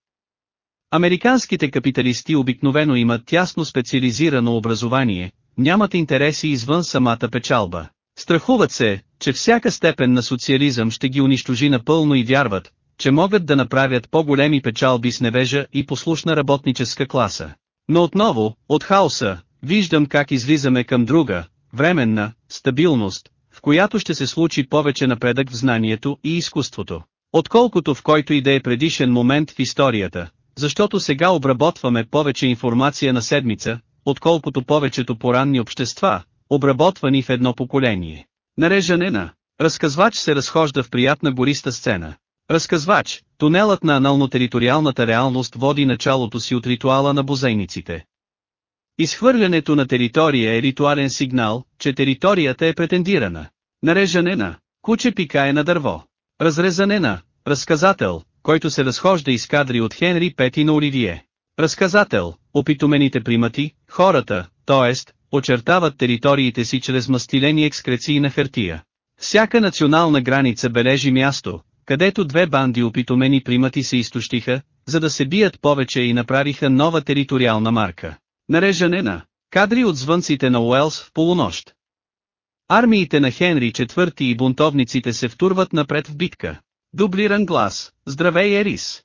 Speaker 1: Американските капиталисти обикновено имат тясно специализирано образование, нямат интереси извън самата печалба. Страхуват се, че всяка степен на социализъм ще ги унищожи напълно и вярват, че могат да направят по-големи печалби с невежа и послушна работническа класа. Но отново, от хаоса, виждам как излизаме към друга, временна, стабилност, в която ще се случи повече напредък в знанието и изкуството, отколкото в който и да е предишен момент в историята, защото сега обработваме повече информация на седмица, отколкото повечето поранни общества, обработвани в едно поколение. Нарежане на Разказвач се разхожда в приятна гориста сцена. Разказвач, тунелът на анално-териториалната реалност води началото си от ритуала на бозайниците. Изхвърлянето на територия е ритуален сигнал, че територията е претендирана. Нарежане на куче пикае на дърво. Разрезане на разказател, който се разхожда из кадри от Хенри Пети на Оливие. Разказател, опитомените примати, хората, т.е. очертават териториите си чрез мастилени екскреции на хартия. Всяка национална граница бележи място, където две банди опитомени примати се изтощиха, за да се бият повече и направиха нова териториална марка. Нарежане на кадри от звънците на Уелс в полунощ. Армиите на Хенри IV и бунтовниците се втурват напред в битка. Дублиран глас, здравей Ерис.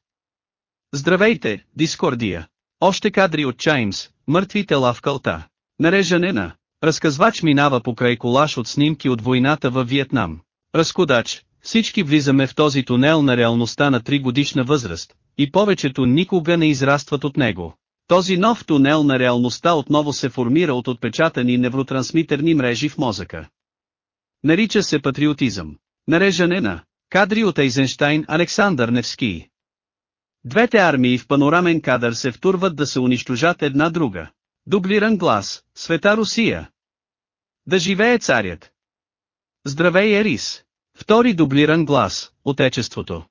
Speaker 1: Здравейте, Дискордия. Още кадри от Чаймс, мъртви тела в кълта. Нарежане на Разказвач минава покрай колаш от снимки от войната във Виетнам. Разкодач, всички влизаме в този тунел на реалността на 3 годишна възраст, и повечето никога не израстват от него. Този нов тунел на реалността отново се формира от отпечатани невротрансмитерни мрежи в мозъка. Нарича се патриотизъм. Нарежане на кадри от Ейзенштайн Александър Невски. Двете армии в панорамен кадър се втурват да се унищожат една друга. Дублиран глас, Света Русия. Да живее царят. Здравей Ерис. Втори дублиран глас, Отечеството.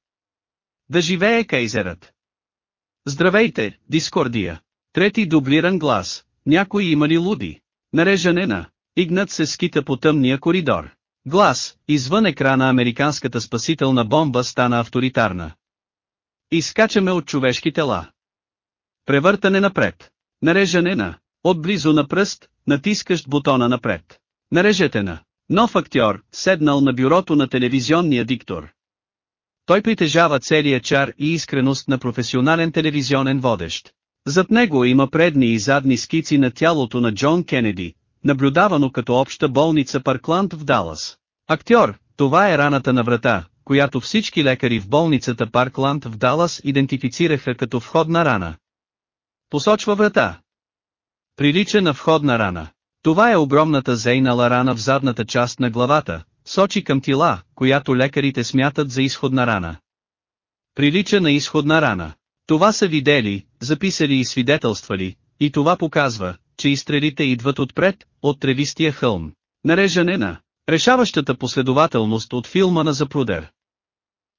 Speaker 1: Да живее кайзерът. Здравейте, Дискордия. Трети дублиран глас, някой има ли луди? Нарежане на. Игнат се скита по тъмния коридор. Глас, извън екрана американската спасителна бомба стана авторитарна. Изкачаме от човешки тела. Превъртане напред. Нарежане на. Отблизо на пръст, натискащ бутона напред. Нарежете на. Нов актьор, седнал на бюрото на телевизионния диктор. Той притежава целия чар и искреност на професионален телевизионен водещ. Зад него има предни и задни скици на тялото на Джон Кенеди, наблюдавано като обща болница Паркланд в Далас. Актьор, това е раната на врата, която всички лекари в болницата Паркланд в Далас идентифицираха като входна рана. Посочва врата. Прилича на входна рана. Това е огромната зейнала рана в задната част на главата, сочи към тила, която лекарите смятат за изходна рана. Прилича на изходна рана. Това са видели, записали и свидетелствали, и това показва, че изстрелите идват отпред, от тревистия хълм. Нарежане на решаващата последователност от филма на Запрудер.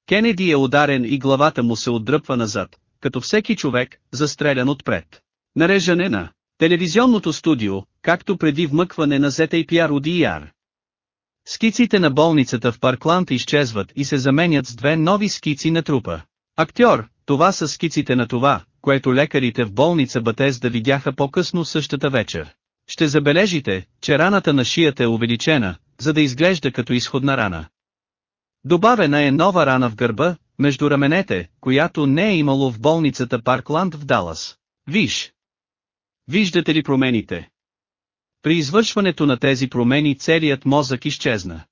Speaker 1: Кенеди е ударен и главата му се отдръпва назад, като всеки човек, застрелян отпред. Нарежане на телевизионното студио, както преди вмъкване на ZAPR от ER. Скиците на болницата в Паркланд изчезват и се заменят с две нови скици на трупа. Актьор, това са скиците на това, което лекарите в болница Батезда видяха по-късно същата вечер. Ще забележите, че раната на шията е увеличена, за да изглежда като изходна рана. Добавена е нова рана в гърба, между раменете, която не е имало в болницата Паркланд в Далас. Виж! Виждате ли промените? При извършването на тези промени целият мозък изчезна.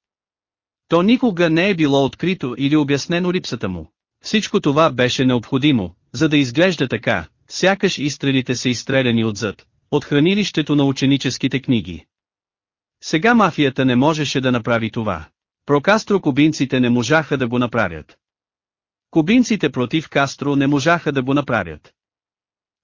Speaker 1: То никога не е било открито или обяснено липсата му. Всичко това беше необходимо, за да изглежда така, сякаш изстрелите са изстреляни отзад, от хранилището на ученическите книги. Сега мафията не можеше да направи това. Про Кастро кубинците не можаха да го направят. Кубинците против Кастро не можаха да го направят.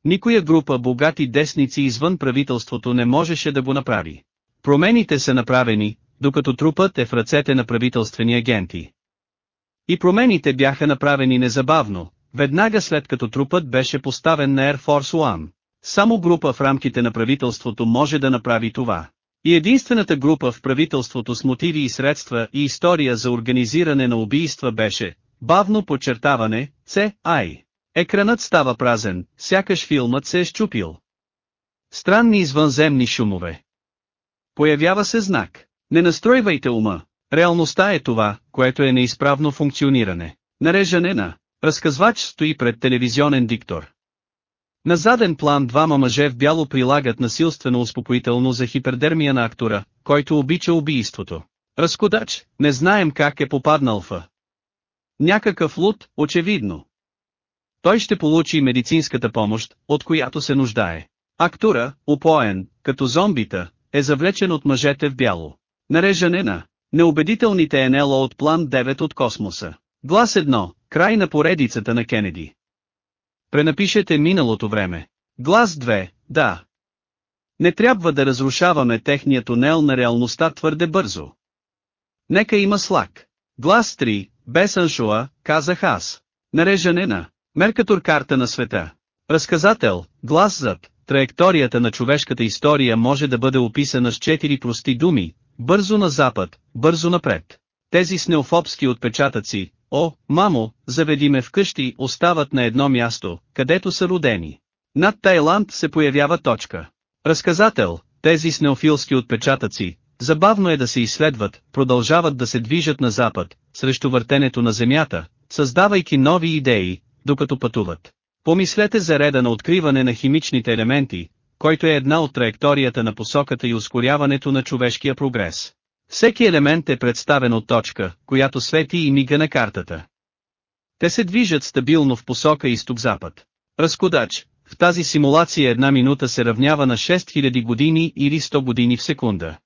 Speaker 1: Никоя група богати десници извън правителството не можеше да го направи. Промените са направени, докато трупът е в ръцете на правителствени агенти. И промените бяха направени незабавно, веднага след като трупът беше поставен на Air Force One. Само група в рамките на правителството може да направи това. И единствената група в правителството с мотиви и средства и история за организиране на убийства беше, бавно подчертаване, C.I. Екранът става празен, сякаш филмът се е щупил. Странни извънземни шумове. Появява се знак. Не настройвайте ума. Реалността е това, което е неизправно функциониране. Нареждане на разказвач стои пред телевизионен диктор. На заден план двама мъже в бяло прилагат насилствено успокоително за хипердермия на актора, който обича убийството. Разкодач, не знаем как е попаднал в. Някакъв луд, очевидно. Той ще получи медицинската помощ, от която се нуждае. Актора, упоен, като зомбита, е завлечен от мъжете в бяло. Нареждане на неубедителните НЛО от план 9 от космоса. Глас 1. Край на поредицата на Кенеди. Пренапишете миналото време. Глас 2. Да. Не трябва да разрушаваме техния тунел на реалността твърде бързо. Нека има слаг. Глас 3. Без аншуа, казах аз. Нареждане на Меркатор карта на света. Разказател, глас зад, траекторията на човешката история може да бъде описана с четири прости думи, бързо на запад, бързо напред. Тези с неофобски отпечатъци, о, мамо, заведи ме вкъщи, остават на едно място, където са родени. Над Тайланд се появява точка. Разказател, тези с неофилски отпечатъци, забавно е да се изследват, продължават да се движат на запад, срещу въртенето на земята, създавайки нови идеи, докато пътуват. Помислете за реда на откриване на химичните елементи, който е една от траекторията на посоката и ускоряването на човешкия прогрес. Всеки елемент е представен от точка, която свети и мига на картата. Те се движат стабилно в посока изток-запад. Разкодач, в тази симулация една минута се равнява на 6000 години или 100 години в секунда.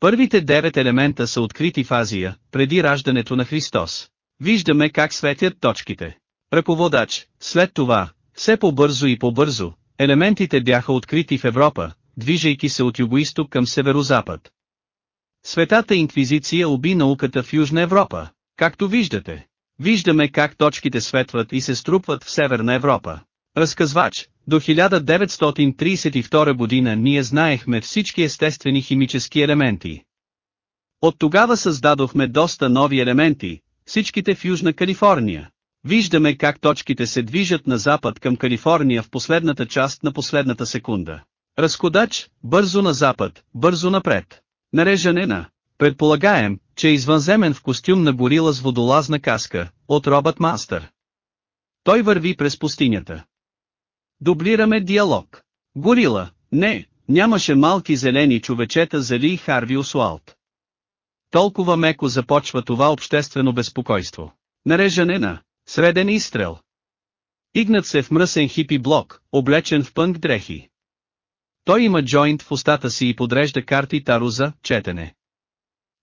Speaker 1: Първите девет елемента са открити в Азия, преди раждането на Христос. Виждаме как светят точките. Ръководач, след това, все по-бързо и по-бързо, елементите бяха открити в Европа, движейки се от югоисток към северозапад. Светата инквизиция уби науката в Южна Европа, както виждате. Виждаме как точките светват и се струпват в Северна Европа. Разказвач, до 1932 година ние знаехме всички естествени химически елементи. От тогава създадохме доста нови елементи, всичките в Южна Калифорния. Виждаме как точките се движат на запад към Калифорния в последната част на последната секунда. Разходач, бързо на запад, бързо напред. Нареждане на. Предполагаем, че извънземен в костюм на горила с водолазна каска, от Робът Мастър. Той върви през пустинята. Дублираме диалог. Горила, не, нямаше малки зелени човечета за Ли Харви Осуалт. Толкова меко започва това обществено безпокойство. Нареждане на Среден изстрел. Игнат се в мръсен хипи блок, облечен в пънк дрехи. Той има джойнт в устата си и подрежда карти таро за четене.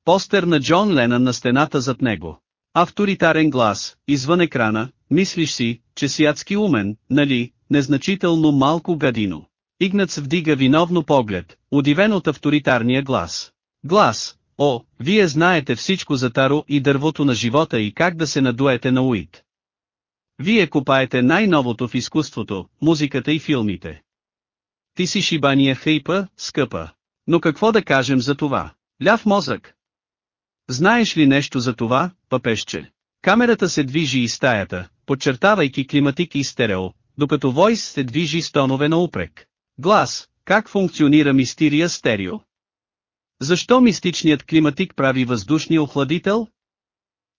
Speaker 1: Постер на Джон Ленън на стената зад него. Авторитарен глас, извън екрана, мислиш си, че си адски умен, нали, незначително малко гадино. Игнат вдига виновно поглед, удивен от авторитарния глас. Глас, о, вие знаете всичко за Таро и дървото на живота и как да се надуете на уит. Вие копаете най-новото в изкуството, музиката и филмите. Ти си шибания хейпа, скъпа. Но какво да кажем за това? Ляв мозък. Знаеш ли нещо за това, пъпешче? Камерата се движи из стаята, подчертавайки климатик и стерео, докато Войс се движи с тонове на упрек. Глас, как функционира мистерия стерео? Защо мистичният климатик прави въздушния охладител?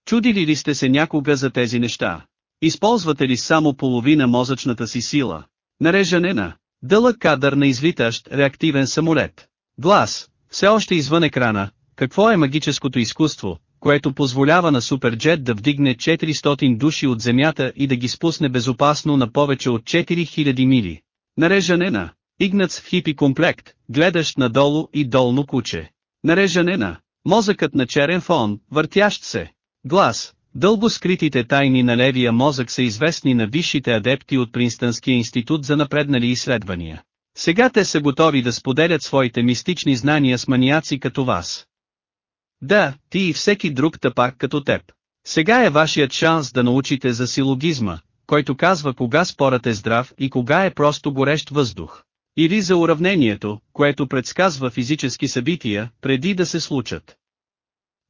Speaker 1: Чудили ли сте се някога за тези неща? Използвате ли само половина мозъчната си сила? Нарежане на дълъг кадър на извитащ реактивен самолет. Глас, все още извън екрана, какво е магическото изкуство, което позволява на Суперджет да вдигне 400 души от земята и да ги спусне безопасно на повече от 4000 мили? Нарежане на Игнац в хипи комплект, гледащ надолу и долно куче. Нарежане на мозъкът на черен фон, въртящ се. Глас, Дълго скритите тайни на левия мозък са известни на висшите адепти от Принстънския институт за напреднали изследвания. Сега те са готови да споделят своите мистични знания с маниаци като вас. Да, ти и всеки друг тъпак като теб. Сега е вашият шанс да научите за силогизма, който казва кога спорът е здрав и кога е просто горещ въздух. Или за уравнението, което предсказва физически събития, преди да се случат.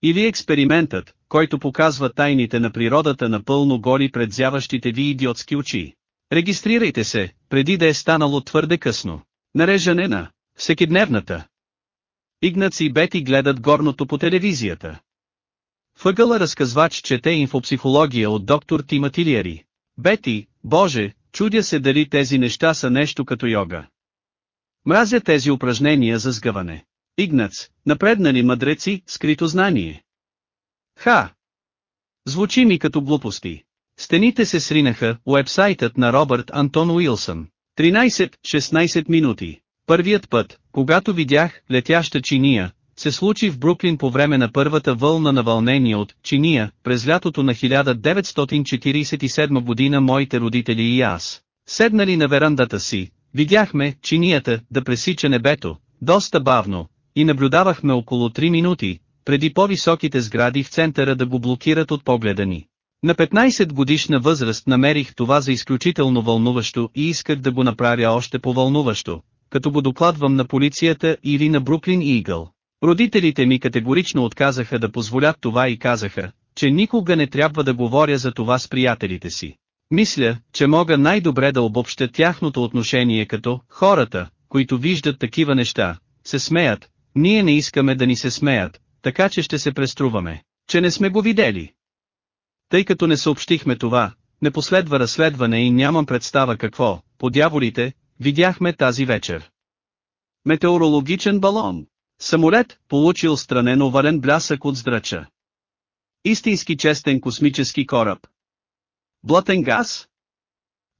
Speaker 1: Или експериментът, който показва тайните на природата напълно голи пред зяващите ви идиотски очи. Регистрирайте се, преди да е станало твърде късно. Нарежане на всекидневната. Игнац и Бети гледат горното по телевизията. Въгъла разказвач чете инфопсихология от доктор Тима Тилиери. Бети, боже, чудя се дали тези неща са нещо като йога. Мразя тези упражнения за сгъване. Игнац, напреднали мъдреци, скрито знание. Ха! Звучи ми като глупости. Стените се сринаха, уебсайтът на Робърт Антон Уилсън. 13-16 минути. Първият път, когато видях летяща чиния, се случи в Бруклин по време на първата вълна на вълнение от чиния, през лятото на 1947 година моите родители и аз. Седнали на верандата си, видяхме чинията да пресича небето, доста бавно, и наблюдавахме около 3 минути, преди по-високите сгради в центъра да го блокират от погледа ни. На 15 годишна възраст намерих това за изключително вълнуващо и исках да го направя още по-вълнуващо, като го докладвам на полицията или на Бруклин Игъл. Родителите ми категорично отказаха да позволят това и казаха, че никога не трябва да говоря за това с приятелите си. Мисля, че мога най-добре да обобща тяхното отношение като хората, които виждат такива неща, се смеят, ние не искаме да ни се смеят, така че ще се преструваме, че не сме го видели. Тъй като не съобщихме това, не последва разследване и нямам представа какво, по дяволите, видяхме тази вечер. Метеорологичен балон. Самолет, получил странен овален блясък от здрача. Истински честен космически кораб. Блатен газ?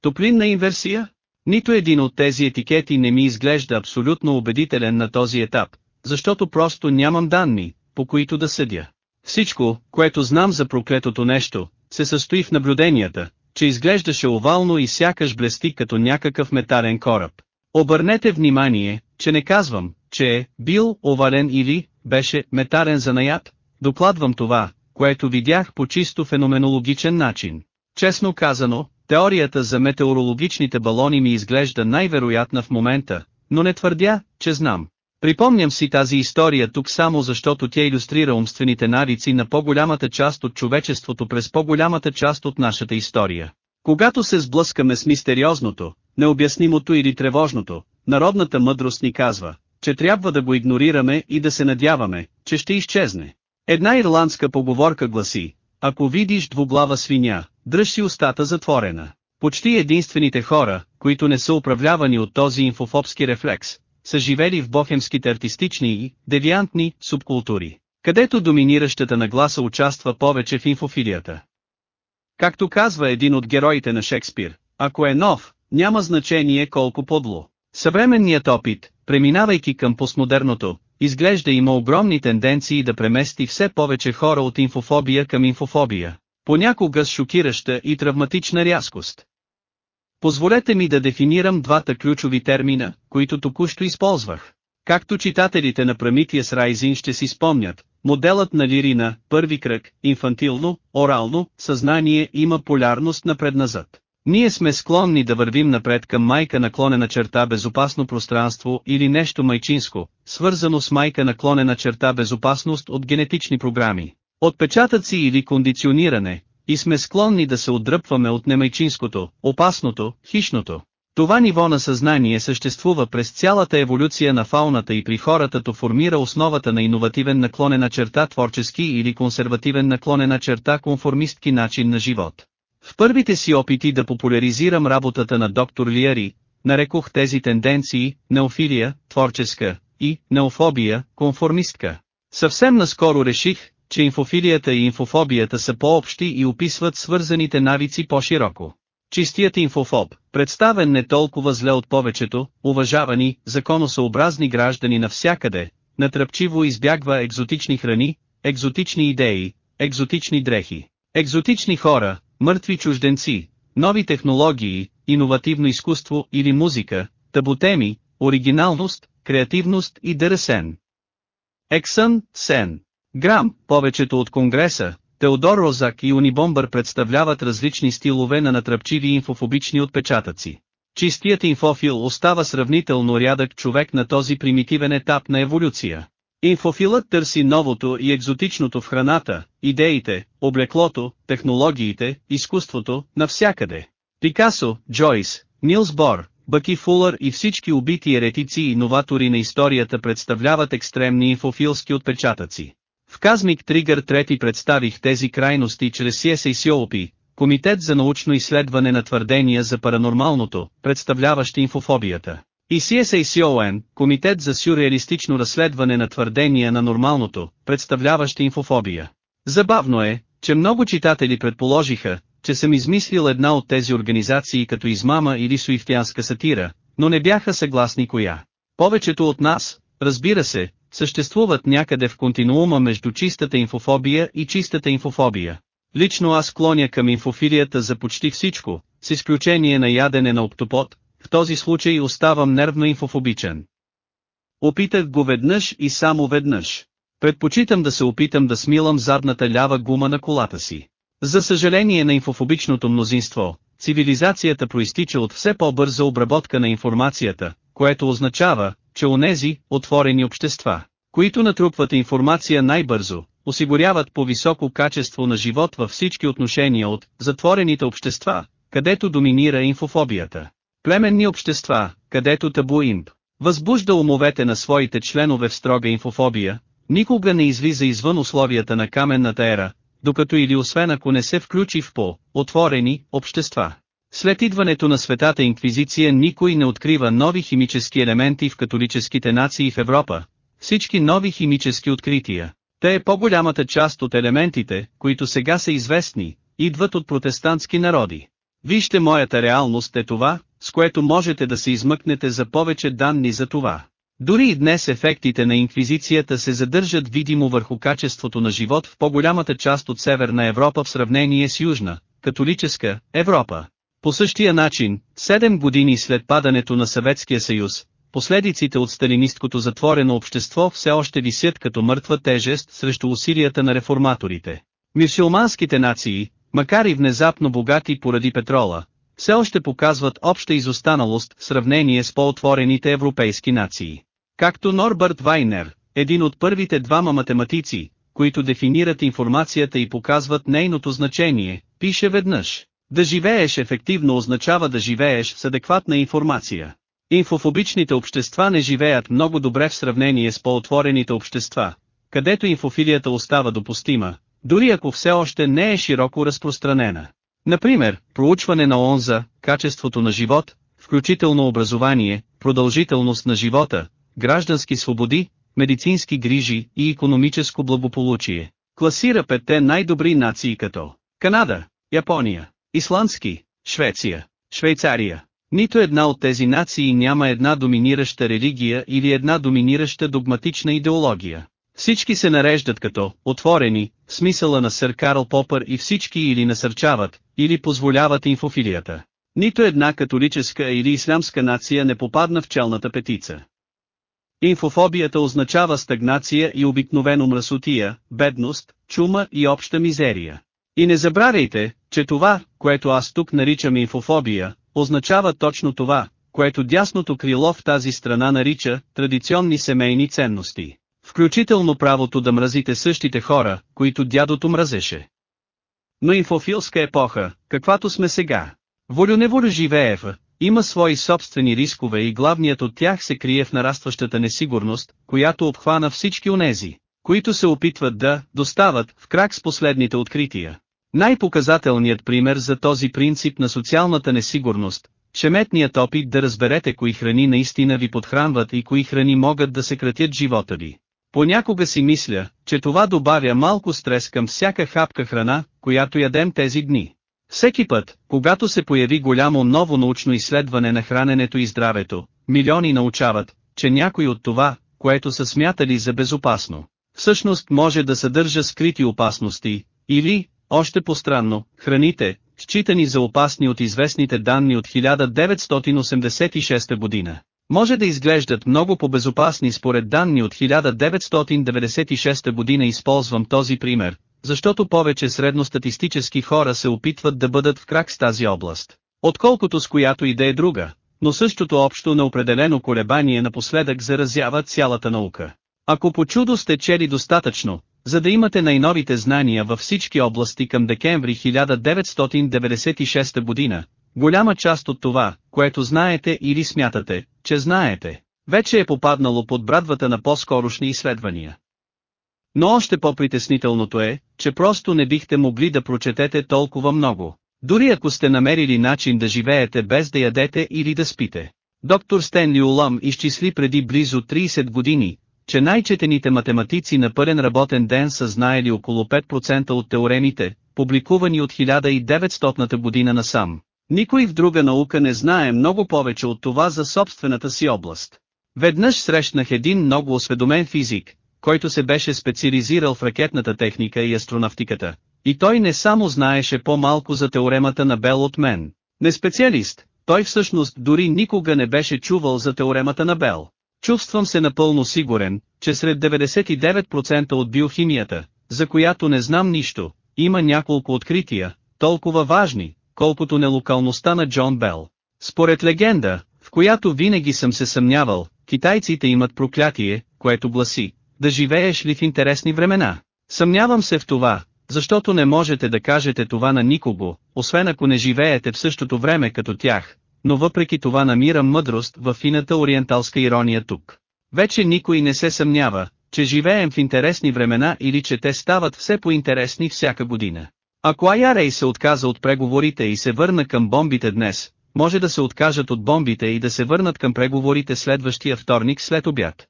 Speaker 1: Топлинна инверсия? Нито един от тези етикети не ми изглежда абсолютно убедителен на този етап, защото просто нямам данни, по които да съдя. Всичко, което знам за проклетото нещо, се състои в наблюденията, че изглеждаше овално и сякаш блести като някакъв метален кораб. Обърнете внимание, че не казвам, че е бил овален или беше метален занаят, докладвам това, което видях по чисто феноменологичен начин. Честно казано, теорията за метеорологичните балони ми изглежда най-вероятна в момента, но не твърдя, че знам. Припомням си тази история тук само защото тя иллюстрира умствените навици на по-голямата част от човечеството през по-голямата част от нашата история. Когато се сблъскаме с мистериозното, необяснимото или тревожното, народната мъдрост ни казва, че трябва да го игнорираме и да се надяваме, че ще изчезне. Една ирландска поговорка гласи, ако видиш двуглава свиня, дръж си устата затворена. Почти единствените хора, които не са управлявани от този инфофобски рефлекс, са живели в бохемските артистични и девиантни субкултури, където доминиращата нагласа участва повече в инфофилията. Както казва един от героите на Шекспир, ако е нов, няма значение колко подло. Съвременният опит, преминавайки към постмодерното, изглежда има огромни тенденции да премести все повече хора от инфофобия към инфофобия, понякога с шокираща и травматична рязкост. Позволете ми да дефинирам двата ключови термина, които току-що използвах. Както читателите на Прамития Райзин ще си спомнят, моделът на Лирина, първи кръг, инфантилно, орално, съзнание има полярност напредназад. Ние сме склонни да вървим напред към майка наклонена черта безопасно пространство или нещо майчинско, свързано с майка наклонена черта безопасност от генетични програми, отпечатъци или кондициониране, и сме склонни да се отдръпваме от немайчинското, опасното, хищното. Това ниво на съзнание съществува през цялата еволюция на фауната и при хората то формира основата на иновативен наклонена черта творчески или консервативен наклонена черта конформистки начин на живот. В първите си опити да популяризирам работата на доктор Лиари, нарекох тези тенденции неофилия, творческа, и неофобия, конформистка. Съвсем наскоро реших, че инфофилията и инфофобията са по-общи и описват свързаните навици по-широко. Чистият инфофоб, представен не толкова зле от повечето, уважавани, законосъобразни граждани навсякъде, натръпчиво избягва екзотични храни, екзотични идеи, екзотични дрехи, екзотични хора, мъртви чужденци, нови технологии, иновативно изкуство или музика, табутеми, оригиналност, креативност и дърсен. Ексън, Сен. Грам, повечето от Конгреса, Теодор Розак и Унибомбър представляват различни стилове на натръпчиви инфофобични отпечатъци. Чистият инфофил остава сравнително рядък човек на този примитивен етап на еволюция. Инфофилът търси новото и екзотичното в храната, идеите, облеклото, технологиите, изкуството, навсякъде. Пикасо, Джойс, Нилс Бор, Бъки Фулър и всички убити еретици и новатори на историята представляват екстремни инфофилски отпечатъци. В Казмик Тригър трети представих тези крайности чрез CSACOP, Комитет за научно изследване на твърдения за паранормалното, представляващ инфофобията. И CSACON, Комитет за сюрреалистично разследване на твърдения на нормалното, представляващ инфофобия. Забавно е, че много читатели предположиха, че съм измислил една от тези организации като измама или суифтянска сатира, но не бяха съгласни коя. Повечето от нас, разбира се, съществуват някъде в континуума между чистата инфофобия и чистата инфофобия. Лично аз клоня към инфофилията за почти всичко, с изключение на ядене на октопод, в този случай оставам нервно инфофобичен. Опитах го веднъж и само веднъж. Предпочитам да се опитам да смилам задната лява гума на колата си. За съжаление на инфофобичното мнозинство, цивилизацията проистича от все по-бърза обработка на информацията, което означава, че онези, отворени общества, които натрупват информация най-бързо, осигуряват по-високо качество на живот във всички отношения от затворените общества, където доминира инфофобията. Племенни общества, където табу имп, възбужда умовете на своите членове в строга инфофобия, никога не излиза извън условията на каменната ера, докато или освен ако не се включи в по-отворени общества. След идването на светата инквизиция никой не открива нови химически елементи в католическите нации в Европа. Всички нови химически открития, те е по-голямата част от елементите, които сега са известни, идват от протестантски народи. Вижте моята реалност е това, с което можете да се измъкнете за повече данни за това. Дори и днес ефектите на инквизицията се задържат видимо върху качеството на живот в по-голямата част от Северна Европа в сравнение с Южна, католическа, Европа. По същия начин, 7 години след падането на Съветския съюз, последиците от сталинисткото затворено общество все още висят като мъртва тежест срещу усилията на реформаторите. Мюсюлманските нации, макар и внезапно богати поради петрола, все още показват обща изостаналост в сравнение с по-отворените европейски нации. Както Норбърт Вайнер, един от първите двама математици, които дефинират информацията и показват нейното значение, пише веднъж. Да живееш ефективно означава да живееш с адекватна информация. Инфофобичните общества не живеят много добре в сравнение с по-отворените общества, където инфофилията остава допустима, дори ако все още не е широко разпространена. Например, проучване на онза, качеството на живот, включително образование, продължителност на живота, граждански свободи, медицински грижи и економическо благополучие. Класира петте най-добри нации като Канада, Япония, Исландски, Швеция, Швейцария. Нито една от тези нации няма една доминираща религия или една доминираща догматична идеология. Всички се нареждат като «отворени», в смисъла на сър Карл Попър и всички или насърчават, или позволяват инфофилията. Нито една католическа или ислямска нация не попадна в челната петица. Инфофобията означава стагнация и обикновено мръсотия, бедност, чума и обща мизерия. И не забравяйте, че това, което аз тук наричам инфофобия, означава точно това, което дясното крило в тази страна нарича традиционни семейни ценности, включително правото да мразите същите хора, които дядото мразеше. Но инфофилска епоха, каквато сме сега, волю-неволю живее в, има свои собствени рискове и главният от тях се крие в нарастващата несигурност, която обхвана всички онези, които се опитват да достават в крак с последните открития. Най-показателният пример за този принцип на социалната несигурност, шеметният опит да разберете кои храни наистина ви подхранват и кои храни могат да секратят живота ви. Понякога си мисля, че това добавя малко стрес към всяка хапка храна, която ядем тези дни. Всеки път, когато се появи голямо ново научно изследване на храненето и здравето, милиони научават, че някой от това, което са смятали за безопасно, всъщност може да съдържа скрити опасности, или, още по-странно, храните, считани за опасни от известните данни от 1986 година. Може да изглеждат много по-безопасни според данни от 1996 година използвам този пример, защото повече средностатистически хора се опитват да бъдат в крак с тази област, отколкото с която и да е друга, но същото общо неопределено колебание напоследък заразява цялата наука. Ако по чудо сте чели достатъчно, за да имате най-новите знания във всички области към декември 1996 година, голяма част от това, което знаете или смятате, че знаете, вече е попаднало под брадвата на по-скорошни изследвания. Но още по-притеснителното е, че просто не бихте могли да прочетете толкова много, дори ако сте намерили начин да живеете без да ядете или да спите. Доктор Стенли Улам изчисли преди близо 30 години, че най-четените математици на пълен работен ден са знаели около 5% от теоремите, публикувани от 1900 година насам. Никой в друга наука не знае много повече от това за собствената си област. Веднъж срещнах един много осведомен физик, който се беше специализирал в ракетната техника и астронавтиката, и той не само знаеше по-малко за теоремата на Бел от мен. Не специалист, той всъщност дори никога не беше чувал за теоремата на Бел. Чувствам се напълно сигурен, че сред 99% от биохимията, за която не знам нищо, има няколко открития, толкова важни, колкото нелокалността на Джон Бел. Според легенда, в която винаги съм се съмнявал, китайците имат проклятие, което гласи, да живееш ли в интересни времена. Съмнявам се в това, защото не можете да кажете това на никого, освен ако не живеете в същото време като тях, но въпреки това намирам мъдрост в фината ориенталска ирония тук. Вече никой не се съмнява, че живеем в интересни времена или че те стават все по-интересни всяка година. Ако Айарей се отказа от преговорите и се върна към бомбите днес, може да се откажат от бомбите и да се върнат към преговорите следващия вторник след обяд.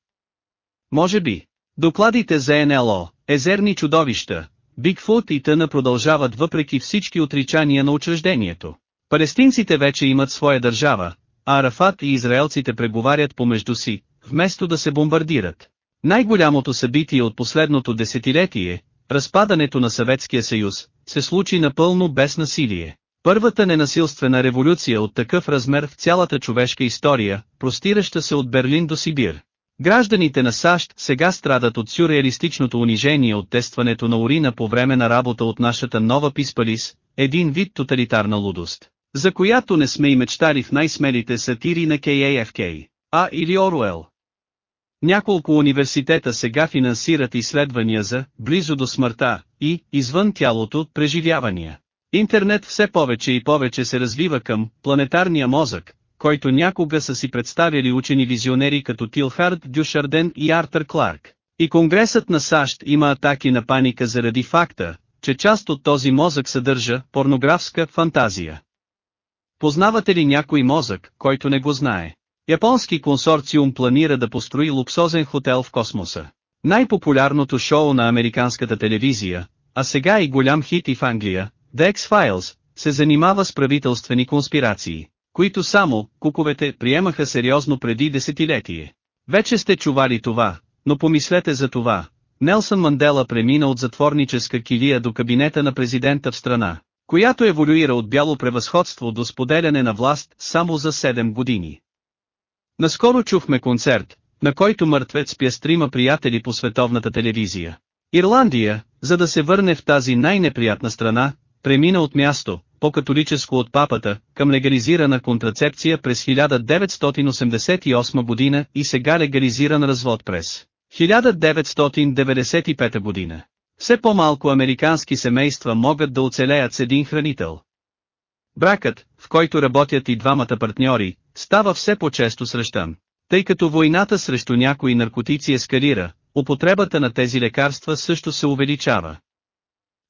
Speaker 1: Може би. Докладите за НЛО, езерни чудовища, Бигфут и тъна продължават въпреки всички отричания на учреждението. Палестинците вече имат своя държава, а Арафат и израелците преговарят помежду си, вместо да се бомбардират. Най-голямото събитие от последното десетилетие, разпадането на Съветския съюз, се случи напълно без насилие. Първата ненасилствена революция от такъв размер в цялата човешка история, простираща се от Берлин до Сибир. Гражданите на САЩ сега страдат от сюрреалистичното унижение от тестването на урина по време на работа от нашата нова писпалис, един вид тоталитарна лудост, за която не сме и мечтали в най-смелите сатири на KAFK, а или Оруел. Няколко университета сега финансират изследвания за близо до смъртта и извън тялото преживявания. Интернет все повече и повече се развива към планетарния мозък, който някога са си представили учени визионери като Тилхард Дюшарден и Артър Кларк. И Конгресът на САЩ има атаки на паника заради факта, че част от този мозък съдържа порнографска фантазия. Познавате ли някой мозък, който не го знае? Японски консорциум планира да построи луксозен хотел в космоса. Най-популярното шоу на американската телевизия, а сега и голям хит и в Англия, The X-Files, се занимава с правителствени конспирации които само, куковете, приемаха сериозно преди десетилетие. Вече сте чували това, но помислете за това. Нелсън Мандела премина от затворническа килия до кабинета на президента в страна, която еволюира от бяло превъзходство до споделяне на власт само за 7 години. Наскоро чухме концерт, на който мъртвец пя трима приятели по световната телевизия. Ирландия, за да се върне в тази най-неприятна страна, премина от място, по-католическо от папата, към легализирана контрацепция през 1988 година и сега легализиран развод през 1995 година. Все по-малко американски семейства могат да оцелеят с един хранител. Бракът, в който работят и двамата партньори, става все по-често срещан. Тъй като войната срещу някои наркотици ескалира, употребата на тези лекарства също се увеличава.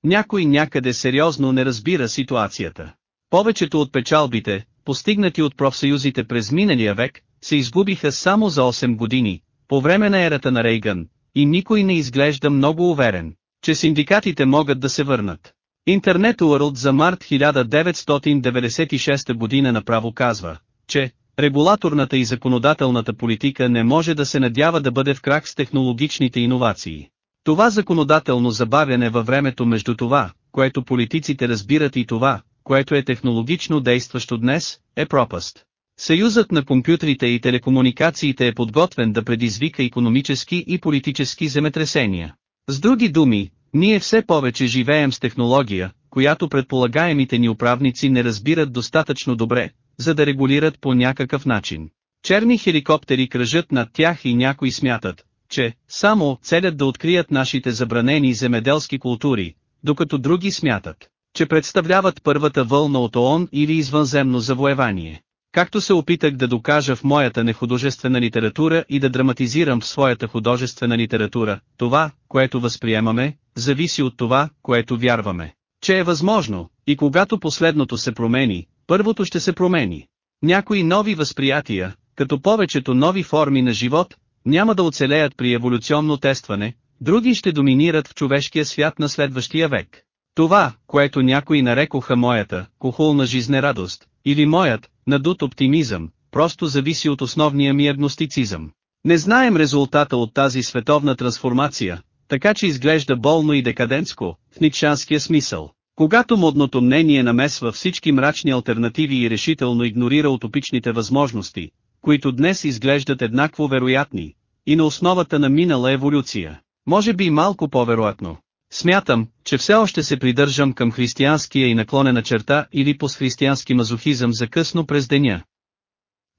Speaker 1: Някой някъде сериозно не разбира ситуацията. Повечето от печалбите, постигнати от профсъюзите през миналия век, се изгубиха само за 8 години, по време на ерата на Рейган, и никой не изглежда много уверен, че синдикатите могат да се върнат. Интернет Уърлд за март 1996 година направо казва, че регулаторната и законодателната политика не може да се надява да бъде в крак с технологичните иновации. Това законодателно забавяне във времето между това, което политиците разбират и това, което е технологично действащо днес, е пропаст. Съюзът на компютрите и телекомуникациите е подготвен да предизвика економически и политически земетресения. С други думи, ние все повече живеем с технология, която предполагаемите ни управници не разбират достатъчно добре, за да регулират по някакъв начин. Черни хеликоптери кръжат над тях и някои смятат, че само целят да открият нашите забранени земеделски култури, докато други смятат, че представляват първата вълна от ООН или извънземно завоевание. Както се опитах да докажа в моята нехудожествена литература и да драматизирам в своята художествена литература, това, което възприемаме, зависи от това, което вярваме, че е възможно, и когато последното се промени, първото ще се промени. Някои нови възприятия, като повечето нови форми на живот, няма да оцелеят при еволюционно тестване, други ще доминират в човешкия свят на следващия век. Това, което някои нарекоха моята, кухолна жизнерадост, или моят, надут оптимизъм, просто зависи от основния ми агностицизъм. Не знаем резултата от тази световна трансформация, така че изглежда болно и декадентско, в ницшанския смисъл. Когато модното мнение намесва всички мрачни альтернативи и решително игнорира утопичните възможности, които днес изглеждат еднакво вероятни, и на основата на минала еволюция, може би малко по-вероятно. Смятам, че все още се придържам към християнския и наклонена черта или постхристиянски мазохизъм за късно през деня.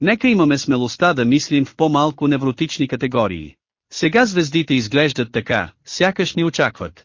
Speaker 1: Нека имаме смелостта да мислим в по-малко невротични категории. Сега звездите изглеждат така, сякаш ни очакват.